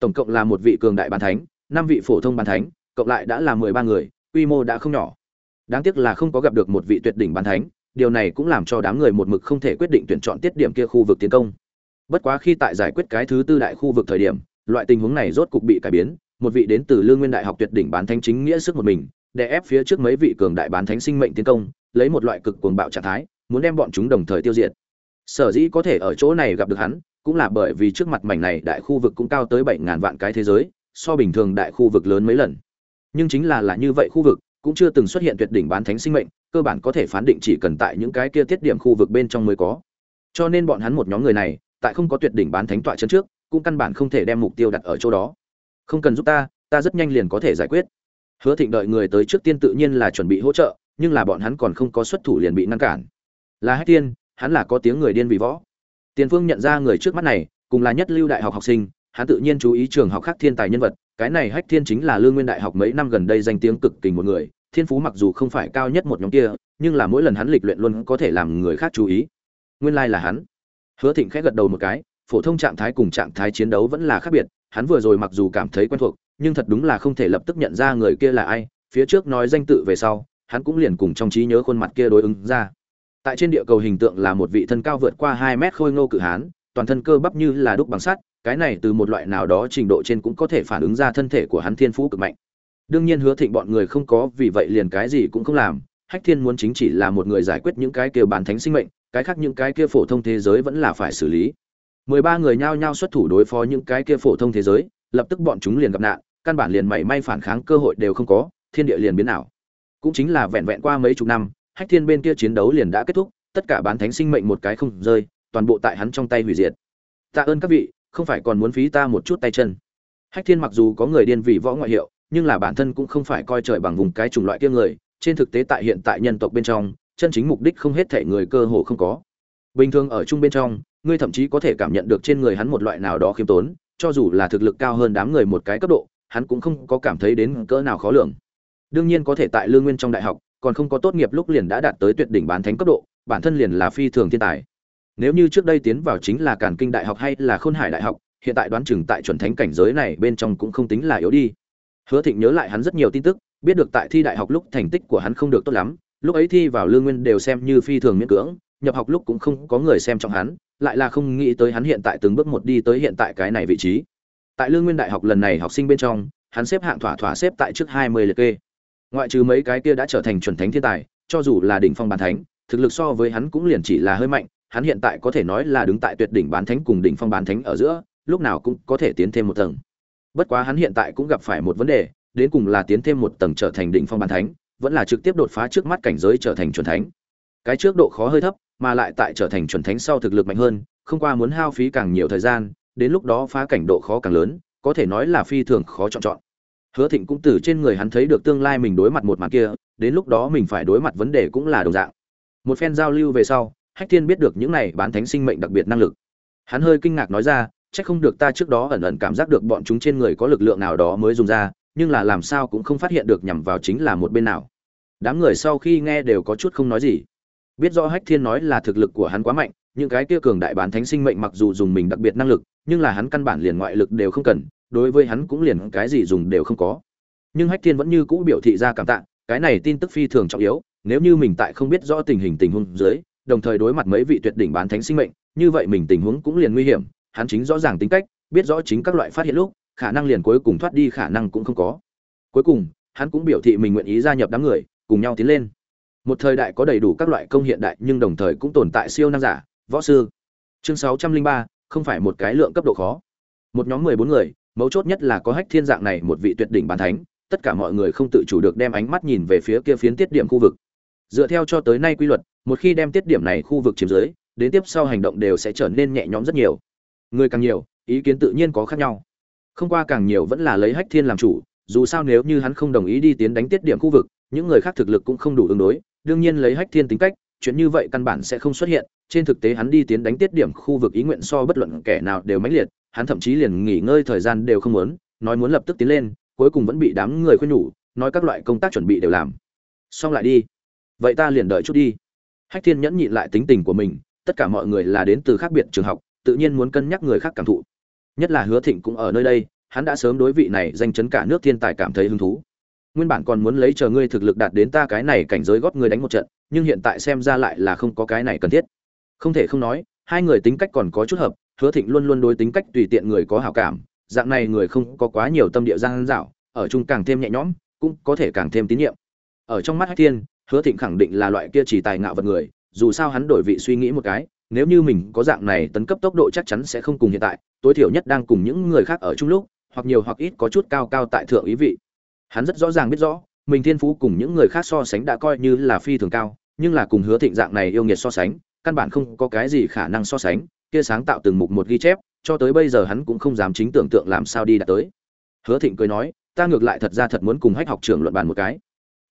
Tổng cộng là một vị cường đại bán thánh, năm vị phổ thông bán thánh, cộng lại đã là mười ba người, quy mô đã không nhỏ. Đáng tiếc là không có gặp được một vị tuyệt đỉnh bán thánh, điều này cũng làm cho đám người một mực không thể quyết định tuyển chọn tiết điểm kia khu vực tiến công. Bất quá khi tại giải quyết cái thứ tư đại khu vực thời điểm, loại tình huống này rốt cục bị cải biến, một vị đến từ Lương Nguyên Đại học tuyệt đỉnh bán thánh chính nghĩa sức một mình, để ép phía trước mấy vị cường đại bán thánh sinh mệnh tiến công, lấy một loại cực cuồng bạo trạng thái, muốn đem bọn chúng đồng thời tiêu diệt. Sở dĩ có thể ở chỗ này gặp được hắn, cũng là bởi vì trước mặt mảnh này đại khu vực cũng cao tới bảy ngàn vạn cái thế giới, so bình thường đại khu vực lớn mấy lần. Nhưng chính là là như vậy khu vực, cũng chưa từng xuất hiện tuyệt đỉnh bán thánh sinh mệnh, cơ bản có thể phán định chỉ cần tại những cái kia tiết điểm khu vực bên trong mới có. Cho nên bọn hắn một nhóm người này, tại không có tuyệt đỉnh bán thánh tọa chân trước, cũng căn bản không thể đem mục tiêu đặt ở chỗ đó. Không cần giúp ta, ta rất nhanh liền có thể giải quyết. Hứa Thịnh đợi người tới trước tiên tự nhiên là chuẩn bị hỗ trợ, nhưng là bọn hắn còn không có xuất thủ liền bị ngăn cản. Là Hách Tiên, hắn là có tiếng người điên vì võ. Tiền Phương nhận ra người trước mắt này, cùng là nhất lưu đại học học sinh, hắn tự nhiên chú ý trường học khác thiên tài nhân vật, cái này Hách Thiên chính là Lương Nguyên đại học mấy năm gần đây danh tiếng cực kỳ một người, thiên phú mặc dù không phải cao nhất một nhóm kia, nhưng là mỗi lần hắn lịch luyện luôn có thể làm người khác chú ý. Nguyên lai like là hắn. Hứa Thịnh khẽ gật đầu một cái, phổ thông trạng thái cùng trạng thái chiến đấu vẫn là khác biệt, hắn vừa rồi mặc dù cảm thấy quen thuộc, nhưng thật đúng là không thể lập tức nhận ra người kia là ai, phía trước nói danh tự về sau, hắn cũng liền cùng trong trí nhớ khuôn mặt kia đối ứng ra. Tại trên địa cầu hình tượng là một vị thân cao vượt qua 2 mét khôi ngô cự hán, toàn thân cơ bắp như là đúc bằng sắt, cái này từ một loại nào đó trình độ trên cũng có thể phản ứng ra thân thể của hắn thiên phú cực mạnh. Đương nhiên Hứa Thịnh bọn người không có vì vậy liền cái gì cũng không làm, Hách Thiên muốn chính chỉ là một người giải quyết những cái kia bản thánh sinh mệnh, cái khác những cái kia phổ thông thế giới vẫn là phải xử lý. 13 người nhao nhao xuất thủ đối phó những cái kia phổ thông thế giới, lập tức bọn chúng liền gặp nạn, căn bản liền mảy may phản kháng cơ hội đều không có, thiên địa liền biến ảo. Cũng chính là vẹn vẹn qua mấy chục năm, Hách Thiên bên kia chiến đấu liền đã kết thúc, tất cả bán thánh sinh mệnh một cái không rơi, toàn bộ tại hắn trong tay hủy diệt. Tạ ơn các vị, không phải còn muốn phí ta một chút tay chân. Hách Thiên mặc dù có người điên vì võ ngoại hiệu, nhưng là bản thân cũng không phải coi trời bằng vùng cái chủng loại kia người, trên thực tế tại hiện tại nhân tộc bên trong, chân chính mục đích không hết thể người cơ hồ không có. Bình thường ở chung bên trong, ngươi thậm chí có thể cảm nhận được trên người hắn một loại nào đó khiêm tốn, cho dù là thực lực cao hơn đám người một cái cấp độ, hắn cũng không có cảm thấy đến cỡ nào khó lường. Đương nhiên có thể tại Lương Nguyên trong đại học, còn không có tốt nghiệp lúc liền đã đạt tới tuyệt đỉnh bán thánh cấp độ, bản thân liền là phi thường thiên tài. Nếu như trước đây tiến vào chính là Càn Kinh đại học hay là Khôn Hải đại học, hiện tại đoán chừng tại chuẩn thánh cảnh giới này bên trong cũng không tính là yếu đi. Hứa Thịnh nhớ lại hắn rất nhiều tin tức, biết được tại thi đại học lúc thành tích của hắn không được tốt lắm, lúc ấy thi vào Lương Nguyên đều xem như phi thường miễn cưỡng, nhập học lúc cũng không có người xem trọng hắn, lại là không nghĩ tới hắn hiện tại từng bước một đi tới hiện tại cái này vị trí. Tại Lương Nguyên đại học lần này học sinh bên trong, hắn xếp hạng thỏa thỏa xếp tại trước 20 liệt kê. Ngoại trừ mấy cái kia đã trở thành chuẩn thánh thiên tài, cho dù là đỉnh phong bàn thánh, thực lực so với hắn cũng liền chỉ là hơi mạnh, hắn hiện tại có thể nói là đứng tại tuyệt đỉnh bán thánh cùng đỉnh phong bán thánh ở giữa, lúc nào cũng có thể tiến thêm một tầng. Bất quá hắn hiện tại cũng gặp phải một vấn đề, đến cùng là tiến thêm một tầng trở thành đỉnh phong bán thánh, vẫn là trực tiếp đột phá trước mắt cảnh giới trở thành chuẩn thánh. Cái trước độ khó hơi thấp, mà lại tại trở thành chuẩn thánh sau thực lực mạnh hơn, không qua muốn hao phí càng nhiều thời gian, đến lúc đó phá cảnh độ khó càng lớn, có thể nói là phi thường khó chọn chọn. Hứa Thịnh cũng từ trên người hắn thấy được tương lai mình đối mặt một màn kia, đến lúc đó mình phải đối mặt vấn đề cũng là đồng dạng. Một phen giao lưu về sau, Hách Thiên biết được những này bán thánh sinh mệnh đặc biệt năng lực. Hắn hơi kinh ngạc nói ra, chắc không được ta trước đó ẩn ẩn cảm giác được bọn chúng trên người có lực lượng nào đó mới dùng ra, nhưng là làm sao cũng không phát hiện được nhằm vào chính là một bên nào. Đám người sau khi nghe đều có chút không nói gì. Biết rõ Hách Thiên nói là thực lực của hắn quá mạnh, những cái kia cường đại bán thánh sinh mệnh mặc dù dùng mình đặc biệt năng lực, nhưng là hắn căn bản liền ngoại lực đều không cần, đối với hắn cũng liền cái gì dùng đều không có. Nhưng Hách Thiên vẫn như cũ biểu thị ra cảm tạ, cái này tin tức phi thường trọng yếu, nếu như mình tại không biết rõ tình hình tình huống dưới, đồng thời đối mặt mấy vị tuyệt đỉnh bán thánh sinh mệnh, như vậy mình tình huống cũng liền nguy hiểm, hắn chính rõ ràng tính cách, biết rõ chính các loại phát hiện lúc, khả năng liền cuối cùng thoát đi khả năng cũng không có. Cuối cùng, hắn cũng biểu thị mình nguyện ý gia nhập đám người cùng nhau tiến lên. Một thời đại có đầy đủ các loại công hiện đại nhưng đồng thời cũng tồn tại siêu năng giả võ sư. Chương sáu trăm linh ba không phải một cái lượng cấp độ khó. Một nhóm mười bốn người mấu chốt nhất là có hách thiên dạng này một vị tuyệt đỉnh bán thánh tất cả mọi người không tự chủ được đem ánh mắt nhìn về phía kia phiến tiết điểm khu vực dựa theo cho tới nay quy luật, một khi đem tiết điểm này khu vực chiếm dưới, đến tiếp sau hành động đều sẽ trở nên nhẹ nhõm rất nhiều. Người càng nhiều, ý kiến tự nhiên có khác nhau. Không qua càng nhiều vẫn là lấy hách thiên làm chủ, dù sao nếu như hắn không đồng ý đi tiến đánh tiết điểm khu vực, những người khác thực lực cũng không đủ ứng đối, đương nhiên lấy hách thiên tính cách, chuyện như vậy căn bản sẽ không xuất hiện, trên thực tế hắn đi tiến đánh tiết điểm khu vực ý nguyện so bất luận kẻ nào đều mãnh liệt, hắn thậm chí liền nghỉ ngơi thời gian đều không muốn, nói muốn lập tức tiến lên, cuối cùng vẫn bị đám người khuyên nhủ, nói các loại công tác chuẩn bị đều làm. Xong lại đi vậy ta liền đợi chút đi. Hách thiên nhẫn nhịn lại tính tình của mình, tất cả mọi người là đến từ khác biệt trường học, tự nhiên muốn cân nhắc người khác cảm thụ. Nhất là hứa thịnh cũng ở nơi đây, hắn đã sớm đối vị này danh chấn cả nước thiên tài cảm thấy hứng thú. Nguyên bản còn muốn lấy chờ ngươi thực lực đạt đến ta cái này cảnh giới góp ngươi đánh một trận, nhưng hiện tại xem ra lại là không có cái này cần thiết. Không thể không nói, hai người tính cách còn có chút hợp, hứa thịnh luôn luôn đối tính cách tùy tiện người có hảo cảm, dạng này người không có quá nhiều tâm địa giang dạo, ở chung càng thêm nhẹ nhõm, cũng có thể càng thêm tín nhiệm. Ở trong mắt hách thiên hứa thịnh khẳng định là loại kia chỉ tài ngạo vật người, dù sao hắn đổi vị suy nghĩ một cái, nếu như mình có dạng này tấn cấp tốc độ chắc chắn sẽ không cùng hiện tại, tối thiểu nhất đang cùng những người khác ở chung lúc, hoặc nhiều hoặc ít có chút cao cao tại thượng ý vị. Hắn rất rõ ràng biết rõ, mình thiên phú cùng những người khác so sánh đã coi như là phi thường cao, nhưng là cùng hứa thịnh dạng này yêu nghiệt so sánh, căn bản không có cái gì khả năng so sánh, kia sáng tạo từng mục một ghi chép, cho tới bây giờ hắn cũng không dám chính tưởng tượng làm sao đi đạt tới. Hứa thịnh cười nói, ta ngược lại thật ra thật muốn cùng hách học trưởng luận bàn một cái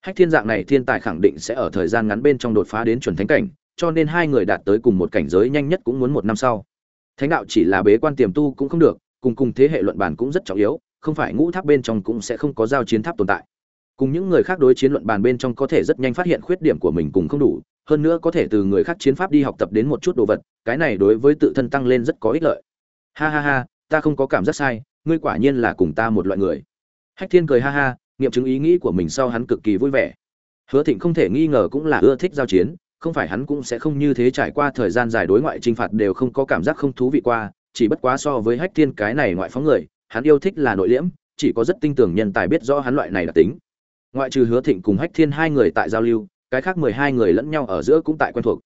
hách thiên dạng này thiên tài khẳng định sẽ ở thời gian ngắn bên trong đột phá đến chuẩn thánh cảnh, cho nên hai người đạt tới cùng một cảnh giới nhanh nhất cũng muốn một năm sau. Thánh đạo chỉ là bế quan tiềm tu cũng không được, cùng cùng thế hệ luận bàn cũng rất trọng yếu, không phải ngũ tháp bên trong cũng sẽ không có giao chiến tháp tồn tại. Cùng những người khác đối chiến luận bàn bên trong có thể rất nhanh phát hiện khuyết điểm của mình cùng không đủ, hơn nữa có thể từ người khác chiến pháp đi học tập đến một chút đồ vật, cái này đối với tự thân tăng lên rất có ích lợi. Ha ha ha, ta không có cảm giác sai, ngươi quả nhiên là cùng ta một loại người. Hách thiên cười ha ha nghiệm chứng ý nghĩ của mình sau hắn cực kỳ vui vẻ. Hứa thịnh không thể nghi ngờ cũng là ưa thích giao chiến, không phải hắn cũng sẽ không như thế trải qua thời gian dài đối ngoại trinh phạt đều không có cảm giác không thú vị qua, chỉ bất quá so với hách thiên cái này ngoại phóng người, hắn yêu thích là nội liễm, chỉ có rất tinh tưởng nhân tài biết rõ hắn loại này đặc tính. Ngoại trừ hứa thịnh cùng hách thiên hai người tại giao lưu, cái khác mười hai người lẫn nhau ở giữa cũng tại quen thuộc.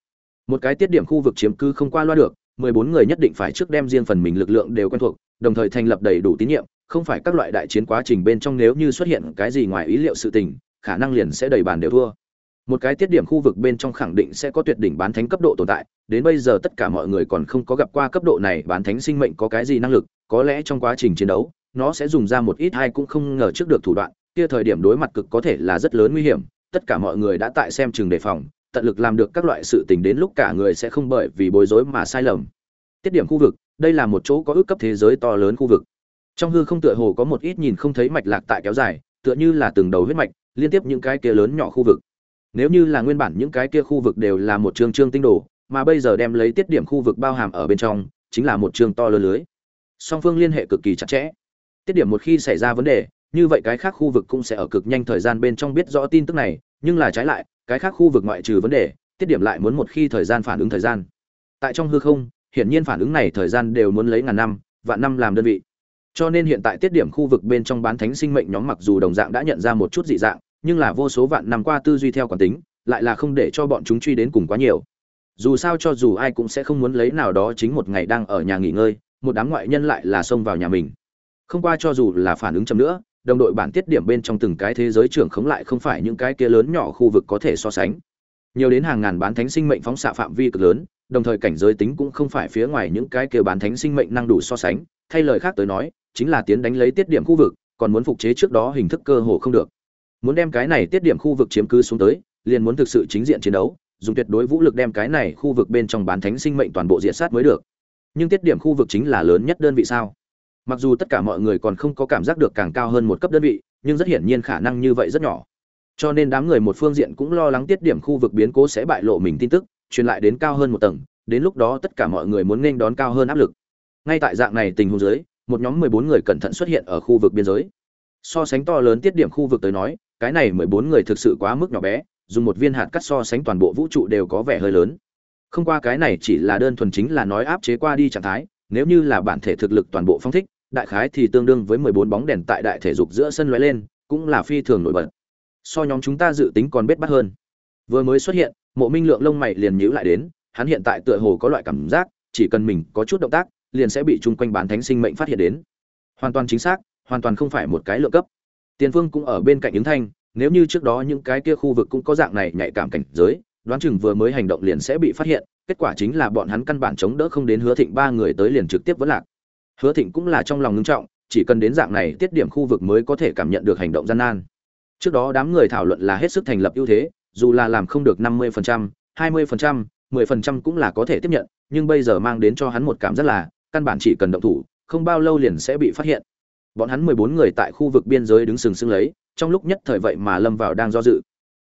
Một cái tiết điểm khu vực chiếm cư không qua loa được, mười bốn người nhất định phải trước đem riêng phần mình lực lượng đều quen thuộc, đồng thời thành lập đầy đủ tín nhiệm không phải các loại đại chiến quá trình bên trong nếu như xuất hiện cái gì ngoài ý liệu sự tình, khả năng liền sẽ đầy bàn đều thua. Một cái tiết điểm khu vực bên trong khẳng định sẽ có tuyệt đỉnh bán thánh cấp độ tồn tại, đến bây giờ tất cả mọi người còn không có gặp qua cấp độ này bán thánh sinh mệnh có cái gì năng lực, có lẽ trong quá trình chiến đấu, nó sẽ dùng ra một ít hay cũng không ngờ trước được thủ đoạn, kia thời điểm đối mặt cực có thể là rất lớn nguy hiểm, tất cả mọi người đã tại xem chừng đề phòng, tận lực làm được các loại sự tình đến lúc cả người sẽ không bởi vì bối rối mà sai lầm. Tiết điểm khu vực, đây là một chỗ có ước cấp thế giới to lớn khu vực trong hư không tựa hồ có một ít nhìn không thấy mạch lạc tại kéo dài, tựa như là từng đầu huyết mạch, liên tiếp những cái kia lớn nhỏ khu vực. Nếu như là nguyên bản những cái kia khu vực đều là một trường trương tinh đồ, mà bây giờ đem lấy tiết điểm khu vực bao hàm ở bên trong, chính là một trường to lớn lưới. Song phương liên hệ cực kỳ chặt chẽ. Tiết điểm một khi xảy ra vấn đề, như vậy cái khác khu vực cũng sẽ ở cực nhanh thời gian bên trong biết rõ tin tức này, nhưng là trái lại, cái khác khu vực ngoại trừ vấn đề, tiết điểm lại muốn một khi thời gian phản ứng thời gian. Tại trong hư không, hiển nhiên phản ứng này thời gian đều muốn lấy ngàn năm, vạn năm làm đơn vị cho nên hiện tại tiết điểm khu vực bên trong bán thánh sinh mệnh nhóm mặc dù đồng dạng đã nhận ra một chút dị dạng, nhưng là vô số vạn năm qua tư duy theo quán tính, lại là không để cho bọn chúng truy đến cùng quá nhiều. Dù sao cho dù ai cũng sẽ không muốn lấy nào đó chính một ngày đang ở nhà nghỉ ngơi, một đám ngoại nhân lại là xông vào nhà mình. Không qua cho dù là phản ứng chậm nữa, đồng đội bản tiết điểm bên trong từng cái thế giới trưởng khống lại không phải những cái kia lớn nhỏ khu vực có thể so sánh. Nhiều đến hàng ngàn bán thánh sinh mệnh phóng xạ phạm vi cực lớn, đồng thời cảnh giới tính cũng không phải phía ngoài những cái kia bán thánh sinh mệnh năng đủ so sánh, thay lời khác tới nói chính là tiến đánh lấy tiết điểm khu vực, còn muốn phục chế trước đó hình thức cơ hồ không được. Muốn đem cái này tiết điểm khu vực chiếm cứ xuống tới, liền muốn thực sự chính diện chiến đấu, dùng tuyệt đối vũ lực đem cái này khu vực bên trong bán thánh sinh mệnh toàn bộ diệt sát mới được. Nhưng tiết điểm khu vực chính là lớn nhất đơn vị sao? Mặc dù tất cả mọi người còn không có cảm giác được càng cao hơn một cấp đơn vị, nhưng rất hiển nhiên khả năng như vậy rất nhỏ. Cho nên đám người một phương diện cũng lo lắng tiết điểm khu vực biến cố sẽ bại lộ mình tin tức, truyền lại đến cao hơn một tầng, đến lúc đó tất cả mọi người muốn nên đón cao hơn áp lực. Ngay tại dạng này tình huống dưới một nhóm mười bốn người cẩn thận xuất hiện ở khu vực biên giới. So sánh to lớn tiết điểm khu vực tới nói, cái này mười bốn người thực sự quá mức nhỏ bé, dùng một viên hạt cắt so sánh toàn bộ vũ trụ đều có vẻ hơi lớn. Không qua cái này chỉ là đơn thuần chính là nói áp chế qua đi trạng thái, nếu như là bản thể thực lực toàn bộ phong thích, đại khái thì tương đương với mười bốn bóng đèn tại đại thể dục giữa sân lóe lên, cũng là phi thường nổi bật. So nhóm chúng ta dự tính còn bết bắt hơn. Vừa mới xuất hiện, mộ minh lượng lông mày liền nhíu lại đến, hắn hiện tại tựa hồ có loại cảm giác, chỉ cần mình có chút động tác liền sẽ bị chung quanh bán thánh sinh mệnh phát hiện đến. Hoàn toàn chính xác hoàn toàn không phải một cái lượng cấp. Tiền phương cũng ở bên cạnh ứng thanh nếu như trước đó những cái kia khu vực cũng có dạng này nhạy cảm cảnh giới đoán chừng vừa mới hành động liền sẽ bị phát hiện kết quả chính là bọn hắn căn bản chống đỡ không đến hứa thịnh ba người tới liền trực tiếp vẫn lạc. Hứa thịnh cũng là trong lòng ngưng trọng chỉ cần đến dạng này tiết điểm khu vực mới có thể cảm nhận được hành động gian nan. Trước đó đám người thảo luận là hết sức thành lập ưu thế dù là làm không được năm mươi phần trăm, hai mươi phần trăm, mười phần trăm cũng là có thể tiếp nhận nhưng bây giờ mang đến cho hắn một cảm giác là căn bản chỉ cần động thủ, không bao lâu liền sẽ bị phát hiện. Bọn hắn mười bốn người tại khu vực biên giới đứng sừng sững lấy, trong lúc nhất thời vậy mà lâm vào đang do dự.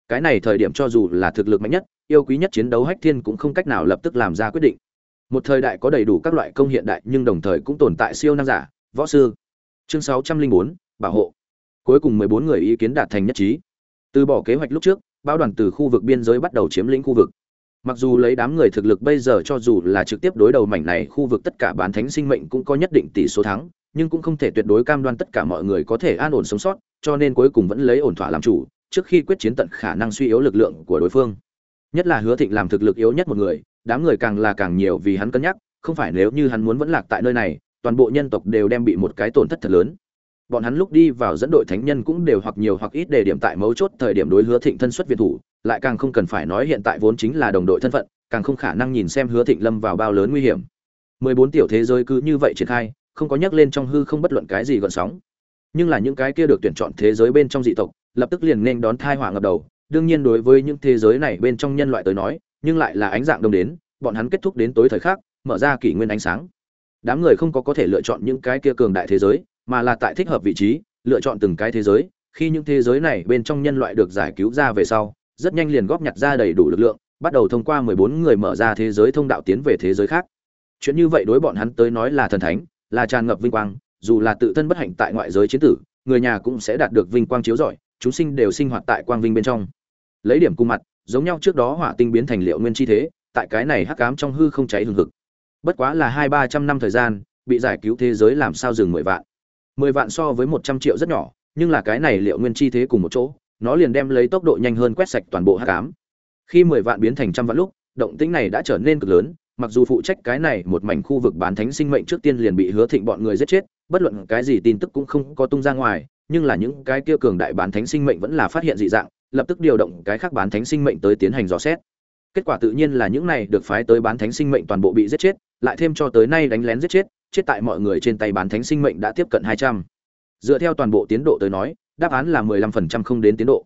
Cái này thời điểm cho dù là thực lực mạnh nhất, yêu quý nhất chiến đấu hách thiên cũng không cách nào lập tức làm ra quyết định. Một thời đại có đầy đủ các loại công hiện đại nhưng đồng thời cũng tồn tại siêu năng giả, võ sư. Chương sáu trăm linh bốn, bảo hộ. Cuối cùng mười bốn người ý kiến đạt thành nhất trí. Từ bỏ kế hoạch lúc trước bao đoàn từ khu vực biên giới bắt đầu chiếm lĩnh khu vực mặc dù lấy đám người thực lực bây giờ cho dù là trực tiếp đối đầu mảnh này khu vực tất cả bán thánh sinh mệnh cũng có nhất định tỷ số thắng, nhưng cũng không thể tuyệt đối cam đoan tất cả mọi người có thể an ổn sống sót, cho nên cuối cùng vẫn lấy ổn thỏa làm chủ, trước khi quyết chiến tận khả năng suy yếu lực lượng của đối phương. Nhất là hứa thịnh làm thực lực yếu nhất một người, đám người càng là càng nhiều vì hắn cân nhắc, không phải nếu như hắn muốn vẫn lạc tại nơi này, toàn bộ nhân tộc đều đem bị một cái tổn thất thật lớn bọn hắn lúc đi vào dẫn đội thánh nhân cũng đều hoặc nhiều hoặc ít đề điểm tại mấu chốt thời điểm đối hứa thịnh thân xuất viện thủ, lại càng không cần phải nói hiện tại vốn chính là đồng đội thân phận, càng không khả năng nhìn xem hứa thịnh lâm vào bao lớn nguy hiểm. Mười bốn tiểu thế giới cứ như vậy triển khai, không có nhắc lên trong hư không bất luận cái gì gợn sóng. Nhưng là những cái kia được tuyển chọn thế giới bên trong dị tộc, lập tức liền nên đón thai họa ngập đầu. Đương nhiên đối với những thế giới này bên trong nhân loại tới nói, nhưng lại là ánh dạng đông đến, bọn hắn kết thúc đến tối thời khắc, mở ra kỷ nguyên ánh sáng. Đám người không có có thể lựa chọn những cái kia cường đại thế giới mà là tại thích hợp vị trí, lựa chọn từng cái thế giới. Khi những thế giới này bên trong nhân loại được giải cứu ra về sau, rất nhanh liền góp nhặt ra đầy đủ lực lượng, bắt đầu thông qua 14 người mở ra thế giới thông đạo tiến về thế giới khác. Chuyện như vậy đối bọn hắn tới nói là thần thánh, là tràn ngập vinh quang. Dù là tự thân bất hạnh tại ngoại giới chiến tử, người nhà cũng sẽ đạt được vinh quang chiếu rọi, chúng sinh đều sinh hoạt tại quang vinh bên trong. Lấy điểm cung mặt, giống nhau trước đó hỏa tinh biến thành liệu nguyên chi thế, tại cái này hắc ám trong hư không cháy hừng hực. Bất quá là hai ba trăm năm thời gian, bị giải cứu thế giới làm sao dừng mười vạn mười vạn so với một trăm triệu rất nhỏ, nhưng là cái này liệu nguyên chi thế cùng một chỗ, nó liền đem lấy tốc độ nhanh hơn quét sạch toàn bộ hắc ám khi mười vạn biến thành trăm vạn lúc, động tĩnh này đã trở nên cực lớn, mặc dù phụ trách cái này một mảnh khu vực bán thánh sinh mệnh trước tiên liền bị hứa thịnh bọn người giết chết, bất luận cái gì tin tức cũng không có tung ra ngoài, nhưng là những cái kia cường đại bán thánh sinh mệnh vẫn là phát hiện dị dạng, lập tức điều động cái khác bán thánh sinh mệnh tới tiến hành dò xét. Kết quả tự nhiên là những này được phái tới bán thánh sinh mệnh toàn bộ bị giết chết, lại thêm cho tới nay đánh lén giết chết chết tại mọi người trên tay bán thánh sinh mệnh đã tiếp cận hai trăm. Dựa theo toàn bộ tiến độ tới nói, đáp án là mười lăm phần trăm không đến tiến độ.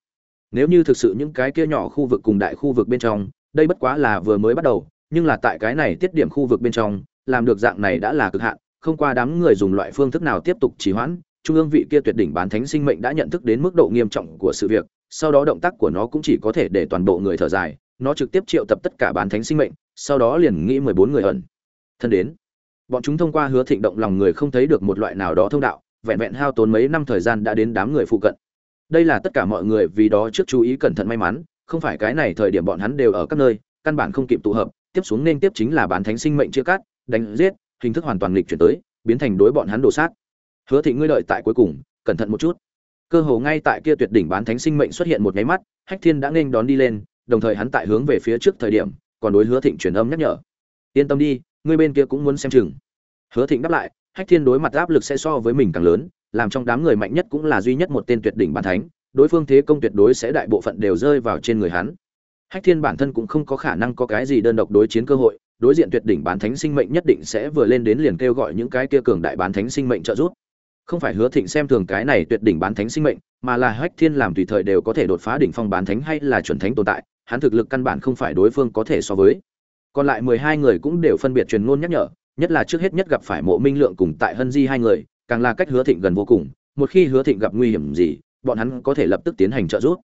Nếu như thực sự những cái kia nhỏ khu vực cùng đại khu vực bên trong, đây bất quá là vừa mới bắt đầu, nhưng là tại cái này tiết điểm khu vực bên trong, làm được dạng này đã là cực hạn, không qua đám người dùng loại phương thức nào tiếp tục trì hoãn, trung ương vị kia tuyệt đỉnh bán thánh sinh mệnh đã nhận thức đến mức độ nghiêm trọng của sự việc, sau đó động tác của nó cũng chỉ có thể để toàn bộ người thở dài, nó trực tiếp triệu tập tất cả bán thánh sinh mệnh, sau đó liền nghĩ mười bốn người ẩn thân đến bọn chúng thông qua hứa thịnh động lòng người không thấy được một loại nào đó thông đạo, vẹn vẹn hao tốn mấy năm thời gian đã đến đám người phụ cận. Đây là tất cả mọi người vì đó trước chú ý cẩn thận may mắn, không phải cái này thời điểm bọn hắn đều ở các nơi, căn bản không kịp tụ hợp, tiếp xuống nên tiếp chính là bán thánh sinh mệnh chia cắt, đánh giết, hình thức hoàn toàn lịch chuyển tới, biến thành đối bọn hắn đổ sát. Hứa thị ngươi đợi tại cuối cùng, cẩn thận một chút. Cơ hồ ngay tại kia tuyệt đỉnh bán thánh sinh mệnh xuất hiện một nháy mắt, hách thiên đã nên đón đi lên, đồng thời hắn tại hướng về phía trước thời điểm, còn đối hứa thịnh truyền âm nhắc nhở. Yên tâm đi ngươi bên kia cũng muốn xem chừng. Hứa thịnh đáp lại, hách thiên đối mặt áp lực sẽ so với mình càng lớn, làm trong đám người mạnh nhất cũng là duy nhất một tên tuyệt đỉnh bán thánh, đối phương thế công tuyệt đối sẽ đại bộ phận đều rơi vào trên người hắn. Hách thiên bản thân cũng không có khả năng có cái gì đơn độc đối chiến cơ hội, đối diện tuyệt đỉnh bán thánh sinh mệnh nhất định sẽ vừa lên đến liền kêu gọi những cái kia cường đại bán thánh sinh mệnh trợ giúp. Không phải hứa thịnh xem thường cái này tuyệt đỉnh bán thánh sinh mệnh, mà là hách thiên làm tùy thời đều có thể đột phá đỉnh phong bán thánh hay là chuẩn thánh tồn tại, hắn thực lực căn bản không phải đối phương có thể so với còn lại mười hai người cũng đều phân biệt truyền ngôn nhắc nhở, nhất là trước hết nhất gặp phải mộ minh lượng cùng tại hân di hai người, càng là cách hứa thịnh gần vô cùng, một khi hứa thịnh gặp nguy hiểm gì, bọn hắn có thể lập tức tiến hành trợ giúp.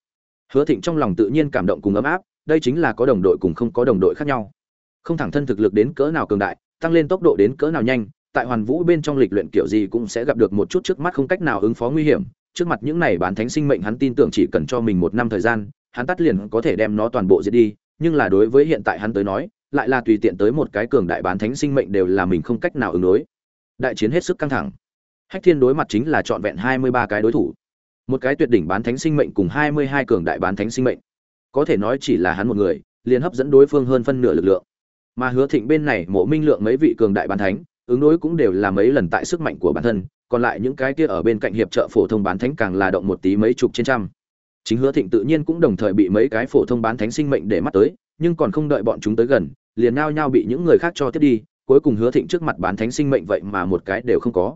Hứa thịnh trong lòng tự nhiên cảm động cùng ấm áp, đây chính là có đồng đội cùng không có đồng đội khác nhau. Không thẳng thân thực lực đến cỡ nào cường đại, tăng lên tốc độ đến cỡ nào nhanh, tại hoàn vũ bên trong lịch luyện kiểu gì cũng sẽ gặp được một chút trước mắt không cách nào ứng phó nguy hiểm, trước mặt những này bán thánh sinh mệnh hắn tin tưởng chỉ cần cho mình một năm thời gian, hắn tắt liền có thể đem nó toàn bộ diệt đi, nhưng là đối với hiện tại hắn tới nói lại là tùy tiện tới một cái cường đại bán thánh sinh mệnh đều là mình không cách nào ứng đối. Đại chiến hết sức căng thẳng. Hách thiên đối mặt chính là trọn vẹn hai mươi ba cái đối thủ. Một cái tuyệt đỉnh bán thánh sinh mệnh cùng hai mươi hai cường đại bán thánh sinh mệnh. Có thể nói chỉ là hắn một người, liền hấp dẫn đối phương hơn phân nửa lực lượng. Mà hứa thịnh bên này mộ minh lượng mấy vị cường đại bán thánh, ứng đối cũng đều là mấy lần tại sức mạnh của bản thân, còn lại những cái kia ở bên cạnh hiệp trợ phổ thông bán thánh càng là động một tí mấy chục trên trăm. Chính hứa thịnh tự nhiên cũng đồng thời bị mấy cái phổ thông bán thánh sinh mệnh để mắt tới, nhưng còn không đợi bọn chúng tới gần liền nao nhao bị những người khác cho tiếp đi, cuối cùng hứa thịnh trước mặt bán thánh sinh mệnh vậy mà một cái đều không có.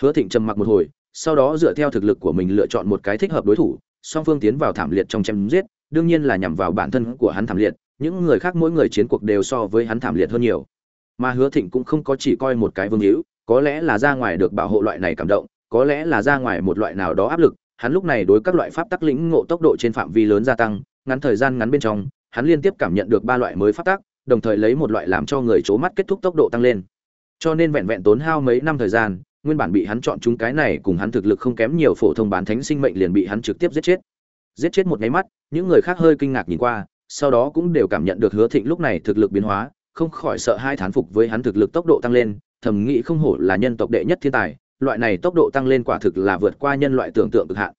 Hứa thịnh trầm mặc một hồi, sau đó dựa theo thực lực của mình lựa chọn một cái thích hợp đối thủ, song phương tiến vào thảm liệt trong chém giết, đương nhiên là nhằm vào bản thân của hắn thảm liệt, những người khác mỗi người chiến cuộc đều so với hắn thảm liệt hơn nhiều. Mà hứa thịnh cũng không có chỉ coi một cái vương hữu, có lẽ là ra ngoài được bảo hộ loại này cảm động, có lẽ là ra ngoài một loại nào đó áp lực, hắn lúc này đối các loại pháp tắc lĩnh ngộ tốc độ trên phạm vi lớn gia tăng, ngắn thời gian ngắn bên trong, hắn liên tiếp cảm nhận được ba loại mới pháp tắc đồng thời lấy một loại làm cho người c mắt kết thúc tốc độ tăng lên. Cho nên vẹn vẹn tốn hao mấy năm thời gian, nguyên bản bị hắn chọn chúng cái này cùng hắn thực lực không kém nhiều phổ thông bán thánh sinh mệnh liền bị hắn trực tiếp giết chết. Giết chết một nháy mắt, những người khác hơi kinh ngạc nhìn qua, sau đó cũng đều cảm nhận được hứa thịnh lúc này thực lực biến hóa, không khỏi sợ hai thán phục với hắn thực lực tốc độ tăng lên, thầm nghĩ không hổ là nhân tộc đệ nhất thiên tài, loại này tốc độ tăng lên quả thực là vượt qua nhân loại tưởng tượng cực hạn.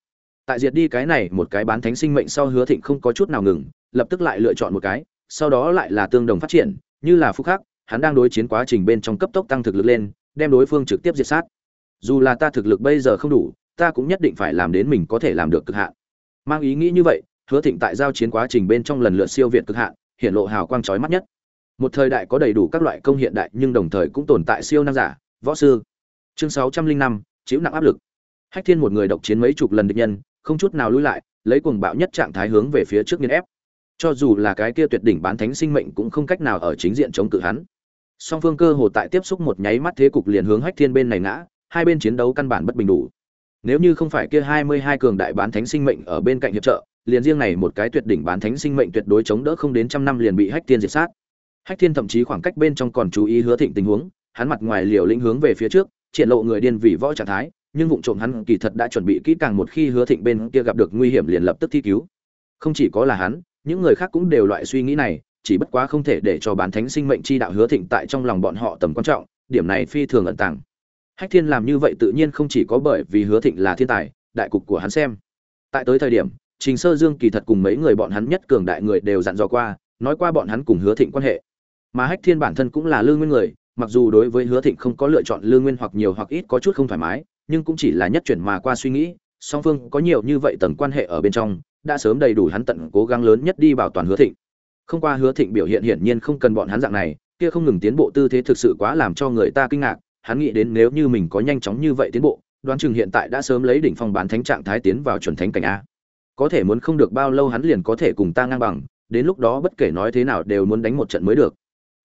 Tại diệt đi cái này một cái bán thánh sinh mệnh sau hứa thịnh không có chút nào ngừng, lập tức lại lựa chọn một cái sau đó lại là tương đồng phát triển, như là phúc khắc, hắn đang đối chiến quá trình bên trong cấp tốc tăng thực lực lên, đem đối phương trực tiếp diệt sát. Dù là ta thực lực bây giờ không đủ, ta cũng nhất định phải làm đến mình có thể làm được cực hạn. Mang ý nghĩ như vậy, hứa thịnh tại giao chiến quá trình bên trong lần lượt siêu việt cực hạn hiện lộ hào quang chói mắt nhất. Một thời đại có đầy đủ các loại công hiện đại nhưng đồng thời cũng tồn tại siêu năng giả, võ sư. Chương sáu trăm linh năm, chịu nặng áp lực. Hách thiên một người độc chiến mấy chục lần địch nhân, không chút nào lùi lại, lấy cuồng bạo nhất trạng thái hướng về phía trước nghiền ép cho dù là cái kia tuyệt đỉnh bán thánh sinh mệnh cũng không cách nào ở chính diện chống cự hắn. Song phương cơ hồ tại tiếp xúc một nháy mắt thế cục liền hướng hách thiên bên này ngã, hai bên chiến đấu căn bản bất bình đủ. Nếu như không phải kia hai mươi hai cường đại bán thánh sinh mệnh ở bên cạnh hiệp trợ, liền riêng này một cái tuyệt đỉnh bán thánh sinh mệnh tuyệt đối chống đỡ không đến trăm năm liền bị hách thiên diệt sát. Hách thiên thậm chí khoảng cách bên trong còn chú ý hứa thịnh tình huống, hắn mặt ngoài liều lĩnh hướng về phía trước, triển lộ người điên vì võ trạng thái, nhưng vụng trộm hắn kỳ thật đã chuẩn bị kỹ càng một khi hứa thịnh bên kia gặp được nguy hiểm liền lập tức thi cứu. Không chỉ có là hắn những người khác cũng đều loại suy nghĩ này, chỉ bất quá không thể để cho bán thánh sinh mệnh chi đạo hứa thịnh tại trong lòng bọn họ tầm quan trọng, điểm này phi thường ẩn tàng. Hách thiên làm như vậy tự nhiên không chỉ có bởi vì hứa thịnh là thiên tài, đại cục của hắn xem. Tại tới thời điểm, trình sơ dương kỳ thật cùng mấy người bọn hắn nhất cường đại người đều dặn dò qua, nói qua bọn hắn cùng hứa thịnh quan hệ. Mà hách thiên bản thân cũng là lương nguyên người, mặc dù đối với hứa thịnh không có lựa chọn lương nguyên hoặc nhiều hoặc ít có chút không thoải mái, nhưng cũng chỉ là nhất chuyển mà qua suy nghĩ, song phương có nhiều như vậy tầng quan hệ ở bên trong đã sớm đầy đủ hắn tận cố gắng lớn nhất đi bảo toàn hứa thịnh. Không qua hứa thịnh biểu hiện hiển nhiên không cần bọn hắn dạng này, kia không ngừng tiến bộ tư thế thực sự quá làm cho người ta kinh ngạc, hắn nghĩ đến nếu như mình có nhanh chóng như vậy tiến bộ, đoán chừng hiện tại đã sớm lấy đỉnh phong bán thánh trạng thái tiến vào chuẩn thánh cảnh a. Có thể muốn không được bao lâu hắn liền có thể cùng ta ngang bằng, đến lúc đó bất kể nói thế nào đều muốn đánh một trận mới được.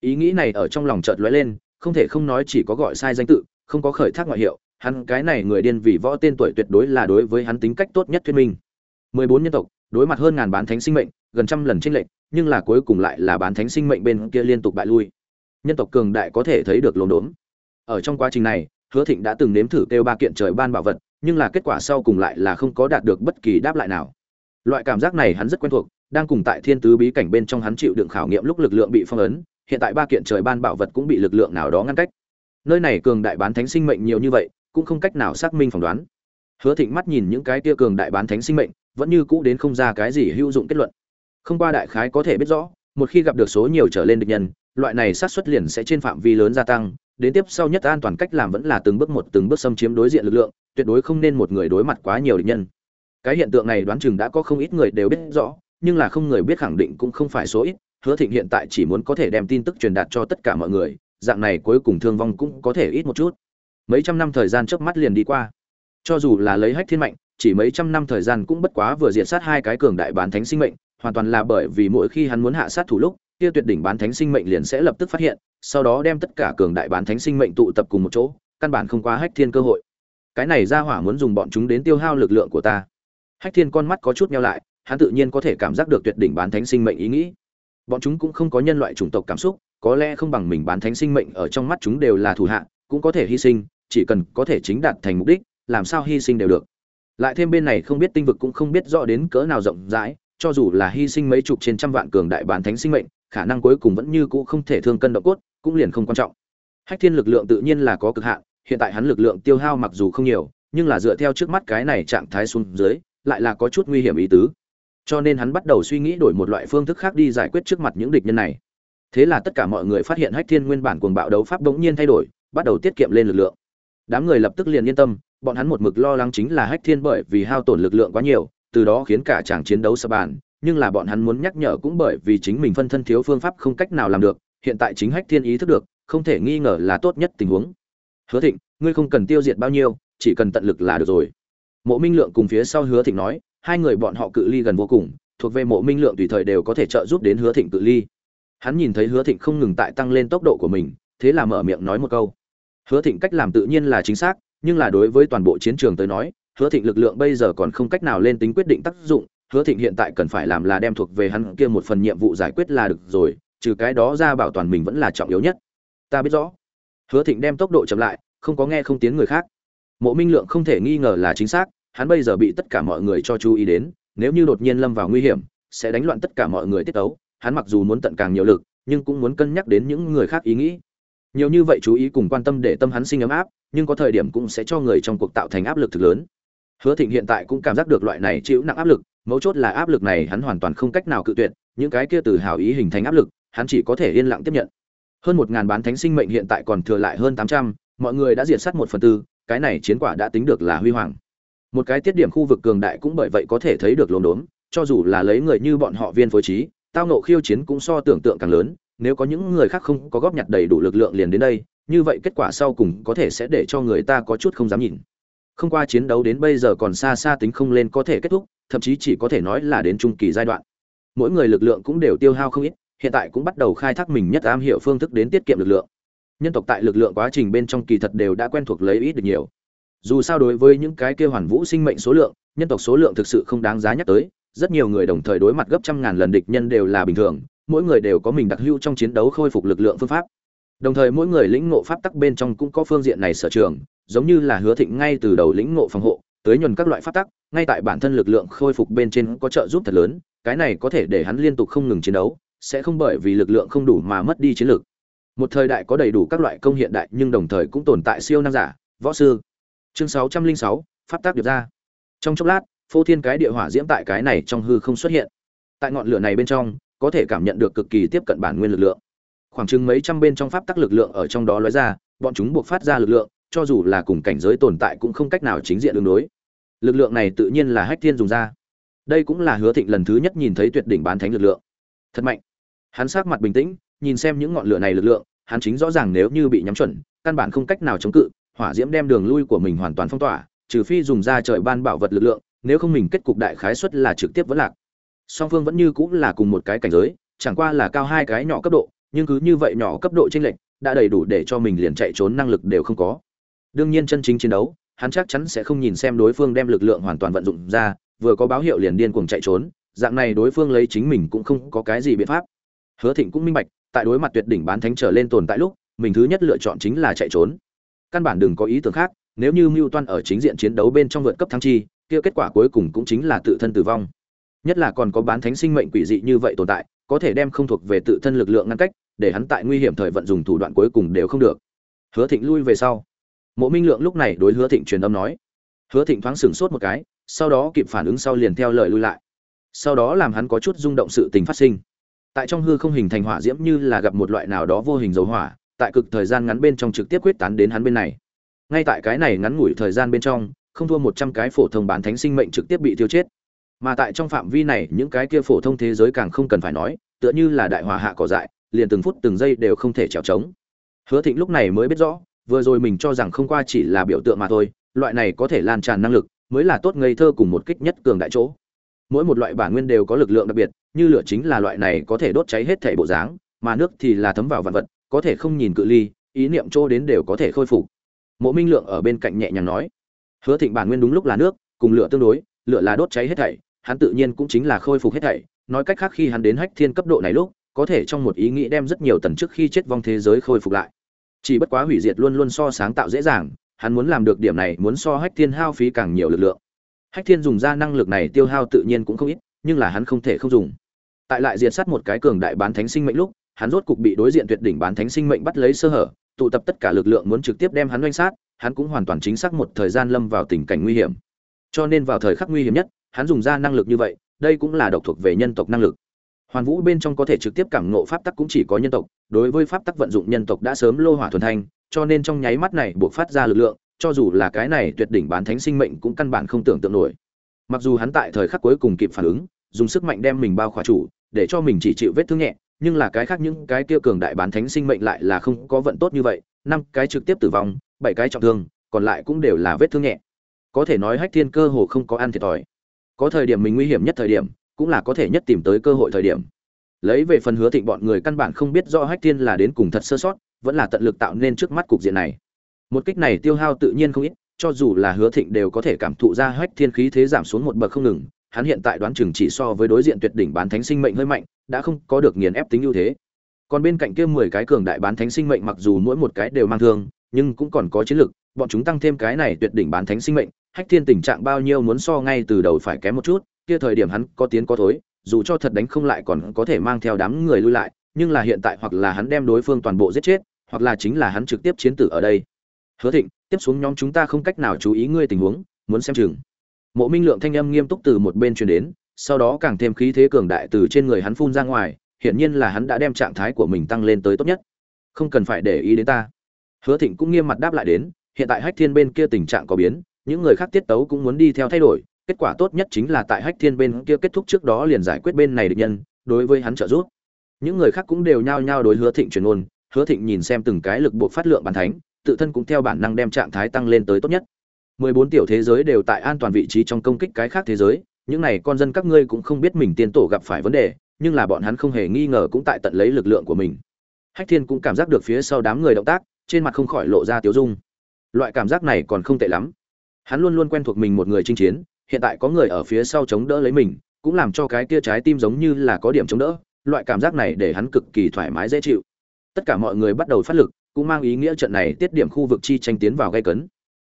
Ý nghĩ này ở trong lòng chợt lóe lên, không thể không nói chỉ có gọi sai danh tự, không có khởi thác ngoại hiệu, hắn cái này người điên vì võ tên tuổi tuyệt đối là đối với hắn tính cách tốt nhất thuyết minh mười bốn nhân tộc, đối mặt hơn ngàn bán thánh sinh mệnh, gần trăm lần tranh lệch, nhưng là cuối cùng lại là bán thánh sinh mệnh bên kia liên tục bại lui. Nhân tộc cường đại có thể thấy được lồn đốn. Ở trong quá trình này, hứa thịnh đã từng nếm thử kêu ba kiện trời ban bảo vật, nhưng là kết quả sau cùng lại là không có đạt được bất kỳ đáp lại nào. Loại cảm giác này hắn rất quen thuộc, đang cùng tại thiên tứ bí cảnh bên trong hắn chịu đựng khảo nghiệm lúc lực lượng bị phong ấn, hiện tại ba kiện trời ban bảo vật cũng bị lực lượng nào đó ngăn cách. Nơi này cường đại bán thánh sinh mệnh nhiều như vậy, cũng không cách nào xác minh phỏng đoán. Hứa thịnh mắt nhìn những cái kia cường đại bán thánh sinh mệnh vẫn như cũ đến không ra cái gì hữu dụng kết luận. Không qua đại khái có thể biết rõ, một khi gặp được số nhiều trở lên địch nhân, loại này sát xuất liền sẽ trên phạm vi lớn gia tăng, đến tiếp sau nhất an toàn cách làm vẫn là từng bước một, từng bước xâm chiếm đối diện lực lượng, tuyệt đối không nên một người đối mặt quá nhiều địch nhân. Cái hiện tượng này đoán chừng đã có không ít người đều biết rõ, nhưng là không người biết khẳng định cũng không phải số ít, hứa thịnh hiện tại chỉ muốn có thể đem tin tức truyền đạt cho tất cả mọi người, dạng này cuối cùng thương vong cũng có thể ít một chút. Mấy trăm năm thời gian trước mắt liền đi qua. Cho dù là lấy hách thiên mạnh chỉ mấy trăm năm thời gian cũng bất quá vừa diệt sát hai cái cường đại bán thánh sinh mệnh, hoàn toàn là bởi vì mỗi khi hắn muốn hạ sát thủ lúc, kia tuyệt đỉnh bán thánh sinh mệnh liền sẽ lập tức phát hiện, sau đó đem tất cả cường đại bán thánh sinh mệnh tụ tập cùng một chỗ, căn bản không quá hách thiên cơ hội. Cái này ra hỏa muốn dùng bọn chúng đến tiêu hao lực lượng của ta. Hách thiên con mắt có chút nheo lại, hắn tự nhiên có thể cảm giác được tuyệt đỉnh bán thánh sinh mệnh ý nghĩ. Bọn chúng cũng không có nhân loại chủng tộc cảm xúc, có lẽ không bằng mình bán thánh sinh mệnh ở trong mắt chúng đều là thủ hạ, cũng có thể hy sinh, chỉ cần có thể chính đạt thành mục đích, làm sao hy sinh đều được lại thêm bên này không biết tinh vực cũng không biết rõ đến cỡ nào rộng rãi, cho dù là hy sinh mấy chục trên trăm vạn cường đại bán thánh sinh mệnh, khả năng cuối cùng vẫn như cũ không thể thương cân độ cốt, cũng liền không quan trọng. Hách thiên lực lượng tự nhiên là có cực hạn, hiện tại hắn lực lượng tiêu hao mặc dù không nhiều, nhưng là dựa theo trước mắt cái này trạng thái xuống dưới, lại là có chút nguy hiểm ý tứ. Cho nên hắn bắt đầu suy nghĩ đổi một loại phương thức khác đi giải quyết trước mặt những địch nhân này. Thế là tất cả mọi người phát hiện hách thiên nguyên bản cuồng bạo đấu pháp bỗng nhiên thay đổi, bắt đầu tiết kiệm lên lực lượng. Đám người lập tức liền yên tâm bọn hắn một mực lo lắng chính là hách thiên bởi vì hao tổn lực lượng quá nhiều, từ đó khiến cả chàng chiến đấu sập bàn, nhưng là bọn hắn muốn nhắc nhở cũng bởi vì chính mình phân thân thiếu phương pháp không cách nào làm được, hiện tại chính hách thiên ý thức được, không thể nghi ngờ là tốt nhất tình huống. Hứa thịnh, ngươi không cần tiêu diệt bao nhiêu, chỉ cần tận lực là được rồi. Mộ minh lượng cùng phía sau hứa thịnh nói, hai người bọn họ cự ly gần vô cùng, thuộc về mộ minh lượng tùy thời đều có thể trợ giúp đến hứa thịnh cự ly. Hắn nhìn thấy hứa thịnh không ngừng tại tăng lên tốc độ của mình, thế là mở miệng nói một câu. Hứa thịnh cách làm tự nhiên là chính xác nhưng là đối với toàn bộ chiến trường tới nói, hứa thịnh lực lượng bây giờ còn không cách nào lên tính quyết định tác dụng. Hứa thịnh hiện tại cần phải làm là đem thuộc về hắn kia một phần nhiệm vụ giải quyết là được rồi, trừ cái đó ra bảo toàn mình vẫn là trọng yếu nhất. Ta biết rõ. Hứa thịnh đem tốc độ chậm lại, không có nghe không tiếng người khác. Mộ minh lượng không thể nghi ngờ là chính xác, hắn bây giờ bị tất cả mọi người cho chú ý đến, nếu như đột nhiên lâm vào nguy hiểm, sẽ đánh loạn tất cả mọi người tiết tấu. Hắn mặc dù muốn tận càng nhiều lực, nhưng cũng muốn cân nhắc đến những người khác ý nghĩ nhiều như vậy chú ý cùng quan tâm để tâm hắn sinh ấm áp, nhưng có thời điểm cũng sẽ cho người trong cuộc tạo thành áp lực thực lớn. Hứa thịnh hiện tại cũng cảm giác được loại này chịu nặng áp lực, mấu chốt là áp lực này hắn hoàn toàn không cách nào cự tuyệt, những cái kia từ hào ý hình thành áp lực, hắn chỉ có thể yên lặng tiếp nhận. Hơn một ngàn bán thánh sinh mệnh hiện tại còn thừa lại hơn tám trăm, mọi người đã diệt sát một phần tư, cái này chiến quả đã tính được là huy hoàng. Một cái tiết điểm khu vực cường đại cũng bởi vậy có thể thấy được lồn đốn cho dù là lấy người như bọn họ viên phối trí, tao nộ khiêu chiến cũng so tưởng tượng càng lớn nếu có những người khác không có góp nhặt đầy đủ lực lượng liền đến đây, như vậy kết quả sau cùng có thể sẽ để cho người ta có chút không dám nhìn. Không qua chiến đấu đến bây giờ còn xa xa tính không lên có thể kết thúc, thậm chí chỉ có thể nói là đến trung kỳ giai đoạn. Mỗi người lực lượng cũng đều tiêu hao không ít, hiện tại cũng bắt đầu khai thác mình nhất am hiểu phương thức đến tiết kiệm lực lượng. Nhân tộc tại lực lượng quá trình bên trong kỳ thật đều đã quen thuộc lấy ít được nhiều. Dù sao đối với những cái kia hoàn vũ sinh mệnh số lượng, nhân tộc số lượng thực sự không đáng giá nhắc tới, rất nhiều người đồng thời đối mặt gấp trăm ngàn lần địch nhân đều là bình thường mỗi người đều có mình đặc hữu trong chiến đấu khôi phục lực lượng phương pháp. Đồng thời mỗi người lĩnh ngộ pháp tắc bên trong cũng có phương diện này sở trường, giống như là hứa thịnh ngay từ đầu lĩnh ngộ phòng hộ, tới nhuần các loại pháp tắc, ngay tại bản thân lực lượng khôi phục bên trên có trợ giúp thật lớn, cái này có thể để hắn liên tục không ngừng chiến đấu, sẽ không bởi vì lực lượng không đủ mà mất đi chiến lược một thời đại có đầy đủ các loại công hiện đại nhưng đồng thời cũng tồn tại siêu năng giả, võ sư. Chương sáu trăm linh sáu, pháp tác điệp ra. Trong chốc lát, phô thiên cái địa hỏa diễm tại cái này trong hư không xuất hiện. Tại ngọn lửa này bên trong có thể cảm nhận được cực kỳ tiếp cận bản nguyên lực lượng. Khoảng chừng mấy trăm bên trong pháp tắc lực lượng ở trong đó lóe ra, bọn chúng buộc phát ra lực lượng, cho dù là cùng cảnh giới tồn tại cũng không cách nào chính diện đường đối. Lực lượng này tự nhiên là hách thiên dùng ra. Đây cũng là hứa thịnh lần thứ nhất nhìn thấy tuyệt đỉnh bán thánh lực lượng. Thật mạnh. Hắn sát mặt bình tĩnh, nhìn xem những ngọn lửa này lực lượng, hắn chính rõ ràng nếu như bị nhắm chuẩn, căn bản không cách nào chống cự, hỏa diễm đem đường lui của mình hoàn toàn phong tỏa, trừ phi dùng ra trời ban bảo vật lực lượng, nếu không mình kết cục đại khái suất là trực tiếp vẫn lạc song phương vẫn như cũng là cùng một cái cảnh giới, chẳng qua là cao hai cái nhỏ cấp độ, nhưng cứ như vậy nhỏ cấp độ chênh lệch, đã đầy đủ để cho mình liền chạy trốn năng lực đều không có. Đương nhiên chân chính chiến đấu, hắn chắc chắn sẽ không nhìn xem đối phương đem lực lượng hoàn toàn vận dụng ra, vừa có báo hiệu liền điên cuồng chạy trốn, dạng này đối phương lấy chính mình cũng không có cái gì biện pháp. Hứa thịnh cũng minh bạch, tại đối mặt tuyệt đỉnh bán thánh trở lên tồn tại lúc, mình thứ nhất lựa chọn chính là chạy trốn. Căn bản đừng có ý tưởng khác, nếu như mưu toan ở chính diện chiến đấu bên trong vượt cấp thắng chi, kia kết quả cuối cùng cũng chính là tự thân tử vong nhất là còn có bán thánh sinh mệnh quỷ dị như vậy tồn tại, có thể đem không thuộc về tự thân lực lượng ngăn cách, để hắn tại nguy hiểm thời vận dùng thủ đoạn cuối cùng đều không được. Hứa thịnh lui về sau. Mộ minh lượng lúc này đối hứa thịnh truyền âm nói. Hứa thịnh thoáng sửng sốt một cái, sau đó kịp phản ứng sau liền theo lời lui lại. Sau đó làm hắn có chút rung động sự tình phát sinh. Tại trong hư không hình thành hỏa diễm như là gặp một loại nào đó vô hình dấu hỏa, tại cực thời gian ngắn bên trong trực tiếp quyết tán đến hắn bên này. Ngay tại cái này ngắn ngủi thời gian bên trong, không thua một trăm cái phổ thông bán thánh sinh mệnh trực tiếp bị tiêu chết mà tại trong phạm vi này những cái kia phổ thông thế giới càng không cần phải nói, tựa như là đại hòa hạ cỏ dại, liền từng phút từng giây đều không thể trèo trống. Hứa thịnh lúc này mới biết rõ, vừa rồi mình cho rằng không qua chỉ là biểu tượng mà thôi, loại này có thể lan tràn năng lực, mới là tốt ngây thơ cùng một kích nhất cường đại chỗ. Mỗi một loại bản nguyên đều có lực lượng đặc biệt, như lửa chính là loại này có thể đốt cháy hết thể bộ dáng, mà nước thì là thấm vào vạn vật, có thể không nhìn cự ly, ý niệm chỗ đến đều có thể khôi phục. Mộ minh lượng ở bên cạnh nhẹ nhàng nói, hứa thịnh bản nguyên đúng lúc là nước, cùng lửa tương đối lửa là đốt cháy hết thảy, hắn tự nhiên cũng chính là khôi phục hết thảy. Nói cách khác khi hắn đến hách thiên cấp độ này lúc, có thể trong một ý nghĩ đem rất nhiều tần trước khi chết vong thế giới khôi phục lại. Chỉ bất quá hủy diệt luôn luôn so sáng tạo dễ dàng, hắn muốn làm được điểm này muốn so hách thiên hao phí càng nhiều lực lượng. Hách thiên dùng ra năng lực này tiêu hao tự nhiên cũng không ít, nhưng là hắn không thể không dùng. Tại lại diệt sát một cái cường đại bán thánh sinh mệnh lúc, hắn rốt cục bị đối diện tuyệt đỉnh bán thánh sinh mệnh bắt lấy sơ hở, tụ tập tất cả lực lượng muốn trực tiếp đem hắn oanh sát, hắn cũng hoàn toàn chính xác một thời gian lâm vào tình cảnh nguy hiểm cho nên vào thời khắc nguy hiểm nhất, hắn dùng ra năng lực như vậy, đây cũng là độc thuộc về nhân tộc năng lực. Hoàn vũ bên trong có thể trực tiếp cảm ngộ pháp tắc cũng chỉ có nhân tộc, đối với pháp tắc vận dụng nhân tộc đã sớm lô hỏa thuần thanh, cho nên trong nháy mắt này buộc phát ra lực lượng, cho dù là cái này tuyệt đỉnh bán thánh sinh mệnh cũng căn bản không tưởng tượng nổi. Mặc dù hắn tại thời khắc cuối cùng kịp phản ứng, dùng sức mạnh đem mình bao khỏa chủ, để cho mình chỉ chịu vết thương nhẹ, nhưng là cái khác những cái kia cường đại bán thánh sinh mệnh lại là không có vận tốt như vậy, năm cái trực tiếp tử vong, bảy cái trọng thương, còn lại cũng đều là vết thương nhẹ có thể nói hách thiên cơ hồ không có ăn thiệt thòi. Có thời điểm mình nguy hiểm nhất thời điểm, cũng là có thể nhất tìm tới cơ hội thời điểm. Lấy về phần hứa thịnh bọn người căn bản không biết rõ hách thiên là đến cùng thật sơ sót, vẫn là tận lực tạo nên trước mắt cục diện này. Một kích này tiêu hao tự nhiên không ít, cho dù là hứa thịnh đều có thể cảm thụ ra hách thiên khí thế giảm xuống một bậc không ngừng, hắn hiện tại đoán chừng chỉ so với đối diện tuyệt đỉnh bán thánh sinh mệnh hơi mạnh, đã không có được nghiền ép tính ưu thế. Còn bên cạnh kia mười cái cường đại bán thánh sinh mệnh mặc dù mỗi một cái đều mang thương, nhưng cũng còn có chiến lực, bọn chúng tăng thêm cái này tuyệt đỉnh bán thánh sinh mệnh hách thiên tình trạng bao nhiêu muốn so ngay từ đầu phải kém một chút, kia thời điểm hắn có tiến có thối, dù cho thật đánh không lại còn có thể mang theo đám người lui lại, nhưng là hiện tại hoặc là hắn đem đối phương toàn bộ giết chết, hoặc là chính là hắn trực tiếp chiến tử ở đây. Hứa thịnh, tiếp xuống nhóm chúng ta không cách nào chú ý ngươi tình huống, muốn xem chừng. Mộ minh lượng thanh âm nghiêm túc từ một bên truyền đến, sau đó càng thêm khí thế cường đại từ trên người hắn phun ra ngoài, hiển nhiên là hắn đã đem trạng thái của mình tăng lên tới tốt nhất. Không cần phải để ý đến ta. Hứa thịnh cũng nghiêm mặt đáp lại đến, hiện tại hách thiên bên kia tình trạng có biến những người khác tiết tấu cũng muốn đi theo thay đổi, kết quả tốt nhất chính là tại hách thiên bên kia kết thúc trước đó liền giải quyết bên này địch nhân, đối với hắn trợ giúp. Những người khác cũng đều nhao nhao đối hứa thịnh truyền ôn hứa thịnh nhìn xem từng cái lực buộc phát lượng bàn thánh, tự thân cũng theo bản năng đem trạng thái tăng lên tới tốt nhất. 14 tiểu thế giới đều tại an toàn vị trí trong công kích cái khác thế giới, những này con dân các ngươi cũng không biết mình tiên tổ gặp phải vấn đề, nhưng là bọn hắn không hề nghi ngờ cũng tại tận lấy lực lượng của mình. Hách thiên cũng cảm giác được phía sau đám người động tác, trên mặt không khỏi lộ ra tiếu dung. Loại cảm giác này còn không tệ lắm hắn luôn luôn quen thuộc mình một người chinh chiến, hiện tại có người ở phía sau chống đỡ lấy mình, cũng làm cho cái kia trái tim giống như là có điểm chống đỡ, loại cảm giác này để hắn cực kỳ thoải mái dễ chịu. Tất cả mọi người bắt đầu phát lực, cũng mang ý nghĩa trận này tiết điểm khu vực chi tranh tiến vào gây cấn.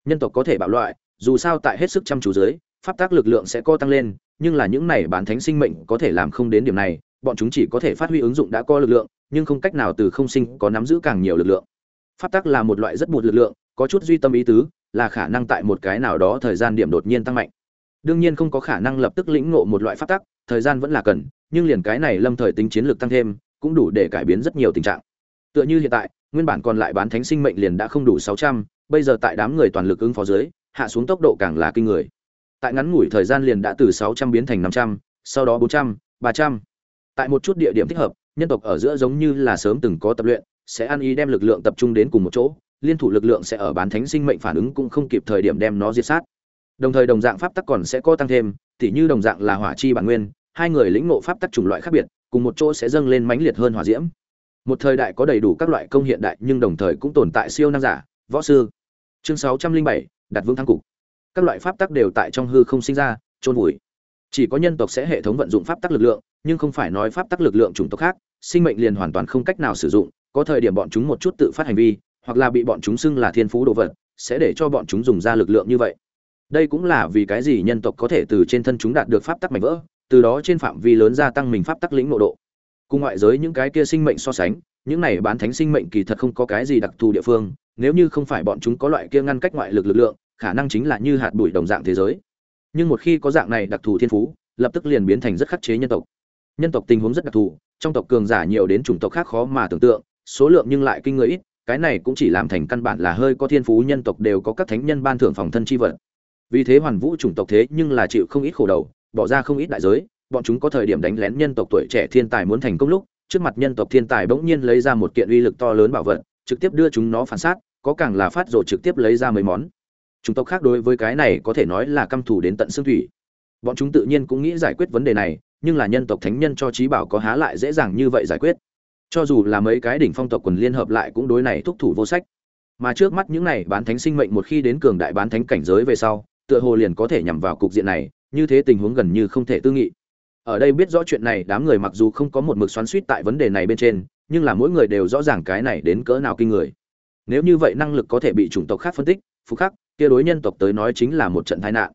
Nhân tộc có thể bạo loại, dù sao tại hết sức chăm chú dưới, pháp tác lực lượng sẽ co tăng lên, nhưng là những này bản thánh sinh mệnh có thể làm không đến điểm này, bọn chúng chỉ có thể phát huy ứng dụng đã có lực lượng, nhưng không cách nào từ không sinh có nắm giữ càng nhiều lực lượng. Pháp tác là một loại rất bụt lực lượng, có chút duy tâm ý tứ là khả năng tại một cái nào đó thời gian điểm đột nhiên tăng mạnh. Đương nhiên không có khả năng lập tức lĩnh ngộ một loại pháp tắc, thời gian vẫn là cần, nhưng liền cái này lâm thời tính chiến lược tăng thêm, cũng đủ để cải biến rất nhiều tình trạng. Tựa như hiện tại, nguyên bản còn lại bán thánh sinh mệnh liền đã không đủ sáu trăm, bây giờ tại đám người toàn lực ứng phó dưới, hạ xuống tốc độ càng là kinh người. Tại ngắn ngủi thời gian liền đã từ sáu trăm biến thành năm trăm, sau đó bốn trăm, ba trăm. Tại một chút địa điểm thích hợp, nhân tộc ở giữa giống như là sớm từng có tập luyện, sẽ ăn ý đem lực lượng tập trung đến cùng một chỗ liên thủ lực lượng sẽ ở bán thánh sinh mệnh phản ứng cũng không kịp thời điểm đem nó diệt sát. Đồng thời đồng dạng pháp tắc còn sẽ có tăng thêm, tỉ như đồng dạng là hỏa chi bản nguyên, hai người lĩnh ngộ pháp tắc chủng loại khác biệt, cùng một chỗ sẽ dâng lên mãnh liệt hơn hỏa diễm. Một thời đại có đầy đủ các loại công hiện đại nhưng đồng thời cũng tồn tại siêu năng giả, võ sư. Chương sáu trăm linh bảy, đặt vương thăng cục. Các loại pháp tắc đều tại trong hư không sinh ra, chôn vùi. Chỉ có nhân tộc sẽ hệ thống vận dụng pháp tắc lực lượng, nhưng không phải nói pháp tắc lực lượng chủng tộc khác, sinh mệnh liền hoàn toàn không cách nào sử dụng, có thời điểm bọn chúng một chút tự phát hành vi hoặc là bị bọn chúng xưng là thiên phú đồ vật, sẽ để cho bọn chúng dùng ra lực lượng như vậy. Đây cũng là vì cái gì nhân tộc có thể từ trên thân chúng đạt được pháp tắc mạnh vỡ, từ đó trên phạm vi lớn gia tăng mình pháp tắc lĩnh nội độ. Cùng ngoại giới những cái kia sinh mệnh so sánh, những này bán thánh sinh mệnh kỳ thật không có cái gì đặc thù địa phương, nếu như không phải bọn chúng có loại kia ngăn cách ngoại lực lực lượng, khả năng chính là như hạt bụi đồng dạng thế giới. Nhưng một khi có dạng này đặc thù thiên phú, lập tức liền biến thành rất khắc chế nhân tộc. Nhân tộc tình huống rất đặc thù, trong tộc cường giả nhiều đến chủng tộc khác khó mà tưởng tượng, số lượng nhưng lại kinh người ít cái này cũng chỉ làm thành căn bản là hơi có thiên phú nhân tộc đều có các thánh nhân ban thưởng phòng thân chi vật. Vì thế hoàn vũ chủng tộc thế nhưng là chịu không ít khổ đầu, bỏ ra không ít đại giới, bọn chúng có thời điểm đánh lén nhân tộc tuổi trẻ thiên tài muốn thành công lúc, trước mặt nhân tộc thiên tài bỗng nhiên lấy ra một kiện uy lực to lớn bảo vật, trực tiếp đưa chúng nó phản sát, có càng là phát rồi trực tiếp lấy ra mấy món. Chủng tộc khác đối với cái này có thể nói là căm thù đến tận xương thủy. Bọn chúng tự nhiên cũng nghĩ giải quyết vấn đề này, nhưng là nhân tộc thánh nhân cho trí bảo có há lại dễ dàng như vậy giải quyết cho dù là mấy cái đỉnh phong tộc quần liên hợp lại cũng đối này thúc thủ vô sách. Mà trước mắt những này bán thánh sinh mệnh một khi đến cường đại bán thánh cảnh giới về sau, tựa hồ liền có thể nhằm vào cục diện này, như thế tình huống gần như không thể tư nghị. Ở đây biết rõ chuyện này, đám người mặc dù không có một mực xoắn suýt tại vấn đề này bên trên, nhưng là mỗi người đều rõ ràng cái này đến cỡ nào kinh người. Nếu như vậy năng lực có thể bị chủng tộc khác phân tích, phục khắc, kia đối nhân tộc tới nói chính là một trận tai nạn.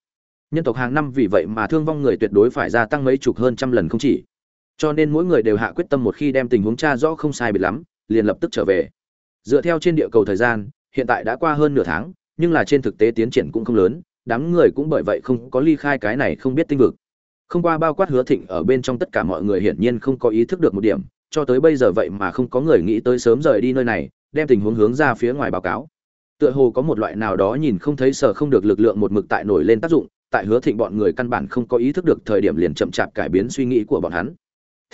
Nhân tộc hàng năm vì vậy mà thương vong người tuyệt đối phải gia tăng mấy chục hơn trăm lần không chỉ cho nên mỗi người đều hạ quyết tâm một khi đem tình huống cha rõ không sai biệt lắm, liền lập tức trở về. Dựa theo trên địa cầu thời gian, hiện tại đã qua hơn nửa tháng, nhưng là trên thực tế tiến triển cũng không lớn, đám người cũng bởi vậy không có ly khai cái này không biết tinh vực. Không qua bao quát hứa thịnh ở bên trong tất cả mọi người hiển nhiên không có ý thức được một điểm, cho tới bây giờ vậy mà không có người nghĩ tới sớm rời đi nơi này, đem tình huống hướng ra phía ngoài báo cáo. Tựa hồ có một loại nào đó nhìn không thấy sở không được lực lượng một mực tại nổi lên tác dụng, tại hứa thịnh bọn người căn bản không có ý thức được thời điểm liền chậm chạp cải biến suy nghĩ của bọn hắn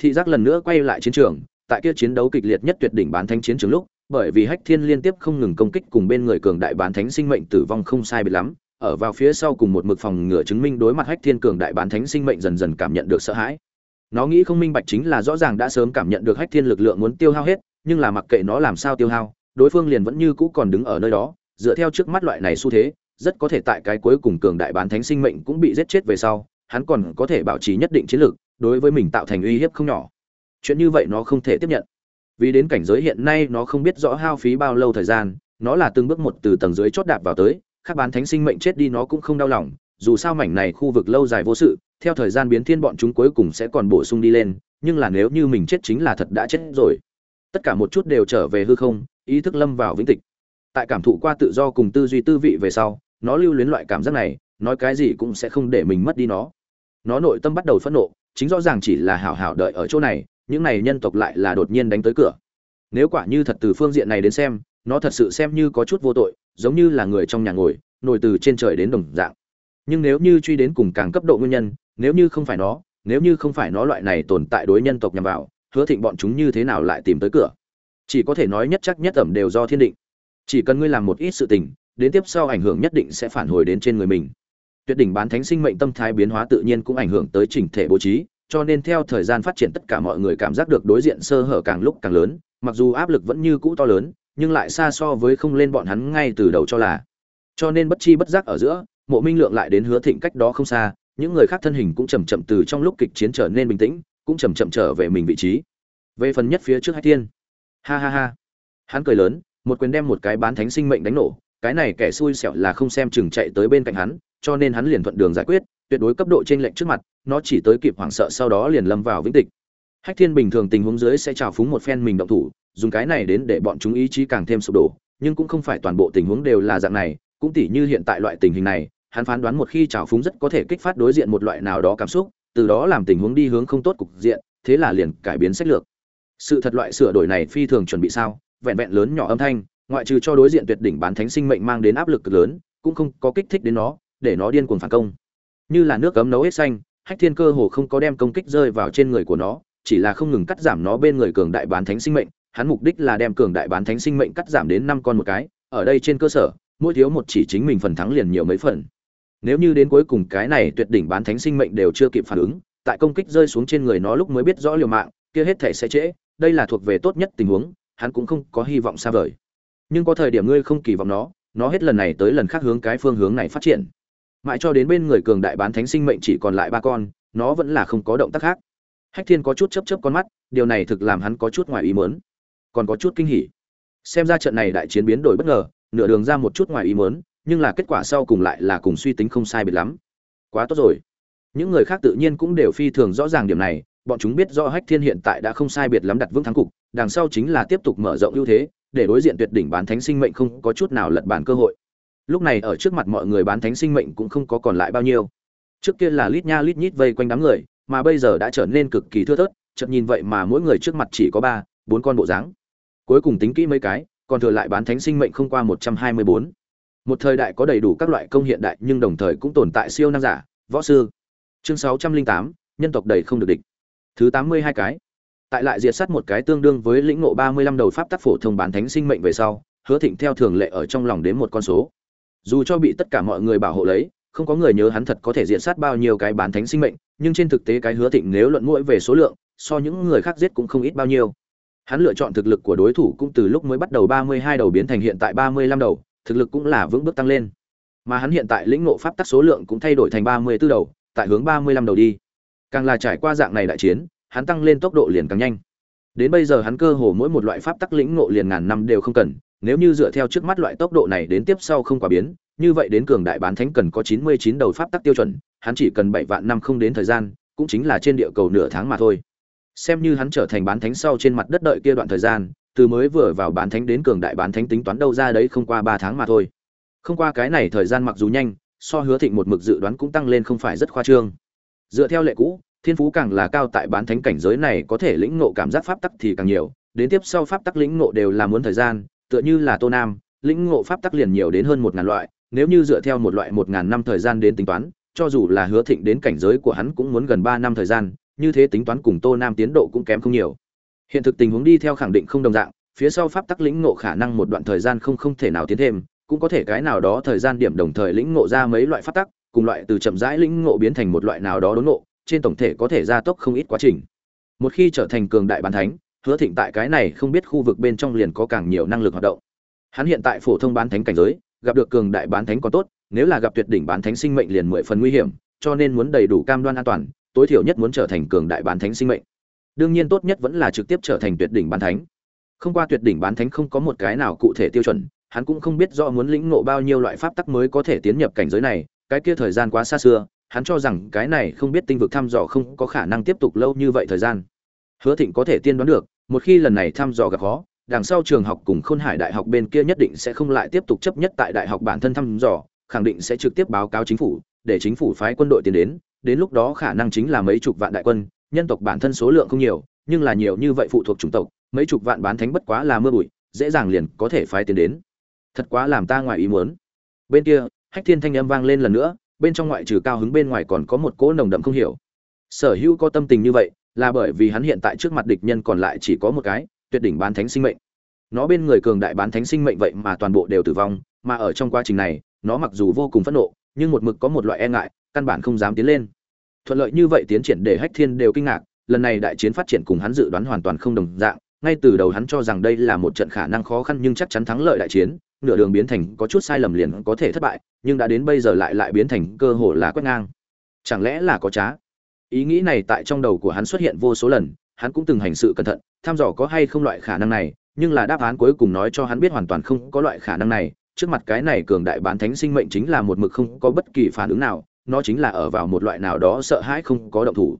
thị giác lần nữa quay lại chiến trường, tại kia chiến đấu kịch liệt nhất tuyệt đỉnh bán thánh chiến trường lúc, bởi vì hách thiên liên tiếp không ngừng công kích cùng bên người cường đại bán thánh sinh mệnh tử vong không sai biệt lắm, ở vào phía sau cùng một mực phòng ngừa chứng minh đối mặt hách thiên cường đại bán thánh sinh mệnh dần dần cảm nhận được sợ hãi. Nó nghĩ không minh bạch chính là rõ ràng đã sớm cảm nhận được hách thiên lực lượng muốn tiêu hao hết, nhưng là mặc kệ nó làm sao tiêu hao, đối phương liền vẫn như cũ còn đứng ở nơi đó, dựa theo trước mắt loại này xu thế, rất có thể tại cái cuối cùng cường đại bán thánh sinh mệnh cũng bị giết chết về sau, hắn còn có thể bảo trì nhất định chiến lược đối với mình tạo thành uy hiếp không nhỏ. Chuyện như vậy nó không thể tiếp nhận. Vì đến cảnh giới hiện nay nó không biết rõ hao phí bao lâu thời gian, nó là từng bước một từ tầng dưới chót đạp vào tới các bán thánh sinh mệnh chết đi nó cũng không đau lòng, dù sao mảnh này khu vực lâu dài vô sự, theo thời gian biến thiên bọn chúng cuối cùng sẽ còn bổ sung đi lên, nhưng là nếu như mình chết chính là thật đã chết rồi. Tất cả một chút đều trở về hư không, ý thức lâm vào vĩnh tịch. Tại cảm thụ qua tự do cùng tư duy tư vị về sau, nó lưu luyến loại cảm giác này, nói cái gì cũng sẽ không để mình mất đi nó. Nó nội tâm bắt đầu phẫn nộ chính rõ ràng chỉ là hảo hảo đợi ở chỗ này, những này nhân tộc lại là đột nhiên đánh tới cửa. Nếu quả như thật từ phương diện này đến xem, nó thật sự xem như có chút vô tội, giống như là người trong nhà ngồi, nổi từ trên trời đến đồng dạng. Nhưng nếu như truy đến cùng càng cấp độ nguyên nhân, nếu như không phải nó, nếu như không phải nó loại này tồn tại đối nhân tộc nhằm vào, hứa thịnh bọn chúng như thế nào lại tìm tới cửa? Chỉ có thể nói nhất chắc nhất ẩm đều do thiên định. Chỉ cần ngươi làm một ít sự tình, đến tiếp sau ảnh hưởng nhất định sẽ phản hồi đến trên người mình tuyệt đỉnh bán thánh sinh mệnh tâm thái biến hóa tự nhiên cũng ảnh hưởng tới chỉnh thể bố trí, cho nên theo thời gian phát triển tất cả mọi người cảm giác được đối diện sơ hở càng lúc càng lớn, mặc dù áp lực vẫn như cũ to lớn, nhưng lại xa so với không lên bọn hắn ngay từ đầu cho là. Cho nên bất chi bất giác ở giữa, mộ minh lượng lại đến hứa thịnh cách đó không xa, những người khác thân hình cũng chầm chậm từ trong lúc kịch chiến trở nên bình tĩnh, cũng chầm chậm trở về mình vị trí. Về phần nhất phía trước hai thiên. Ha ha ha. Hắn cười lớn, một quyền đem một cái bán thánh sinh mệnh đánh nổ, cái này kẻ xui xẻo là không xem chừng chạy tới bên cạnh hắn cho nên hắn liền thuận đường giải quyết, tuyệt đối cấp độ trên lệnh trước mặt, nó chỉ tới kịp hoảng sợ sau đó liền lâm vào vĩnh tịch. Hách thiên bình thường tình huống dưới sẽ trào phúng một phen mình động thủ, dùng cái này đến để bọn chúng ý chí càng thêm sụp đổ, nhưng cũng không phải toàn bộ tình huống đều là dạng này, cũng tỉ như hiện tại loại tình hình này, hắn phán đoán một khi trào phúng rất có thể kích phát đối diện một loại nào đó cảm xúc, từ đó làm tình huống đi hướng không tốt cục diện, thế là liền cải biến sách lược. Sự thật loại sửa đổi này phi thường chuẩn bị sao, vẹn vẹn lớn nhỏ âm thanh, ngoại trừ cho đối diện tuyệt đỉnh bán thánh sinh mệnh mang đến áp lực cực lớn, cũng không có kích thích đến nó để nó điên cuồng phản công. Như là nước cấm nấu hết xanh, hách thiên cơ hồ không có đem công kích rơi vào trên người của nó, chỉ là không ngừng cắt giảm nó bên người cường đại bán thánh sinh mệnh. Hắn mục đích là đem cường đại bán thánh sinh mệnh cắt giảm đến năm con một cái. Ở đây trên cơ sở, mỗi thiếu một chỉ chính mình phần thắng liền nhiều mấy phần. Nếu như đến cuối cùng cái này tuyệt đỉnh bán thánh sinh mệnh đều chưa kịp phản ứng, tại công kích rơi xuống trên người nó lúc mới biết rõ liều mạng, kia hết thể sẽ trễ. Đây là thuộc về tốt nhất tình huống, hắn cũng không có hy vọng xa vời. Nhưng có thời điểm ngươi không kỳ vọng nó nó hết lần này tới lần khác hướng cái phương hướng này phát triển mãi cho đến bên người cường đại bán thánh sinh mệnh chỉ còn lại ba con, nó vẫn là không có động tác khác. Hách thiên có chút chấp chấp con mắt, điều này thực làm hắn có chút ngoài ý mớn còn có chút kinh hỉ. Xem ra trận này đại chiến biến đổi bất ngờ, nửa đường ra một chút ngoài ý mớn nhưng là kết quả sau cùng lại là cùng suy tính không sai biệt lắm. Quá tốt rồi. Những người khác tự nhiên cũng đều phi thường rõ ràng điểm này, bọn chúng biết rõ hách thiên hiện tại đã không sai biệt lắm đặt vững thắng cục, đằng sau chính là tiếp tục mở rộng ưu thế, để đối diện tuyệt đỉnh bán thánh sinh mệnh không có chút nào lật bàn cơ hội lúc này ở trước mặt mọi người bán thánh sinh mệnh cũng không có còn lại bao nhiêu. Trước kia là lít nha lít nhít vây quanh đám người, mà bây giờ đã trở nên cực kỳ thưa thớt, chợt nhìn vậy mà mỗi người trước mặt chỉ có ba, bốn con bộ dáng. Cuối cùng tính kỹ mấy cái, còn thừa lại bán thánh sinh mệnh không qua một trăm hai mươi bốn. Một thời đại có đầy đủ các loại công hiện đại nhưng đồng thời cũng tồn tại siêu năng giả, võ sư. Chương sáu trăm linh tám, nhân tộc đầy không được địch. Thứ tám mươi hai cái. Tại lại diệt sát một cái tương đương với lĩnh ngộ ba mươi lăm đầu pháp tác phổ thông bán thánh sinh mệnh về sau, hứa thịnh theo thường lệ ở trong lòng đến một con số dù cho bị tất cả mọi người bảo hộ lấy, không có người nhớ hắn thật có thể diệt sát bao nhiêu cái bán thánh sinh mệnh, nhưng trên thực tế cái hứa thịnh nếu luận mũi về số lượng, so những người khác giết cũng không ít bao nhiêu. Hắn lựa chọn thực lực của đối thủ cũng từ lúc mới bắt đầu ba mươi hai đầu biến thành hiện tại ba mươi lăm đầu, thực lực cũng là vững bước tăng lên. Mà hắn hiện tại lĩnh ngộ pháp tắc số lượng cũng thay đổi thành ba mươi 34 đầu, tại hướng ba mươi lăm đầu đi. Càng là trải qua dạng này đại chiến, hắn tăng lên tốc độ liền càng nhanh. Đến bây giờ hắn cơ hồ mỗi một loại pháp tắc lĩnh ngộ liền ngàn năm đều không cần nếu như dựa theo trước mắt loại tốc độ này đến tiếp sau không quả biến, như vậy đến cường đại bán thánh cần có chín mươi chín đầu pháp tắc tiêu chuẩn, hắn chỉ cần bảy vạn năm không đến thời gian, cũng chính là trên địa cầu nửa tháng mà thôi. Xem như hắn trở thành bán thánh sau trên mặt đất đợi kia đoạn thời gian, từ mới vừa vào bán thánh đến cường đại bán thánh tính toán đâu ra đấy không qua ba tháng mà thôi. Không qua cái này thời gian mặc dù nhanh, so hứa thịnh một mực dự đoán cũng tăng lên không phải rất khoa trương. Dựa theo lệ cũ, thiên phú càng là cao tại bán thánh cảnh giới này có thể lĩnh ngộ cảm giác pháp tắc thì càng nhiều, đến tiếp sau pháp tắc lĩnh ngộ đều là muốn thời gian tựa như là tô nam, lĩnh ngộ pháp tắc liền nhiều đến hơn một ngàn loại, nếu như dựa theo một loại một ngàn năm thời gian đến tính toán, cho dù là hứa thịnh đến cảnh giới của hắn cũng muốn gần ba năm thời gian, như thế tính toán cùng tô nam tiến độ cũng kém không nhiều. Hiện thực tình huống đi theo khẳng định không đồng dạng, phía sau pháp tắc lĩnh ngộ khả năng một đoạn thời gian không không thể nào tiến thêm, cũng có thể cái nào đó thời gian điểm đồng thời lĩnh ngộ ra mấy loại pháp tắc, cùng loại từ chậm rãi lĩnh ngộ biến thành một loại nào đó đốn ngộ, trên tổng thể có thể gia tốc không ít quá trình. Một khi trở thành cường đại bán thánh hứa thịnh tại cái này không biết khu vực bên trong liền có càng nhiều năng lực hoạt động. Hắn hiện tại phổ thông bán thánh cảnh giới, gặp được cường đại bán thánh còn tốt, nếu là gặp tuyệt đỉnh bán thánh sinh mệnh liền mười phần nguy hiểm, cho nên muốn đầy đủ cam đoan an toàn, tối thiểu nhất muốn trở thành cường đại bán thánh sinh mệnh. Đương nhiên tốt nhất vẫn là trực tiếp trở thành tuyệt đỉnh bán thánh. Không qua tuyệt đỉnh bán thánh không có một cái nào cụ thể tiêu chuẩn, hắn cũng không biết rõ muốn lĩnh ngộ bao nhiêu loại pháp tắc mới có thể tiến nhập cảnh giới này, cái kia thời gian quá xa xưa, hắn cho rằng cái này không biết tinh vực thăm dò không có khả năng tiếp tục lâu như vậy thời gian hứa thịnh có thể tiên đoán được, một khi lần này thăm dò gặp khó, đằng sau trường học cùng khôn hải đại học bên kia nhất định sẽ không lại tiếp tục chấp nhất tại đại học bản thân thăm dò, khẳng định sẽ trực tiếp báo cáo chính phủ, để chính phủ phái quân đội tiến đến đến lúc đó khả năng chính là mấy chục vạn đại quân, nhân tộc bản thân số lượng không nhiều, nhưng là nhiều như vậy phụ thuộc chủng tộc, mấy chục vạn bán thánh bất quá là mưa bụi, dễ dàng liền có thể phái tiến đến. Thật quá làm ta ngoài ý muốn. Bên kia, hách thiên thanh âm vang lên lần nữa, bên trong ngoại trừ cao hứng bên ngoài còn có một cỗ nồng đậm không hiểu. Sở hữu có tâm tình như vậy là bởi vì hắn hiện tại trước mặt địch nhân còn lại chỉ có một cái, tuyệt đỉnh bán thánh sinh mệnh. Nó bên người cường đại bán thánh sinh mệnh vậy mà toàn bộ đều tử vong, mà ở trong quá trình này, nó mặc dù vô cùng phẫn nộ, nhưng một mực có một loại e ngại, căn bản không dám tiến lên. Thuận lợi như vậy tiến triển để hách thiên đều kinh ngạc, lần này đại chiến phát triển cùng hắn dự đoán hoàn toàn không đồng dạng, ngay từ đầu hắn cho rằng đây là một trận khả năng khó khăn nhưng chắc chắn thắng lợi đại chiến, nửa đường biến thành có chút sai lầm liền có thể thất bại, nhưng đã đến bây giờ lại lại biến thành cơ hội là quét ngang. Chẳng lẽ là có trá? Ý nghĩ này tại trong đầu của hắn xuất hiện vô số lần, hắn cũng từng hành sự cẩn thận thăm dò có hay không loại khả năng này, nhưng là đáp án cuối cùng nói cho hắn biết hoàn toàn không có loại khả năng này. Trước mặt cái này cường đại bán thánh sinh mệnh chính là một mực không có bất kỳ phản ứng nào, nó chính là ở vào một loại nào đó sợ hãi không có động thủ.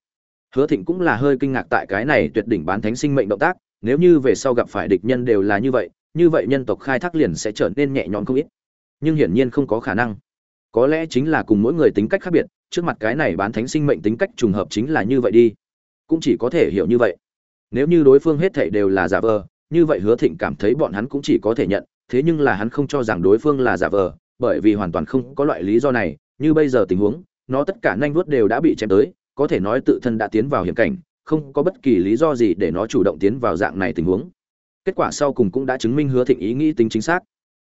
Hứa thịnh cũng là hơi kinh ngạc tại cái này tuyệt đỉnh bán thánh sinh mệnh động tác, nếu như về sau gặp phải địch nhân đều là như vậy như vậy nhân tộc khai thác liền sẽ trở nên nhẹ nhõm không ít. Nhưng hiển nhiên không có khả năng. Có lẽ chính là cùng mỗi người tính cách khác biệt trước mặt cái này bán thánh sinh mệnh tính cách trùng hợp chính là như vậy đi. Cũng chỉ có thể hiểu như vậy. Nếu như đối phương hết thảy đều là giả vờ, như vậy hứa thịnh cảm thấy bọn hắn cũng chỉ có thể nhận, thế nhưng là hắn không cho rằng đối phương là giả vờ, bởi vì hoàn toàn không có loại lý do này. Như bây giờ tình huống, nó tất cả nhanh vuốt đều đã bị chém tới, có thể nói tự thân đã tiến vào hiểm cảnh, không có bất kỳ lý do gì để nó chủ động tiến vào dạng này tình huống. Kết quả sau cùng cũng đã chứng minh hứa thịnh ý nghĩ tính chính xác.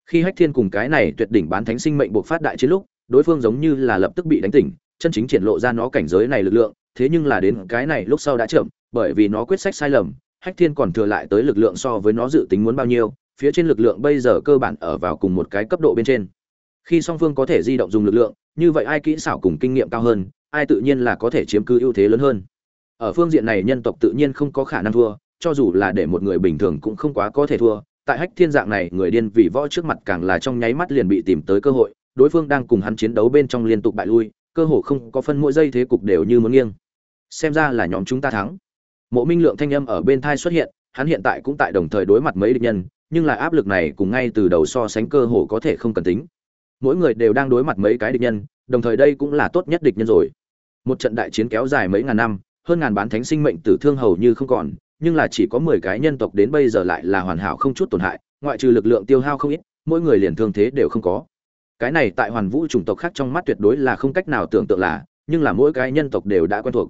Khi hách thiên cùng cái này tuyệt đỉnh bán thánh sinh mệnh buộc phát đại chiến lúc, đối phương giống như là lập tức bị đánh tỉnh chân chính triển lộ ra nó cảnh giới này lực lượng, thế nhưng là đến cái này lúc sau đã chậm, bởi vì nó quyết sách sai lầm, hách thiên còn thừa lại tới lực lượng so với nó dự tính muốn bao nhiêu, phía trên lực lượng bây giờ cơ bản ở vào cùng một cái cấp độ bên trên. Khi song phương có thể di động dùng lực lượng, như vậy ai kỹ xảo cùng kinh nghiệm cao hơn, ai tự nhiên là có thể chiếm cứ ưu thế lớn hơn. Ở phương diện này nhân tộc tự nhiên không có khả năng thua, cho dù là để một người bình thường cũng không quá có thể thua, tại hách thiên dạng này, người điên vì võ trước mặt càng là trong nháy mắt liền bị tìm tới cơ hội, đối phương đang cùng hắn chiến đấu bên trong liên tục bại lui cơ hội không có phân mỗi giây thế cục đều như muốn nghiêng. Xem ra là nhóm chúng ta thắng. Mộ minh lượng thanh âm ở bên thai xuất hiện, hắn hiện tại cũng tại đồng thời đối mặt mấy địch nhân, nhưng lại áp lực này cùng ngay từ đầu so sánh cơ hội có thể không cần tính. Mỗi người đều đang đối mặt mấy cái địch nhân, đồng thời đây cũng là tốt nhất địch nhân rồi. Một trận đại chiến kéo dài mấy ngàn năm, hơn ngàn bán thánh sinh mệnh tử thương hầu như không còn, nhưng là chỉ có mười cái nhân tộc đến bây giờ lại là hoàn hảo không chút tổn hại, ngoại trừ lực lượng tiêu hao không ít, mỗi người liền thương thế đều không có cái này tại hoàn vũ chủng tộc khác trong mắt tuyệt đối là không cách nào tưởng tượng là, nhưng là mỗi cái nhân tộc đều đã quen thuộc.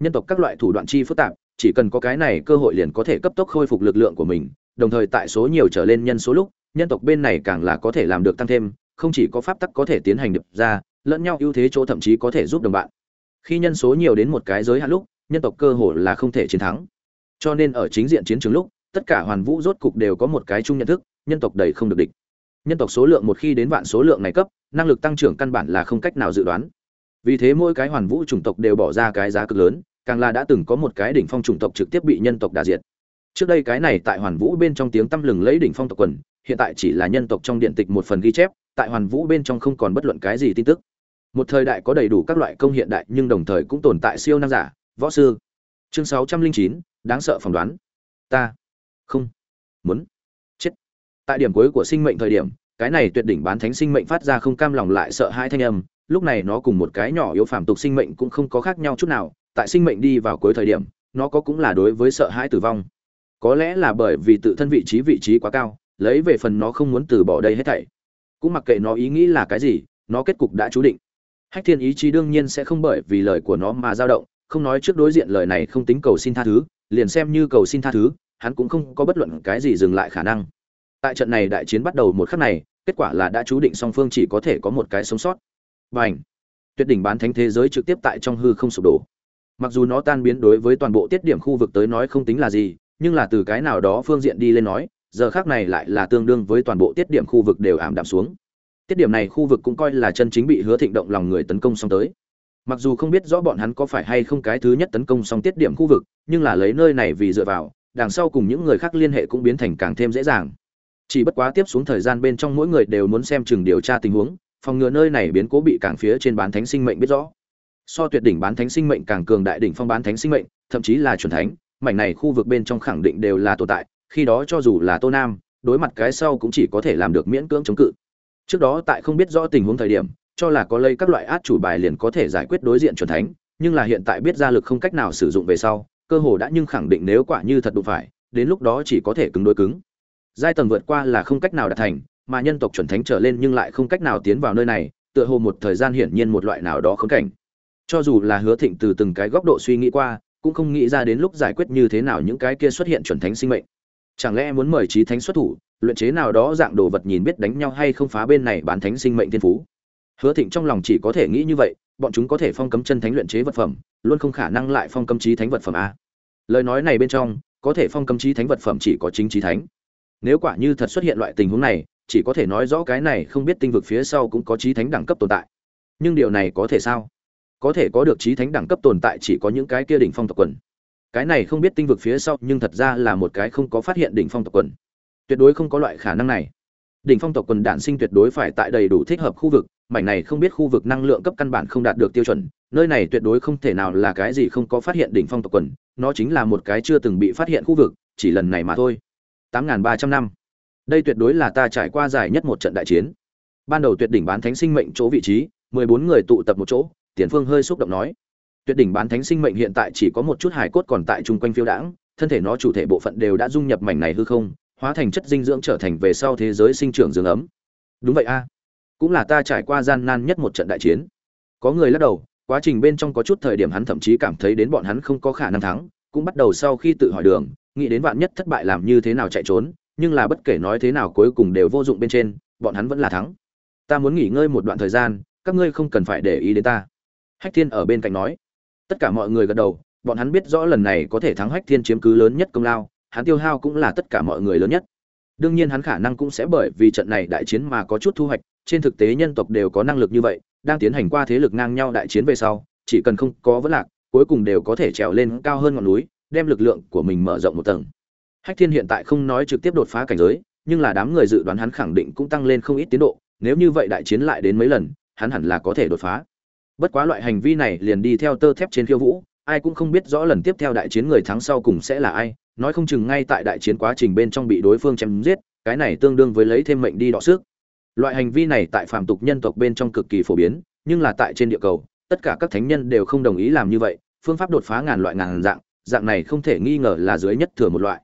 Nhân tộc các loại thủ đoạn chi phức tạp, chỉ cần có cái này cơ hội liền có thể cấp tốc khôi phục lực lượng của mình, đồng thời tại số nhiều trở lên nhân số lúc, nhân tộc bên này càng là có thể làm được tăng thêm, không chỉ có pháp tắc có thể tiến hành được ra, lẫn nhau ưu thế chỗ thậm chí có thể giúp đồng bạn. Khi nhân số nhiều đến một cái giới hạn lúc, nhân tộc cơ hội là không thể chiến thắng. Cho nên ở chính diện chiến trường lúc, tất cả hoàn vũ rốt cục đều có một cái chung nhận thức, nhân tộc đầy không được địch nhân tộc số lượng một khi đến vạn số lượng này cấp, năng lực tăng trưởng căn bản là không cách nào dự đoán. Vì thế mỗi cái hoàn vũ chủng tộc đều bỏ ra cái giá cực lớn, càng là đã từng có một cái đỉnh phong chủng tộc trực tiếp bị nhân tộc đà diệt. Trước đây cái này tại hoàn vũ bên trong tiếng tăm lừng lấy đỉnh phong tộc quần, hiện tại chỉ là nhân tộc trong điện tịch một phần ghi chép, tại hoàn vũ bên trong không còn bất luận cái gì tin tức. Một thời đại có đầy đủ các loại công hiện đại, nhưng đồng thời cũng tồn tại siêu năng giả, võ sư. Chương sáu trăm linh chín, đáng sợ phỏng đoán. Ta không muốn tại điểm cuối của sinh mệnh thời điểm, cái này tuyệt đỉnh bán thánh sinh mệnh phát ra không cam lòng lại sợ hai thanh âm, lúc này nó cùng một cái nhỏ yếu phàm tục sinh mệnh cũng không có khác nhau chút nào, tại sinh mệnh đi vào cuối thời điểm, nó có cũng là đối với sợ hãi tử vong. Có lẽ là bởi vì tự thân vị trí vị trí quá cao, lấy về phần nó không muốn từ bỏ đây hết thảy. Cũng mặc kệ nó ý nghĩ là cái gì, nó kết cục đã chú định. Hách thiên ý chí đương nhiên sẽ không bởi vì lời của nó mà dao động, không nói trước đối diện lời này không tính cầu xin tha thứ, liền xem như cầu xin tha thứ, hắn cũng không có bất luận cái gì dừng lại khả năng tại trận này đại chiến bắt đầu một khắc này, kết quả là đã chú định song phương chỉ có thể có một cái sống sót. Và ảnh tuyệt đỉnh bán thánh thế giới trực tiếp tại trong hư không sụp đổ. Mặc dù nó tan biến đối với toàn bộ tiết điểm khu vực tới nói không tính là gì, nhưng là từ cái nào đó phương diện đi lên nói, giờ khác này lại là tương đương với toàn bộ tiết điểm khu vực đều ảm đạm xuống. Tiết điểm này khu vực cũng coi là chân chính bị hứa thịnh động lòng người tấn công xong tới. Mặc dù không biết rõ bọn hắn có phải hay không cái thứ nhất tấn công xong tiết điểm khu vực, nhưng là lấy nơi này vì dựa vào, đằng sau cùng những người khác liên hệ cũng biến thành càng thêm dễ dàng chỉ bất quá tiếp xuống thời gian bên trong mỗi người đều muốn xem chừng điều tra tình huống, phòng ngừa nơi này biến cố bị càng phía trên bán thánh sinh mệnh biết rõ. So tuyệt đỉnh bán thánh sinh mệnh càng cường đại đỉnh phong bán thánh sinh mệnh, thậm chí là chuẩn thánh, mảnh này khu vực bên trong khẳng định đều là tồn tại, khi đó cho dù là tô nam, đối mặt cái sau cũng chỉ có thể làm được miễn cưỡng chống cự. Trước đó tại không biết rõ tình huống thời điểm, cho là có lây các loại át chủ bài liền có thể giải quyết đối diện chuẩn thánh, nhưng là hiện tại biết ra lực không cách nào sử dụng về sau, cơ hồ đã nhưng khẳng định nếu quả như thật đụng phải, đến lúc đó chỉ có thể cứng đối cứng giai tầng vượt qua là không cách nào đạt thành, mà nhân tộc chuẩn thánh trở lên nhưng lại không cách nào tiến vào nơi này, tựa hồ một thời gian hiển nhiên một loại nào đó khốn cảnh. Cho dù là hứa thịnh từ từng cái góc độ suy nghĩ qua, cũng không nghĩ ra đến lúc giải quyết như thế nào những cái kia xuất hiện chuẩn thánh sinh mệnh. Chẳng lẽ muốn mời trí thánh xuất thủ, luyện chế nào đó dạng đồ vật nhìn biết đánh nhau hay không phá bên này bán thánh sinh mệnh thiên phú? Hứa thịnh trong lòng chỉ có thể nghĩ như vậy, bọn chúng có thể phong cấm chân thánh luyện chế vật phẩm, luôn không khả năng lại phong cấm trí thánh vật phẩm a. Lời nói này bên trong, có thể phong cấm trí thánh vật phẩm chỉ có chính trí thánh nếu quả như thật xuất hiện loại tình huống này, chỉ có thể nói rõ cái này không biết tinh vực phía sau cũng có trí thánh đẳng cấp tồn tại. Nhưng điều này có thể sao? Có thể có được trí thánh đẳng cấp tồn tại chỉ có những cái kia đỉnh phong tộc quần. Cái này không biết tinh vực phía sau, nhưng thật ra là một cái không có phát hiện đỉnh phong tộc quần. Tuyệt đối không có loại khả năng này. Đỉnh phong tộc quần đản sinh tuyệt đối phải tại đầy đủ thích hợp khu vực, mảnh này không biết khu vực năng lượng cấp căn bản không đạt được tiêu chuẩn, nơi này tuyệt đối không thể nào là cái gì không có phát hiện đỉnh phong tộc quần, nó chính là một cái chưa từng bị phát hiện khu vực, chỉ lần này mà thôi tám ba trăm năm. Đây tuyệt đối là ta trải qua dài nhất một trận đại chiến. Ban đầu tuyệt đỉnh bán thánh sinh mệnh chỗ vị trí, mười bốn người tụ tập một chỗ, tiền phương hơi xúc động nói. Tuyệt đỉnh bán thánh sinh mệnh hiện tại chỉ có một chút hài cốt còn tại chung quanh phiêu đãng, thân thể nó chủ thể bộ phận đều đã dung nhập mảnh này hư không, hóa thành chất dinh dưỡng trở thành về sau thế giới sinh trưởng dưỡng ấm. Đúng vậy a. Cũng là ta trải qua gian nan nhất một trận đại chiến. Có người lắc đầu, quá trình bên trong có chút thời điểm hắn thậm chí cảm thấy đến bọn hắn không có khả năng thắng cũng bắt đầu sau khi tự hỏi đường, nghĩ đến vạn nhất thất bại làm như thế nào chạy trốn, nhưng là bất kể nói thế nào cuối cùng đều vô dụng bên trên, bọn hắn vẫn là thắng. Ta muốn nghỉ ngơi một đoạn thời gian, các ngươi không cần phải để ý đến ta. Hách thiên ở bên cạnh nói. Tất cả mọi người gật đầu, bọn hắn biết rõ lần này có thể thắng hách thiên chiếm cứ lớn nhất công lao, hắn tiêu hao cũng là tất cả mọi người lớn nhất. Đương nhiên hắn khả năng cũng sẽ bởi vì trận này đại chiến mà có chút thu hoạch, trên thực tế nhân tộc đều có năng lực như vậy, đang tiến hành qua thế lực ngang nhau đại chiến về sau, chỉ cần không có vấn lạc cuối cùng đều có thể trèo lên cao hơn ngọn núi, đem lực lượng của mình mở rộng một tầng. Hách thiên hiện tại không nói trực tiếp đột phá cảnh giới, nhưng là đám người dự đoán hắn khẳng định cũng tăng lên không ít tiến độ, nếu như vậy đại chiến lại đến mấy lần, hắn hẳn là có thể đột phá. Bất quá loại hành vi này liền đi theo tơ thép trên khiêu vũ, ai cũng không biết rõ lần tiếp theo đại chiến người thắng sau cùng sẽ là ai, nói không chừng ngay tại đại chiến quá trình bên trong bị đối phương chém giết, cái này tương đương với lấy thêm mệnh đi đọ sức. Loại hành vi này tại phàm tục nhân tộc bên trong cực kỳ phổ biến, nhưng là tại trên địa cầu, tất cả các thánh nhân đều không đồng ý làm như vậy phương pháp đột phá ngàn loại ngàn dạng dạng này không thể nghi ngờ là dưới nhất thừa một loại.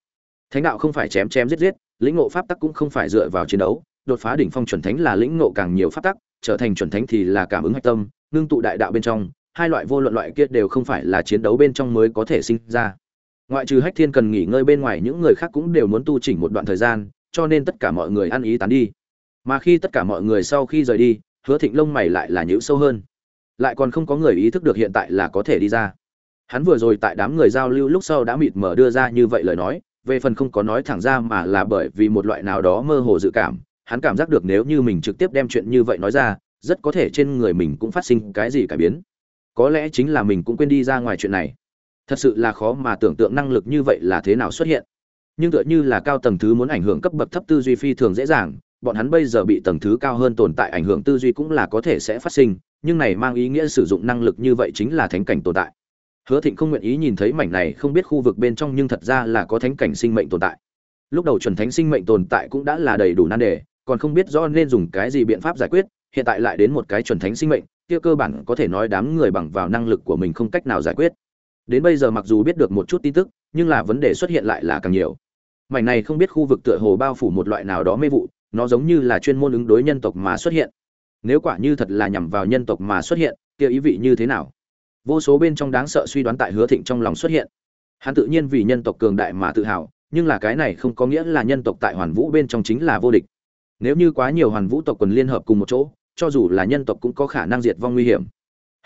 Thánh đạo không phải chém chém giết giết, lĩnh ngộ pháp tắc cũng không phải dựa vào chiến đấu, đột phá đỉnh phong chuẩn thánh là lĩnh ngộ càng nhiều pháp tắc, trở thành chuẩn thánh thì là cảm ứng hạch tâm, ngưng tụ đại đạo bên trong, hai loại vô luận loại kia đều không phải là chiến đấu bên trong mới có thể sinh ra. Ngoại trừ hách thiên cần nghỉ ngơi bên ngoài, những người khác cũng đều muốn tu chỉnh một đoạn thời gian, cho nên tất cả mọi người ăn ý tán đi. Mà khi tất cả mọi người sau khi rời đi, hứa thịnh lông mày lại là nhữ sâu hơn. Lại còn không có người ý thức được hiện tại là có thể đi ra hắn vừa rồi tại đám người giao lưu lúc sau đã mịt mở đưa ra như vậy lời nói, về phần không có nói thẳng ra mà là bởi vì một loại nào đó mơ hồ dự cảm, hắn cảm giác được nếu như mình trực tiếp đem chuyện như vậy nói ra, rất có thể trên người mình cũng phát sinh cái gì cải biến. Có lẽ chính là mình cũng quên đi ra ngoài chuyện này. Thật sự là khó mà tưởng tượng năng lực như vậy là thế nào xuất hiện. Nhưng tựa như là cao tầng thứ muốn ảnh hưởng cấp bậc thấp tư duy phi thường dễ dàng, bọn hắn bây giờ bị tầng thứ cao hơn tồn tại ảnh hưởng tư duy cũng là có thể sẽ phát sinh, nhưng này mang ý nghĩa sử dụng năng lực như vậy chính là thánh cảnh tồn tại hứa thịnh không nguyện ý nhìn thấy mảnh này, không biết khu vực bên trong nhưng thật ra là có thánh cảnh sinh mệnh tồn tại. Lúc đầu chuẩn thánh sinh mệnh tồn tại cũng đã là đầy đủ nan đề, còn không biết rõ nên dùng cái gì biện pháp giải quyết, hiện tại lại đến một cái chuẩn thánh sinh mệnh, kia cơ bản có thể nói đám người bằng vào năng lực của mình không cách nào giải quyết. Đến bây giờ mặc dù biết được một chút tin tức, nhưng là vấn đề xuất hiện lại là càng nhiều. Mảnh này không biết khu vực tựa hồ bao phủ một loại nào đó mê vụ, nó giống như là chuyên môn ứng đối nhân tộc mà xuất hiện. Nếu quả như thật là nhằm vào nhân tộc mà xuất hiện, kia ý vị như thế nào? Vô số bên trong đáng sợ suy đoán tại hứa thịnh trong lòng xuất hiện. Hắn tự nhiên vì nhân tộc cường đại mà tự hào, nhưng là cái này không có nghĩa là nhân tộc tại hoàn vũ bên trong chính là vô địch. Nếu như quá nhiều hoàn vũ tộc quần liên hợp cùng một chỗ, cho dù là nhân tộc cũng có khả năng diệt vong nguy hiểm.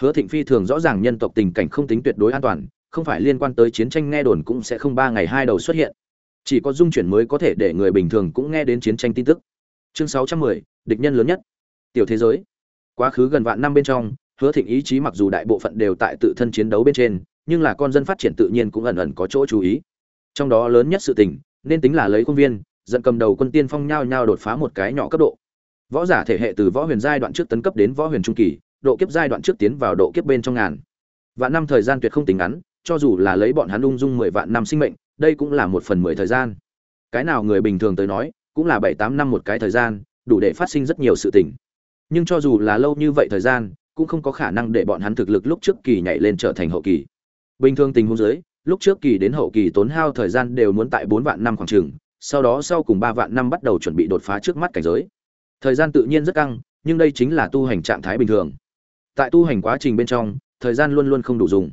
Hứa thịnh phi thường rõ ràng nhân tộc tình cảnh không tính tuyệt đối an toàn, không phải liên quan tới chiến tranh nghe đồn cũng sẽ không ba ngày hai đầu xuất hiện. Chỉ có dung chuyển mới có thể để người bình thường cũng nghe đến chiến tranh tin tức. Chương sáu trăm mười, địch nhân lớn nhất. Tiểu thế giới. Quá khứ gần vạn năm bên trong hứa thịnh ý chí mặc dù đại bộ phận đều tại tự thân chiến đấu bên trên, nhưng là con dân phát triển tự nhiên cũng ẩn ẩn có chỗ chú ý. Trong đó lớn nhất sự tình, nên tính là lấy công viên dẫn cầm đầu quân tiên phong nhao nhao đột phá một cái nhỏ cấp độ. Võ giả thể hệ từ võ huyền giai đoạn trước tấn cấp đến võ huyền trung kỳ, độ kiếp giai đoạn trước tiến vào độ kiếp bên trong ngàn. Vạn năm thời gian tuyệt không tính ngắn, cho dù là lấy bọn hắn ung dung mười vạn năm sinh mệnh, đây cũng là một phần mười thời gian. Cái nào người bình thường tới nói, cũng là bảy tám năm một cái thời gian, đủ để phát sinh rất nhiều sự tình. Nhưng cho dù là lâu như vậy thời gian cũng không có khả năng để bọn hắn thực lực lúc trước kỳ nhảy lên trở thành hậu kỳ. Bình thường tình huống dưới, lúc trước kỳ đến hậu kỳ tốn hao thời gian đều muốn tại bốn vạn năm khoảng trường sau đó sau cùng ba vạn năm bắt đầu chuẩn bị đột phá trước mắt cảnh giới. Thời gian tự nhiên rất căng, nhưng đây chính là tu hành trạng thái bình thường. Tại tu hành quá trình bên trong, thời gian luôn luôn không đủ dùng.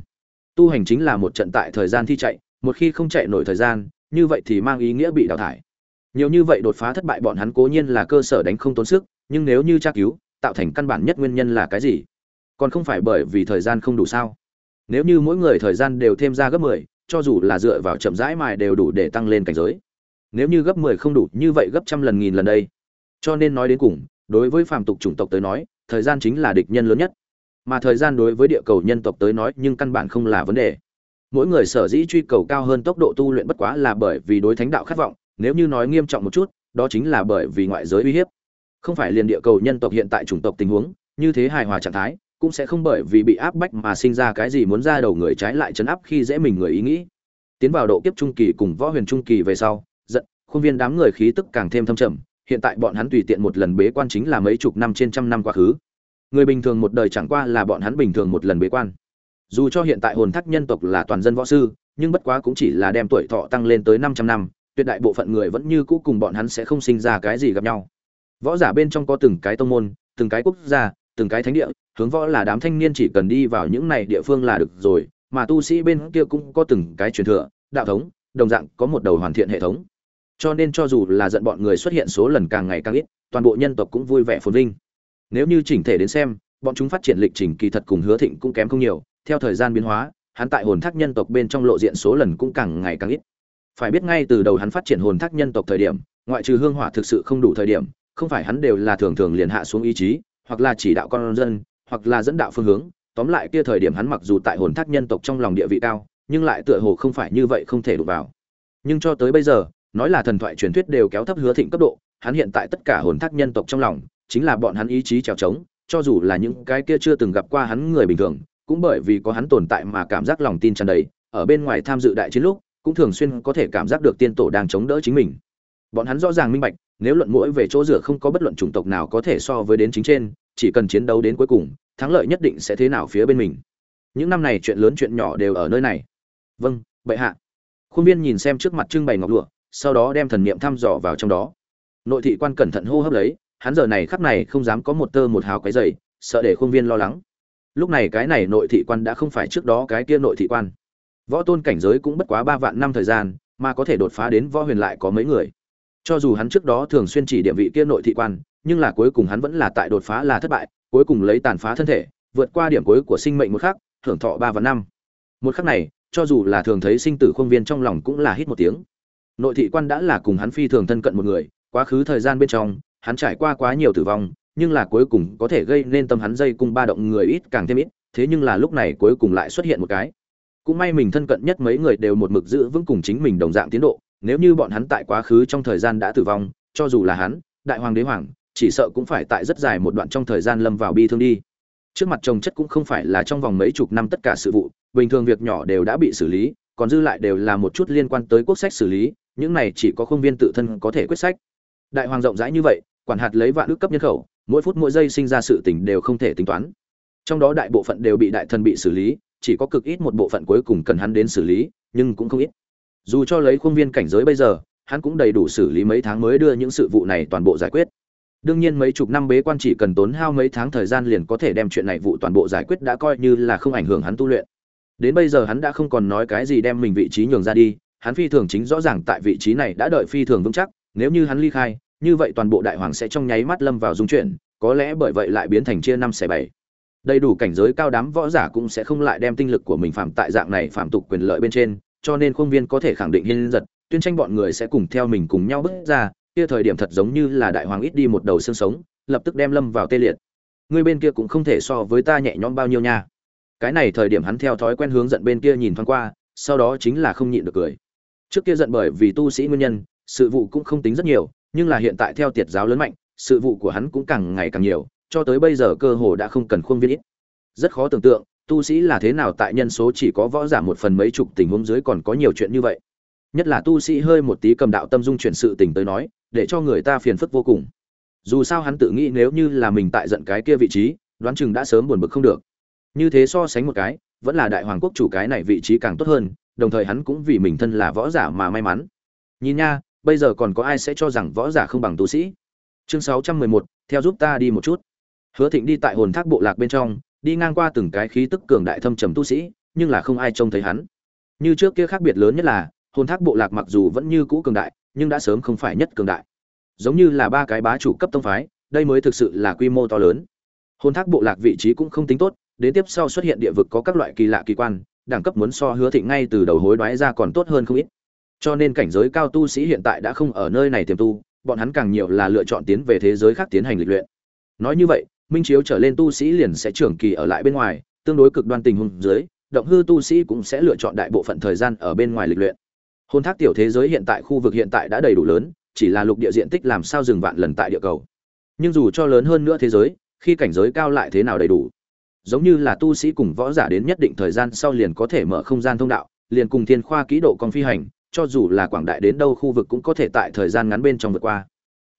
Tu hành chính là một trận tại thời gian thi chạy, một khi không chạy nổi thời gian, như vậy thì mang ý nghĩa bị đào thải. Nhiều như vậy đột phá thất bại bọn hắn cố nhiên là cơ sở đánh không tốn sức, nhưng nếu như tra cứu, tạo thành căn bản nhất nguyên nhân là cái gì? Còn không phải bởi vì thời gian không đủ sao? Nếu như mỗi người thời gian đều thêm ra gấp 10, cho dù là dựa vào chậm rãi mài đều đủ để tăng lên cảnh giới. Nếu như gấp 10 không đủ như vậy gấp trăm lần nghìn lần đây. Cho nên nói đến cùng đối với phàm tục chủng tộc tới nói thời gian chính là địch nhân lớn nhất. Mà thời gian đối với địa cầu nhân tộc tới nói nhưng căn bản không là vấn đề. Mỗi người sở dĩ truy cầu cao hơn tốc độ tu luyện bất quá là bởi vì đối thánh đạo khát vọng nếu như nói nghiêm trọng một chút đó chính là bởi vì ngoại giới uy hiếp. Không phải liền địa cầu nhân tộc hiện tại chủng tộc tình huống như thế hài hòa trạng thái cũng sẽ không bởi vì bị áp bách mà sinh ra cái gì muốn ra đầu người trái lại chấn áp khi dễ mình người ý nghĩ. Tiến vào độ kiếp trung kỳ cùng võ huyền trung kỳ về sau, giận, khuôn viên đám người khí tức càng thêm thâm trầm, hiện tại bọn hắn tùy tiện một lần bế quan chính là mấy chục năm trên trăm năm quá khứ. Người bình thường một đời chẳng qua là bọn hắn bình thường một lần bế quan. Dù cho hiện tại hồn thác nhân tộc là toàn dân võ sư, nhưng bất quá cũng chỉ là đem tuổi thọ tăng lên tới 500 năm, tuyệt đại bộ phận người vẫn như cũ cùng bọn hắn sẽ không sinh ra cái gì gặp nhau. Võ giả bên trong có từng cái tông môn, từng cái quốc gia, từng cái thánh địa hướng võ là đám thanh niên chỉ cần đi vào những này địa phương là được rồi, mà tu sĩ bên kia cũng có từng cái truyền thừa, đạo thống, đồng dạng có một đầu hoàn thiện hệ thống. Cho nên cho dù là giận bọn người xuất hiện số lần càng ngày càng ít, toàn bộ nhân tộc cũng vui vẻ phồn vinh. Nếu như chỉnh thể đến xem, bọn chúng phát triển lịch trình kỳ thật cùng hứa thịnh cũng kém không nhiều, theo thời gian biến hóa, hắn tại hồn thác nhân tộc bên trong lộ diện số lần cũng càng ngày càng ít. Phải biết ngay từ đầu hắn phát triển hồn thác nhân tộc thời điểm, ngoại trừ hương hỏa thực sự không đủ thời điểm, không phải hắn đều là thường thường liền hạ xuống ý chí, hoặc là chỉ đạo con dân hoặc là dẫn đạo phương hướng, tóm lại kia thời điểm hắn mặc dù tại hồn thác nhân tộc trong lòng địa vị cao, nhưng lại tựa hồ không phải như vậy không thể đụng vào. Nhưng cho tới bây giờ, nói là thần thoại truyền thuyết đều kéo thấp hứa thịnh cấp độ, hắn hiện tại tất cả hồn thác nhân tộc trong lòng, chính là bọn hắn ý chí trèo trống, cho dù là những cái kia chưa từng gặp qua hắn người bình thường, cũng bởi vì có hắn tồn tại mà cảm giác lòng tin tràn đầy, ở bên ngoài tham dự đại chiến lúc, cũng thường xuyên có thể cảm giác được tiên tổ đang chống đỡ chính mình. Bọn hắn rõ ràng minh bạch, nếu luận mũi về chỗ rửa không có bất luận chủng tộc nào có thể so với đến chính trên chỉ cần chiến đấu đến cuối cùng, thắng lợi nhất định sẽ thế nào phía bên mình. Những năm này chuyện lớn chuyện nhỏ đều ở nơi này. Vâng bệ hạ. Khuôn viên nhìn xem trước mặt trưng bày ngọc lụa, sau đó đem thần niệm thăm dò vào trong đó. Nội thị quan cẩn thận hô hấp lấy, hắn giờ này khắc này không dám có một tơ một hào cái dày sợ để khuôn viên lo lắng. Lúc này cái này nội thị quan đã không phải trước đó cái kia nội thị quan. Võ tôn cảnh giới cũng bất quá ba vạn năm thời gian, mà có thể đột phá đến võ huyền lại có mấy người. Cho dù hắn trước đó thường xuyên chỉ điểm vị kia nội thị quan nhưng là cuối cùng hắn vẫn là tại đột phá là thất bại, cuối cùng lấy tàn phá thân thể, vượt qua điểm cuối của sinh mệnh một khắc, thưởng thọ ba và năm. Một khắc này, cho dù là thường thấy sinh tử khuôn viên trong lòng cũng là hít một tiếng. Nội thị quan đã là cùng hắn phi thường thân cận một người, quá khứ thời gian bên trong, hắn trải qua quá nhiều tử vong, nhưng là cuối cùng có thể gây nên tâm hắn dây cung ba động người ít càng thêm ít, thế nhưng là lúc này cuối cùng lại xuất hiện một cái. Cũng may mình thân cận nhất mấy người đều một mực giữ vững cùng chính mình đồng dạng tiến độ, nếu như bọn hắn tại quá khứ trong thời gian đã tử vong, cho dù là hắn, đại hoàng đế hoàng chỉ sợ cũng phải tại rất dài một đoạn trong thời gian lâm vào bi thương đi. Trước mặt chồng chất cũng không phải là trong vòng mấy chục năm tất cả sự vụ, bình thường việc nhỏ đều đã bị xử lý, còn dư lại đều là một chút liên quan tới quốc sách xử lý, những này chỉ có không viên tự thân có thể quyết sách. Đại hoàng rộng rãi như vậy, quản hạt lấy vạn ước cấp nhân khẩu, mỗi phút mỗi giây sinh ra sự tình đều không thể tính toán. Trong đó đại bộ phận đều bị đại thần bị xử lý, chỉ có cực ít một bộ phận cuối cùng cần hắn đến xử lý, nhưng cũng không ít. Dù cho lấy khuôn viên cảnh giới bây giờ, hắn cũng đầy đủ xử lý mấy tháng mới đưa những sự vụ này toàn bộ giải quyết đương nhiên mấy chục năm bế quan chỉ cần tốn hao mấy tháng thời gian liền có thể đem chuyện này vụ toàn bộ giải quyết đã coi như là không ảnh hưởng hắn tu luyện. Đến bây giờ hắn đã không còn nói cái gì đem mình vị trí nhường ra đi, hắn phi thường chính rõ ràng tại vị trí này đã đợi phi thường vững chắc, nếu như hắn ly khai, như vậy toàn bộ đại hoàng sẽ trong nháy mắt lâm vào dung chuyển, có lẽ bởi vậy lại biến thành chia năm xẻ bảy. Đầy đủ cảnh giới cao đám võ giả cũng sẽ không lại đem tinh lực của mình phạm tại dạng này phạm tục quyền lợi bên trên, cho nên khuôn viên có thể khẳng định hiên giật, tuyên tranh bọn người sẽ cùng theo mình cùng nhau bước ra kia thời điểm thật giống như là đại hoàng ít đi một đầu xương sống, lập tức đem lâm vào tê liệt. Người bên kia cũng không thể so với ta nhẹ nhõm bao nhiêu nha. Cái này thời điểm hắn theo thói quen hướng giận bên kia nhìn thoáng qua, sau đó chính là không nhịn được cười. Trước kia giận bởi vì tu sĩ nguyên nhân, sự vụ cũng không tính rất nhiều, nhưng là hiện tại theo tiệt giáo lớn mạnh, sự vụ của hắn cũng càng ngày càng nhiều, cho tới bây giờ cơ hồ đã không cần khuôn viên ít. Rất khó tưởng tượng, tu sĩ là thế nào tại nhân số chỉ có võ giả một phần mấy chục tình huống dưới còn có nhiều chuyện như vậy. Nhất là tu sĩ hơi một tí cầm đạo tâm dung chuyển sự tình tới nói để cho người ta phiền phức vô cùng. Dù sao hắn tự nghĩ nếu như là mình tại giận cái kia vị trí, đoán chừng đã sớm buồn bực không được. Như thế so sánh một cái, vẫn là đại hoàng quốc chủ cái này vị trí càng tốt hơn, đồng thời hắn cũng vì mình thân là võ giả mà may mắn. Nhìn nha, bây giờ còn có ai sẽ cho rằng võ giả không bằng tu sĩ? Chương sáu trăm mười một, theo giúp ta đi một chút. Hứa thịnh đi tại hồn thác bộ lạc bên trong, đi ngang qua từng cái khí tức cường đại thâm trầm tu sĩ, nhưng là không ai trông thấy hắn. Như trước kia khác biệt lớn nhất là, hồn thác bộ lạc mặc dù vẫn như cũ cường đại nhưng đã sớm không phải nhất cường đại. Giống như là ba cái bá chủ cấp tông phái, đây mới thực sự là quy mô to lớn. Hôn thác bộ lạc vị trí cũng không tính tốt, đến tiếp sau xuất hiện địa vực có các loại kỳ lạ kỳ quan, đẳng cấp muốn so hứa thịnh ngay từ đầu hối đoái ra còn tốt hơn không ít. Cho nên cảnh giới cao tu sĩ hiện tại đã không ở nơi này tiềm tu, bọn hắn càng nhiều là lựa chọn tiến về thế giới khác tiến hành lịch luyện. Nói như vậy, minh chiếu trở lên tu sĩ liền sẽ trưởng kỳ ở lại bên ngoài, tương đối cực đoan tình huống dưới, động hư tu sĩ cũng sẽ lựa chọn đại bộ phận thời gian ở bên ngoài lịch luyện hôn thác tiểu thế giới hiện tại khu vực hiện tại đã đầy đủ lớn, chỉ là lục địa diện tích làm sao dừng vạn lần tại địa cầu. Nhưng dù cho lớn hơn nữa thế giới, khi cảnh giới cao lại thế nào đầy đủ? Giống như là tu sĩ cùng võ giả đến nhất định thời gian sau liền có thể mở không gian thông đạo, liền cùng thiên khoa kỹ độ con phi hành, cho dù là quảng đại đến đâu khu vực cũng có thể tại thời gian ngắn bên trong vượt qua.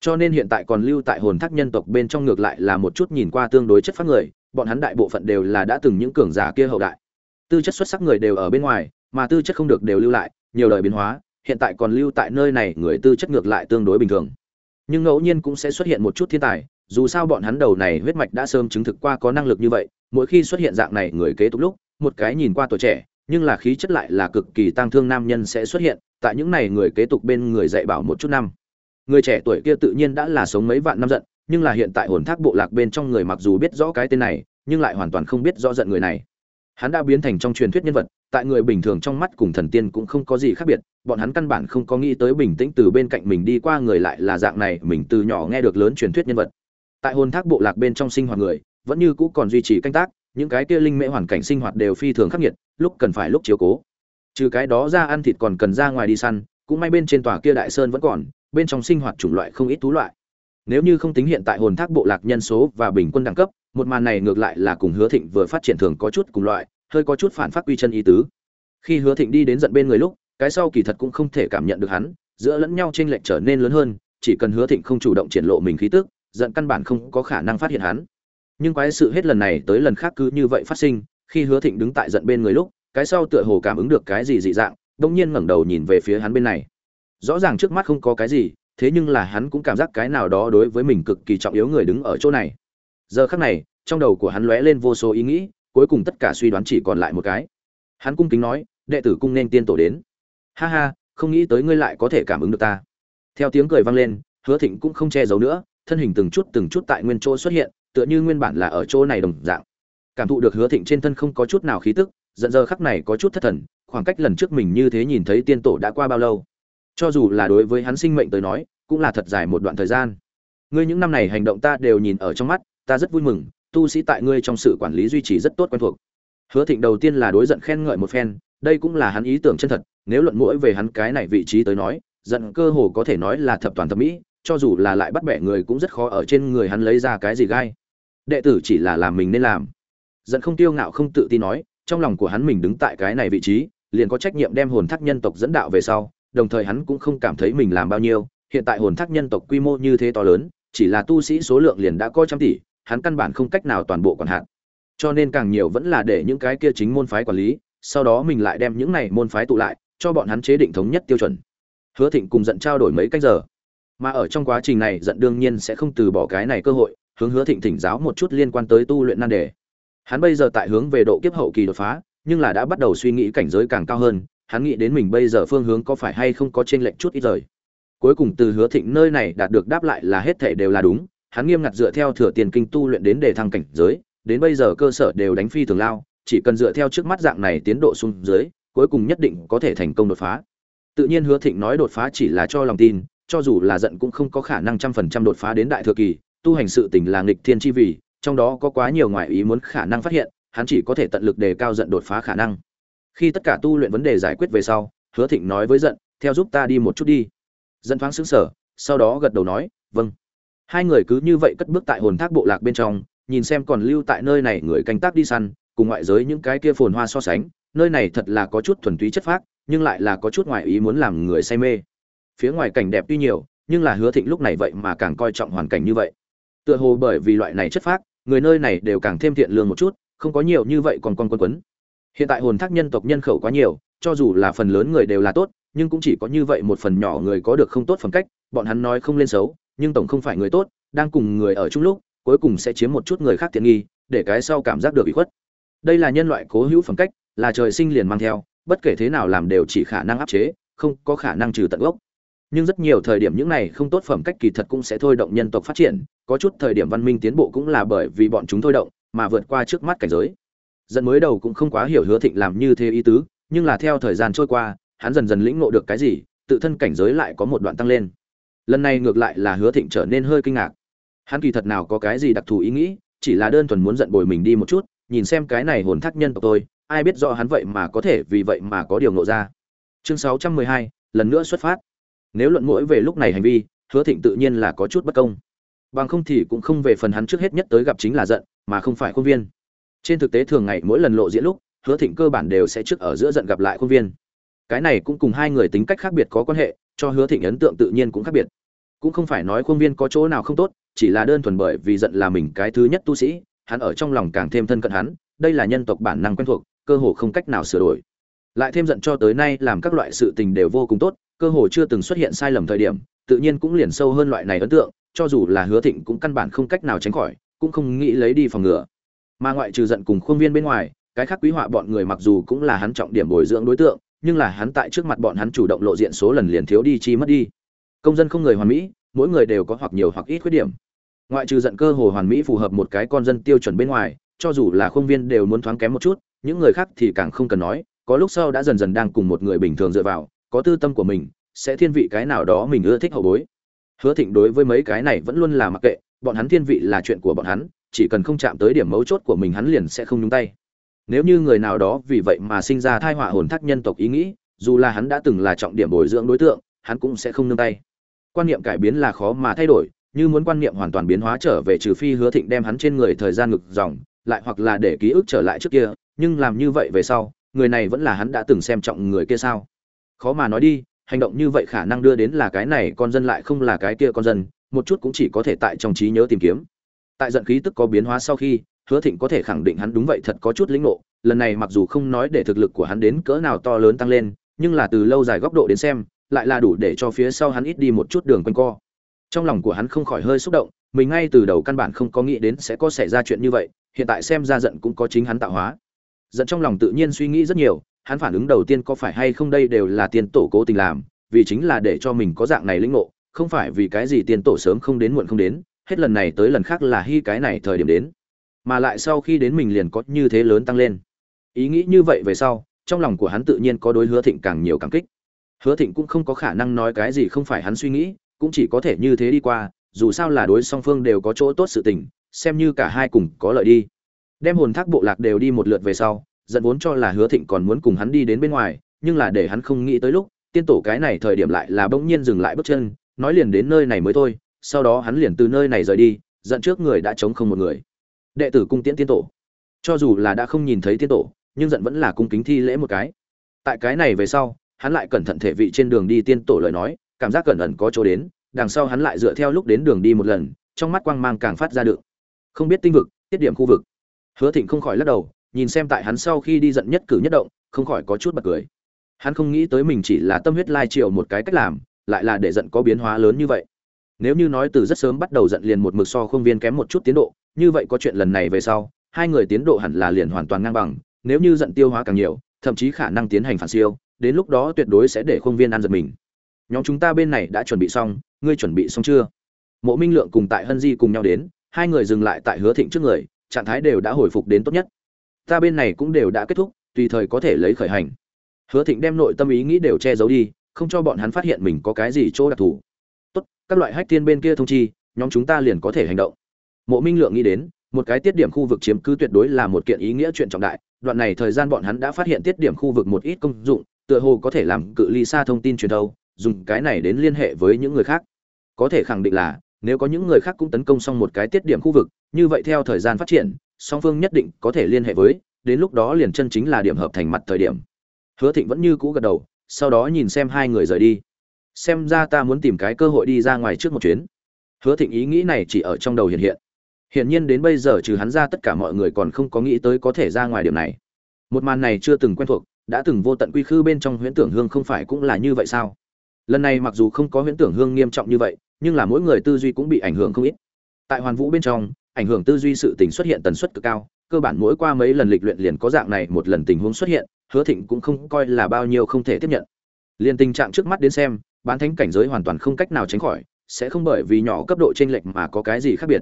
Cho nên hiện tại còn lưu tại hồn thác nhân tộc bên trong ngược lại là một chút nhìn qua tương đối chất phát người, bọn hắn đại bộ phận đều là đã từng những cường giả kia hậu đại. Tư chất xuất sắc người đều ở bên ngoài, mà tư chất không được đều lưu lại nhiều đời biến hóa, hiện tại còn lưu tại nơi này người tư chất ngược lại tương đối bình thường. Nhưng ngẫu nhiên cũng sẽ xuất hiện một chút thiên tài, dù sao bọn hắn đầu này huyết mạch đã sớm chứng thực qua có năng lực như vậy, mỗi khi xuất hiện dạng này người kế tục lúc, một cái nhìn qua tuổi trẻ, nhưng là khí chất lại là cực kỳ tăng thương nam nhân sẽ xuất hiện, tại những này người kế tục bên người dạy bảo một chút năm. Người trẻ tuổi kia tự nhiên đã là sống mấy vạn năm giận, nhưng là hiện tại hồn thác bộ lạc bên trong người mặc dù biết rõ cái tên này, nhưng lại hoàn toàn không biết rõ giận người này hắn đã biến thành trong truyền thuyết nhân vật, tại người bình thường trong mắt cùng thần tiên cũng không có gì khác biệt, bọn hắn căn bản không có nghĩ tới bình tĩnh từ bên cạnh mình đi qua người lại là dạng này, mình từ nhỏ nghe được lớn truyền thuyết nhân vật. Tại hồn thác bộ lạc bên trong sinh hoạt người, vẫn như cũ còn duy trì canh tác, những cái kia linh mễ hoàn cảnh sinh hoạt đều phi thường khắc nghiệt, lúc cần phải lúc chiếu cố. Trừ cái đó ra ăn thịt còn cần ra ngoài đi săn, cũng may bên trên tòa kia đại sơn vẫn còn, bên trong sinh hoạt chủng loại không ít thú loại. Nếu như không tính hiện tại hồn thác bộ lạc nhân số và bình quân đẳng cấp một màn này ngược lại là cùng hứa thịnh vừa phát triển thường có chút cùng loại, hơi có chút phản phát quy chân ý tứ. Khi hứa thịnh đi đến giận bên người lúc, cái sau kỳ thật cũng không thể cảm nhận được hắn, giữa lẫn nhau tranh lệch trở nên lớn hơn, chỉ cần hứa thịnh không chủ động triển lộ mình khí tức, giận căn bản không có khả năng phát hiện hắn. Nhưng quái sự hết lần này tới lần khác cứ như vậy phát sinh, khi hứa thịnh đứng tại giận bên người lúc, cái sau tựa hồ cảm ứng được cái gì dị dạng đông nhiên ngẩng đầu nhìn về phía hắn bên này. Rõ ràng trước mắt không có cái gì, thế nhưng là hắn cũng cảm giác cái nào đó đối với mình cực kỳ trọng yếu người đứng ở chỗ này giờ khắc này, trong đầu của hắn lóe lên vô số ý nghĩ, cuối cùng tất cả suy đoán chỉ còn lại một cái. Hắn cung kính nói, đệ tử cung nên tiên tổ đến. Ha ha, không nghĩ tới ngươi lại có thể cảm ứng được ta. Theo tiếng cười vang lên, hứa thịnh cũng không che giấu nữa, thân hình từng chút từng chút tại nguyên chỗ xuất hiện, tựa như nguyên bản là ở chỗ này đồng dạng. Cảm thụ được hứa thịnh trên thân không có chút nào khí tức giận giờ khắc này có chút thất thần, khoảng cách lần trước mình như thế nhìn thấy tiên tổ đã qua bao lâu. Cho dù là đối với hắn sinh mệnh tới nói, cũng là thật dài một đoạn thời gian. Ngươi những năm này hành động ta đều nhìn ở trong mắt ta rất vui mừng, tu sĩ tại ngươi trong sự quản lý duy trì rất tốt quen thuộc. Hứa thịnh đầu tiên là đối giận khen ngợi một phen, đây cũng là hắn ý tưởng chân thật, nếu luận mũi về hắn cái này vị trí tới nói, giận cơ hồ có thể nói là thập toàn thập mỹ, cho dù là lại bắt bẻ người cũng rất khó ở trên người hắn lấy ra cái gì gai. Đệ tử chỉ là làm mình nên làm. Giận không tiêu ngạo không tự tin nói, trong lòng của hắn mình đứng tại cái này vị trí, liền có trách nhiệm đem hồn thác nhân tộc dẫn đạo về sau, đồng thời hắn cũng không cảm thấy mình làm bao nhiêu, hiện tại hồn thác nhân tộc quy mô như thế to lớn, chỉ là tu sĩ số lượng liền đã có trăm tỷ hắn căn bản không cách nào toàn bộ còn hạn cho nên càng nhiều vẫn là để những cái kia chính môn phái quản lý, sau đó mình lại đem những này môn phái tụ lại, cho bọn hắn chế định thống nhất tiêu chuẩn. Hứa thịnh cùng giận trao đổi mấy cách giờ. Mà ở trong quá trình này, giận đương nhiên sẽ không từ bỏ cái này cơ hội, hướng hứa thịnh thỉnh giáo một chút liên quan tới tu luyện nan đề. Hắn bây giờ tại hướng về độ kiếp hậu kỳ đột phá, nhưng là đã bắt đầu suy nghĩ cảnh giới càng cao hơn, hắn nghĩ đến mình bây giờ phương hướng có phải hay không có trên lệnh chút ít rời cuối cùng từ hứa thịnh nơi này đạt được đáp lại là hết thể đều là đúng hắn nghiêm ngặt dựa theo thừa tiền kinh tu luyện đến đề thăng cảnh giới, đến bây giờ cơ sở đều đánh phi thường lao, chỉ cần dựa theo trước mắt dạng này tiến độ xuống dưới, cuối cùng nhất định có thể thành công đột phá. Tự nhiên hứa thịnh nói đột phá chỉ là cho lòng tin, cho dù là giận cũng không có khả năng trăm phần trăm đột phá đến đại thừa kỳ, tu hành sự tình là nghịch thiên chi vì, trong đó có quá nhiều ngoại ý muốn khả năng phát hiện, hắn chỉ có thể tận lực đề cao giận đột phá khả năng. Khi tất cả tu luyện vấn đề giải quyết về sau, hứa thịnh nói với giận, theo giúp ta đi một chút đi. Giận thoáng sững sờ, sau đó gật đầu nói vâng hai người cứ như vậy cất bước tại hồn thác bộ lạc bên trong, nhìn xem còn lưu tại nơi này người canh tác đi săn, cùng ngoại giới những cái kia phồn hoa so sánh, nơi này thật là có chút thuần túy chất phác, nhưng lại là có chút ngoại ý muốn làm người say mê. Phía ngoài cảnh đẹp tuy nhiều, nhưng là hứa thịnh lúc này vậy mà càng coi trọng hoàn cảnh như vậy. Tựa hồ bởi vì loại này chất phác, người nơi này đều càng thêm thiện lương một chút, không có nhiều như vậy còn con quân quấn. Hiện tại hồn thác nhân tộc nhân khẩu quá nhiều, cho dù là phần lớn người đều là tốt, nhưng cũng chỉ có như vậy một phần nhỏ người có được không tốt phẩm cách, bọn hắn nói không lên xấu nhưng tổng không phải người tốt, đang cùng người ở chung lúc, cuối cùng sẽ chiếm một chút người khác tiện nghi, để cái sau cảm giác được bị khuất. Đây là nhân loại cố hữu phẩm cách, là trời sinh liền mang theo, bất kể thế nào làm đều chỉ khả năng áp chế, không có khả năng trừ tận gốc. Nhưng rất nhiều thời điểm những này không tốt phẩm cách kỳ thật cũng sẽ thôi động nhân tộc phát triển, có chút thời điểm văn minh tiến bộ cũng là bởi vì bọn chúng thôi động, mà vượt qua trước mắt cảnh giới. Dẫn mới đầu cũng không quá hiểu hứa thịnh làm như thế ý tứ, nhưng là theo thời gian trôi qua, hắn dần dần lĩnh ngộ được cái gì, tự thân cảnh giới lại có một đoạn tăng lên lần này ngược lại là hứa thịnh trở nên hơi kinh ngạc. Hắn kỳ thật nào có cái gì đặc thù ý nghĩ, chỉ là đơn thuần muốn giận bồi mình đi một chút, nhìn xem cái này hồn thác nhân tộc tôi, ai biết rõ hắn vậy mà có thể vì vậy mà có điều ngộ ra. Chương sáu trăm mười hai, lần nữa xuất phát. Nếu luận mũi về lúc này hành vi, hứa thịnh tự nhiên là có chút bất công. Bằng không thì cũng không về phần hắn trước hết nhất tới gặp chính là giận, mà không phải khuôn viên. Trên thực tế thường ngày mỗi lần lộ diễn lúc, hứa thịnh cơ bản đều sẽ trước ở giữa giận gặp lại khuôn viên. Cái này cũng cùng hai người tính cách khác biệt có quan hệ cho hứa thịnh ấn tượng tự nhiên cũng khác biệt. Cũng không phải nói khuôn viên có chỗ nào không tốt, chỉ là đơn thuần bởi vì giận là mình cái thứ nhất tu sĩ, hắn ở trong lòng càng thêm thân cận hắn, đây là nhân tộc bản năng quen thuộc, cơ hồ không cách nào sửa đổi. Lại thêm giận cho tới nay làm các loại sự tình đều vô cùng tốt, cơ hồ chưa từng xuất hiện sai lầm thời điểm, tự nhiên cũng liền sâu hơn loại này ấn tượng, cho dù là hứa thịnh cũng căn bản không cách nào tránh khỏi, cũng không nghĩ lấy đi phòng ngừa. Mà ngoại trừ giận cùng khuôn viên bên ngoài, cái khác quý họa bọn người mặc dù cũng là hắn trọng điểm bồi dưỡng đối tượng nhưng là hắn tại trước mặt bọn hắn chủ động lộ diện số lần liền thiếu đi chi mất đi. Công dân không người hoàn mỹ, mỗi người đều có hoặc nhiều hoặc ít khuyết điểm. Ngoại trừ giận cơ hồ hoàn mỹ phù hợp một cái con dân tiêu chuẩn bên ngoài, cho dù là khuôn viên đều muốn thoáng kém một chút, những người khác thì càng không cần nói, có lúc sau đã dần dần đang cùng một người bình thường dựa vào, có tư tâm của mình, sẽ thiên vị cái nào đó mình ưa thích hậu bối. Hứa thịnh đối với mấy cái này vẫn luôn là mặc kệ, bọn hắn thiên vị là chuyện của bọn hắn, chỉ cần không chạm tới điểm mấu chốt của mình hắn liền sẽ không nhúng tay nếu như người nào đó vì vậy mà sinh ra thai họa hồn thác nhân tộc ý nghĩ, dù là hắn đã từng là trọng điểm bồi dưỡng đối tượng, hắn cũng sẽ không nương tay. Quan niệm cải biến là khó mà thay đổi, như muốn quan niệm hoàn toàn biến hóa trở về trừ phi hứa thịnh đem hắn trên người thời gian ngực dòng, lại hoặc là để ký ức trở lại trước kia, nhưng làm như vậy về sau, người này vẫn là hắn đã từng xem trọng người kia sao? Khó mà nói đi, hành động như vậy khả năng đưa đến là cái này con dân lại không là cái kia con dân, một chút cũng chỉ có thể tại trong trí nhớ tìm kiếm. Tại giận khí tức có biến hóa sau khi hứa thịnh có thể khẳng định hắn đúng vậy thật có chút lĩnh ngộ, lần này mặc dù không nói để thực lực của hắn đến cỡ nào to lớn tăng lên, nhưng là từ lâu dài góc độ đến xem, lại là đủ để cho phía sau hắn ít đi một chút đường quanh co. Trong lòng của hắn không khỏi hơi xúc động, mình ngay từ đầu căn bản không có nghĩ đến sẽ có xảy ra chuyện như vậy, hiện tại xem ra giận cũng có chính hắn tạo hóa. Giận trong lòng tự nhiên suy nghĩ rất nhiều, hắn phản ứng đầu tiên có phải hay không đây đều là tiên tổ cố tình làm, vì chính là để cho mình có dạng này lĩnh ngộ, không phải vì cái gì tiên tổ sớm không đến muộn không đến, hết lần này tới lần khác là hy cái này thời điểm đến mà lại sau khi đến mình liền có như thế lớn tăng lên. Ý nghĩ như vậy về sau, trong lòng của hắn tự nhiên có đối hứa thịnh càng nhiều cảm kích. Hứa thịnh cũng không có khả năng nói cái gì không phải hắn suy nghĩ, cũng chỉ có thể như thế đi qua, dù sao là đối song phương đều có chỗ tốt sự tình, xem như cả hai cùng có lợi đi. Đem hồn thác bộ lạc đều đi một lượt về sau dẫn vốn cho là hứa thịnh còn muốn cùng hắn đi đến bên ngoài, nhưng là để hắn không nghĩ tới lúc, tiên tổ cái này thời điểm lại là bỗng nhiên dừng lại bước chân, nói liền đến nơi này mới thôi, sau đó hắn liền từ nơi này rời đi dẫn trước người đã chống không một người đệ tử cung tiễn tiên tổ. Cho dù là đã không nhìn thấy tiên tổ, nhưng giận vẫn là cung kính thi lễ một cái. Tại cái này về sau, hắn lại cẩn thận thể vị trên đường đi tiên tổ lời nói, cảm giác cẩn ẩn có chỗ đến, đằng sau hắn lại dựa theo lúc đến đường đi một lần, trong mắt quang mang càng phát ra được. Không biết tinh vực, tiết điểm khu vực. Hứa thịnh không khỏi lắc đầu, nhìn xem tại hắn sau khi đi giận nhất cử nhất động, không khỏi có chút bật cười. Hắn không nghĩ tới mình chỉ là tâm huyết lai triệu một cái cách làm, lại là để giận có biến hóa lớn như vậy nếu như nói từ rất sớm bắt đầu giận liền một mực so không viên kém một chút tiến độ, như vậy có chuyện lần này về sau, hai người tiến độ hẳn là liền hoàn toàn ngang bằng, nếu như giận tiêu hóa càng nhiều, thậm chí khả năng tiến hành phản siêu, đến lúc đó tuyệt đối sẽ để không viên ăn giật mình. Nhóm chúng ta bên này đã chuẩn bị xong, ngươi chuẩn bị xong chưa? Mộ minh lượng cùng tại hân di cùng nhau đến, hai người dừng lại tại hứa thịnh trước người, trạng thái đều đã hồi phục đến tốt nhất. Ta bên này cũng đều đã kết thúc, tùy thời có thể lấy khởi hành. Hứa thịnh đem nội tâm ý nghĩ đều che giấu đi, không cho bọn hắn phát hiện mình có cái gì chỗ đặc thù các loại hách thiên bên kia thông chi, nhóm chúng ta liền có thể hành động. Mộ minh lượng nghĩ đến, một cái tiết điểm khu vực chiếm cứ tuyệt đối là một kiện ý nghĩa chuyện trọng đại, đoạn này thời gian bọn hắn đã phát hiện tiết điểm khu vực một ít công dụng, tựa hồ có thể làm cự ly xa thông tin truyền thâu dùng cái này đến liên hệ với những người khác. Có thể khẳng định là, nếu có những người khác cũng tấn công xong một cái tiết điểm khu vực, như vậy theo thời gian phát triển, song phương nhất định có thể liên hệ với, đến lúc đó liền chân chính là điểm hợp thành mặt thời điểm. Hứa thịnh vẫn như cũ gật đầu, sau đó nhìn xem hai người rời đi xem ra ta muốn tìm cái cơ hội đi ra ngoài trước một chuyến. Hứa thịnh ý nghĩ này chỉ ở trong đầu hiện hiện. Hiển nhiên đến bây giờ trừ hắn ra tất cả mọi người còn không có nghĩ tới có thể ra ngoài điểm này. Một màn này chưa từng quen thuộc, đã từng vô tận quy khư bên trong huyễn tưởng hương không phải cũng là như vậy sao? Lần này mặc dù không có huyễn tưởng hương nghiêm trọng như vậy, nhưng là mỗi người tư duy cũng bị ảnh hưởng không ít. Tại hoàn vũ bên trong, ảnh hưởng tư duy sự tình xuất hiện tần suất cực cao, cơ bản mỗi qua mấy lần lịch luyện liền có dạng này một lần tình huống xuất hiện, hứa thịnh cũng không coi là bao nhiêu không thể tiếp nhận. Liền tình trạng trước mắt đến xem bán thánh cảnh giới hoàn toàn không cách nào tránh khỏi, sẽ không bởi vì nhỏ cấp độ t r ê n lệch mà có cái gì khác biệt.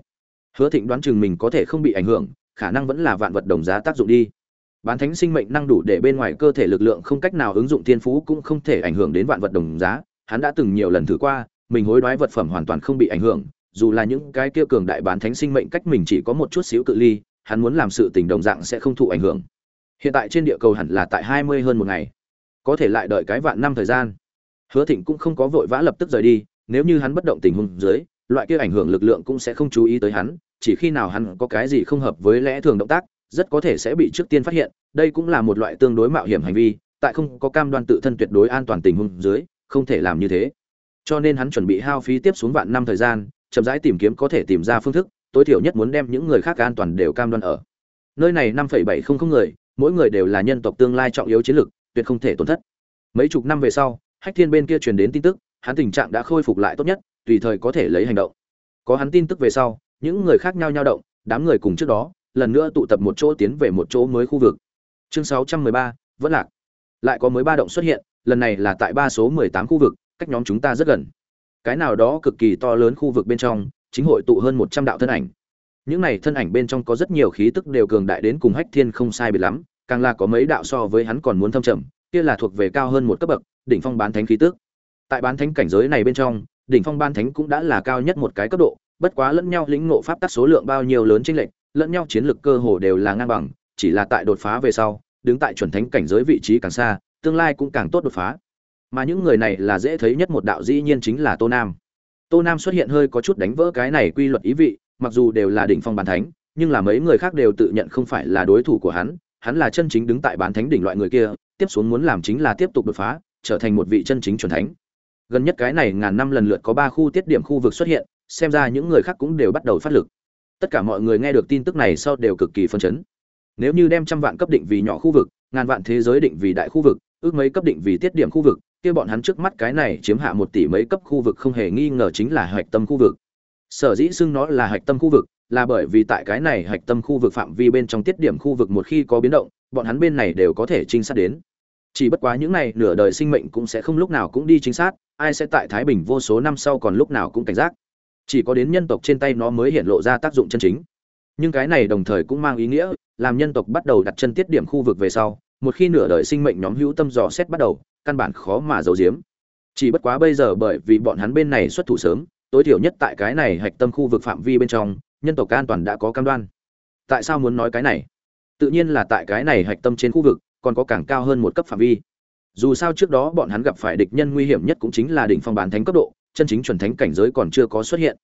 Hứa thịnh đoán chừng mình có thể không bị ảnh hưởng, khả năng vẫn là vạn vật đồng giá tác dụng đi. Bán thánh sinh mệnh năng đủ để bên ngoài cơ thể lực lượng không cách nào ứng dụng thiên phú cũng không thể ảnh hưởng đến vạn vật đồng giá. Hắn đã từng nhiều lần thử qua, mình hối đoái vật phẩm hoàn toàn không bị ảnh hưởng, dù là những cái kia cường đại bán thánh sinh mệnh cách mình chỉ có một chút xíu cự ly, hắn muốn làm sự tình đồng dạng sẽ không thụ ảnh hưởng. Hiện tại trên địa cầu hẳn là tại hai mươi hơn một ngày. Có thể lại đợi cái vạn năm thời gian hứa thịnh cũng không có vội vã lập tức rời đi, nếu như hắn bất động tình huống dưới, loại kia ảnh hưởng lực lượng cũng sẽ không chú ý tới hắn, chỉ khi nào hắn có cái gì không hợp với lẽ thường động tác, rất có thể sẽ bị trước tiên phát hiện, đây cũng là một loại tương đối mạo hiểm hành vi, tại không có cam đoan tự thân tuyệt đối an toàn tình huống dưới, không thể làm như thế. Cho nên hắn chuẩn bị hao phí tiếp xuống vạn năm thời gian, chậm rãi tìm kiếm có thể tìm ra phương thức, tối thiểu nhất muốn đem những người khác an toàn đều cam đoan ở. Nơi này năm bảy không không người, mỗi người đều là nhân tộc tương lai trọng yếu chiến lược, tuyệt không thể tổn thất. Mấy chục năm về sau hách thiên bên kia truyền đến tin tức hắn tình trạng đã khôi phục lại tốt nhất tùy thời có thể lấy hành động. Có hắn tin tức về sau những người khác nhau nhau động đám người cùng trước đó lần nữa tụ tập một chỗ tiến về một chỗ mới khu vực. Chương 613, vẫn lạc. Lại có mới ba động xuất hiện lần này là tại ba số 18 khu vực cách nhóm chúng ta rất gần. Cái nào đó cực kỳ to lớn khu vực bên trong chính hội tụ hơn 100 đạo thân ảnh. Những này thân ảnh bên trong có rất nhiều khí tức đều cường đại đến cùng hách thiên không sai biệt lắm càng là có mấy đạo so với hắn còn muốn thâm trầm kia là thuộc về cao hơn một cấp bậc đỉnh phong bán thánh khí tức. Tại bán thánh cảnh giới này bên trong, đỉnh phong Bán thánh cũng đã là cao nhất một cái cấp độ, bất quá lẫn nhau lĩnh ngộ pháp tắc số lượng bao nhiêu lớn chênh lệch, lẫn nhau chiến lược cơ hồ đều là ngang bằng, chỉ là tại đột phá về sau, đứng tại chuẩn thánh cảnh giới vị trí càng xa, tương lai cũng càng tốt đột phá. Mà những người này là dễ thấy nhất một đạo dĩ nhiên chính là tô nam. Tô nam xuất hiện hơi có chút đánh vỡ cái này quy luật ý vị, mặc dù đều là đỉnh phong bán thánh, nhưng là mấy người khác đều tự nhận không phải là đối thủ của hắn hắn là chân chính đứng tại bán thánh đỉnh loại người kia, tiếp xuống muốn làm chính là tiếp tục đột phá trở thành một vị chân chính chuẩn thánh. Gần nhất cái này ngàn năm lần lượt có ba khu tiết điểm khu vực xuất hiện, xem ra những người khác cũng đều bắt đầu phát lực. Tất cả mọi người nghe được tin tức này sau đều cực kỳ phân chấn. Nếu như đem trăm vạn cấp định vì nhỏ khu vực, ngàn vạn thế giới định vì đại khu vực, ước mấy cấp định vì tiết điểm khu vực, kia bọn hắn trước mắt cái này chiếm hạ một tỷ mấy cấp khu vực không hề nghi ngờ chính là hạch tâm khu vực. Sở dĩ xưng nó là hạch tâm khu vực, là bởi vì tại cái này hạch tâm khu vực phạm vi bên trong tiết điểm khu vực một khi có biến động, bọn hắn bên này đều có thể trinh sát đến chỉ bất quá những này nửa đời sinh mệnh cũng sẽ không lúc nào cũng đi chính xác, ai sẽ tại thái bình vô số năm sau còn lúc nào cũng cảnh giác. Chỉ có đến nhân tộc trên tay nó mới hiện lộ ra tác dụng chân chính. Nhưng cái này đồng thời cũng mang ý nghĩa, làm nhân tộc bắt đầu đặt chân tiết điểm khu vực về sau, một khi nửa đời sinh mệnh nhóm hữu tâm dò xét bắt đầu, căn bản khó mà giấu giếm. Chỉ bất quá bây giờ bởi vì bọn hắn bên này xuất thủ sớm, tối thiểu nhất tại cái này hạch tâm khu vực phạm vi bên trong, nhân tộc an toàn đã có cam đoan. Tại sao muốn nói cái này? Tự nhiên là tại cái này hạch tâm trên khu vực còn có càng cao hơn một cấp phạm vi. Dù sao trước đó bọn hắn gặp phải địch nhân nguy hiểm nhất cũng chính là đỉnh phong bán thánh cấp độ, chân chính chuẩn thánh cảnh giới còn chưa có xuất hiện.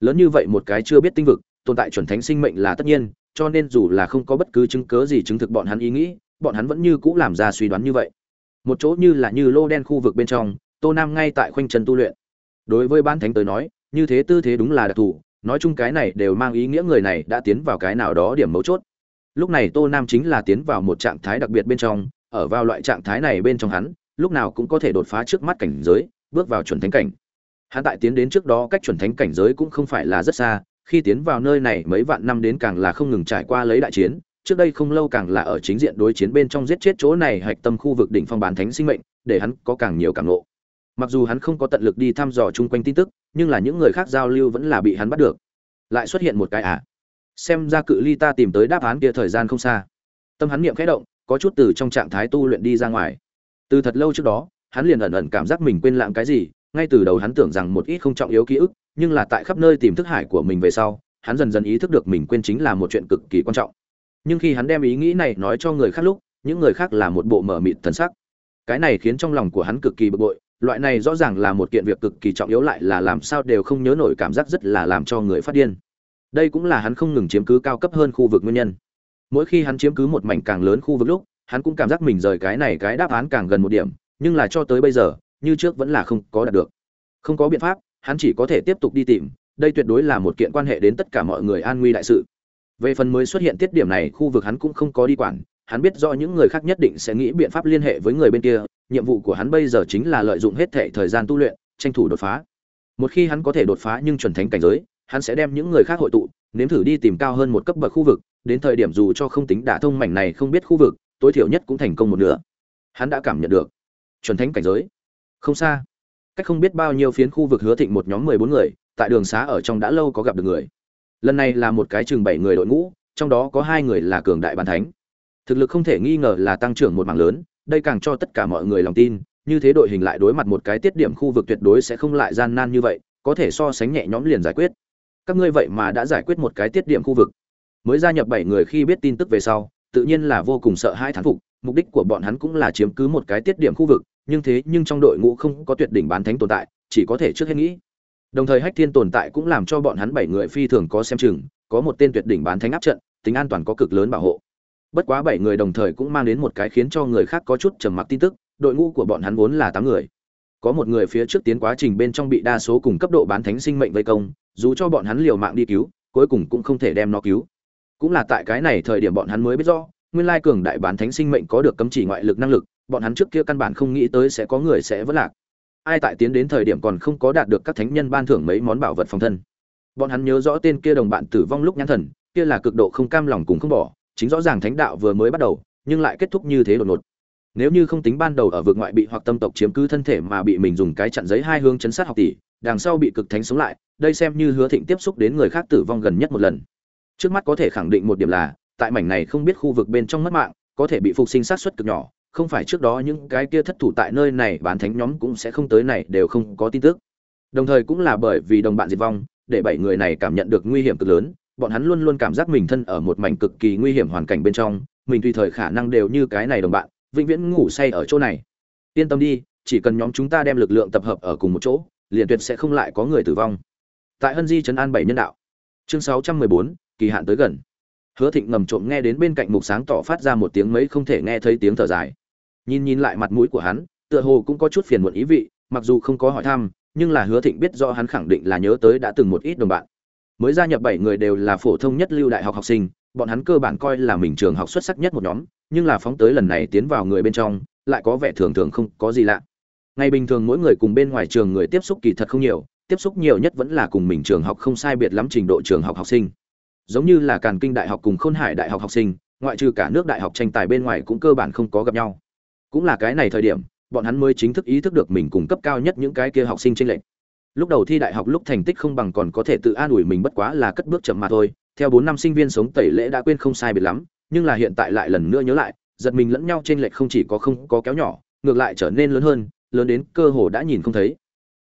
Lớn như vậy một cái chưa biết tinh vực, tồn tại chuẩn thánh sinh mệnh là tất nhiên, cho nên dù là không có bất cứ chứng cớ gì chứng thực bọn hắn ý nghĩ, bọn hắn vẫn như cũ làm ra suy đoán như vậy. Một chỗ như là như lô đen khu vực bên trong, tô nam ngay tại khoanh chân tu luyện. Đối với ban thánh tới nói, như thế tư thế đúng là đặc thù, nói chung cái này đều mang ý nghĩa người này đã tiến vào cái nào đó điểm mấu chốt lúc này tô nam chính là tiến vào một trạng thái đặc biệt bên trong, ở vào loại trạng thái này bên trong hắn, lúc nào cũng có thể đột phá trước mắt cảnh giới, bước vào chuẩn thánh cảnh. Hắn tại tiến đến trước đó cách chuẩn thánh cảnh giới cũng không phải là rất xa, khi tiến vào nơi này mấy vạn năm đến càng là không ngừng trải qua lấy đại chiến, trước đây không lâu càng là ở chính diện đối chiến bên trong giết chết chỗ này hạch tâm khu vực đỉnh phong bán thánh sinh mệnh, để hắn có càng nhiều càng ngộ. Mặc dù hắn không có tận lực đi thăm dò chung quanh tin tức, nhưng là những người khác giao lưu vẫn là bị hắn bắt được. Lại xuất hiện một cái à xem ra cự ly ta tìm tới đáp án kia thời gian không xa. Tâm hắn niệm khẽ động, có chút từ trong trạng thái tu luyện đi ra ngoài. Từ thật lâu trước đó, hắn liền ẩn ẩn cảm giác mình quên lãng cái gì, ngay từ đầu hắn tưởng rằng một ít không trọng yếu ký ức, nhưng là tại khắp nơi tìm thức hải của mình về sau, hắn dần dần ý thức được mình quên chính là một chuyện cực kỳ quan trọng. Nhưng khi hắn đem ý nghĩ này nói cho người khác lúc, những người khác là một bộ mở mịt thần sắc. Cái này khiến trong lòng của hắn cực kỳ bực bội, loại này rõ ràng là một kiện việc cực kỳ trọng yếu lại là làm sao đều không nhớ nổi cảm giác rất là làm cho người phát điên đây cũng là hắn không ngừng chiếm cứ cao cấp hơn khu vực nguyên nhân. Mỗi khi hắn chiếm cứ một mảnh càng lớn khu vực lúc, hắn cũng cảm giác mình rời cái này cái đáp án càng gần một điểm, nhưng là cho tới bây giờ, như trước vẫn là không có đạt được. Không có biện pháp, hắn chỉ có thể tiếp tục đi tìm, đây tuyệt đối là một kiện quan hệ đến tất cả mọi người an nguy đại sự. Về phần mới xuất hiện tiết điểm này, khu vực hắn cũng không có đi quản, hắn biết rõ những người khác nhất định sẽ nghĩ biện pháp liên hệ với người bên kia, nhiệm vụ của hắn bây giờ chính là lợi dụng hết thể thời gian tu luyện, tranh thủ đột phá. Một khi hắn có thể đột phá nhưng chuẩn thánh cảnh giới hắn sẽ đem những người khác hội tụ, nếm thử đi tìm cao hơn một cấp bậc khu vực, đến thời điểm dù cho không tính đả thông mảnh này không biết khu vực, tối thiểu nhất cũng thành công một nửa. Hắn đã cảm nhận được chuẩn thánh cảnh giới. Không xa, cách không biết bao nhiêu phiến khu vực hứa thịnh một nhóm mười bốn người, tại đường xá ở trong đã lâu có gặp được người. Lần này là một cái chừng bảy người đội ngũ, trong đó có hai người là cường đại bàn thánh. Thực lực không thể nghi ngờ là tăng trưởng một mảng lớn, đây càng cho tất cả mọi người lòng tin, như thế đội hình lại đối mặt một cái tiết điểm khu vực tuyệt đối sẽ không lại gian nan như vậy, có thể so sánh nhẹ nhõm liền giải quyết các ngươi vậy mà đã giải quyết một cái tiết điểm khu vực. Mới gia nhập bảy người khi biết tin tức về sau, tự nhiên là vô cùng sợ hãi thán phục, mục đích của bọn hắn cũng là chiếm cứ một cái tiết điểm khu vực, nhưng thế nhưng trong đội ngũ không có tuyệt đỉnh bán thánh tồn tại, chỉ có thể trước hết nghĩ. Đồng thời hách thiên tồn tại cũng làm cho bọn hắn bảy người phi thường có xem chừng, có một tên tuyệt đỉnh bán thánh áp trận, tính an toàn có cực lớn bảo hộ. Bất quá bảy người đồng thời cũng mang đến một cái khiến cho người khác có chút trầm mặc tin tức, đội ngũ của bọn hắn vốn là tám người có một người phía trước tiến quá trình bên trong bị đa số cùng cấp độ bán thánh sinh mệnh vây công, dù cho bọn hắn liều mạng đi cứu, cuối cùng cũng không thể đem nó cứu. Cũng là tại cái này thời điểm bọn hắn mới biết rõ, nguyên lai cường đại bán thánh sinh mệnh có được cấm chỉ ngoại lực năng lực, bọn hắn trước kia căn bản không nghĩ tới sẽ có người sẽ vất lạc. Ai tại tiến đến thời điểm còn không có đạt được các thánh nhân ban thưởng mấy món bảo vật phòng thân. Bọn hắn nhớ rõ tên kia đồng bạn tử vong lúc nhãn thần, kia là cực độ không cam lòng cùng không bỏ, chính rõ ràng thánh đạo vừa mới bắt đầu, nhưng lại kết thúc như thế đột ngột nếu như không tính ban đầu ở vực ngoại bị hoặc tâm tộc chiếm cứ thân thể mà bị mình dùng cái chặn giấy hai hướng chấn sát học tỷ, đằng sau bị cực thánh sống lại, đây xem như hứa thịnh tiếp xúc đến người khác tử vong gần nhất một lần. Trước mắt có thể khẳng định một điểm là, tại mảnh này không biết khu vực bên trong mất mạng, có thể bị phục sinh sát xuất cực nhỏ, không phải trước đó những cái kia thất thủ tại nơi này bán thánh nhóm cũng sẽ không tới này đều không có tin tức. Đồng thời cũng là bởi vì đồng bạn diệt vong, để bảy người này cảm nhận được nguy hiểm cực lớn, bọn hắn luôn luôn cảm giác mình thân ở một mảnh cực kỳ nguy hiểm hoàn cảnh bên trong, mình tùy thời khả năng đều như cái này đồng bạn vĩnh viễn ngủ say ở chỗ này. Yên tâm đi, chỉ cần nhóm chúng ta đem lực lượng tập hợp ở cùng một chỗ, liền tuyệt sẽ không lại có người tử vong. Tại hân di trấn an bảy nhân đạo. Chương sáu trăm mười bốn, kỳ hạn tới gần. Hứa thịnh ngầm trộm nghe đến bên cạnh mục sáng tỏ phát ra một tiếng mấy không thể nghe thấy tiếng thở dài. Nhìn nhìn lại mặt mũi của hắn, tựa hồ cũng có chút phiền muộn ý vị, mặc dù không có hỏi thăm, nhưng là hứa thịnh biết do hắn khẳng định là nhớ tới đã từng một ít đồng bạn. Mới gia nhập bảy người đều là phổ thông nhất lưu đại học học sinh bọn hắn cơ bản coi là mình trường học xuất sắc nhất một nhóm, nhưng là phóng tới lần này tiến vào người bên trong, lại có vẻ thường thường không có gì lạ. Ngày bình thường mỗi người cùng bên ngoài trường người tiếp xúc kỳ thật không nhiều, tiếp xúc nhiều nhất vẫn là cùng mình trường học không sai biệt lắm trình độ trường học học sinh. Giống như là càn kinh đại học cùng khôn hải đại học học sinh, ngoại trừ cả nước đại học tranh tài bên ngoài cũng cơ bản không có gặp nhau. Cũng là cái này thời điểm, bọn hắn mới chính thức ý thức được mình cùng cấp cao nhất những cái kia học sinh trên lệnh lúc đầu thi đại học lúc thành tích không bằng còn có thể tự an ủi mình bất quá là cất bước chậm mà thôi theo bốn năm sinh viên sống tẩy lễ đã quên không sai biệt lắm, nhưng là hiện tại lại lần nữa nhớ lại, giật mình lẫn nhau trên lệch không chỉ có không có kéo nhỏ, ngược lại trở nên lớn hơn, lớn đến cơ hồ đã nhìn không thấy.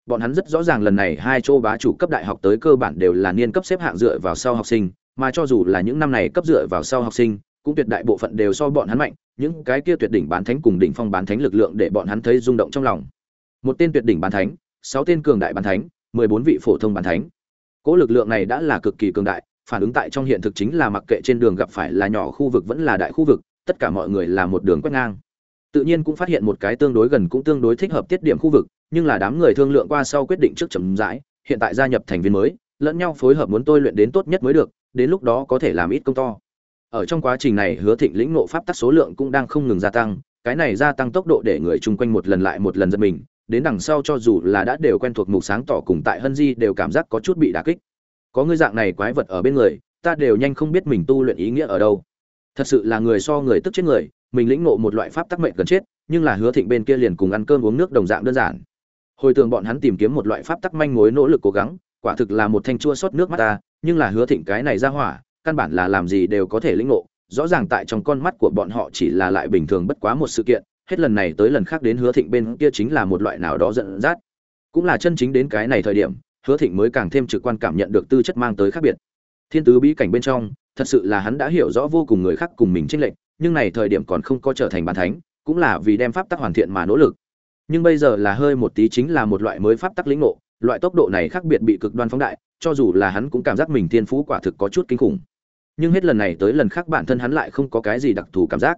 Bọn hắn rất rõ ràng lần này hai chỗ bá chủ cấp đại học tới cơ bản đều là niên cấp xếp hạng dựa vào sau học sinh, mà cho dù là những năm này cấp dựa vào sau học sinh, cũng tuyệt đại bộ phận đều so bọn hắn mạnh, những cái kia tuyệt đỉnh bán thánh cùng đỉnh phong bán thánh lực lượng để bọn hắn thấy rung động trong lòng. Một tên tuyệt đỉnh bán thánh, sáu tên cường đại bán thánh, mười bốn vị phổ thông bán thánh. Cỗ lực lượng này đã là cực kỳ cường đại phản ứng tại trong hiện thực chính là mặc kệ trên đường gặp phải là nhỏ khu vực vẫn là đại khu vực, tất cả mọi người là một đường quét ngang. Tự nhiên cũng phát hiện một cái tương đối gần cũng tương đối thích hợp tiết điểm khu vực, nhưng là đám người thương lượng qua sau quyết định trước chậm rãi, hiện tại gia nhập thành viên mới, lẫn nhau phối hợp muốn tôi luyện đến tốt nhất mới được, đến lúc đó có thể làm ít công to. Ở trong quá trình này, hứa thịnh lĩnh nộ pháp tắc số lượng cũng đang không ngừng gia tăng, cái này gia tăng tốc độ để người chung quanh một lần lại một lần giật mình, đến đằng sau cho dù là đã đều quen thuộc mục sáng tỏ cùng tại hân di đều cảm giác có chút bị đả kích có ngươi dạng này quái vật ở bên người, ta đều nhanh không biết mình tu luyện ý nghĩa ở đâu. Thật sự là người so người tức chết người, mình lĩnh ngộ một loại pháp tắc mệnh gần chết, nhưng là hứa thịnh bên kia liền cùng ăn cơm uống nước đồng dạng đơn giản. Hồi tưởng bọn hắn tìm kiếm một loại pháp tắc manh mối nỗ lực cố gắng, quả thực là một thanh chua xót nước mắt ta, nhưng là hứa thịnh cái này ra hỏa, căn bản là làm gì đều có thể lĩnh ngộ, rõ ràng tại trong con mắt của bọn họ chỉ là lại bình thường bất quá một sự kiện, hết lần này tới lần khác đến hứa thịnh bên kia chính là một loại nào đó giận dắt. Cũng là chân chính đến cái này thời điểm hứa thịnh mới càng thêm trực quan cảm nhận được tư chất mang tới khác biệt. Thiên tứ bí cảnh bên trong, thật sự là hắn đã hiểu rõ vô cùng người khác cùng mình tranh lệch, nhưng này thời điểm còn không có trở thành bàn thánh, cũng là vì đem pháp tắc hoàn thiện mà nỗ lực. Nhưng bây giờ là hơi một tí chính là một loại mới pháp tắc lĩnh ngộ, loại tốc độ này khác biệt bị cực đoan phóng đại, cho dù là hắn cũng cảm giác mình thiên phú quả thực có chút kinh khủng. Nhưng hết lần này tới lần khác bản thân hắn lại không có cái gì đặc thù cảm giác.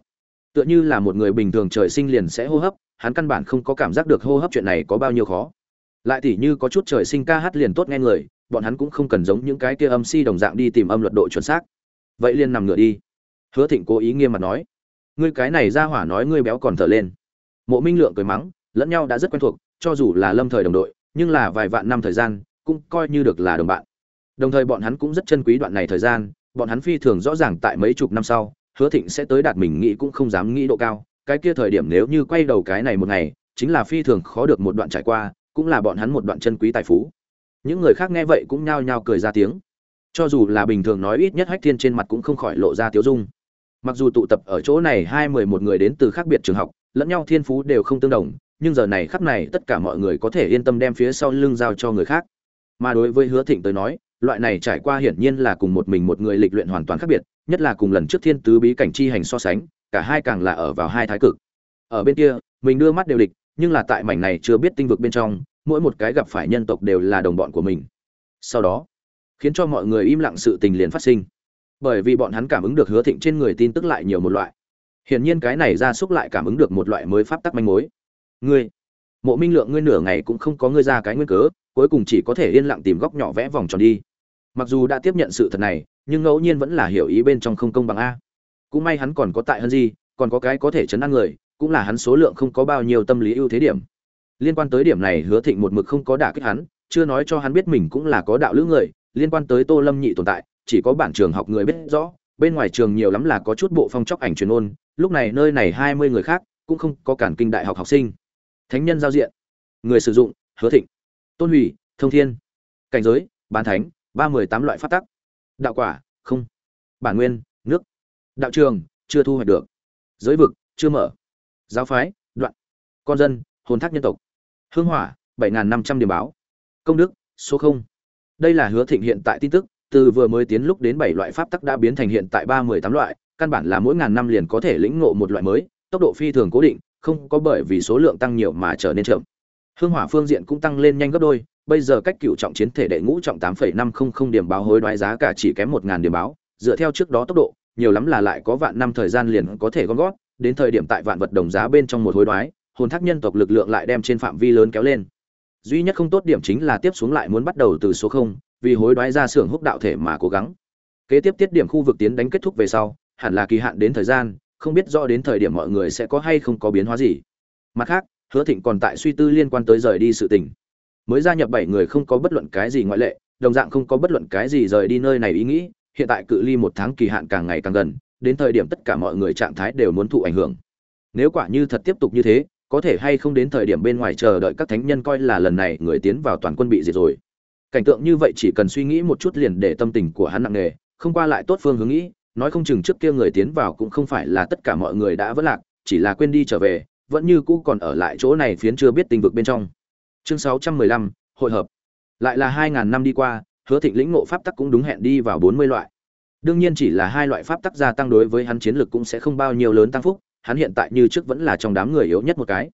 Tựa như là một người bình thường trời sinh liền sẽ hô hấp, hắn căn bản không có cảm giác được hô hấp chuyện này có bao nhiêu khó lại tỉ như có chút trời sinh ca hát liền tốt nghe người, bọn hắn cũng không cần giống những cái kia âm si đồng dạng đi tìm âm luật độ chuẩn xác. Vậy liền nằm ngửa đi. Hứa thịnh cố ý nghiêm mặt nói, ngươi cái này ra hỏa nói ngươi béo còn thở lên. Mộ minh lượng cười mắng, lẫn nhau đã rất quen thuộc, cho dù là lâm thời đồng đội, nhưng là vài vạn năm thời gian, cũng coi như được là đồng bạn. Đồng thời bọn hắn cũng rất chân quý đoạn này thời gian, bọn hắn phi thường rõ ràng tại mấy chục năm sau, hứa thịnh sẽ tới đạt mình nghĩ cũng không dám nghĩ độ cao, cái kia thời điểm nếu như quay đầu cái này một ngày, chính là phi thường khó được một đoạn trải qua cũng là bọn hắn một đoạn chân quý tài phú. Những người khác nghe vậy cũng nhao nhao cười ra tiếng. Cho dù là bình thường nói ít nhất hách thiên trên mặt cũng không khỏi lộ ra tiếu dung. Mặc dù tụ tập ở chỗ này hai mười một người đến từ khác biệt trường học, lẫn nhau thiên phú đều không tương đồng, nhưng giờ này khắp này tất cả mọi người có thể yên tâm đem phía sau lưng giao cho người khác. Mà đối với hứa thịnh tới nói, loại này trải qua hiển nhiên là cùng một mình một người lịch luyện hoàn toàn khác biệt, nhất là cùng lần trước thiên tứ bí cảnh chi hành so sánh, cả hai càng là ở vào hai thái cực. Ở bên kia, mình đưa mắt đều địch nhưng là tại mảnh này chưa biết tinh vực bên trong, mỗi một cái gặp phải nhân tộc đều là đồng bọn của mình. Sau đó, khiến cho mọi người im lặng sự tình liền phát sinh. Bởi vì bọn hắn cảm ứng được hứa thịnh trên người tin tức lại nhiều một loại. Hiển nhiên cái này ra xúc lại cảm ứng được một loại mới pháp tắc manh mối. Ngươi, mộ minh lượng ngươi nửa ngày cũng không có ngươi ra cái nguyên cớ, cuối cùng chỉ có thể yên lặng tìm góc nhỏ vẽ vòng tròn đi. Mặc dù đã tiếp nhận sự thật này, nhưng ngẫu nhiên vẫn là hiểu ý bên trong không công bằng a. Cũng may hắn còn có tại hơn gì còn có cái có thể chấn an người cũng là hắn số lượng không có bao nhiêu tâm lý ưu thế điểm. Liên quan tới điểm này hứa thịnh một mực không có đả kích hắn, chưa nói cho hắn biết mình cũng là có đạo lữ người, liên quan tới tô lâm nhị tồn tại, chỉ có bản trường học người biết rõ, bên ngoài trường nhiều lắm là có chút bộ phong chóc ảnh truyền ôn, lúc này nơi này hai mươi người khác cũng không có cản kinh đại học học sinh. Thánh nhân giao diện. Người sử dụng, hứa thịnh. Tôn hủy, thông thiên. Cảnh giới, bán thánh, ba mươi tám loại phát tắc. Đạo quả, không. Bản nguyên, nước. Đạo trường, chưa thu hoạch được. Giới vực, chưa mở giáo phái, đoạn, con dân, hồn thác nhân tộc. Hương hỏa, bảy năm trăm điểm báo. Công đức, số không. Đây là hứa thịnh hiện tại tin tức, từ vừa mới tiến lúc đến bảy loại pháp tắc đã biến thành hiện tại ba mươi tám loại, căn bản là mỗi ngàn năm liền có thể lĩnh ngộ một loại mới, tốc độ phi thường cố định, không có bởi vì số lượng tăng nhiều mà trở nên chậm. Hương hỏa phương diện cũng tăng lên nhanh gấp đôi, bây giờ cách cựu trọng chiến thể đệ ngũ trọng tám phẩy năm không không điểm báo hối đoái giá cả chỉ kém một ngàn điểm báo, dựa theo trước đó tốc độ, nhiều lắm là lại có vạn năm thời gian liền có thể gom gót đến thời điểm tại vạn vật đồng giá bên trong một hối đoái, hồn thác nhân tộc lực lượng lại đem trên phạm vi lớn kéo lên. Duy nhất không tốt điểm chính là tiếp xuống lại muốn bắt đầu từ số không, vì hối đoái ra xưởng húc đạo thể mà cố gắng. Kế tiếp tiết điểm khu vực tiến đánh kết thúc về sau, hẳn là kỳ hạn đến thời gian, không biết rõ đến thời điểm mọi người sẽ có hay không có biến hóa gì. Mặt khác, hứa thịnh còn tại suy tư liên quan tới rời đi sự tình. Mới gia nhập bảy người không có bất luận cái gì ngoại lệ, đồng dạng không có bất luận cái gì rời đi nơi này ý nghĩ, hiện tại cự ly một tháng kỳ hạn càng ngày càng gần đến thời điểm tất cả mọi người trạng thái đều muốn thụ ảnh hưởng. Nếu quả như thật tiếp tục như thế có thể hay không đến thời điểm bên ngoài chờ đợi các thánh nhân coi là lần này người tiến vào toàn quân bị diệt rồi. Cảnh tượng như vậy chỉ cần suy nghĩ một chút liền để tâm tình của hắn nặng nề không qua lại tốt phương hướng nghĩ nói không chừng trước kia người tiến vào cũng không phải là tất cả mọi người đã vất lạc chỉ là quên đi trở về vẫn như cũ còn ở lại chỗ này phiến chưa biết tình vực bên trong. Chương 615, hội hợp. Lại là 2.000 năm đi qua hứa thịnh lĩnh ngộ pháp tắc cũng đúng hẹn đi vào 40 loại đương nhiên chỉ là hai loại pháp tắc gia tăng đối với hắn chiến lực cũng sẽ không bao nhiêu lớn tăng phúc, hắn hiện tại như trước vẫn là trong đám người yếu nhất một cái.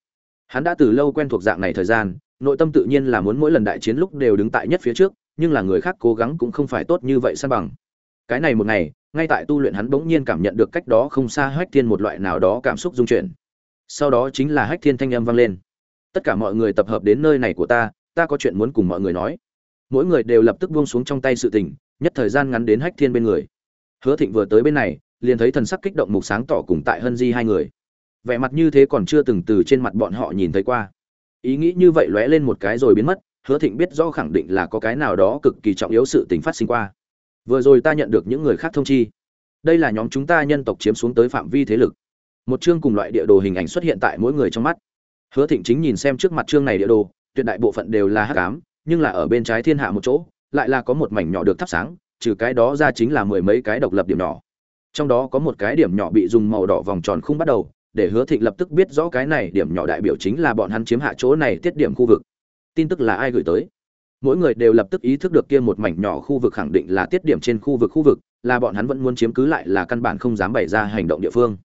Hắn đã từ lâu quen thuộc dạng này thời gian, nội tâm tự nhiên là muốn mỗi lần đại chiến lúc đều đứng tại nhất phía trước, nhưng là người khác cố gắng cũng không phải tốt như vậy san bằng. Cái này một ngày, ngay tại tu luyện hắn bỗng nhiên cảm nhận được cách đó không xa hách thiên một loại nào đó cảm xúc dung chuyển. Sau đó chính là hách thiên thanh âm vang lên. Tất cả mọi người tập hợp đến nơi này của ta ta có chuyện muốn cùng mọi người nói. Mỗi người đều lập tức buông xuống trong tay sự tình, nhất thời gian ngắn đến hách thiên bên người hứa thịnh vừa tới bên này, liền thấy thần sắc kích động mục sáng tỏ cùng tại hân di hai người. Vẻ mặt như thế còn chưa từng từ trên mặt bọn họ nhìn thấy qua. Ý nghĩ như vậy lóe lên một cái rồi biến mất, hứa thịnh biết rõ khẳng định là có cái nào đó cực kỳ trọng yếu sự tình phát sinh qua. Vừa rồi ta nhận được những người khác thông chi. Đây là nhóm chúng ta nhân tộc chiếm xuống tới phạm vi thế lực. Một chương cùng loại địa đồ hình ảnh xuất hiện tại mỗi người trong mắt. Hứa thịnh chính nhìn xem trước mặt chương này địa đồ, tuyệt đại bộ phận đều là hắc ám, nhưng là ở bên trái thiên hạ một chỗ, lại là có một mảnh nhỏ được thắp sáng trừ cái đó ra chính là mười mấy cái độc lập điểm nhỏ. Trong đó có một cái điểm nhỏ bị dùng màu đỏ vòng tròn không bắt đầu, để hứa thịnh lập tức biết rõ cái này điểm nhỏ đại biểu chính là bọn hắn chiếm hạ chỗ này tiết điểm khu vực. Tin tức là ai gửi tới? Mỗi người đều lập tức ý thức được kia một mảnh nhỏ khu vực khẳng định là tiết điểm trên khu vực khu vực, là bọn hắn vẫn muốn chiếm cứ lại là căn bản không dám bày ra hành động địa phương.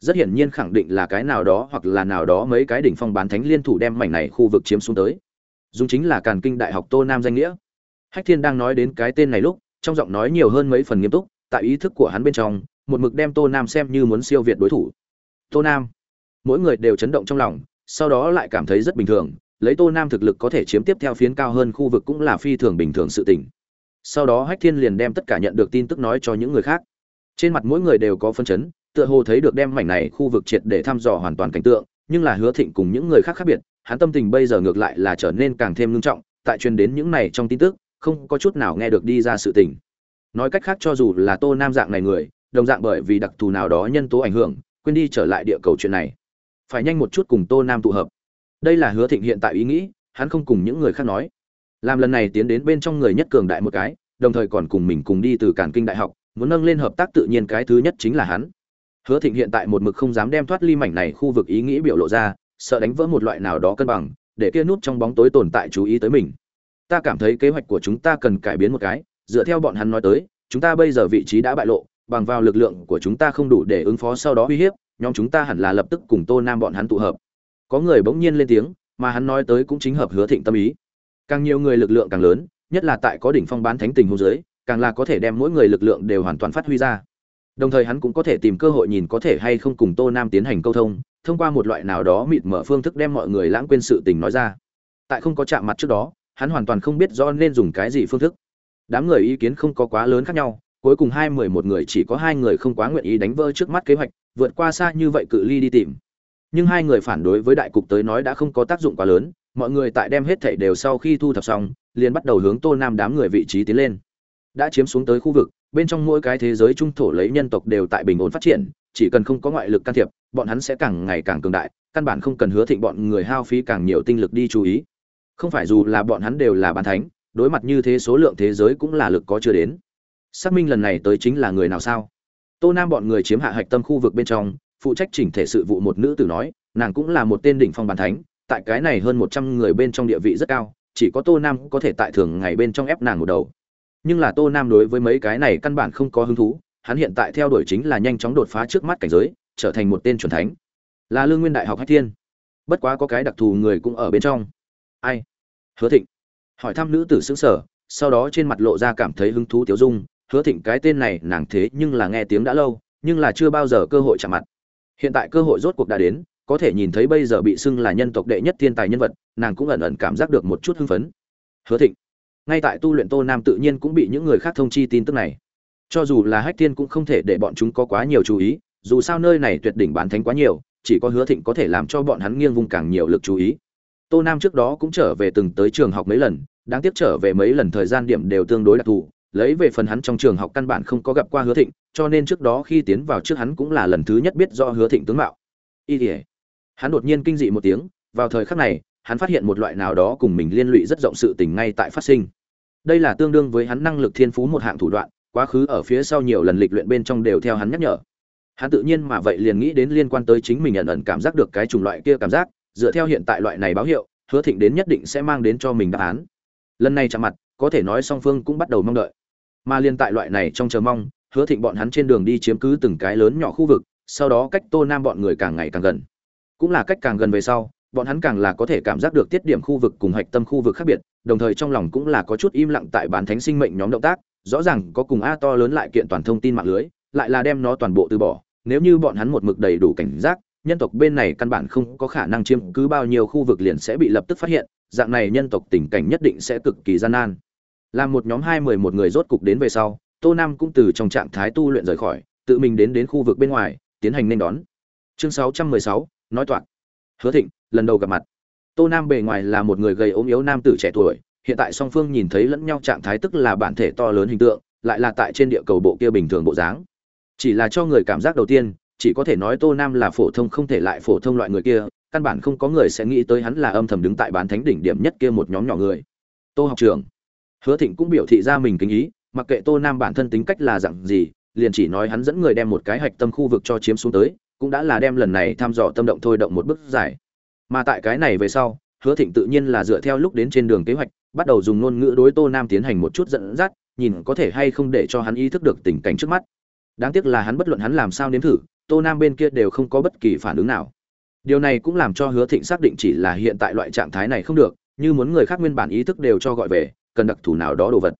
Rất hiển nhiên khẳng định là cái nào đó hoặc là nào đó mấy cái đỉnh phong bán thánh liên thủ đem mảnh này khu vực chiếm xuống tới. Dùng chính là càn kinh đại học tô nam danh nghĩa. Hách thiên đang nói đến cái tên này lúc trong giọng nói nhiều hơn mấy phần nghiêm túc, tại ý thức của hắn bên trong, một mực đem tô nam xem như muốn siêu việt đối thủ. Tô nam. Mỗi người đều chấn động trong lòng, sau đó lại cảm thấy rất bình thường, lấy tô nam thực lực có thể chiếm tiếp theo phiến cao hơn khu vực cũng là phi thường bình thường sự tình. Sau đó hách thiên liền đem tất cả nhận được tin tức nói cho những người khác. Trên mặt mỗi người đều có phân chấn, tựa hồ thấy được đem mảnh này khu vực triệt để thăm dò hoàn toàn cảnh tượng, nhưng là hứa thịnh cùng những người khác khác biệt, hắn tâm tình bây giờ ngược lại là trở nên càng thêm ngưng trọng, tại truyền đến những này trong tin tức không có chút nào nghe được đi ra sự tình. Nói cách khác cho dù là tô nam dạng này người, đồng dạng bởi vì đặc thù nào đó nhân tố ảnh hưởng, quên đi trở lại địa cầu chuyện này. Phải nhanh một chút cùng tô nam tụ hợp. Đây là hứa thịnh hiện tại ý nghĩ, hắn không cùng những người khác nói. Làm lần này tiến đến bên trong người nhất cường đại một cái, đồng thời còn cùng mình cùng đi từ cản kinh đại học, muốn nâng lên hợp tác tự nhiên cái thứ nhất chính là hắn. Hứa thịnh hiện tại một mực không dám đem thoát ly mảnh này khu vực ý nghĩ biểu lộ ra, sợ đánh vỡ một loại nào đó cân bằng, để kia nút trong bóng tối tồn tại chú ý tới mình ta cảm thấy kế hoạch của chúng ta cần cải biến một cái, dựa theo bọn hắn nói tới, chúng ta bây giờ vị trí đã bại lộ, bằng vào lực lượng của chúng ta không đủ để ứng phó sau đó uy hiếp, nhóm chúng ta hẳn là lập tức cùng tô nam bọn hắn tụ hợp. Có người bỗng nhiên lên tiếng, mà hắn nói tới cũng chính hợp hứa thịnh tâm ý. Càng nhiều người lực lượng càng lớn, nhất là tại có đỉnh phong bán thánh tình hô giới càng là có thể đem mỗi người lực lượng đều hoàn toàn phát huy ra. Đồng thời hắn cũng có thể tìm cơ hội nhìn có thể hay không cùng tô nam tiến hành câu thông thông qua một loại nào đó mịt mở phương thức đem mọi người lãng quên sự tình nói ra. Tại không có chạm mặt trước đó hắn hoàn toàn không biết do nên dùng cái gì phương thức. Đám người ý kiến không có quá lớn khác nhau, cuối cùng hai mười một người chỉ có hai người không quá nguyện ý đánh vỡ trước mắt kế hoạch, vượt qua xa như vậy cự ly đi tìm. Nhưng hai người phản đối với đại cục tới nói đã không có tác dụng quá lớn, mọi người tại đem hết thảy đều sau khi thu thập xong, liền bắt đầu hướng tô nam đám người vị trí tiến lên. Đã chiếm xuống tới khu vực, bên trong mỗi cái thế giới trung thổ lấy nhân tộc đều tại bình ổn phát triển, chỉ cần không có ngoại lực can thiệp, bọn hắn sẽ càng ngày càng cường đại, căn bản không cần hứa thịnh bọn người hao phí càng nhiều tinh lực đi chú ý không phải dù là bọn hắn đều là bàn thánh, đối mặt như thế số lượng thế giới cũng là lực có chưa đến. Xác minh lần này tới chính là người nào sao? Tô nam bọn người chiếm hạ hạch tâm khu vực bên trong, phụ trách chỉnh thể sự vụ một nữ tử nói, nàng cũng là một tên đỉnh phong bàn thánh, tại cái này hơn một trăm người bên trong địa vị rất cao, chỉ có tô nam có thể tại thường ngày bên trong ép nàng một đầu. Nhưng là tô nam đối với mấy cái này căn bản không có hứng thú, hắn hiện tại theo đuổi chính là nhanh chóng đột phá trước mắt cảnh giới, trở thành một tên c thánh. Là lương nguyên đại học hách thiên. Bất quá có cái đặc thù người cũng ở bên trong ai? Hứa thịnh. Hỏi thăm nữ tử xứng sở, sau đó trên mặt lộ ra cảm thấy hứng thú tiểu dung. Hứa thịnh, cái tên này nàng thế nhưng là nghe tiếng đã lâu, nhưng là chưa bao giờ cơ hội chạm mặt. Hiện tại cơ hội rốt cuộc đã đến, có thể nhìn thấy bây giờ bị xưng là nhân tộc đệ nhất thiên tài nhân vật, nàng cũng ẩn ẩn cảm giác được một chút hưng phấn. Hứa thịnh. Ngay tại tu luyện tô nam tự nhiên cũng bị những người khác thông chi tin tức này. Cho dù là hách thiên cũng không thể để bọn chúng có quá nhiều chú ý, dù sao nơi này tuyệt đỉnh bán thánh quá nhiều, chỉ có hứa thịnh có thể làm cho bọn hắn nghiêng vùng càng nhiều lực chú ý tô nam trước đó cũng trở về từng tới trường học mấy lần, đáng tiếc trở về mấy lần thời gian điểm đều tương đối đặc thù, lấy về phần hắn trong trường học căn bản không có gặp qua hứa thịnh, cho nên trước đó khi tiến vào trước hắn cũng là lần thứ nhất biết do hứa thịnh tướng mạo. Y tỉa hắn đột nhiên kinh dị một tiếng, vào thời khắc này, hắn phát hiện một loại nào đó cùng mình liên lụy rất rộng sự tình ngay tại phát sinh. Đây là tương đương với hắn năng lực thiên phú một hạng thủ đoạn, quá khứ ở phía sau nhiều lần lịch luyện bên trong đều theo hắn nhắc nhở. Hắn tự nhiên mà vậy liền nghĩ đến liên quan tới chính mình ẩn ẩn cảm giác được cái chủng loại kia cảm giác dựa theo hiện tại loại này báo hiệu, hứa thịnh đến nhất định sẽ mang đến cho mình đáp án. Lần này chạm mặt, có thể nói song phương cũng bắt đầu mong đợi. Mà liên tại loại này trong chờ mong, hứa thịnh bọn hắn trên đường đi chiếm cứ từng cái lớn nhỏ khu vực, sau đó cách tô nam bọn người càng ngày càng gần. Cũng là cách càng gần về sau, bọn hắn càng là có thể cảm giác được tiết điểm khu vực cùng hạch tâm khu vực khác biệt, đồng thời trong lòng cũng là có chút im lặng tại bán thánh sinh mệnh nhóm động tác, rõ ràng có cùng a to lớn lại kiện toàn thông tin mạng lưới, lại là đem nó toàn bộ từ bỏ, nếu như bọn hắn một mực đầy đủ cảnh giác nhân tộc bên này căn bản không có khả năng chiếm cứ bao nhiêu khu vực liền sẽ bị lập tức phát hiện, dạng này nhân tộc tình cảnh nhất định sẽ cực kỳ gian nan. Làm một nhóm hai mười một người rốt cục đến về sau, tô nam cũng từ trong trạng thái tu luyện rời khỏi, tự mình đến đến khu vực bên ngoài, tiến hành nên đón. Chương sáu trăm mười sáu, nói toạc. Hứa thịnh, lần đầu gặp mặt. Tô nam bề ngoài là một người gầy ốm yếu nam tử trẻ tuổi, hiện tại song phương nhìn thấy lẫn nhau trạng thái tức là bản thể to lớn hình tượng, lại là tại trên địa cầu bộ kia bình thường bộ dáng. Chỉ là cho người cảm giác đầu tiên chỉ có thể nói tô nam là phổ thông không thể lại phổ thông loại người kia, căn bản không có người sẽ nghĩ tới hắn là âm thầm đứng tại bán thánh đỉnh điểm nhất kia một nhóm nhỏ người. Tô học trưởng, hứa thịnh cũng biểu thị ra mình kính ý, mặc kệ tô nam bản thân tính cách là dặn gì, liền chỉ nói hắn dẫn người đem một cái hạch tâm khu vực cho chiếm xuống tới, cũng đã là đem lần này thăm dò tâm động thôi động một bước giải mà tại cái này về sau, hứa thịnh tự nhiên là dựa theo lúc đến trên đường kế hoạch, bắt đầu dùng ngôn ngữ đối tô nam tiến hành một chút dẫn dắt, nhìn có thể hay không để cho hắn ý thức được tình cảnh trước mắt. Đáng tiếc là hắn bất luận hắn làm sao nếm thử tô nam bên kia đều không có bất kỳ phản ứng nào. Điều này cũng làm cho hứa thịnh xác định chỉ là hiện tại loại trạng thái này không được, như muốn người khác nguyên bản ý thức đều cho gọi về, cần đặc thù nào đó đồ vật.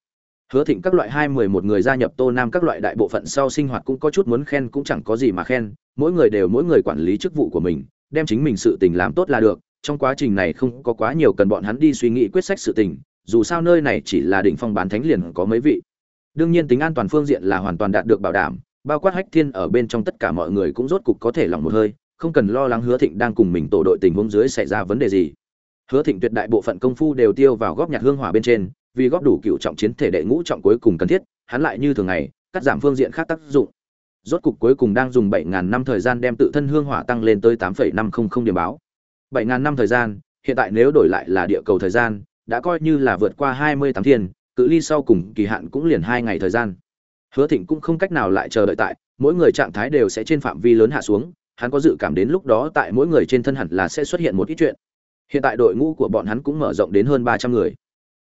Hứa thịnh các loại hai mười một người gia nhập tô nam các loại đại bộ phận sau sinh hoạt cũng có chút muốn khen cũng chẳng có gì mà khen, mỗi người đều mỗi người quản lý chức vụ của mình, đem chính mình sự tình làm tốt là được, trong quá trình này không có quá nhiều cần bọn hắn đi suy nghĩ quyết sách sự tình, dù sao nơi này chỉ là đỉnh phong bán thánh liền có mấy vị. Đương nhiên tính an toàn phương diện là hoàn toàn đạt được bảo đảm bao quát hách thiên ở bên trong tất cả mọi người cũng rốt cục có thể lỏng một hơi, không cần lo lắng hứa thịnh đang cùng mình tổ đội tình huống dưới xảy ra vấn đề gì. Hứa thịnh tuyệt đại bộ phận công phu đều tiêu vào góp nhặt hương hỏa bên trên, vì góp đủ cựu trọng chiến thể đệ ngũ trọng cuối cùng cần thiết, hắn lại như thường ngày, cắt giảm phương diện khác tác dụng. Rốt cục cuối cùng đang dùng bảy ngàn năm thời gian đem tự thân hương hỏa tăng lên tới tám phẩy năm không không điểm báo. bảy ngàn năm thời gian, hiện tại nếu đổi lại là địa cầu thời gian, đã coi như là vượt qua hai mươi tám thiên, cự ly sau cùng kỳ hạn cũng liền hai ngày thời gian hứa thịnh cũng không cách nào lại chờ đợi tại, mỗi người trạng thái đều sẽ trên phạm vi lớn hạ xuống, hắn có dự cảm đến lúc đó tại mỗi người trên thân hẳn là sẽ xuất hiện một ít chuyện. Hiện tại đội ngũ của bọn hắn cũng mở rộng đến hơn ba trăm người.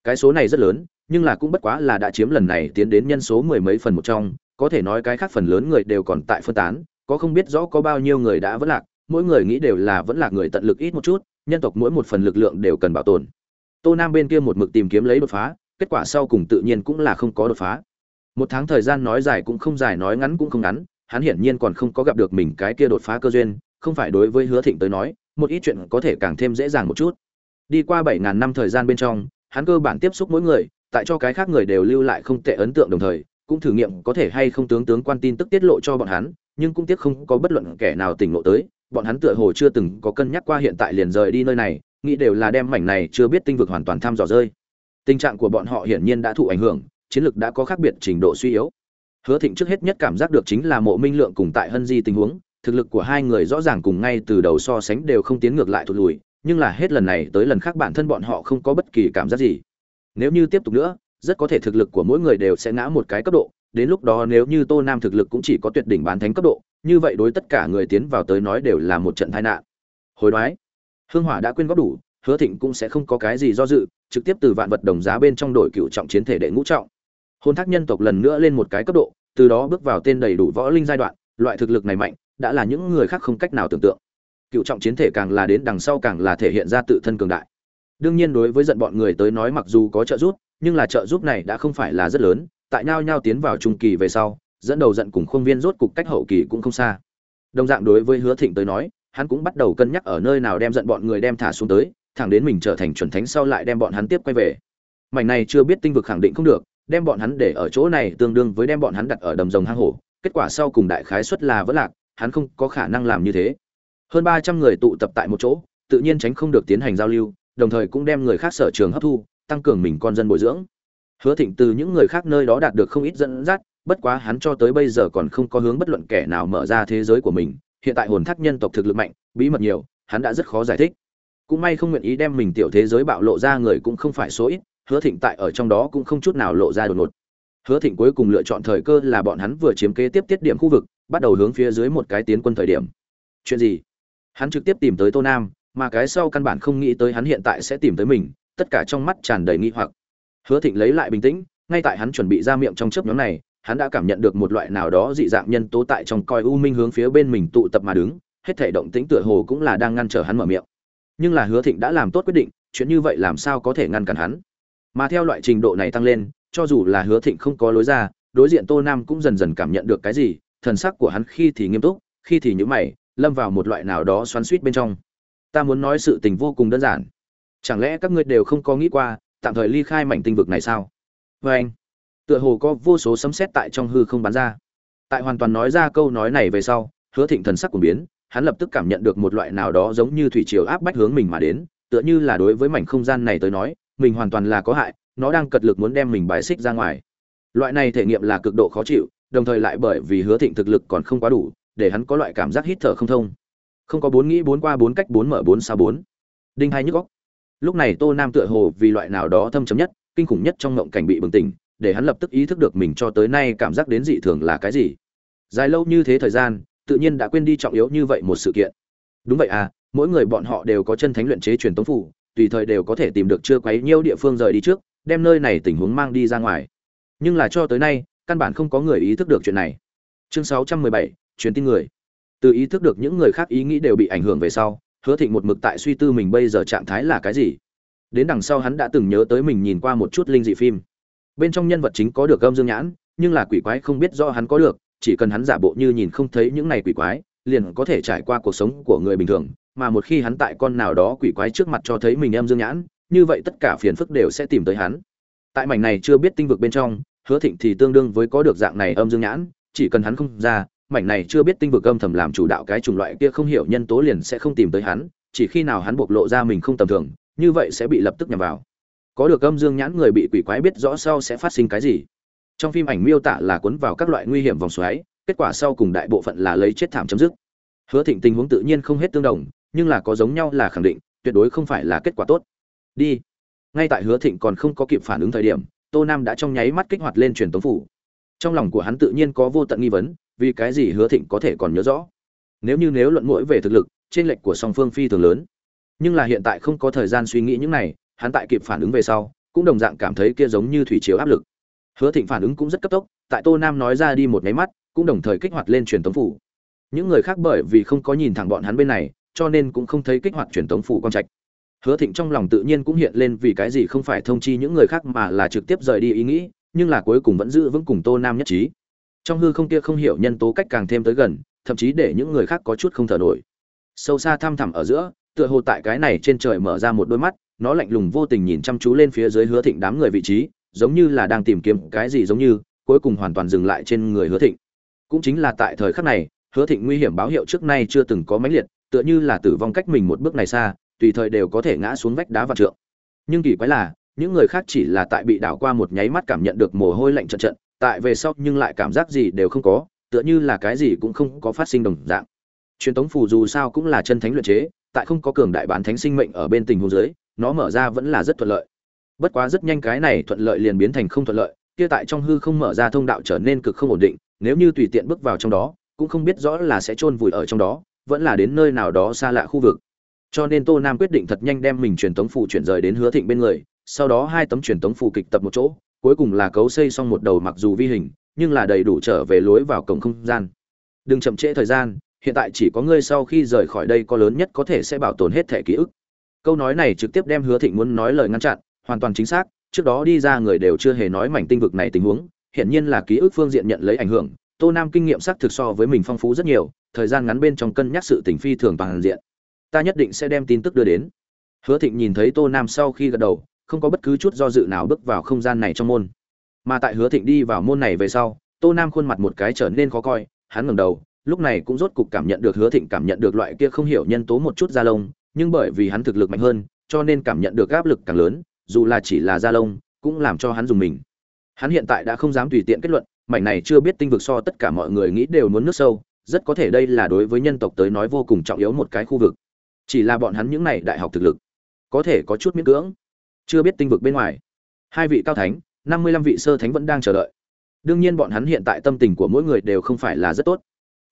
Cái số này rất lớn, nhưng là cũng bất quá là đã chiếm lần này tiến đến nhân số mười mấy phần một trong, có thể nói cái khác phần lớn người đều còn tại phân tán, có không biết rõ có bao nhiêu người đã vẫn lạc, mỗi người nghĩ đều là vẫn là người tận lực ít một chút, nhân tộc mỗi một phần lực lượng đều cần bảo tồn. Tô nam bên kia một mực tìm kiếm lấy đột phá, kết quả sau cùng tự nhiên cũng là không có đột phá một tháng thời gian nói dài cũng không dài, nói ngắn cũng không ngắn, hắn hiển nhiên còn không có gặp được mình cái kia đột phá cơ duyên, không phải đối với hứa thịnh tới nói, một ít chuyện có thể càng thêm dễ dàng một chút. Đi qua bảy ngàn năm thời gian bên trong, hắn cơ bản tiếp xúc mỗi người, tại cho cái khác người đều lưu lại không tệ ấn tượng đồng thời, cũng thử nghiệm có thể hay không tướng tướng quan tin tức tiết lộ cho bọn hắn, nhưng cũng tiếc không có bất luận kẻ nào tỉnh lộ tới, bọn hắn tựa hồ chưa từng có cân nhắc qua hiện tại liền rời đi nơi này, nghĩ đều là đem mảnh này chưa biết tinh vực hoàn toàn thăm dò rơi. Tình trạng của bọn họ hiển nhiên đã thụ ảnh hưởng chiến lược đã có khác biệt trình độ suy yếu. Hứa thịnh trước hết nhất cảm giác được chính là mộ minh lượng cùng tại hân di tình huống, thực lực của hai người rõ ràng cùng ngay từ đầu so sánh đều không tiến ngược lại thụt lùi, nhưng là hết lần này tới lần khác bản thân bọn họ không có bất kỳ cảm giác gì. Nếu như tiếp tục nữa, rất có thể thực lực của mỗi người đều sẽ ngã một cái cấp độ, đến lúc đó nếu như tô nam thực lực cũng chỉ có tuyệt đỉnh bán thánh cấp độ, như vậy đối tất cả người tiến vào tới nói đều là một trận tai nạn. Hối đoái. Hương hỏa đã quên góp đủ, hứa thịnh cũng sẽ không có cái gì do dự, trực tiếp từ vạn vật đồng giá bên trong đổi cựu trọng chiến thể đệ ngũ trọng hôn thác nhân tộc lần nữa lên một cái cấp độ, từ đó bước vào tên đầy đủ võ linh giai đoạn, loại thực lực này mạnh, đã là những người khác không cách nào tưởng tượng. Cựu trọng chiến thể càng là đến đằng sau càng là thể hiện ra tự thân cường đại. Đương nhiên đối với giận bọn người tới nói mặc dù có trợ giúp, nhưng là trợ giúp này đã không phải là rất lớn, tại nhau nhau tiến vào trung kỳ về sau, dẫn đầu giận cùng khuôn viên rốt cục cách hậu kỳ cũng không xa. Đồng dạng đối với hứa thịnh tới nói, hắn cũng bắt đầu cân nhắc ở nơi nào đem giận bọn người đem thả xuống tới, thẳng đến mình trở thành chuẩn thánh sau lại đem bọn hắn tiếp quay về. Mảnh này chưa biết tinh vực khẳng định không được đem bọn hắn để ở chỗ này tương đương với đem bọn hắn đặt ở đầm rồng hang hổ. Kết quả sau cùng đại khái xuất là vẫn lạc, hắn không có khả năng làm như thế. Hơn ba trăm người tụ tập tại một chỗ, tự nhiên tránh không được tiến hành giao lưu, đồng thời cũng đem người khác sở trường hấp thu, tăng cường mình con dân bồi dưỡng. Hứa thịnh từ những người khác nơi đó đạt được không ít dẫn dắt, bất quá hắn cho tới bây giờ còn không có hướng bất luận kẻ nào mở ra thế giới của mình. Hiện tại hồn thác nhân tộc thực lực mạnh, bí mật nhiều, hắn đã rất khó giải thích. Cũng may không nguyện ý đem mình tiểu thế giới bạo lộ ra người cũng không phải số ít hứa thịnh tại ở trong đó cũng không chút nào lộ ra đột ngột. Hứa thịnh cuối cùng lựa chọn thời cơ là bọn hắn vừa chiếm kế tiếp tiết điểm khu vực, bắt đầu hướng phía dưới một cái tiến quân thời điểm. Chuyện gì? Hắn trực tiếp tìm tới tô nam, mà cái sau căn bản không nghĩ tới hắn hiện tại sẽ tìm tới mình, tất cả trong mắt tràn đầy nghi hoặc. Hứa thịnh lấy lại bình tĩnh, ngay tại hắn chuẩn bị ra miệng trong chớp nhóm này, hắn đã cảm nhận được một loại nào đó dị dạng nhân tố tại trong coi u minh hướng phía bên mình tụ tập mà đứng, hết thể động tĩnh tựa hồ cũng là đang ngăn trở hắn mở miệng. Nhưng là hứa thịnh đã làm tốt quyết định, chuyện như vậy làm sao có thể ngăn cản hắn? Mà theo loại trình độ này tăng lên, cho dù là hứa thịnh không có lối ra, đối diện tô nam cũng dần dần cảm nhận được cái gì, thần sắc của hắn khi thì nghiêm túc, khi thì nhữ mày, lâm vào một loại nào đó xoắn suýt bên trong. Ta muốn nói sự tình vô cùng đơn giản. Chẳng lẽ các ngươi đều không có nghĩ qua, tạm thời ly khai mảnh tinh vực này sao? Vê anh, tựa hồ có vô số sấm sét tại trong hư không bắn ra. Tại hoàn toàn nói ra câu nói này về sau, hứa thịnh thần sắc của biến, hắn lập tức cảm nhận được một loại nào đó giống như thủy triều áp bách hướng mình mà đến, tựa như là đối với mảnh không gian này tới nói mình hoàn toàn là có hại, nó đang cật lực muốn đem mình bài xích ra ngoài. Loại này thể nghiệm là cực độ khó chịu, đồng thời lại bởi vì hứa thịnh thực lực còn không quá đủ, để hắn có loại cảm giác hít thở không thông. Không có bốn nghĩ bốn qua bốn cách bốn mở bốn sao bốn. Đinh hai nhức góc lúc này tô nam tựa hồ vì loại nào đó thâm chấm nhất, kinh khủng nhất trong ngộng cảnh bị bừng tỉnh, để hắn lập tức ý thức được mình cho tới nay cảm giác đến dị thường là cái gì. Dài lâu như thế thời gian, tự nhiên đã quên đi trọng yếu như vậy một sự kiện. Đúng vậy à mỗi người bọn họ đều có chân thánh luyện chế truyền tống phủ tùy thời đều có thể tìm được chưa quấy nhiêu địa phương rời đi trước đem nơi này tình huống mang đi ra ngoài. Nhưng là cho tới nay căn bản không có người ý thức được chuyện này. Chương 617, truyền tin người. Từ ý thức được những người khác ý nghĩ đều bị ảnh hưởng về sau hứa thịnh một mực tại suy tư mình bây giờ trạng thái là cái gì. Đến đằng sau hắn đã từng nhớ tới mình nhìn qua một chút linh dị phim. Bên trong nhân vật chính có được gâm dương nhãn nhưng là quỷ quái không biết do hắn có được chỉ cần hắn giả bộ như nhìn không thấy những này quỷ quái liền có thể trải qua cuộc sống của người bình thường mà một khi hắn tại con nào đó quỷ quái trước mặt cho thấy mình em dương nhãn, như vậy tất cả phiền phức đều sẽ tìm tới hắn. Tại mảnh này chưa biết tinh vực bên trong, hứa thịnh thì tương đương với có được dạng này âm dương nhãn, chỉ cần hắn không ra, mảnh này chưa biết tinh vực âm thầm làm chủ đạo cái chủng loại kia không hiểu nhân tố liền sẽ không tìm tới hắn, chỉ khi nào hắn bộc lộ ra mình không tầm thường, như vậy sẽ bị lập tức nhằm vào. Có được âm dương nhãn người bị quỷ quái biết rõ sau sẽ phát sinh cái gì? Trong phim ảnh miêu tả là cuốn vào các loại nguy hiểm vòng xoáy, kết quả sau cùng đại bộ phận là lấy chết thảm chấm dứt. Hứa thịnh tình huống tự nhiên không hết tương đồng nhưng là có giống nhau là khẳng định, tuyệt đối không phải là kết quả tốt. Đi. Ngay tại hứa thịnh còn không có kịp phản ứng thời điểm, tô nam đã trong nháy mắt kích hoạt lên truyền tống phủ. Trong lòng của hắn tự nhiên có vô tận nghi vấn, vì cái gì hứa thịnh có thể còn nhớ rõ? Nếu như nếu luận mũi về thực lực, trên lệch của song phương phi thường lớn. Nhưng là hiện tại không có thời gian suy nghĩ những này, hắn tại kịp phản ứng về sau, cũng đồng dạng cảm thấy kia giống như thủy chiếu áp lực. Hứa thịnh phản ứng cũng rất cấp tốc, tại tô nam nói ra đi một nháy mắt, cũng đồng thời kích hoạt lên truyền tống phủ. Những người khác bởi vì không có nhìn thẳng bọn hắn bên này cho nên cũng không thấy kích hoạt truyền tống phủ quan trạch. Hứa thịnh trong lòng tự nhiên cũng hiện lên vì cái gì không phải thông chi những người khác mà là trực tiếp rời đi ý nghĩ, nhưng là cuối cùng vẫn giữ vững cùng tô nam nhất trí. Trong hư không kia không hiểu nhân tố cách càng thêm tới gần, thậm chí để những người khác có chút không thở nổi. Sâu xa thăm thẳm ở giữa, tựa hồ tại cái này trên trời mở ra một đôi mắt, nó lạnh lùng vô tình nhìn chăm chú lên phía dưới hứa thịnh đám người vị trí, giống như là đang tìm kiếm cái gì giống như, cuối cùng hoàn toàn dừng lại trên người hứa thịnh. Cũng chính là tại thời khắc này, hứa thịnh nguy hiểm báo hiệu trước nay chưa từng có mãnh liệt tựa như là tử vong cách mình một bước này xa, tùy thời đều có thể ngã xuống vách đá và trượng. Nhưng kỳ quái là, những người khác chỉ là tại bị đảo qua một nháy mắt cảm nhận được mồ hôi lạnh trận trận, tại về sau nhưng lại cảm giác gì đều không có, tựa như là cái gì cũng không có phát sinh đồng dạng. Truyền tống phù dù sao cũng là chân thánh luyện chế, tại không có cường đại bán thánh sinh mệnh ở bên tình huống dưới, nó mở ra vẫn là rất thuận lợi. Bất quá rất nhanh cái này thuận lợi liền biến thành không thuận lợi, kia tại trong hư không mở ra thông đạo trở nên cực không ổn định, nếu như tùy tiện bước vào trong đó, cũng không biết rõ là sẽ chôn vùi ở trong đó vẫn là đến nơi nào đó xa lạ khu vực. Cho nên tô nam quyết định thật nhanh đem mình truyền tống phù chuyển rời đến hứa thịnh bên người, sau đó hai tấm truyền tống phù kịch tập một chỗ, cuối cùng là cấu xây xong một đầu mặc dù vi hình, nhưng là đầy đủ trở về lối vào cổng không gian. Đừng chậm trễ thời gian, hiện tại chỉ có ngươi sau khi rời khỏi đây có lớn nhất có thể sẽ bảo tồn hết thẻ ký ức. Câu nói này trực tiếp đem hứa thịnh muốn nói lời ngăn chặn, hoàn toàn chính xác, trước đó đi ra người đều chưa hề nói mảnh tinh vực này tình huống hiện nhiên là ký ức phương diện nhận lấy ảnh hưởng tô nam kinh nghiệm xác thực so với mình phong phú rất nhiều, thời gian ngắn bên trong cân nhắc sự tình phi thường toàn diện. Ta nhất định sẽ đem tin tức đưa đến. Hứa thịnh nhìn thấy tô nam sau khi gật đầu, không có bất cứ chút do dự nào bước vào không gian này trong môn. Mà tại hứa thịnh đi vào môn này về sau, tô nam khuôn mặt một cái trở nên khó coi, hắn ngẩng đầu, lúc này cũng rốt cục cảm nhận được hứa thịnh cảm nhận được loại kia không hiểu nhân tố một chút da lông, nhưng bởi vì hắn thực lực mạnh hơn, cho nên cảm nhận được áp lực càng lớn, dù là chỉ là da lông, cũng làm cho hắn dùng mình. Hắn hiện tại đã không dám tùy tiện kết luận mảnh này chưa biết tinh vực so tất cả mọi người nghĩ đều muốn nước sâu, rất có thể đây là đối với nhân tộc tới nói vô cùng trọng yếu một cái khu vực. Chỉ là bọn hắn những này đại học thực lực, có thể có chút miễn cưỡng. Chưa biết tinh vực bên ngoài, hai vị cao thánh, năm mươi lăm vị sơ thánh vẫn đang chờ đợi. Đương nhiên bọn hắn hiện tại tâm tình của mỗi người đều không phải là rất tốt.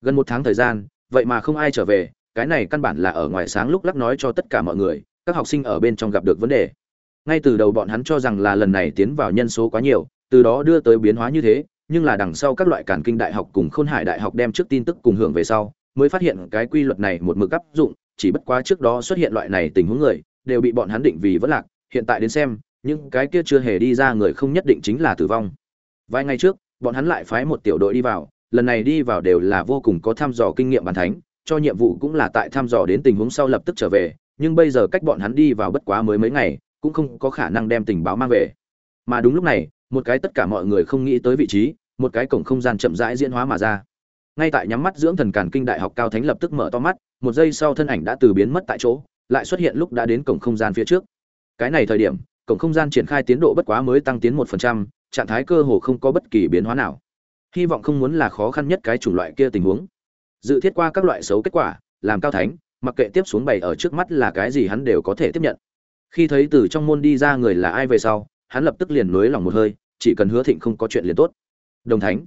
Gần một tháng thời gian, vậy mà không ai trở về, cái này căn bản là ở ngoài sáng lúc lắc nói cho tất cả mọi người, các học sinh ở bên trong gặp được vấn đề. Ngay từ đầu bọn hắn cho rằng là lần này tiến vào nhân số quá nhiều, từ đó đưa tới biến hóa như thế nhưng là đằng sau các loại cản kinh đại học cùng khôn hải đại học đem trước tin tức cùng hưởng về sau, mới phát hiện cái quy luật này một mực áp dụng, chỉ bất quá trước đó xuất hiện loại này tình huống người, đều bị bọn hắn định vì vẫn lạc. Hiện tại đến xem, những cái kia chưa hề đi ra người không nhất định chính là tử vong. Vài ngày trước, bọn hắn lại phái một tiểu đội đi vào, lần này đi vào đều là vô cùng có thăm dò kinh nghiệm bàn thánh, cho nhiệm vụ cũng là tại thăm dò đến tình huống sau lập tức trở về, nhưng bây giờ cách bọn hắn đi vào bất quá mới mấy ngày, cũng không có khả năng đem tình báo mang về. Mà đúng lúc này một cái tất cả mọi người không nghĩ tới vị trí, một cái cổng không gian chậm rãi diễn hóa mà ra. Ngay tại nhắm mắt dưỡng thần càn kinh đại học cao thánh lập tức mở to mắt, một giây sau thân ảnh đã từ biến mất tại chỗ, lại xuất hiện lúc đã đến cổng không gian phía trước. Cái này thời điểm, cổng không gian triển khai tiến độ bất quá mới tăng tiến một phần trăm, trạng thái cơ hồ không có bất kỳ biến hóa nào. Hy vọng không muốn là khó khăn nhất cái chủng loại kia tình huống. Dự thiết qua các loại xấu kết quả, làm cao thánh, mặc kệ tiếp xuống bày ở trước mắt là cái gì hắn đều có thể tiếp nhận. Khi thấy từ trong môn đi ra người là ai về sau hắn lập tức liền nới lòng một hơi, chỉ cần hứa thịnh không có chuyện liền tốt. Đồng thánh.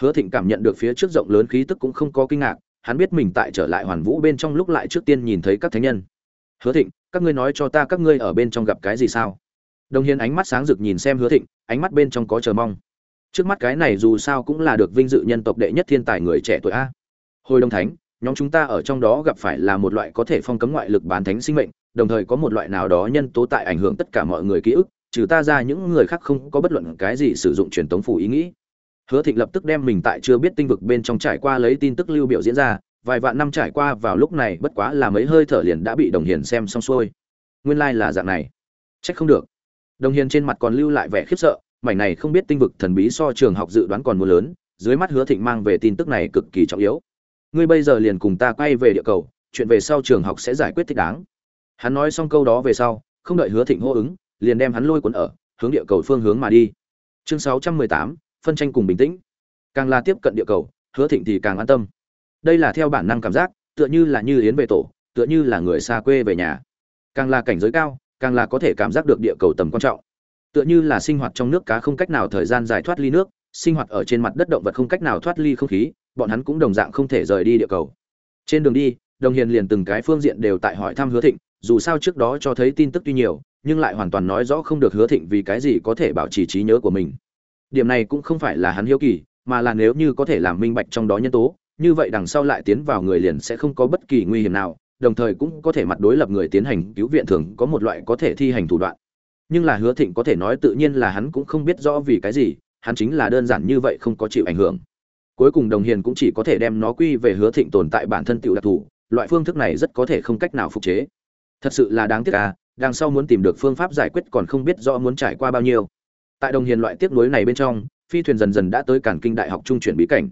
Hứa thịnh cảm nhận được phía trước rộng lớn khí tức cũng không có kinh ngạc, hắn biết mình tại trở lại hoàn vũ bên trong lúc lại trước tiên nhìn thấy các thánh nhân. Hứa thịnh, các ngươi nói cho ta các ngươi ở bên trong gặp cái gì sao? Đồng hiền ánh mắt sáng rực nhìn xem hứa thịnh, ánh mắt bên trong có chờ mong. Trước mắt cái này dù sao cũng là được vinh dự nhân tộc đệ nhất thiên tài người trẻ tuổi a. Hồi đông thánh, nhóm chúng ta ở trong đó gặp phải là một loại có thể phong cấm ngoại lực bán thánh sinh mệnh, đồng thời có một loại nào đó nhân tố tại ảnh hưởng tất cả mọi người ký ức trừ ta ra những người khác không có bất luận cái gì sử dụng truyền tống phủ ý nghĩ. Hứa thịnh lập tức đem mình tại chưa biết tinh vực bên trong trải qua lấy tin tức lưu biểu diễn ra, vài vạn năm trải qua vào lúc này bất quá là mấy hơi thở liền đã bị đồng hiền xem xong xuôi. Nguyên lai like là dạng này. Trách không được. Đồng hiền trên mặt còn lưu lại vẻ khiếp sợ, mảnh này không biết tinh vực thần bí so trường học dự đoán còn mưa lớn, dưới mắt hứa thịnh mang về tin tức này cực kỳ trọng yếu. Ngươi bây giờ liền cùng ta quay về địa cầu, chuyện về sau trường học sẽ giải quyết thích đáng. Hắn nói xong câu đó về sau, không đợi hứa thịnh hô ứng liền đem hắn lôi cuốn ở hướng địa cầu phương hướng mà đi. Chương 618, phân tranh cùng bình tĩnh. Càng là tiếp cận địa cầu hứa thịnh thì càng an tâm. Đây là theo bản năng cảm giác tựa như là như yến về tổ tựa như là người xa quê về nhà. Càng là cảnh giới cao càng là có thể cảm giác được địa cầu tầm quan trọng. Tựa như là sinh hoạt trong nước cá không cách nào thời gian dài thoát ly nước sinh hoạt ở trên mặt đất động vật không cách nào thoát ly không khí bọn hắn cũng đồng dạng không thể rời đi địa cầu. Trên đường đi đồng hiền liền từng cái phương diện đều tại hỏi thăm hứa thịnh dù sao trước đó cho thấy tin tức tuy nhiều nhưng lại hoàn toàn nói rõ không được hứa thịnh vì cái gì có thể bảo trì trí nhớ của mình. Điểm này cũng không phải là hắn hiếu kỳ, mà là nếu như có thể làm minh bạch trong đó nhân tố, như vậy đằng sau lại tiến vào người liền sẽ không có bất kỳ nguy hiểm nào, đồng thời cũng có thể mặt đối lập người tiến hành cứu viện thường có một loại có thể thi hành thủ đoạn. Nhưng là hứa thịnh có thể nói tự nhiên là hắn cũng không biết rõ vì cái gì, hắn chính là đơn giản như vậy không có chịu ảnh hưởng. Cuối cùng đồng hiền cũng chỉ có thể đem nó quy về hứa thịnh tồn tại bản thân tự đặc thù, loại phương thức này rất có thể không cách nào phục chế. Thật sự là đáng tiếc à đằng sau muốn tìm được phương pháp giải quyết còn không biết rõ muốn trải qua bao nhiêu. Tại đồng hiền loại tiếc nuối này bên trong, phi thuyền dần dần đã tới cản kinh đại học trung chuyển bí cảnh.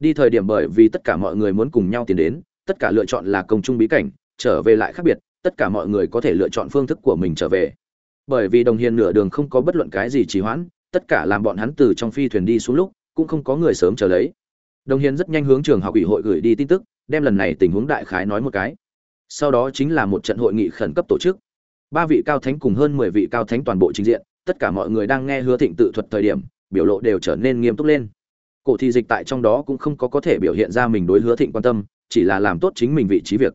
Đi thời điểm bởi vì tất cả mọi người muốn cùng nhau tiến đến, tất cả lựa chọn là công trung bí cảnh, trở về lại khác biệt, tất cả mọi người có thể lựa chọn phương thức của mình trở về. Bởi vì đồng hiền nửa đường không có bất luận cái gì trì hoãn, tất cả làm bọn hắn từ trong phi thuyền đi xuống lúc, cũng không có người sớm chờ lấy. Đồng hiền rất nhanh hướng trường học ủy hội gửi đi tin tức, đem lần này tình huống đại khái nói một cái. Sau đó chính là một trận hội nghị khẩn cấp tổ chức ba vị cao thánh cùng hơn mười vị cao thánh toàn bộ trình diện, tất cả mọi người đang nghe hứa thịnh tự thuật thời điểm, biểu lộ đều trở nên nghiêm túc lên. Cổ thị dịch tại trong đó cũng không có có thể biểu hiện ra mình đối hứa thịnh quan tâm, chỉ là làm tốt chính mình vị trí việc.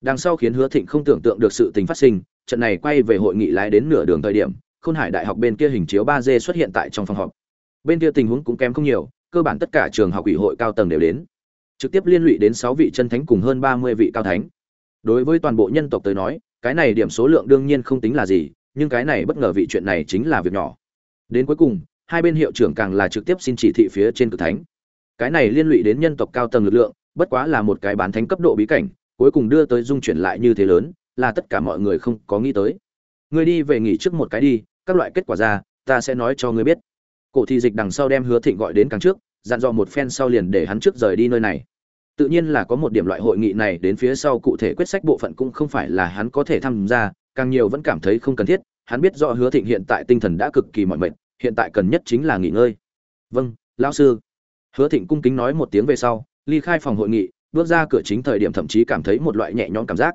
Đằng sau khiến hứa thịnh không tưởng tượng được sự tình phát sinh, trận này quay về hội nghị lái đến nửa đường thời điểm, khôn hải đại học bên kia hình chiếu ba d xuất hiện tại trong phòng họp. Bên kia tình huống cũng kém không nhiều, cơ bản tất cả trường học ủy hội cao tầng đều đến. Trực tiếp liên lụy đến sáu vị chân thánh cùng hơn ba mươi vị cao thánh. Đối với toàn bộ nhân tộc tới nói cái này điểm số lượng đương nhiên không tính là gì, nhưng cái này bất ngờ vị chuyện này chính là việc nhỏ. Đến cuối cùng, hai bên hiệu trưởng càng là trực tiếp xin chỉ thị phía trên cực thánh. Cái này liên lụy đến nhân tộc cao tầng lực lượng, bất quá là một cái bán thánh cấp độ bí cảnh, cuối cùng đưa tới dung chuyển lại như thế lớn, là tất cả mọi người không có nghĩ tới. Ngươi đi về nghỉ trước một cái đi, các loại kết quả ra, ta sẽ nói cho ngươi biết. Cổ thị dịch đằng sau đem hứa thịnh gọi đến càng trước, dặn dò một phen sau liền để hắn trước rời đi nơi này tự nhiên là có một điểm loại hội nghị này đến phía sau cụ thể quyết sách bộ phận cũng không phải là hắn có thể tham gia, càng nhiều vẫn cảm thấy không cần thiết, hắn biết rõ hứa thịnh hiện tại tinh thần đã cực kỳ mỏi mệt, hiện tại cần nhất chính là nghỉ ngơi. Vâng lão sư. Hứa thịnh cung kính nói một tiếng về sau, ly khai phòng hội nghị, bước ra cửa chính thời điểm thậm chí cảm thấy một loại nhẹ nhõm cảm giác.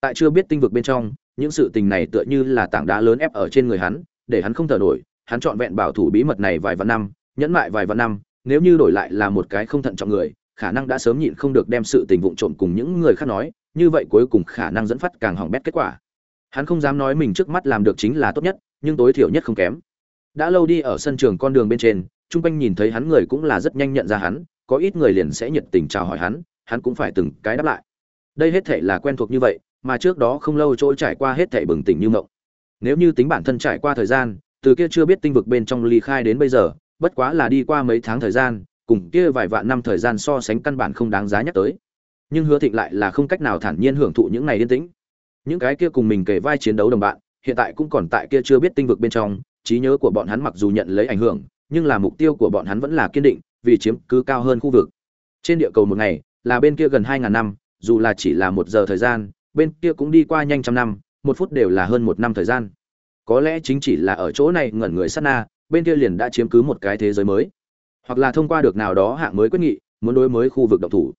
Tại chưa biết tinh vực bên trong, những sự tình này tựa như là tảng đá lớn ép ở trên người hắn, để hắn không thở nổi, hắn trọn vẹn bảo thủ bí mật này vài vạn năm, nhẫn mại vài vạn năm, nếu như đổi lại là một cái không thận trọng người khả năng đã sớm nhịn không được đem sự tình vụng trộm cùng những người khác nói, như vậy cuối cùng khả năng dẫn phát càng hỏng bét kết quả. Hắn không dám nói mình trước mắt làm được chính là tốt nhất, nhưng tối thiểu nhất không kém. Đã lâu đi ở sân trường con đường bên trên, chung quanh nhìn thấy hắn người cũng là rất nhanh nhận ra hắn, có ít người liền sẽ nhiệt tình chào hỏi hắn hắn cũng phải từng cái đáp lại. Đây hết thể là quen thuộc như vậy, mà trước đó không lâu trôi trải qua hết thể bừng tỉnh như mộng. Nếu như tính bản thân trải qua thời gian, từ kia chưa biết tinh vực bên trong ly khai đến bây giờ, bất quá là đi qua mấy tháng thời gian cùng kia vài vạn năm thời gian so sánh căn bản không đáng giá nhắc tới. Nhưng hứa thịnh lại là không cách nào thản nhiên hưởng thụ những ngày yên tĩnh. Những cái kia cùng mình kể vai chiến đấu đồng bạn, hiện tại cũng còn tại kia chưa biết tinh vực bên trong, trí nhớ của bọn hắn mặc dù nhận lấy ảnh hưởng, nhưng là mục tiêu của bọn hắn vẫn là kiên định, vì chiếm cứ cao hơn khu vực. Trên địa cầu một ngày, là bên kia gần hai ngàn năm, dù là chỉ là một giờ thời gian, bên kia cũng đi qua nhanh trăm năm, một phút đều là hơn một năm thời gian. Có lẽ chính chỉ là ở chỗ này ngẩn người sát na, bên kia liền đã chiếm cứ một cái thế giới mới hoặc là thông qua được nào đó hạng mới quyết nghị, muốn đối mới khu vực động thủ.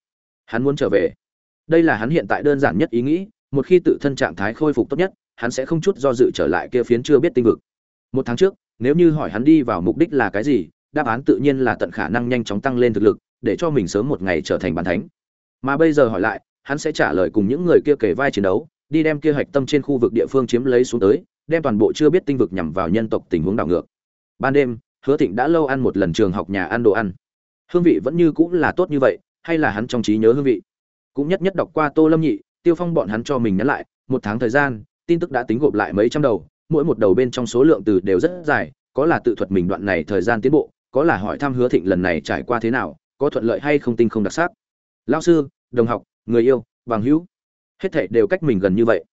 Hắn muốn trở về. Đây là hắn hiện tại đơn giản nhất ý nghĩ, một khi tự thân trạng thái khôi phục tốt nhất, hắn sẽ không chút do dự trở lại kia phiến chưa biết tinh vực. Một tháng trước, nếu như hỏi hắn đi vào mục đích là cái gì, đáp án tự nhiên là tận khả năng nhanh chóng tăng lên thực lực, để cho mình sớm một ngày trở thành bàn thánh. Mà bây giờ hỏi lại, hắn sẽ trả lời cùng những người kia kể vai chiến đấu, đi đem kia hạch tâm trên khu vực địa phương chiếm lấy xuống tới, đem toàn bộ chưa biết tinh vực nhằm vào nhân tộc tình huống đảo ngược. Ban đêm hứa thịnh đã lâu ăn một lần trường học nhà ăn đồ ăn. Hương vị vẫn như cũng là tốt như vậy, hay là hắn trong trí nhớ hương vị? Cũng nhất nhất đọc qua tô lâm nhị, tiêu phong bọn hắn cho mình nhắn lại, một tháng thời gian, tin tức đã tính gộp lại mấy trăm đầu, mỗi một đầu bên trong số lượng từ đều rất dài, có là tự thuật mình đoạn này thời gian tiến bộ, có là hỏi thăm hứa thịnh lần này trải qua thế nào, có thuận lợi hay không tinh không đặc sắc. Lao sư, đồng học, người yêu, bằng hữu. Hết thảy đều cách mình gần như vậy.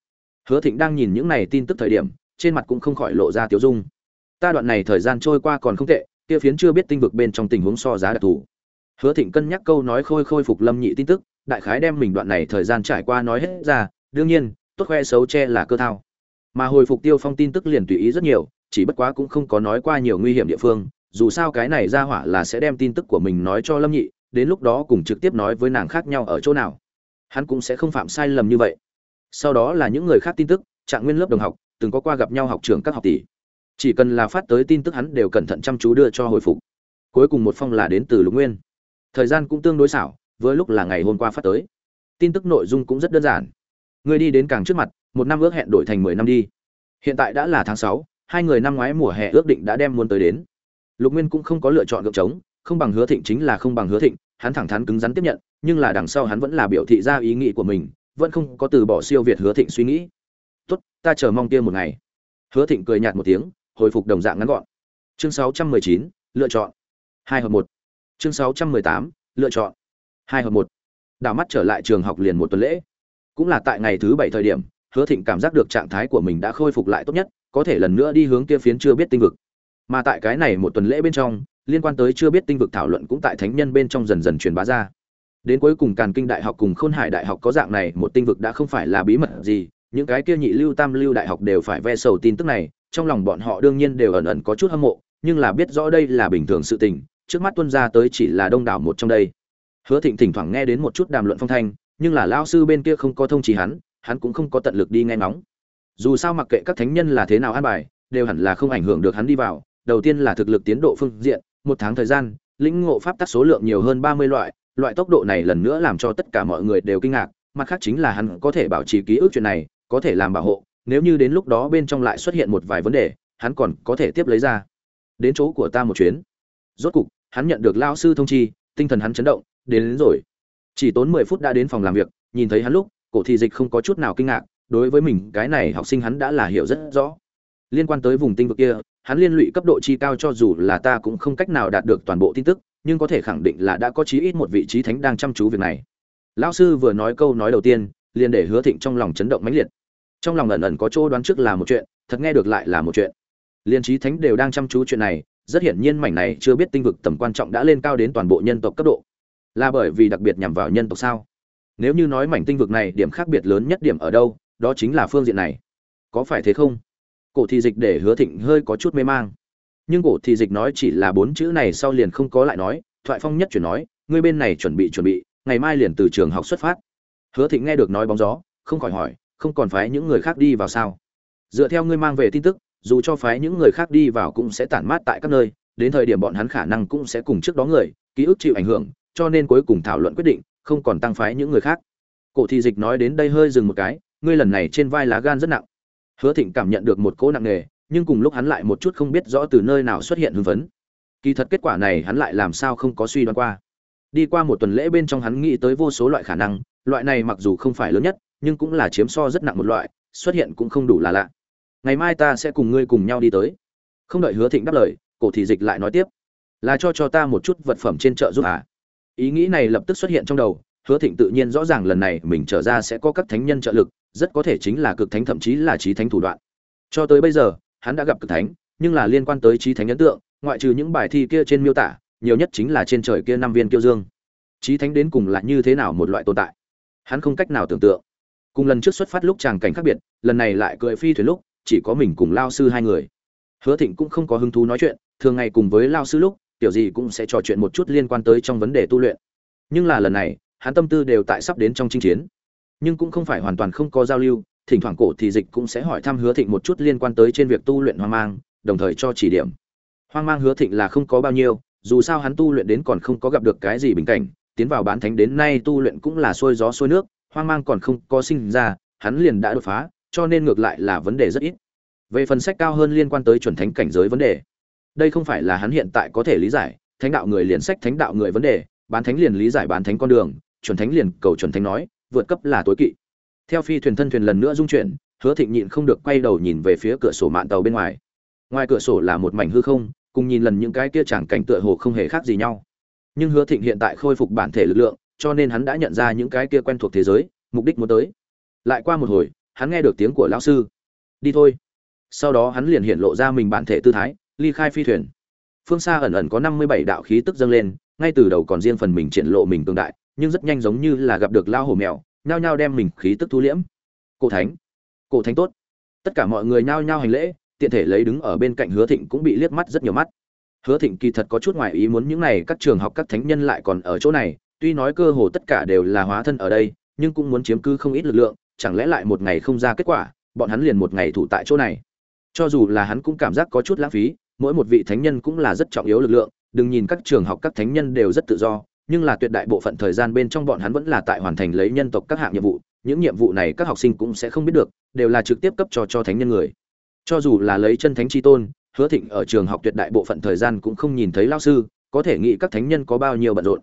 Hứa thịnh đang nhìn những này tin tức thời điểm, trên mặt cũng không khỏi lộ ra tiếu dung ta đoạn này thời gian trôi qua còn không tệ, kia phiến chưa biết tinh vực bên trong tình huống so giá đặc thù. Hứa thịnh cân nhắc câu nói khôi khôi phục lâm nhị tin tức, đại khái đem mình đoạn này thời gian trải qua nói hết ra, đương nhiên, tốt khoe xấu che là cơ thao. Mà hồi phục tiêu phong tin tức liền tùy ý rất nhiều, chỉ bất quá cũng không có nói qua nhiều nguy hiểm địa phương, dù sao cái này ra hỏa là sẽ đem tin tức của mình nói cho lâm nhị, đến lúc đó cùng trực tiếp nói với nàng khác nhau ở chỗ nào. Hắn cũng sẽ không phạm sai lầm như vậy. Sau đó là những người khác tin tức, trạng nguyên lớp đồng học, từng có qua gặp nhau học trường các học tỷ chỉ cần là phát tới tin tức hắn đều cẩn thận chăm chú đưa cho hồi phục. Cuối cùng một phong là đến từ lục nguyên. Thời gian cũng tương đối xảo, với lúc là ngày hôm qua phát tới. Tin tức nội dung cũng rất đơn giản. Người đi đến càng trước mặt, một năm ước hẹn đổi thành mười năm đi. Hiện tại đã là tháng sáu, hai người năm ngoái mùa hè ước định đã đem muốn tới đến. Lục nguyên cũng không có lựa chọn gượng trống, không bằng hứa thịnh chính là không bằng hứa thịnh, hắn thẳng thắn cứng rắn tiếp nhận, nhưng là đằng sau hắn vẫn là biểu thị ra ý nghĩ của mình, vẫn không có từ bỏ siêu việt hứa thịnh suy nghĩ. Tốt, ta chờ mong kia một ngày. Hứa thịnh cười nhạt một tiếng hồi phục đồng dạng ngắn gọn. Chương 619, lựa chọn. Hai hợp một. Chương 618, lựa chọn. Hai hợp một. Đảo mắt trở lại trường học liền một tuần lễ. Cũng là tại ngày thứ bảy thời điểm hứa thịnh cảm giác được trạng thái của mình đã khôi phục lại tốt nhất có thể lần nữa đi hướng kia phiến chưa biết tinh vực. Mà tại cái này một tuần lễ bên trong liên quan tới chưa biết tinh vực thảo luận cũng tại thánh nhân bên trong dần dần truyền bá ra. Đến cuối cùng càn kinh đại học cùng khôn hải đại học có dạng này một tinh vực đã không phải là bí mật gì những cái kia nhị lưu tam lưu đại học đều phải ve sầu tin tức này trong lòng bọn họ đương nhiên đều ẩn ẩn có chút hâm mộ, nhưng là biết rõ đây là bình thường sự tình, trước mắt tuân ra tới chỉ là đông đảo một trong đây. Hứa thịnh thỉnh thoảng nghe đến một chút đàm luận phong thanh, nhưng là lao sư bên kia không có thông chỉ hắn hắn cũng không có tận lực đi nghe ngóng. Dù sao mặc kệ các thánh nhân là thế nào an bài, đều hẳn là không ảnh hưởng được hắn đi vào, đầu tiên là thực lực tiến độ phương diện, một tháng thời gian, lĩnh ngộ pháp tắc số lượng nhiều hơn ba mươi loại loại tốc độ này lần nữa làm cho tất cả mọi người đều kinh ngạc, mặt khác chính là hắn có thể bảo trì ký ức chuyện này, có thể làm bảo hộ nếu như đến lúc đó bên trong lại xuất hiện một vài vấn đề hắn còn có thể tiếp lấy ra. Đến chỗ của ta một chuyến. Rốt cục hắn nhận được lao sư thông chi tinh thần hắn chấn động đến, đến rồi. Chỉ tốn mười phút đã đến phòng làm việc nhìn thấy hắn lúc cổ thị dịch không có chút nào kinh ngạc đối với mình cái này học sinh hắn đã là hiểu rất rõ. Liên quan tới vùng tinh vực kia hắn liên lụy cấp độ chi cao cho dù là ta cũng không cách nào đạt được toàn bộ tin tức nhưng có thể khẳng định là đã có chí ít một vị trí thánh đang chăm chú việc này. Lão sư vừa nói câu nói đầu tiên liền để hứa thịnh trong lòng chấn động mãnh liệt trong lòng ẩn ẩn có chỗ đoán trước là một chuyện, thật nghe được lại là một chuyện. Liên trí thánh đều đang chăm chú chuyện này, rất hiển nhiên mảnh này chưa biết tinh vực tầm quan trọng đã lên cao đến toàn bộ nhân tộc cấp độ. Là bởi vì đặc biệt nhằm vào nhân tộc sao? Nếu như nói mảnh tinh vực này điểm khác biệt lớn nhất điểm ở đâu, đó chính là phương diện này. Có phải thế không? Cổ thị dịch để hứa thịnh hơi có chút mê mang. Nhưng cổ thị dịch nói chỉ là bốn chữ này sau liền không có lại nói, thoại phong nhất chuyển nói, ngươi bên này chuẩn bị chuẩn bị, ngày mai liền từ trường học xuất phát. Hứa thịnh nghe được nói bóng gió, không khỏi hỏi không còn phái những người khác đi vào sao? Dựa theo ngươi mang về tin tức, dù cho phái những người khác đi vào cũng sẽ tản mát tại các nơi, đến thời điểm bọn hắn khả năng cũng sẽ cùng trước đó người, ký ức chịu ảnh hưởng, cho nên cuối cùng thảo luận quyết định, không còn tăng phái những người khác. Cổ thị dịch nói đến đây hơi dừng một cái, ngươi lần này trên vai lá gan rất nặng. Hứa thịnh cảm nhận được một cỗ nặng nề, nhưng cùng lúc hắn lại một chút không biết rõ từ nơi nào xuất hiện hưng phấn. Kỳ thật kết quả này hắn lại làm sao không có suy đoán qua. Đi qua một tuần lễ bên trong hắn nghĩ tới vô số loại khả năng, loại này mặc dù không phải lớn nhất nhưng cũng là chiếm so rất nặng một loại, xuất hiện cũng không đủ là lạ. Ngày mai ta sẽ cùng ngươi cùng nhau đi tới. Không đợi hứa thịnh đáp lời, cổ thị dịch lại nói tiếp. Là cho cho ta một chút vật phẩm trên chợ giúp à ý nghĩ này lập tức xuất hiện trong đầu, hứa thịnh tự nhiên rõ ràng lần này mình trở ra sẽ có các thánh nhân trợ lực, rất có thể chính là cực thánh thậm chí là trí thánh thủ đoạn. Cho tới bây giờ, hắn đã gặp cực thánh, nhưng là liên quan tới trí thánh ấn tượng, ngoại trừ những bài thi kia trên miêu tả, nhiều nhất chính là trên trời kia năm viên kiêu dương. Trí thánh đến cùng là như thế nào một loại tồn tại? Hắn không cách nào tưởng tượng cùng lần trước xuất phát lúc tràng cảnh khác biệt, lần này lại cười phi thuyền lúc, chỉ có mình cùng lao sư hai người. Hứa thịnh cũng không có hứng thú nói chuyện, thường ngày cùng với lao sư lúc, tiểu gì cũng sẽ trò chuyện một chút liên quan tới trong vấn đề tu luyện. Nhưng là lần này, hắn tâm tư đều tại sắp đến trong chinh chiến. Nhưng cũng không phải hoàn toàn không có giao lưu, thỉnh thoảng cổ thì dịch cũng sẽ hỏi thăm hứa thịnh một chút liên quan tới trên việc tu luyện hoang mang, đồng thời cho chỉ điểm. Hoang mang hứa thịnh là không có bao nhiêu, dù sao hắn tu luyện đến còn không có gặp được cái gì bình cảnh, tiến vào bán thánh đến nay tu luyện cũng là xuôi gió xuôi nước hoang mang còn không có sinh ra, hắn liền đã đột phá, cho nên ngược lại là vấn đề rất ít. Về phần sách cao hơn liên quan tới chuẩn thánh cảnh giới vấn đề, đây không phải là hắn hiện tại có thể lý giải, thánh đạo người liền sách thánh đạo người vấn đề, bán thánh liền lý giải bán thánh con đường, chuẩn thánh liền cầu chuẩn thánh nói, vượt cấp là tối kỵ. Theo phi thuyền thân thuyền lần nữa dung chuyển, hứa thịnh nhịn không được quay đầu nhìn về phía cửa sổ mạn tàu bên ngoài. Ngoài cửa sổ là một mảnh hư không, cùng nhìn lần những cái kia chẳng cảnh tựa hồ không hề khác gì nhau. Nhưng hứa thịnh hiện tại khôi phục bản thể lực lượng cho nên hắn đã nhận ra những cái kia quen thuộc thế giới, mục đích muốn tới. Lại qua một hồi, hắn nghe được tiếng của lão sư. Đi thôi. Sau đó hắn liền hiện lộ ra mình bản thể tư thái, ly khai phi thuyền. Phương xa ẩn ẩn có năm mươi bảy đạo khí tức dâng lên, ngay từ đầu còn riêng phần mình triển lộ mình cường đại, nhưng rất nhanh giống như là gặp được lao hổ mèo, nhao nhao đem mình khí tức thu liễm. Cổ thánh. Cổ thánh tốt. Tất cả mọi người nhao nhao hành lễ, tiện thể lấy đứng ở bên cạnh hứa thịnh cũng bị liếc mắt rất nhiều mắt. Hứa thịnh kỳ thật có chút ngoài ý muốn những này, các trường học các thánh nhân lại còn ở chỗ này tuy nói cơ hồ tất cả đều là hóa thân ở đây, nhưng cũng muốn chiếm cứ không ít lực lượng, chẳng lẽ lại một ngày không ra kết quả, bọn hắn liền một ngày thủ tại chỗ này. Cho dù là hắn cũng cảm giác có chút lãng phí, mỗi một vị thánh nhân cũng là rất trọng yếu lực lượng, đừng nhìn các trường học các thánh nhân đều rất tự do, nhưng là tuyệt đại bộ phận thời gian bên trong bọn hắn vẫn là tại hoàn thành lấy nhân tộc các hạng nhiệm vụ, những nhiệm vụ này các học sinh cũng sẽ không biết được, đều là trực tiếp cấp cho cho thánh nhân người. Cho dù là lấy chân thánh chi tôn, hứa thịnh ở trường học tuyệt đại bộ phận thời gian cũng không nhìn thấy lao sư, có thể nghĩ các thánh nhân có bao nhiêu bận rộn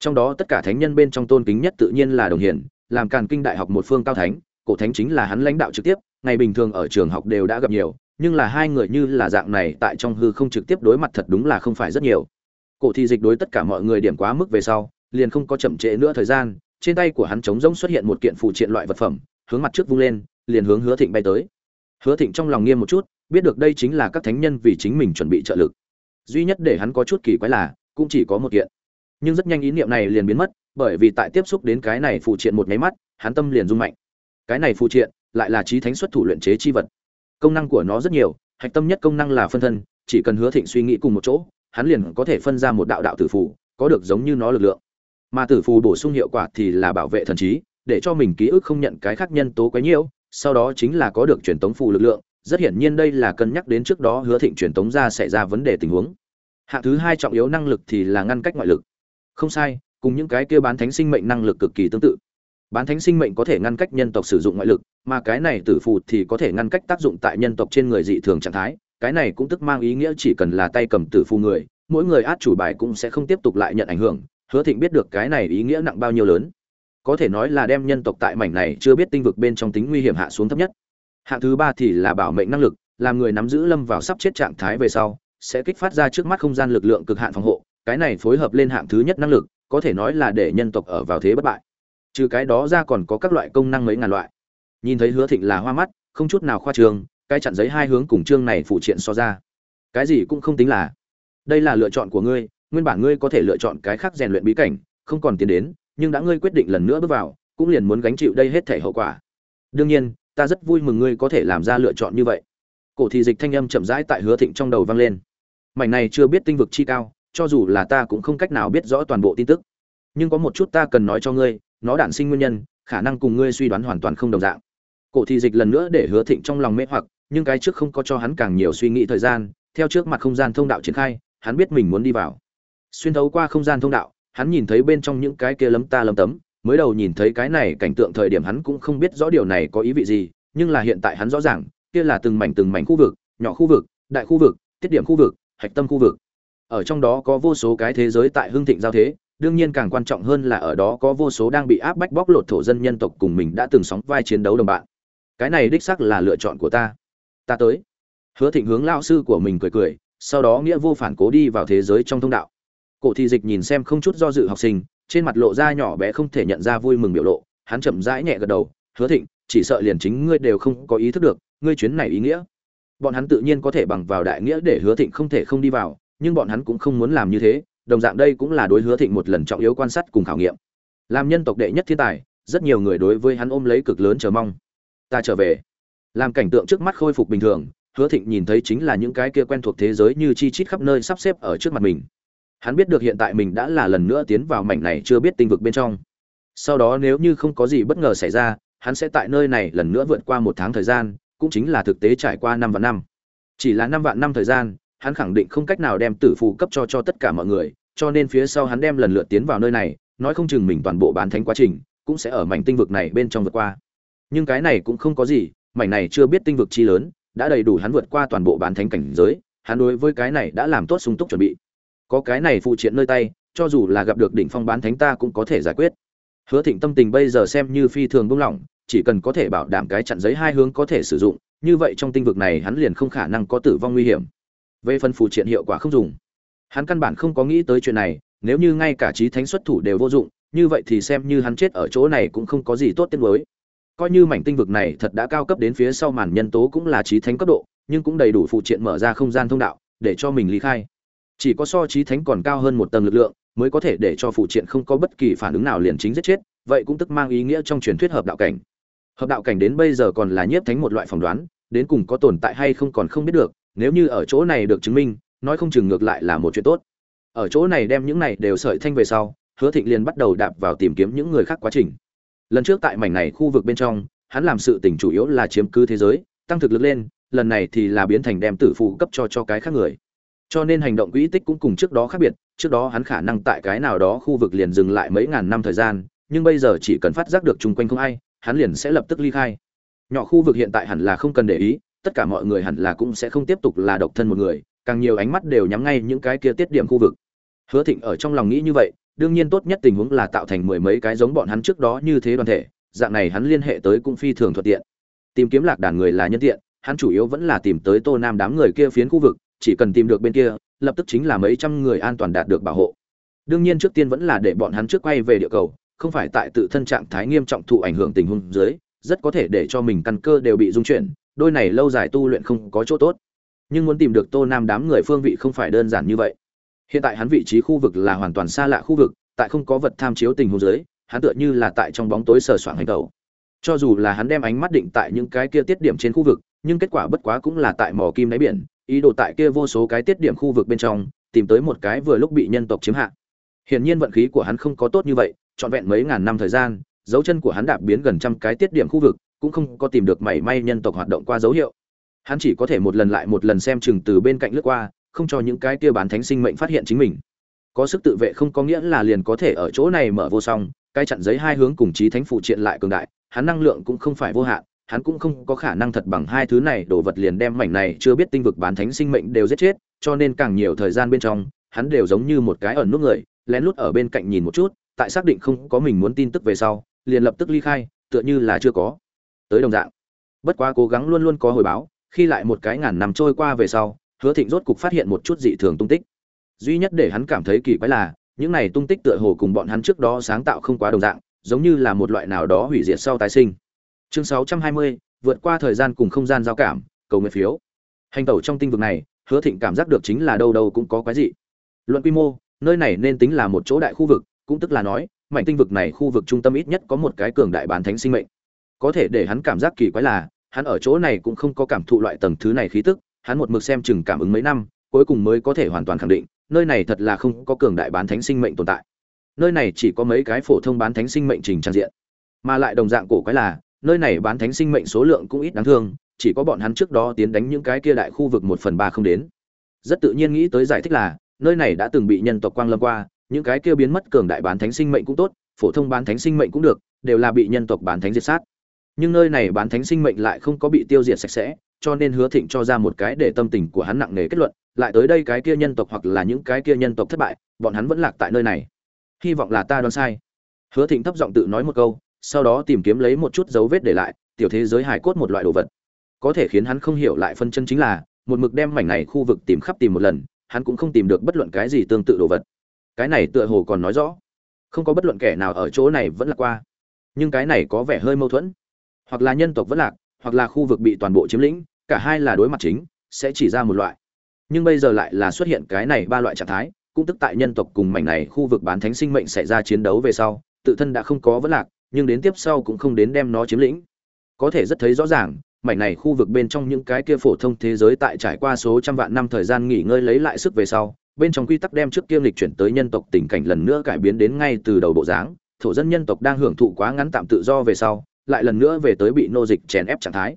trong đó tất cả thánh nhân bên trong tôn kính nhất tự nhiên là đồng hiển làm càn kinh đại học một phương cao thánh, cổ thánh chính là hắn lãnh đạo trực tiếp, ngày bình thường ở trường học đều đã gặp nhiều, nhưng là hai người như là dạng này tại trong hư không trực tiếp đối mặt thật đúng là không phải rất nhiều. Cổ thi dịch đối tất cả mọi người điểm quá mức về sau, liền không có chậm trễ nữa thời gian, trên tay của hắn trống rỗng xuất hiện một kiện phụ triện loại vật phẩm, hướng mặt trước vung lên, liền hướng hứa thịnh bay tới. Hứa thịnh trong lòng nghiêm một chút, biết được đây chính là các thánh nhân vì chính mình chuẩn bị trợ lực. Duy nhất để hắn có chút kỳ quái là, cũng chỉ có một kiện nhưng rất nhanh ý niệm này liền biến mất, bởi vì tại tiếp xúc đến cái này phụ triện một nháy mắt, hắn tâm liền rung mạnh. Cái này phụ triện lại là trí thánh xuất thủ luyện chế chi vật. Công năng của nó rất nhiều, hạch tâm nhất công năng là phân thân, chỉ cần hứa thịnh suy nghĩ cùng một chỗ, hắn liền có thể phân ra một đạo đạo tử phù, có được giống như nó lực lượng. Mà tử phù bổ sung hiệu quả thì là bảo vệ thần trí, để cho mình ký ức không nhận cái khác nhân tố quấy nhiễu, sau đó chính là có được truyền tống phù lực lượng. Rất hiển nhiên đây là cân nhắc đến trước đó hứa thịnh truyền tống ra xảy ra vấn đề tình huống. Hạng thứ hai trọng yếu năng lực thì là ngăn cách ngoại lực không sai, cùng những cái kia bán thánh sinh mệnh năng lực cực kỳ tương tự. Bán thánh sinh mệnh có thể ngăn cách nhân tộc sử dụng ngoại lực, mà cái này tử phù thì có thể ngăn cách tác dụng tại nhân tộc trên người dị thường trạng thái, cái này cũng tức mang ý nghĩa chỉ cần là tay cầm tử phù người, mỗi người át chủ bài cũng sẽ không tiếp tục lại nhận ảnh hưởng, hứa thịnh biết được cái này ý nghĩa nặng bao nhiêu lớn. Có thể nói là đem nhân tộc tại mảnh này chưa biết tinh vực bên trong tính nguy hiểm hạ xuống thấp nhất. Hạng thứ ba thì là bảo mệnh năng lực, làm người nắm giữ lâm vào sắp chết trạng thái về sau, sẽ kích phát ra trước mắt không gian lực lượng cực hạn phòng hộ cái này phối hợp lên hạng thứ nhất năng lực, có thể nói là để nhân tộc ở vào thế bất bại. Trừ cái đó ra còn có các loại công năng mấy ngàn loại. Nhìn thấy hứa thịnh là hoa mắt, không chút nào khoa trường cái chặn giấy hai hướng cùng chương này phụ triện so ra. Cái gì cũng không tính là, đây là lựa chọn của ngươi, nguyên bản ngươi có thể lựa chọn cái khác rèn luyện bí cảnh, không còn tiến đến, nhưng đã ngươi quyết định lần nữa bước vào, cũng liền muốn gánh chịu đây hết thể hậu quả. Đương nhiên, ta rất vui mừng ngươi có thể làm ra lựa chọn như vậy. Cổ thị dịch thanh âm chậm rãi tại hứa thịnh trong đầu vang lên. Mảnh này chưa biết tinh vực chi cao cho dù là ta cũng không cách nào biết rõ toàn bộ tin tức. Nhưng có một chút ta cần nói cho ngươi, nó đản sinh nguyên nhân, khả năng cùng ngươi suy đoán hoàn toàn không đồng dạng. Cổ thị dịch lần nữa để hứa thịnh trong lòng mê hoặc, nhưng cái trước không có cho hắn càng nhiều suy nghĩ thời gian, theo trước mặt không gian thông đạo triển khai, hắn biết mình muốn đi vào. Xuyên thấu qua không gian thông đạo, hắn nhìn thấy bên trong những cái kia lấm ta lấm tấm, mới đầu nhìn thấy cái này cảnh tượng thời điểm hắn cũng không biết rõ điều này có ý vị gì, nhưng là hiện tại hắn rõ ràng, kia là từng mảnh từng mảnh khu vực, nhỏ khu vực, đại khu vực, tiết điểm khu vực, hạch tâm khu vực ở trong đó có vô số cái thế giới tại hưng thịnh giao thế, đương nhiên càng quan trọng hơn là ở đó có vô số đang bị áp bách bóc lột thổ dân nhân tộc cùng mình đã từng sóng vai chiến đấu đồng bạn. Cái này đích xác là lựa chọn của ta. Ta tới. Hứa thịnh hướng lao sư của mình cười cười, sau đó nghĩa vô phản cố đi vào thế giới trong thông đạo. Cổ thị dịch nhìn xem không chút do dự học sinh, trên mặt lộ ra nhỏ bé không thể nhận ra vui mừng biểu lộ, hắn chậm rãi nhẹ gật đầu, hứa thịnh, chỉ sợ liền chính ngươi đều không có ý thức được, ngươi chuyến này ý nghĩa. Bọn hắn tự nhiên có thể bằng vào đại nghĩa để hứa thịnh không thể không đi vào nhưng bọn hắn cũng không muốn làm như thế, đồng dạng đây cũng là đối hứa thịnh một lần trọng yếu quan sát cùng khảo nghiệm. Làm nhân tộc đệ nhất thiên tài, rất nhiều người đối với hắn ôm lấy cực lớn chờ mong. Ta trở về. Làm cảnh tượng trước mắt khôi phục bình thường, hứa thịnh nhìn thấy chính là những cái kia quen thuộc thế giới như chi chít khắp nơi sắp xếp ở trước mặt mình. Hắn biết được hiện tại mình đã là lần nữa tiến vào mảnh này chưa biết tinh vực bên trong. Sau đó nếu như không có gì bất ngờ xảy ra, hắn sẽ tại nơi này lần nữa vượt qua một tháng thời gian, cũng chính là thực tế trải qua năm vạn năm. Chỉ là năm vạn năm thời gian hắn khẳng định không cách nào đem tử phù cấp cho cho tất cả mọi người, cho nên phía sau hắn đem lần lượt tiến vào nơi này, nói không chừng mình toàn bộ bán thánh quá trình cũng sẽ ở mảnh tinh vực này bên trong vượt qua. Nhưng cái này cũng không có gì, mảnh này chưa biết tinh vực chi lớn, đã đầy đủ hắn vượt qua toàn bộ bán thánh cảnh giới, hắn đối với cái này đã làm tốt sung túc chuẩn bị. Có cái này phụ triện nơi tay, cho dù là gặp được đỉnh phong bán thánh ta cũng có thể giải quyết. Hứa thịnh tâm tình bây giờ xem như phi thường buông lỏng, chỉ cần có thể bảo đảm cái chặn giấy hai hướng có thể sử dụng, như vậy trong tinh vực này hắn liền không khả năng có tử vong nguy hiểm về phần phụ triện hiệu quả không dùng. Hắn căn bản không có nghĩ tới chuyện này, nếu như ngay cả trí thánh xuất thủ đều vô dụng, như vậy thì xem như hắn chết ở chỗ này cũng không có gì tốt tiết mới coi như mảnh tinh vực này thật đã cao cấp đến phía sau màn nhân tố cũng là trí thánh cấp độ, nhưng cũng đầy đủ phụ triện mở ra không gian thông đạo, để cho mình lý khai. Chỉ có so trí thánh còn cao hơn một tầng lực lượng, mới có thể để cho phụ triện không có bất kỳ phản ứng nào liền chính giết chết, vậy cũng tức mang ý nghĩa trong truyền thuyết hợp đạo cảnh. Hợp đạo cảnh đến bây giờ còn là nhiếp thánh một loại phỏng đoán, đến cùng có tồn tại hay không còn không biết được nếu như ở chỗ này được chứng minh, nói không chừng ngược lại là một chuyện tốt. Ở chỗ này đem những này đều sợi thanh về sau, hứa thịnh liền bắt đầu đạp vào tìm kiếm những người khác quá trình. Lần trước tại mảnh này khu vực bên trong, hắn làm sự tỉnh chủ yếu là chiếm cứ thế giới, tăng thực lực lên, lần này thì là biến thành đem tử phụ cấp cho cho cái khác người. Cho nên hành động quỹ tích cũng cùng trước đó khác biệt, trước đó hắn khả năng tại cái nào đó khu vực liền dừng lại mấy ngàn năm thời gian, nhưng bây giờ chỉ cần phát giác được chung quanh không ai, hắn liền sẽ lập tức ly khai. Nhỏ khu vực hiện tại hẳn là không cần để ý tất cả mọi người hẳn là cũng sẽ không tiếp tục là độc thân một người, càng nhiều ánh mắt đều nhắm ngay những cái kia tiết điểm khu vực. Hứa thịnh ở trong lòng nghĩ như vậy, đương nhiên tốt nhất tình huống là tạo thành mười mấy cái giống bọn hắn trước đó như thế đoàn thể, dạng này hắn liên hệ tới cũng phi thường thuận tiện. Tìm kiếm lạc đàn người là nhân tiện, hắn chủ yếu vẫn là tìm tới tô nam đám người kia phiến khu vực, chỉ cần tìm được bên kia, lập tức chính là mấy trăm người an toàn đạt được bảo hộ. Đương nhiên trước tiên vẫn là để bọn hắn trước quay về địa cầu, không phải tại tự thân trạng thái nghiêm trọng thụ ảnh hưởng tình huống dưới, rất có thể để cho mình căn cơ đều bị dung chuyển đôi này lâu dài tu luyện không có chỗ tốt. Nhưng muốn tìm được tô nam đám người phương vị không phải đơn giản như vậy. Hiện tại hắn vị trí khu vực là hoàn toàn xa lạ khu vực, tại không có vật tham chiếu tình huống dưới, hắn tựa như là tại trong bóng tối sờ soạng hành tẩu. Cho dù là hắn đem ánh mắt định tại những cái kia tiết điểm trên khu vực, nhưng kết quả bất quá cũng là tại mỏ kim đáy biển, ý đồ tại kia vô số cái tiết điểm khu vực bên trong, tìm tới một cái vừa lúc bị nhân tộc chiếm hạ. Hiển nhiên vận khí của hắn không có tốt như vậy, trọn vẹn mấy ngàn năm thời gian, dấu chân của hắn đạp biến gần trăm cái tiết điểm khu vực cũng không có tìm được mảy may nhân tộc hoạt động qua dấu hiệu. Hắn chỉ có thể một lần lại một lần xem chừng từ bên cạnh lướt qua, không cho những cái kia bán thánh sinh mệnh phát hiện chính mình. Có sức tự vệ không có nghĩa là liền có thể ở chỗ này mở vô song, cái chặn giấy hai hướng cùng chí thánh phụ triện lại cường đại, hắn năng lượng cũng không phải vô hạn, hắn cũng không có khả năng thật bằng hai thứ này đổ vật liền đem mảnh này chưa biết tinh vực bán thánh sinh mệnh đều giết chết, cho nên càng nhiều thời gian bên trong, hắn đều giống như một cái ẩn nút người, lén lút ở bên cạnh nhìn một chút, tại xác định không có mình muốn tin tức về sau, liền lập tức ly khai, tựa như là chưa có tới đồng dạng. Bất quá cố gắng luôn luôn có hồi báo khi lại một cái ngàn năm trôi qua về sau hứa thịnh rốt cục phát hiện một chút dị thường tung tích. Duy nhất để hắn cảm thấy kỳ quái là những này tung tích tựa hồ cùng bọn hắn trước đó sáng tạo không quá đồng dạng giống như là một loại nào đó hủy diệt sau tái sinh. Chương 620, vượt qua thời gian cùng không gian giao cảm cầu nguyện phiếu. Hành tẩu trong tinh vực này hứa thịnh cảm giác được chính là đâu đâu cũng có quái dị. Luận quy mô nơi này nên tính là một chỗ đại khu vực cũng tức là nói mảnh tinh vực này khu vực trung tâm ít nhất có một cái cường đại bán thánh sinh mệnh có thể để hắn cảm giác kỳ quái là, hắn ở chỗ này cũng không có cảm thụ loại tầng thứ này khí tức, hắn một mực xem chừng cảm ứng mấy năm, cuối cùng mới có thể hoàn toàn khẳng định, nơi này thật là không có cường đại bán thánh sinh mệnh tồn tại. Nơi này chỉ có mấy cái phổ thông bán thánh sinh mệnh trình trang diện. Mà lại đồng dạng cổ quái là, nơi này bán thánh sinh mệnh số lượng cũng ít đáng thương, chỉ có bọn hắn trước đó tiến đánh những cái kia đại khu vực một phần ba không đến. Rất tự nhiên nghĩ tới giải thích là, nơi này đã từng bị nhân tộc quang lâm qua, những cái kia biến mất cường đại bán thánh sinh mệnh cũng tốt, phổ thông bán thánh sinh mệnh cũng được, đều là bị nhân tộc bán thánh diệt sát nhưng nơi này bán thánh sinh mệnh lại không có bị tiêu diệt sạch sẽ, cho nên hứa thịnh cho ra một cái để tâm tình của hắn nặng nề kết luận, lại tới đây cái kia nhân tộc hoặc là những cái kia nhân tộc thất bại, bọn hắn vẫn lạc tại nơi này. Hy vọng là ta đoán sai. Hứa thịnh thấp giọng tự nói một câu, sau đó tìm kiếm lấy một chút dấu vết để lại, tiểu thế giới hải cốt một loại đồ vật. Có thể khiến hắn không hiểu lại phân chân chính là, một mực đem mảnh này khu vực tìm khắp tìm một lần, hắn cũng không tìm được bất luận cái gì tương tự đồ vật. Cái này tựa hồ còn nói rõ. Không có bất luận kẻ nào ở chỗ này vẫn là qua. Nhưng cái này có vẻ hơi mâu thuẫn hoặc là nhân tộc vẫn lạc, hoặc là khu vực bị toàn bộ chiếm lĩnh, cả hai là đối mặt chính, sẽ chỉ ra một loại. Nhưng bây giờ lại là xuất hiện cái này ba loại trạng thái, cũng tức tại nhân tộc cùng mảnh này khu vực bán thánh sinh mệnh xảy ra chiến đấu về sau, tự thân đã không có vấn lạc, nhưng đến tiếp sau cũng không đến đem nó chiếm lĩnh. Có thể rất thấy rõ ràng, mảnh này khu vực bên trong những cái kia phổ thông thế giới tại trải qua số trăm vạn năm thời gian nghỉ ngơi lấy lại sức về sau, bên trong quy tắc đem trước kia lịch chuyển tới nhân tộc tình cảnh lần nữa cải biến đến ngay từ đầu bộ dáng, thổ dân nhân tộc đang hưởng thụ quá ngắn tạm tự do về sau lại lần nữa về tới bị nô dịch chèn ép trạng thái.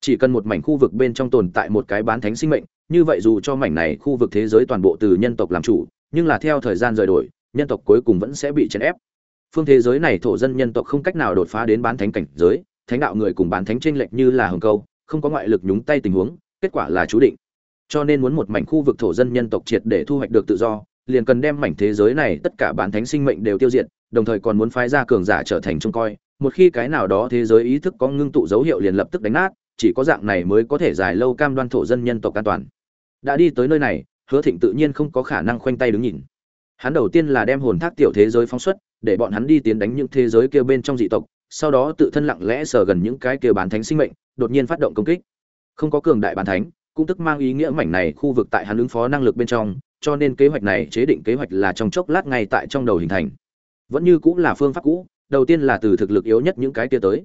Chỉ cần một mảnh khu vực bên trong tồn tại một cái bán thánh sinh mệnh, như vậy dù cho mảnh này khu vực thế giới toàn bộ từ nhân tộc làm chủ, nhưng là theo thời gian rời đổi, nhân tộc cuối cùng vẫn sẽ bị chèn ép. Phương thế giới này thổ dân nhân tộc không cách nào đột phá đến bán thánh cảnh giới, thánh đạo người cùng bán thánh tranh lệch như là hồng câu, không có ngoại lực nhúng tay tình huống, kết quả là chú định. Cho nên muốn một mảnh khu vực thổ dân nhân tộc triệt để thu hoạch được tự do, liền cần đem mảnh thế giới này tất cả bán thánh sinh mệnh đều tiêu diệt, đồng thời còn muốn phái ra cường giả trở thành trông coi một khi cái nào đó thế giới ý thức có ngưng tụ dấu hiệu liền lập tức đánh nát, chỉ có dạng này mới có thể dài lâu cam đoan thổ dân nhân tộc an toàn. Đã đi tới nơi này, hứa thịnh tự nhiên không có khả năng khoanh tay đứng nhìn. Hắn đầu tiên là đem hồn thác tiểu thế giới phóng xuất, để bọn hắn đi tiến đánh những thế giới kia bên trong dị tộc, sau đó tự thân lặng lẽ sờ gần những cái kia bán thánh sinh mệnh, đột nhiên phát động công kích. Không có cường đại bán thánh, cũng tức mang ý nghĩa mảnh này khu vực tại hắn ứng phó năng lực bên trong, cho nên kế hoạch này chế định kế hoạch là trong chốc lát ngay tại trong đầu hình thành. Vẫn như cũng là phương pháp cũ đầu tiên là từ thực lực yếu nhất những cái kia tới.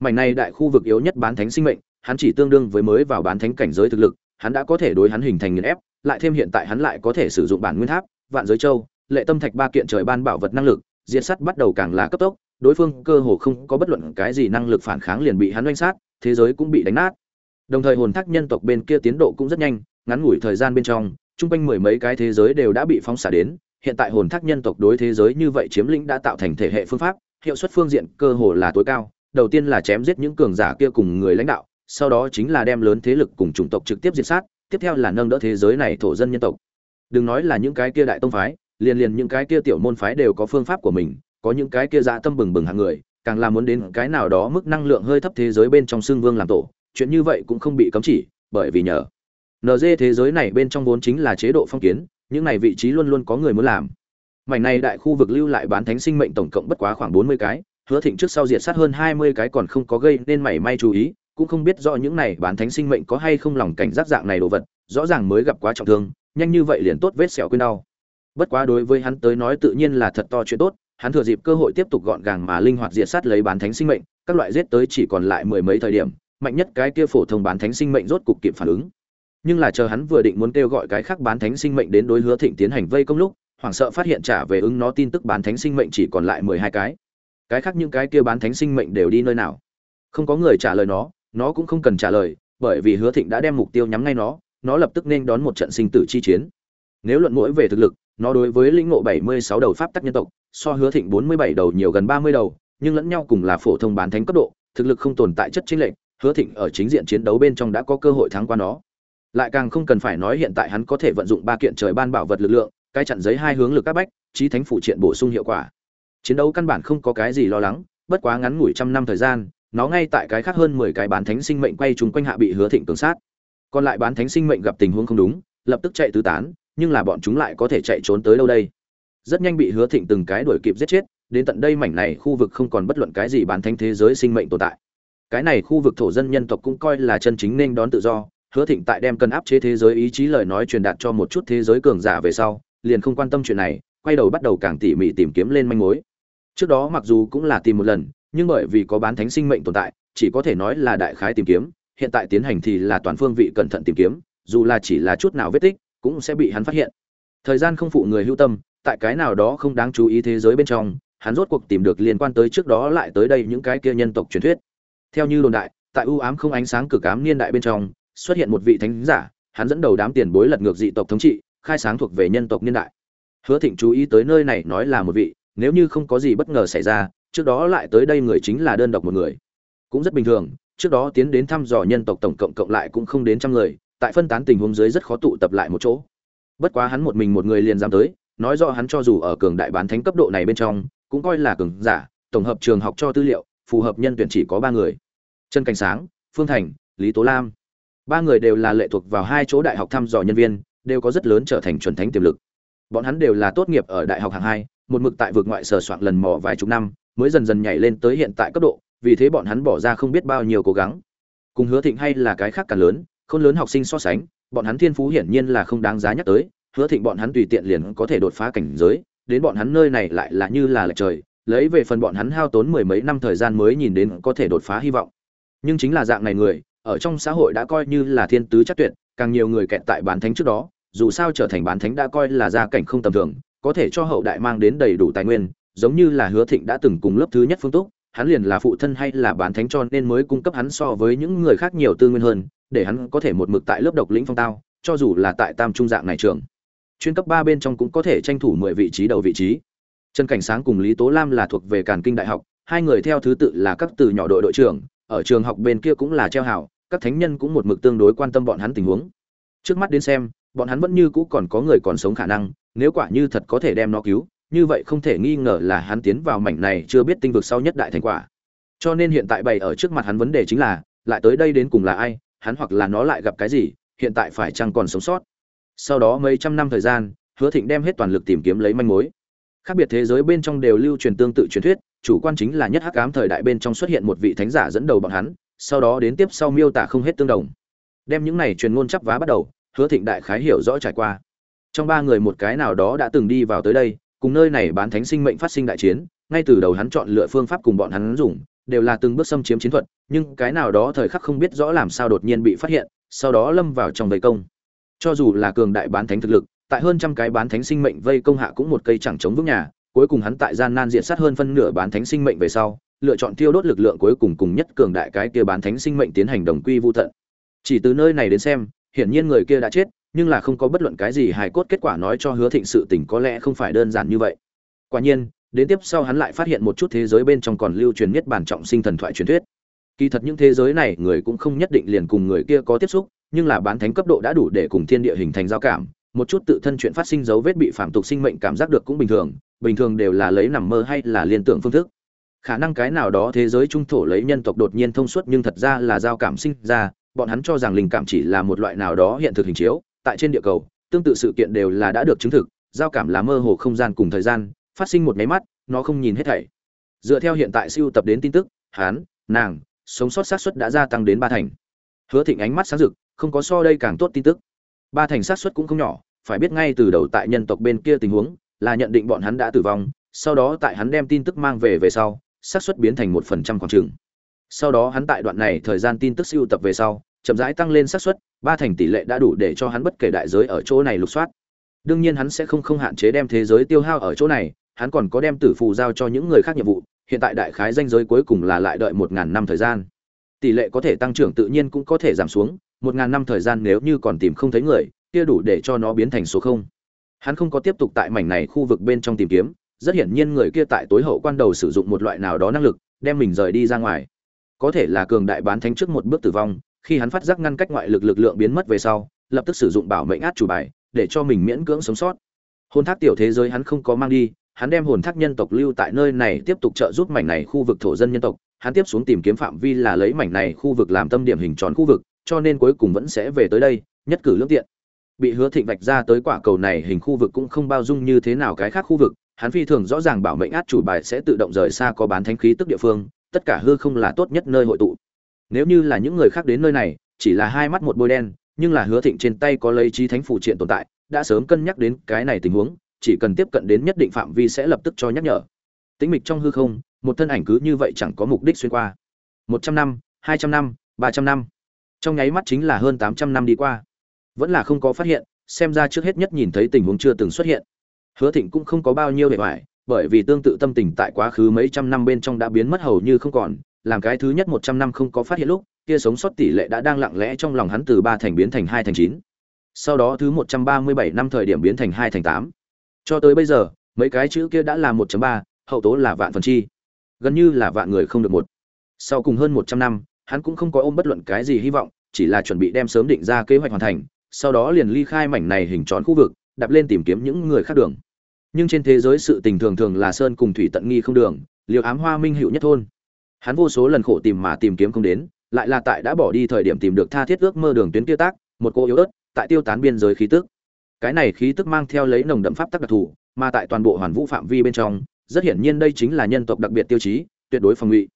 Mảnh này đại khu vực yếu nhất bán thánh sinh mệnh, hắn chỉ tương đương với mới vào bán thánh cảnh giới thực lực, hắn đã có thể đối hắn hình thành nghiền ép, lại thêm hiện tại hắn lại có thể sử dụng bản nguyên tháp, vạn giới châu, lệ tâm thạch ba kiện trời ban bảo vật năng lực, diệt sắt bắt đầu càng là cấp tốc, đối phương cơ hồ không có bất luận cái gì năng lực phản kháng liền bị hắn oanh sát, thế giới cũng bị đánh nát. Đồng thời hồn thác nhân tộc bên kia tiến độ cũng rất nhanh, ngắn ngủi thời gian bên trong, chung quanh mười mấy cái thế giới đều đã bị phóng xả đến, hiện tại hồn thác nhân tộc đối thế giới như vậy chiếm lĩnh đã tạo thành thể hệ phương pháp hiệu suất phương diện cơ hồ là tối cao, đầu tiên là chém giết những cường giả kia cùng người lãnh đạo, sau đó chính là đem lớn thế lực cùng chủng tộc trực tiếp diệt sát, tiếp theo là nâng đỡ thế giới này thổ dân nhân tộc. Đừng nói là những cái kia đại tông phái, liền liền những cái kia tiểu môn phái đều có phương pháp của mình, có những cái kia dạ tâm bừng bừng hàng người, càng là muốn đến cái nào đó mức năng lượng hơi thấp thế giới bên trong xương vương làm tổ, chuyện như vậy cũng không bị cấm chỉ, bởi vì nhờ nd thế giới này bên trong vốn chính là chế độ phong kiến, những này vị trí luôn luôn có người muốn làm mảnh này đại khu vực lưu lại bán thánh sinh mệnh tổng cộng bất quá khoảng bốn mươi cái, hứa thịnh trước sau diệt sát hơn hai mươi cái còn không có gây nên mảy may chú ý, cũng không biết rõ những này bán thánh sinh mệnh có hay không lòng cảnh giác dạng này đồ vật, rõ ràng mới gặp quá trọng thương, nhanh như vậy liền tốt vết sẹo quên đau. Bất quá đối với hắn tới nói tự nhiên là thật to chuyện tốt, hắn thừa dịp cơ hội tiếp tục gọn gàng mà linh hoạt diệt sát lấy bán thánh sinh mệnh, các loại giết tới chỉ còn lại mười mấy thời điểm, mạnh nhất cái kia phổ thông bán thánh sinh mệnh rốt cục kịp phản ứng. Nhưng là chờ hắn vừa định muốn kêu gọi cái khác bán thánh sinh mệnh đến đối hứa thịnh tiến hành vây công lúc hoảng sợ phát hiện trả về ứng nó tin tức bán thánh sinh mệnh chỉ còn lại mười hai cái. Cái khác những cái kia bán thánh sinh mệnh đều đi nơi nào? Không có người trả lời nó nó cũng không cần trả lời, bởi vì hứa thịnh đã đem mục tiêu nhắm ngay nó nó lập tức nên đón một trận sinh tử chi chiến. Nếu luận mũi về thực lực, nó đối với lĩnh ngộ bảy mươi sáu đầu pháp tắc nhân tộc, so hứa thịnh bốn mươi bảy đầu nhiều gần ba mươi đầu, nhưng lẫn nhau cùng là phổ thông bán thánh cấp độ, thực lực không tồn tại chất chính lệnh hứa thịnh ở chính diện chiến đấu bên trong đã có cơ hội thắng qua nó. Lại càng không cần phải nói hiện tại hắn có thể vận dụng ba kiện trời ban bảo vật lực lượng cái chặn giấy hai hướng lực các bách, trí thánh phụ triện bổ sung hiệu quả. Chiến đấu căn bản không có cái gì lo lắng, bất quá ngắn ngủi trăm năm thời gian, nó ngay tại cái khác hơn mười cái bán thánh sinh mệnh quay chúng quanh hạ bị hứa thịnh cường sát. Còn lại bán thánh sinh mệnh gặp tình huống không đúng, lập tức chạy tứ tán, nhưng là bọn chúng lại có thể chạy trốn tới đâu đây? Rất nhanh bị hứa thịnh từng cái đuổi kịp giết chết, đến tận đây mảnh này khu vực không còn bất luận cái gì bán thánh thế giới sinh mệnh tồn tại. Cái này khu vực thổ dân nhân tộc cũng coi là chân chính nên đón tự do, hứa thịnh tại đem cân áp chế thế giới ý chí lời nói truyền đạt cho một chút thế giới cường giả về sau liền không quan tâm chuyện này, quay đầu bắt đầu càng tỉ mỉ tìm kiếm lên manh mối. Trước đó mặc dù cũng là tìm một lần, nhưng bởi vì có bán thánh sinh mệnh tồn tại, chỉ có thể nói là đại khái tìm kiếm, hiện tại tiến hành thì là toàn phương vị cẩn thận tìm kiếm, dù là chỉ là chút nào vết tích, cũng sẽ bị hắn phát hiện. Thời gian không phụ người hưu tâm, tại cái nào đó không đáng chú ý thế giới bên trong, hắn rốt cuộc tìm được liên quan tới trước đó lại tới đây những cái kia nhân tộc truyền thuyết. Theo như đồn đại, tại ưu ám không ánh sáng cực ám niên đại bên trong, xuất hiện một vị thánh giả, hắn dẫn đầu đám tiền bối lật ngược dị tộc thống trị khai sáng thuộc về nhân tộc niên đại. Hứa thịnh chú ý tới nơi này nói là một vị, nếu như không có gì bất ngờ xảy ra, trước đó lại tới đây người chính là đơn độc một người. Cũng rất bình thường, trước đó tiến đến thăm dò nhân tộc tổng cộng cộng lại cũng không đến trăm người, tại phân tán tình huống dưới rất khó tụ tập lại một chỗ. Bất quá hắn một mình một người liền dám tới, nói rõ hắn cho dù ở cường đại bán thánh cấp độ này bên trong, cũng coi là cường giả, tổng hợp trường học cho tư liệu, phù hợp nhân tuyển chỉ có ba người. Trần cảnh sáng, phương thành, lý tố lam. Ba người đều là lệ thuộc vào hai chỗ đại học thăm dò nhân viên đều có rất lớn trở thành chuẩn thánh tiềm lực. Bọn hắn đều là tốt nghiệp ở đại học hạng hai, một mực tại vực ngoại sờ soạn lần mò vài chục năm, mới dần dần nhảy lên tới hiện tại cấp độ, vì thế bọn hắn bỏ ra không biết bao nhiêu cố gắng. Cùng hứa thịnh hay là cái khác càng lớn không lớn học sinh so sánh, bọn hắn thiên phú hiển nhiên là không đáng giá nhắc tới, hứa thịnh bọn hắn tùy tiện liền có thể đột phá cảnh giới, đến bọn hắn nơi này lại là như là lệch trời, lấy về phần bọn hắn hao tốn mười mấy năm thời gian mới nhìn đến có thể đột phá hy vọng. Nhưng chính là dạng này người, ở trong xã hội đã coi như là thiên tứ chắc tuyệt, càng nhiều người kẹt tại bán thánh trước đó dù sao trở thành bán thánh đã coi là gia cảnh không tầm thường, có thể cho hậu đại mang đến đầy đủ tài nguyên, giống như là hứa thịnh đã từng cùng lớp thứ nhất phương túc, hắn liền là phụ thân hay là bán thánh cho nên mới cung cấp hắn so với những người khác nhiều tư nguyên hơn, để hắn có thể một mực tại lớp độc lĩnh phong tao, cho dù là tại tam trung dạng này trường. Chuyên cấp ba bên trong cũng có thể tranh thủ mười vị trí đầu vị trí. Trần cảnh sáng cùng lý tố lam là thuộc về càn kinh đại học, hai người theo thứ tự là các từ nhỏ đội đội trưởng, ở trường học bên kia cũng là treo hảo, các thánh nhân cũng một mực tương đối quan tâm bọn hắn tình huống. Trước mắt đến xem bọn hắn vẫn như cũ còn có người còn sống khả năng, nếu quả như thật có thể đem nó cứu, như vậy không thể nghi ngờ là hắn tiến vào mảnh này chưa biết tinh vực sau nhất đại thành quả. Cho nên hiện tại bày ở trước mặt hắn vấn đề chính là, lại tới đây đến cùng là ai, hắn hoặc là nó lại gặp cái gì, hiện tại phải chăng còn sống sót. Sau đó mấy trăm năm thời gian, hứa thịnh đem hết toàn lực tìm kiếm lấy manh mối. Khác biệt thế giới bên trong đều lưu truyền tương tự truyền thuyết, chủ quan chính là nhất hắc ám thời đại bên trong xuất hiện một vị thánh giả dẫn đầu bọn hắn, sau đó đến tiếp sau miêu tả không hết tương đồng. Đem những này truyền ngôn chắp vá bắt đầu hứa thịnh đại khái hiểu rõ trải qua. Trong ba người một cái nào đó đã từng đi vào tới đây, cùng nơi này bán thánh sinh mệnh phát sinh đại chiến, ngay từ đầu hắn chọn lựa phương pháp cùng bọn hắn dùng, đều là từng bước xâm chiếm chiến thuật, nhưng cái nào đó thời khắc không biết rõ làm sao đột nhiên bị phát hiện, sau đó lâm vào trong vây công. Cho dù là cường đại bán thánh thực lực, tại hơn trăm cái bán thánh sinh mệnh vây công hạ cũng một cây chẳng chống vững nhà, cuối cùng hắn tại gian nan diện sát hơn phân nửa bán thánh sinh mệnh về sau, lựa chọn tiêu đốt lực lượng cuối cùng cùng nhất cường đại cái kia bán thánh sinh mệnh tiến hành đồng quy vô tận. Chỉ từ nơi này đến xem hiển nhiên người kia đã chết, nhưng là không có bất luận cái gì hài cốt kết quả nói cho hứa thịnh sự tình có lẽ không phải đơn giản như vậy. Quả nhiên, đến tiếp sau hắn lại phát hiện một chút thế giới bên trong còn lưu truyền nhất bản trọng sinh thần thoại truyền thuyết. Kỳ thật những thế giới này người cũng không nhất định liền cùng người kia có tiếp xúc, nhưng là bán thánh cấp độ đã đủ để cùng thiên địa hình thành giao cảm, một chút tự thân chuyện phát sinh dấu vết bị phạm tục sinh mệnh cảm giác được cũng bình thường bình thường đều là lấy nằm mơ hay là liên tưởng phương thức. Khả năng cái nào đó thế giới trung thổ lấy nhân tộc đột nhiên thông suốt nhưng thật ra là giao cảm sinh ra bọn hắn cho rằng linh cảm chỉ là một loại nào đó hiện thực hình chiếu, tại trên địa cầu, tương tự sự kiện đều là đã được chứng thực, giao cảm là mơ hồ không gian cùng thời gian, phát sinh một máy mắt, nó không nhìn hết thảy. Dựa theo hiện tại siêu tập đến tin tức, hắn, nàng, sống sót xác suất đã gia tăng đến ba thành. Hứa thịnh ánh mắt sáng rực, không có so đây càng tốt tin tức. Ba thành xác suất cũng không nhỏ, phải biết ngay từ đầu tại nhân tộc bên kia tình huống, là nhận định bọn hắn đã tử vong, sau đó tại hắn đem tin tức mang về về sau, xác suất biến thành một phần trăm khoảng trừng sau đó hắn tại đoạn này thời gian tin tức siêu tập về sau chậm rãi tăng lên xác suất, ba thành tỷ lệ đã đủ để cho hắn bất kể đại giới ở chỗ này lục soát. Đương nhiên hắn sẽ không không hạn chế đem thế giới tiêu hao ở chỗ này, hắn còn có đem tử phù giao cho những người khác nhiệm vụ, hiện tại đại khái danh giới cuối cùng là lại đợi một ngàn năm thời gian. Tỷ lệ có thể tăng trưởng tự nhiên cũng có thể giảm xuống, một ngàn năm thời gian nếu như còn tìm không thấy người, kia đủ để cho nó biến thành số không. Hắn không có tiếp tục tại mảnh này khu vực bên trong tìm kiếm, rất hiển nhiên người kia tại tối hậu quan đầu sử dụng một loại nào đó năng lực, đem mình rời đi ra ngoài. Có thể là cường đại bán thánh trước một bước tử vong khi hắn phát giác ngăn cách ngoại lực lực lượng biến mất về sau, lập tức sử dụng bảo mệnh át chủ bài, để cho mình miễn cưỡng sống sót. Hồn thác tiểu thế giới hắn không có mang đi, hắn đem hồn thác nhân tộc lưu tại nơi này tiếp tục trợ giúp mảnh này khu vực thổ dân nhân tộc. Hắn tiếp xuống tìm kiếm phạm vi là lấy mảnh này khu vực làm tâm điểm hình tròn khu vực, cho nên cuối cùng vẫn sẽ về tới đây, nhất cử lương tiện. Bị hứa thịnh vạch ra tới quả cầu này hình khu vực cũng không bao dung như thế nào cái khác khu vực, hắn phi thường rõ ràng bảo mệnh át chủ bài sẽ tự động rời xa có bán thánh khí tức địa phương, tất cả hư không là tốt nhất nơi hội tụ nếu như là những người khác đến nơi này, chỉ là hai mắt một bôi đen, nhưng là hứa thịnh trên tay có lấy trí thánh phụ triện tồn tại, đã sớm cân nhắc đến cái này tình huống, chỉ cần tiếp cận đến nhất định phạm vi sẽ lập tức cho nhắc nhở. Tĩnh mịch trong hư không, một thân ảnh cứ như vậy chẳng có mục đích xuyên qua. Một trăm năm, hai trăm năm, ba trăm năm. Trong nháy mắt chính là hơn tám trăm năm đi qua. Vẫn là không có phát hiện, xem ra trước hết nhất nhìn thấy tình huống chưa từng xuất hiện. Hứa thịnh cũng không có bao nhiêu hệ hoại bởi vì tương tự tâm tình tại quá khứ mấy trăm năm bên trong đã biến mất hầu như không còn làm cái thứ nhất một trăm năm không có phát hiện lúc, kia sống sót tỷ lệ đã đang lặng lẽ trong lòng hắn từ ba thành biến thành hai thành chín. Sau đó thứ một trăm ba mươi bảy năm thời điểm biến thành hai thành tám. Cho tới bây giờ, mấy cái chữ kia đã là một ba, hậu tố là vạn phần chi. Gần như là vạn người không được một. Sau cùng hơn một trăm năm, hắn cũng không có ôm bất luận cái gì hy vọng, chỉ là chuẩn bị đem sớm định ra kế hoạch hoàn thành, sau đó liền ly khai mảnh này hình tròn khu vực, đạp lên tìm kiếm những người khác đường. Nhưng trên thế giới sự tình thường thường là sơn cùng thủy tận nghi không đường, liều ám hoa minh hữu nhất thôn hắn vô số lần khổ tìm mà tìm kiếm không đến lại là tại đã bỏ đi thời điểm tìm được tha thiết ước mơ đường tuyến tiêu tác một cô yếu ớt tại tiêu tán biên giới khí tức. Cái này khí tức mang theo lấy nồng đậm pháp tắc đặc thù mà tại toàn bộ hoàn vũ phạm vi bên trong rất hiển nhiên đây chính là nhân tộc đặc biệt tiêu chí tuyệt đối phòng ngụy.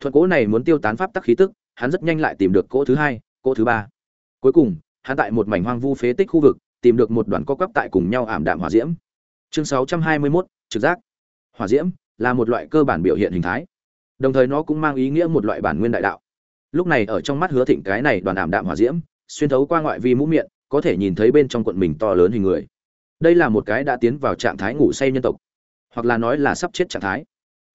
Thuận Cố này muốn tiêu tán pháp tắc khí tức hắn rất nhanh lại tìm được cỗ thứ hai cỗ thứ ba. Cuối cùng hắn tại một mảnh hoang vu phế tích khu vực tìm được một đoàn co quắp tại cùng nhau ảm đạm hỏa diễm. Chương 621, trực giác. Hỏa diễm là một loại cơ bản biểu hiện hình thái đồng thời nó cũng mang ý nghĩa một loại bản nguyên đại đạo. Lúc này ở trong mắt hứa thịnh cái này đoàn ảm đạm hỏa diễm, xuyên thấu qua ngoại vi mũ miệng, có thể nhìn thấy bên trong quận mình to lớn hình người. Đây là một cái đã tiến vào trạng thái ngủ say nhân tộc, hoặc là nói là sắp chết trạng thái.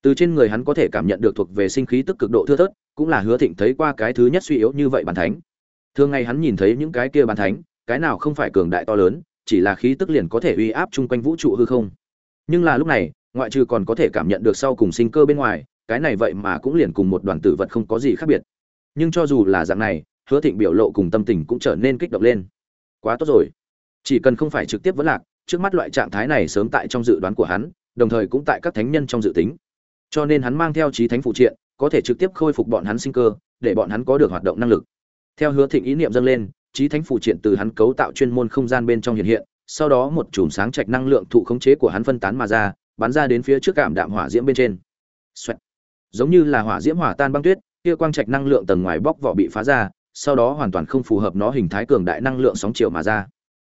Từ trên người hắn có thể cảm nhận được thuộc về sinh khí tức cực độ thưa thớt, cũng là hứa thịnh thấy qua cái thứ nhất suy yếu như vậy bàn thánh. Thường ngày hắn nhìn thấy những cái kia bàn thánh, cái nào không phải cường đại to lớn, chỉ là khí tức liền có thể uy áp chung quanh vũ trụ hư không. Nhưng là lúc này, ngoại trừ còn có thể cảm nhận được sau cùng sinh cơ bên ngoài cái này vậy mà cũng liền cùng một đoàn tử vật không có gì khác biệt. Nhưng cho dù là dạng này, hứa thịnh biểu lộ cùng tâm tình cũng trở nên kích động lên. Quá tốt rồi. Chỉ cần không phải trực tiếp vẫn lạc, trước mắt loại trạng thái này sớm tại trong dự đoán của hắn, đồng thời cũng tại các thánh nhân trong dự tính. Cho nên hắn mang theo trí thánh phụ triện, có thể trực tiếp khôi phục bọn hắn sinh cơ, để bọn hắn có được hoạt động năng lực. Theo hứa thịnh ý niệm dâng lên trí thánh phụ triện từ hắn cấu tạo chuyên môn không gian bên trong hiện hiện, sau đó một chùm sáng trạch năng lượng thụ khống chế của hắn phân tán mà ra, bắn ra đến phía trước cảm đạm hỏa diễm bên trên. Xoẹt giống như là hỏa diễm hỏa tan băng tuyết, kia quang trạch năng lượng tầng ngoài bóc vỏ bị phá ra, sau đó hoàn toàn không phù hợp nó hình thái cường đại năng lượng sóng chiều mà ra.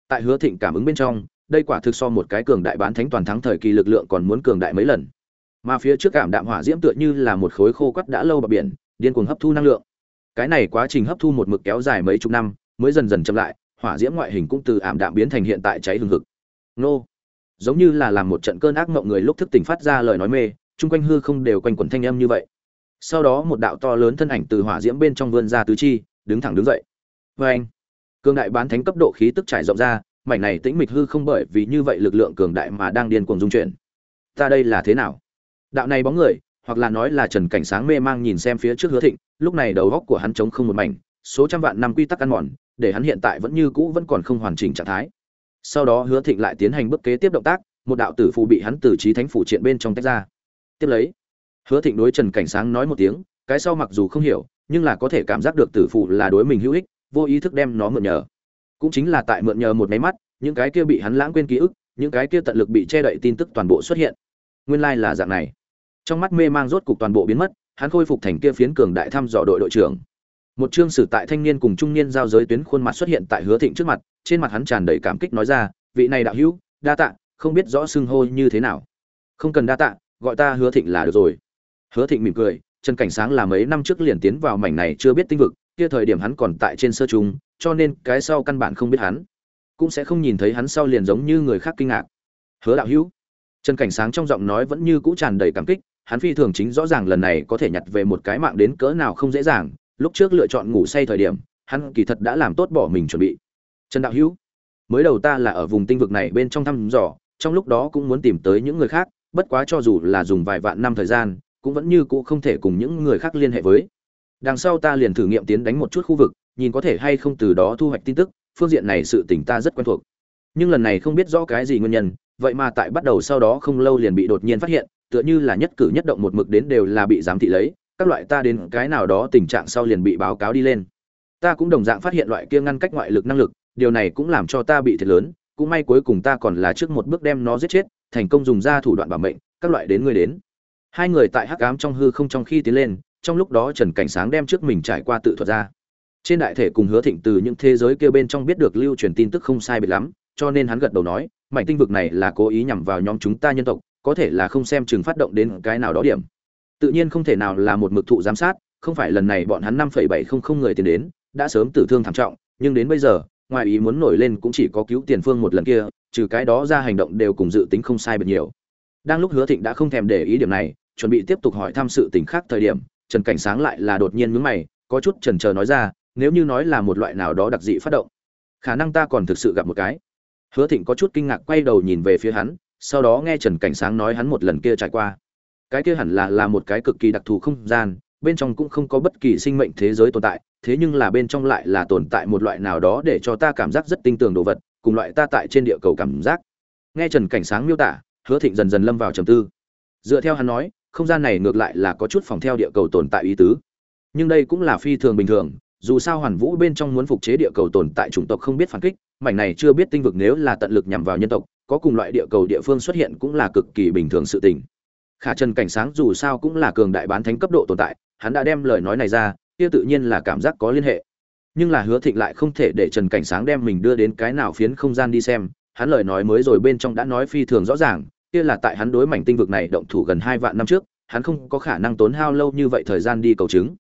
Tại hứa thịnh cảm ứng bên trong, đây quả thực so một cái cường đại bán thánh toàn thắng thời kỳ lực lượng còn muốn cường đại mấy lần. Mà phía trước cảm đạm hỏa diễm tựa như là một khối khô quắt đã lâu bờ biển, điên cuồng hấp thu năng lượng. Cái này quá trình hấp thu một mực kéo dài mấy chục năm, mới dần dần chậm lại, hỏa diễm ngoại hình cũng từ ảm đạm biến thành hiện tại cháy hừng hực. Nô, giống như là làm một trận cơn ác mộng người lúc thức tỉnh phát ra lời nói mê chung quanh hư không đều quanh quẩn thanh âm như vậy. Sau đó một đạo to lớn thân ảnh từ hỏa diễm bên trong vươn ra tứ chi, đứng thẳng đứng dậy. Vê anh cường đại bán thánh cấp độ khí tức trải rộng ra, mảnh này tĩnh mịch hư không bởi vì như vậy lực lượng cường đại mà đang điên cuồng dung chuyển. Ta đây là thế nào? Đạo này bóng người, hoặc là nói là trần cảnh sáng mê mang nhìn xem phía trước hứa thịnh, lúc này đầu góc của hắn trống không một mảnh, số trăm vạn năm quy tắc ăn mòn, để hắn hiện tại vẫn như cũ vẫn còn không hoàn chỉnh trạng thái. Sau đó hứa thịnh lại tiến hành bước kế tiếp động tác, một đạo tử phù bị hắn từ trí thánh phủ triện bên trong tách ra tiếp lấy. Hứa thịnh đối trần cảnh sáng nói một tiếng, cái sau mặc dù không hiểu, nhưng là có thể cảm giác được tử Phụ là đối mình hữu ích, vô ý thức đem nó mượn nhờ. Cũng chính là tại mượn nhờ một máy mắt, những cái kia bị hắn lãng quên ký ức, những cái kia tận lực bị che đậy tin tức toàn bộ xuất hiện. Nguyên lai là dạng này. Trong mắt mê mang rốt cục toàn bộ biến mất, hắn khôi phục thành kia phiến cường đại thăm dò đội đội trưởng. Một chương sử tại thanh niên cùng trung niên giao giới tuyến khuôn mặt xuất hiện tại hứa thịnh trước mặt, trên mặt hắn tràn đầy cảm kích nói ra, vị này đạo hữu, đa tạ, không biết rõ xưng hô như thế nào. Không cần đa tạ gọi ta hứa thịnh là được rồi. Hứa thịnh mỉm cười, trần cảnh sáng là mấy năm trước liền tiến vào mảnh này chưa biết tinh vực, kia thời điểm hắn còn tại trên sơ trung, cho nên cái sau căn bản không biết hắn. Cũng sẽ không nhìn thấy hắn sau liền giống như người khác kinh ngạc. Hứa đạo hữu. Trần cảnh sáng trong giọng nói vẫn như cũ tràn đầy cảm kích, hắn phi thường chính rõ ràng lần này có thể nhặt về một cái mạng đến cỡ nào không dễ dàng, lúc trước lựa chọn ngủ say thời điểm, hắn kỳ thật đã làm tốt bỏ mình chuẩn bị. Trần đạo hữu. Mới đầu ta là ở vùng tinh vực này bên trong thăm dò, trong lúc đó cũng muốn tìm tới những người khác bất quá cho dù là dùng vài vạn năm thời gian, cũng vẫn như cũ không thể cùng những người khác liên hệ với. Đằng sau ta liền thử nghiệm tiến đánh một chút khu vực, nhìn có thể hay không từ đó thu hoạch tin tức, phương diện này sự tỉnh ta rất quen thuộc. Nhưng lần này không biết rõ cái gì nguyên nhân, vậy mà tại bắt đầu sau đó không lâu liền bị đột nhiên phát hiện, tựa như là nhất cử nhất động một mực đến đều là bị giám thị lấy, các loại ta đến cái nào đó tình trạng sau liền bị báo cáo đi lên. Ta cũng đồng dạng phát hiện loại kia ngăn cách ngoại lực năng lực, điều này cũng làm cho ta bị thiệt lớn, cũng may cuối cùng ta còn là trước một bước đem nó giết chết thành công dùng ra thủ đoạn bảo mệnh, các loại đến người đến. Hai người tại hắc ám trong hư không trong khi tiến lên, trong lúc đó trần cảnh sáng đem trước mình trải qua tự thuật ra. Trên đại thể cùng hứa thịnh từ những thế giới kia bên trong biết được lưu truyền tin tức không sai biệt lắm, cho nên hắn gật đầu nói, mảnh tinh vực này là cố ý nhằm vào nhóm chúng ta nhân tộc, có thể là không xem chừng phát động đến cái nào đó điểm. Tự nhiên không thể nào là một mực thụ giám sát, không phải lần này bọn hắn năm phẩy bảy không không người tiền đến, đã sớm tử thương thảm trọng, nhưng đến bây giờ, ngoài ý muốn nổi lên cũng chỉ có cứu tiền phương một lần kia trừ cái đó ra hành động đều cùng dự tính không sai biệt nhiều. Đang lúc hứa thịnh đã không thèm để ý điểm này, chuẩn bị tiếp tục hỏi thăm sự tình khác thời điểm, trần cảnh sáng lại là đột nhiên nhướng mày, có chút chần chờ nói ra, nếu như nói là một loại nào đó đặc dị phát động, khả năng ta còn thực sự gặp một cái. Hứa thịnh có chút kinh ngạc quay đầu nhìn về phía hắn, sau đó nghe trần cảnh sáng nói hắn một lần kia trải qua. Cái kia hẳn là là một cái cực kỳ đặc thù không gian, bên trong cũng không có bất kỳ sinh mệnh thế giới tồn tại, thế nhưng là bên trong lại là tồn tại một loại nào đó để cho ta cảm giác rất tinh tường đồ vật cùng loại ta tại trên địa cầu cảm giác. Nghe trần cảnh sáng miêu tả, hứa thịnh dần dần lâm vào trầm tư. Dựa theo hắn nói, không gian này ngược lại là có chút phòng theo địa cầu tồn tại ý tứ. Nhưng đây cũng là phi thường bình thường, dù sao hoàn vũ bên trong muốn phục chế địa cầu tồn tại chủng tộc không biết phản kích, mảnh này chưa biết tinh vực nếu là tận lực nhằm vào nhân tộc, có cùng loại địa cầu địa phương xuất hiện cũng là cực kỳ bình thường sự tình. Khả trần cảnh sáng dù sao cũng là cường đại bán thánh cấp độ tồn tại, hắn đã đem lời nói này ra, kia tự nhiên là cảm giác có liên hệ nhưng là hứa thịnh lại không thể để trần cảnh sáng đem mình đưa đến cái nào phiến không gian đi xem. Hắn lời nói mới rồi bên trong đã nói phi thường rõ ràng, kia là tại hắn đối mảnh tinh vực này động thủ gần hai vạn năm trước, hắn không có khả năng tốn hao lâu như vậy thời gian đi cầu chứng.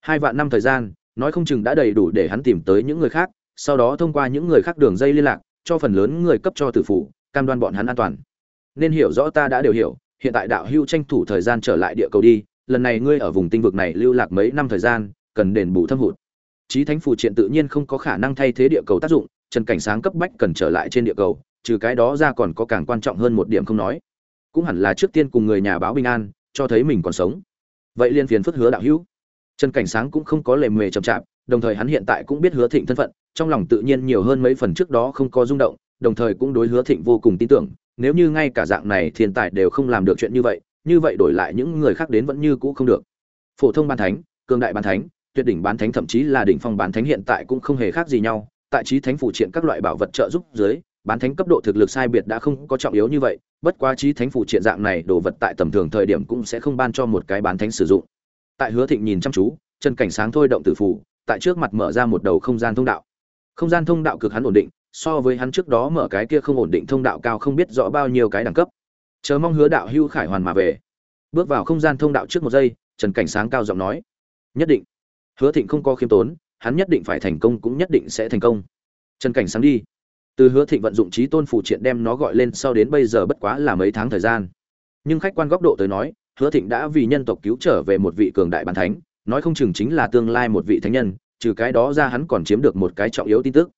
Hai vạn năm thời gian, nói không chừng đã đầy đủ để hắn tìm tới những người khác, sau đó thông qua những người khác đường dây liên lạc, cho phần lớn người cấp cho tử phụ cam đoan bọn hắn an toàn. Nên hiểu rõ ta đã đều hiểu, hiện tại đạo hưu tranh thủ thời gian trở lại địa cầu đi, lần này ngươi ở vùng tinh vực này lưu lạc mấy năm thời gian, cần đền bù thâm hụt. Chí Thánh phù triện tự nhiên không có khả năng thay thế địa cầu tác dụng, Trần Cảnh Sáng cấp bách cần trở lại trên địa cầu, trừ cái đó ra còn có càng quan trọng hơn một điểm không nói. Cũng hẳn là trước tiên cùng người nhà báo bình an, cho thấy mình còn sống. Vậy liên phiền phất hứa đạo hữu. Trần Cảnh Sáng cũng không có lề mề chậm chạp, đồng thời hắn hiện tại cũng biết Hứa Thịnh thân phận, trong lòng tự nhiên nhiều hơn mấy phần trước đó không có rung động, đồng thời cũng đối Hứa Thịnh vô cùng tin tưởng, nếu như ngay cả dạng này thiên tài đều không làm được chuyện như vậy, như vậy đổi lại những người khác đến vẫn như cũ không được. Phổ thông ban thánh, cường đại ban thánh, tuyệt đỉnh bán thánh thậm chí là đỉnh phong bán thánh hiện tại cũng không hề khác gì nhau, tại trí thánh phụ triện các loại bảo vật trợ giúp dưới, bán thánh cấp độ thực lực sai biệt đã không có trọng yếu như vậy, bất quá trí thánh phụ triện dạng này đồ vật tại tầm thường thời điểm cũng sẽ không ban cho một cái bán thánh sử dụng. Tại Hứa Thịnh nhìn chăm chú, chân cảnh sáng thôi động tử phù, tại trước mặt mở ra một đầu không gian thông đạo. Không gian thông đạo cực hắn ổn định, so với hắn trước đó mở cái kia không ổn định thông đạo cao không biết rõ bao nhiêu cái đẳng cấp. Chờ mong hứa đạo hưu khải hoàn mà về. Bước vào không gian thông đạo trước một giây, Trần Cảnh Sáng cao giọng nói: "Nhất định." Hứa thịnh không có khiêm tốn, hắn nhất định phải thành công cũng nhất định sẽ thành công. Trần cảnh sáng đi. Từ hứa thịnh vận dụng trí tôn phụ triện đem nó gọi lên sau đến bây giờ bất quá là mấy tháng thời gian. Nhưng khách quan góc độ tới nói, hứa thịnh đã vì nhân tộc cứu trở về một vị cường đại bản thánh, nói không chừng chính là tương lai một vị thánh nhân, trừ cái đó ra hắn còn chiếm được một cái trọng yếu tin tức.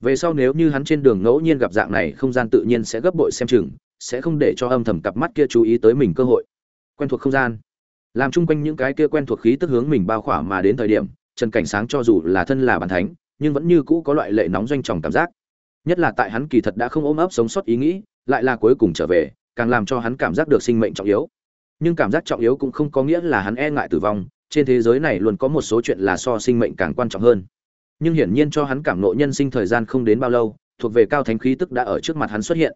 Về sau nếu như hắn trên đường ngẫu nhiên gặp dạng này, không gian tự nhiên sẽ gấp bội xem chừng, sẽ không để cho âm thầm cặp mắt kia chú ý tới mình cơ hội. Quen thuộc không gian làm chung quanh những cái kia quen thuộc khí tức hướng mình bao khỏa mà đến thời điểm, trần cảnh sáng cho dù là thân là bàn thánh, nhưng vẫn như cũ có loại lệ nóng doanh tròng cảm giác. Nhất là tại hắn kỳ thật đã không ôm ấp sống sót ý nghĩ, lại là cuối cùng trở về, càng làm cho hắn cảm giác được sinh mệnh trọng yếu. Nhưng cảm giác trọng yếu cũng không có nghĩa là hắn e ngại tử vong, trên thế giới này luôn có một số chuyện là so sinh mệnh càng quan trọng hơn. Nhưng hiển nhiên cho hắn cảm nộ nhân sinh thời gian không đến bao lâu, thuộc về cao thánh khí tức đã ở trước mặt hắn xuất hiện.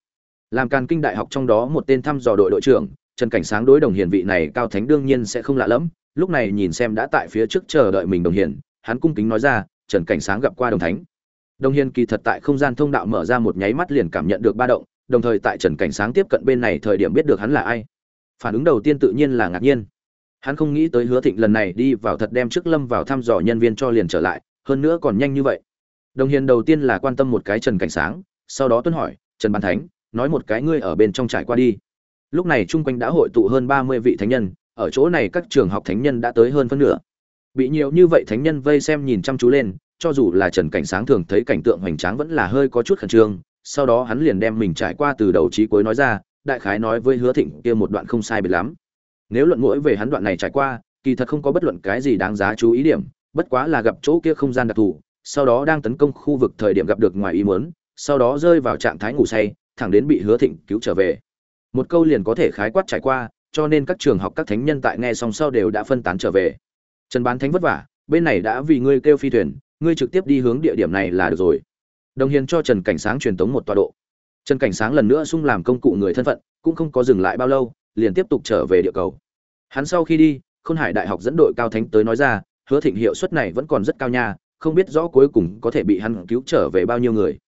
Làm càn kinh đại học trong đó một tên thăm dò đội đội trưởng Trần Cảnh Sáng đối đồng hiền vị này cao thánh đương nhiên sẽ không lạ lẫm, lúc này nhìn xem đã tại phía trước chờ đợi mình đồng hiền, hắn cung kính nói ra, Trần Cảnh Sáng gặp qua đồng thánh. Đồng hiền kỳ thật tại không gian thông đạo mở ra một nháy mắt liền cảm nhận được ba động, đồng thời tại Trần Cảnh Sáng tiếp cận bên này thời điểm biết được hắn là ai. Phản ứng đầu tiên tự nhiên là ngạc nhiên. Hắn không nghĩ tới Hứa Thịnh lần này đi vào thật đem trước Lâm vào thăm dò nhân viên cho liền trở lại, hơn nữa còn nhanh như vậy. Đồng hiền đầu tiên là quan tâm một cái Trần Cảnh Sáng, sau đó tuân hỏi, "Trần Ban Thánh, nói một cái ngươi ở bên trong trải qua đi." Lúc này chung quanh đã hội tụ hơn ba mươi vị thánh nhân, ở chỗ này các trường học thánh nhân đã tới hơn phân nửa. Bị nhiều như vậy thánh nhân vây xem nhìn chăm chú lên, cho dù là trần cảnh sáng thường thấy cảnh tượng hoành tráng vẫn là hơi có chút khẩn trương, sau đó hắn liền đem mình trải qua từ đầu chí cuối nói ra, đại khái nói với hứa thịnh kia một đoạn không sai biệt lắm. Nếu luận mỗi về hắn đoạn này trải qua, kỳ thật không có bất luận cái gì đáng giá chú ý điểm, bất quá là gặp chỗ kia không gian đặc thù, sau đó đang tấn công khu vực thời điểm gặp được ngoài ý muốn, sau đó rơi vào trạng thái ngủ say, thẳng đến bị hứa thịnh cứu trở về một câu liền có thể khái quát trải qua, cho nên các trường học các thánh nhân tại nghe xong sau đều đã phân tán trở về. Trần bán thánh vất vả, bên này đã vì ngươi kêu phi thuyền, ngươi trực tiếp đi hướng địa điểm này là được rồi. Đồng hiền cho trần cảnh sáng truyền tống một tọa độ. Trần cảnh sáng lần nữa sung làm công cụ người thân phận, cũng không có dừng lại bao lâu, liền tiếp tục trở về địa cầu. Hắn sau khi đi, khôn hải đại học dẫn đội cao thánh tới nói ra, hứa thịnh hiệu suất này vẫn còn rất cao nha, không biết rõ cuối cùng có thể bị hắn cứu trở về bao nhiêu người.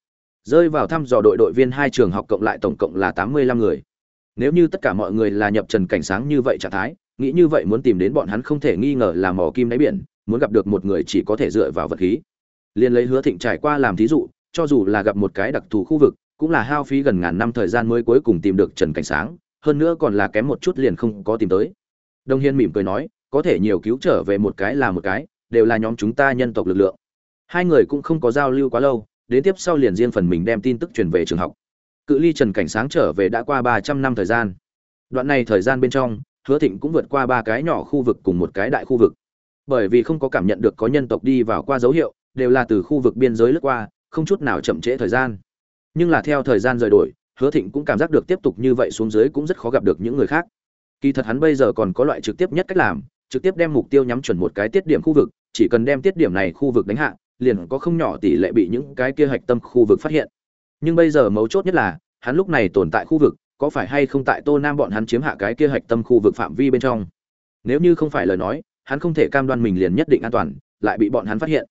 Rơi vào thăm dò đội đội viên hai trường học cộng lại tổng cộng là tám mươi lăm người nếu như tất cả mọi người là nhập trần cảnh sáng như vậy trạng thái, nghĩ như vậy muốn tìm đến bọn hắn không thể nghi ngờ là mò kim đáy biển, muốn gặp được một người chỉ có thể dựa vào vật khí. Liền lấy hứa thịnh trải qua làm thí dụ, cho dù là gặp một cái đặc thù khu vực, cũng là hao phí gần ngàn năm thời gian mới cuối cùng tìm được trần cảnh sáng, hơn nữa còn là kém một chút liền không có tìm tới. Đông hiên mỉm cười nói, có thể nhiều cứu trở về một cái là một cái, đều là nhóm chúng ta nhân tộc lực lượng. Hai người cũng không có giao lưu quá lâu, đến tiếp sau liền riêng phần mình đem tin tức truyền về trường học cự ly trần cảnh sáng trở về đã qua ba trăm năm thời gian. Đoạn này thời gian bên trong, hứa thịnh cũng vượt qua ba cái nhỏ khu vực cùng một cái đại khu vực. Bởi vì không có cảm nhận được có nhân tộc đi vào qua dấu hiệu, đều là từ khu vực biên giới lướt qua, không chút nào chậm trễ thời gian. Nhưng là theo thời gian rời đổi, hứa thịnh cũng cảm giác được tiếp tục như vậy xuống dưới cũng rất khó gặp được những người khác. Kỳ thật hắn bây giờ còn có loại trực tiếp nhất cách làm, trực tiếp đem mục tiêu nhắm chuẩn một cái tiết điểm khu vực, chỉ cần đem tiết điểm này khu vực đánh hạ, liền có không nhỏ tỷ lệ bị những cái kia hạch tâm khu vực phát hiện nhưng bây giờ mấu chốt nhất là, hắn lúc này tồn tại khu vực, có phải hay không tại tô nam bọn hắn chiếm hạ cái kia hạch tâm khu vực phạm vi bên trong? Nếu như không phải lời nói, hắn không thể cam đoan mình liền nhất định an toàn, lại bị bọn hắn phát hiện.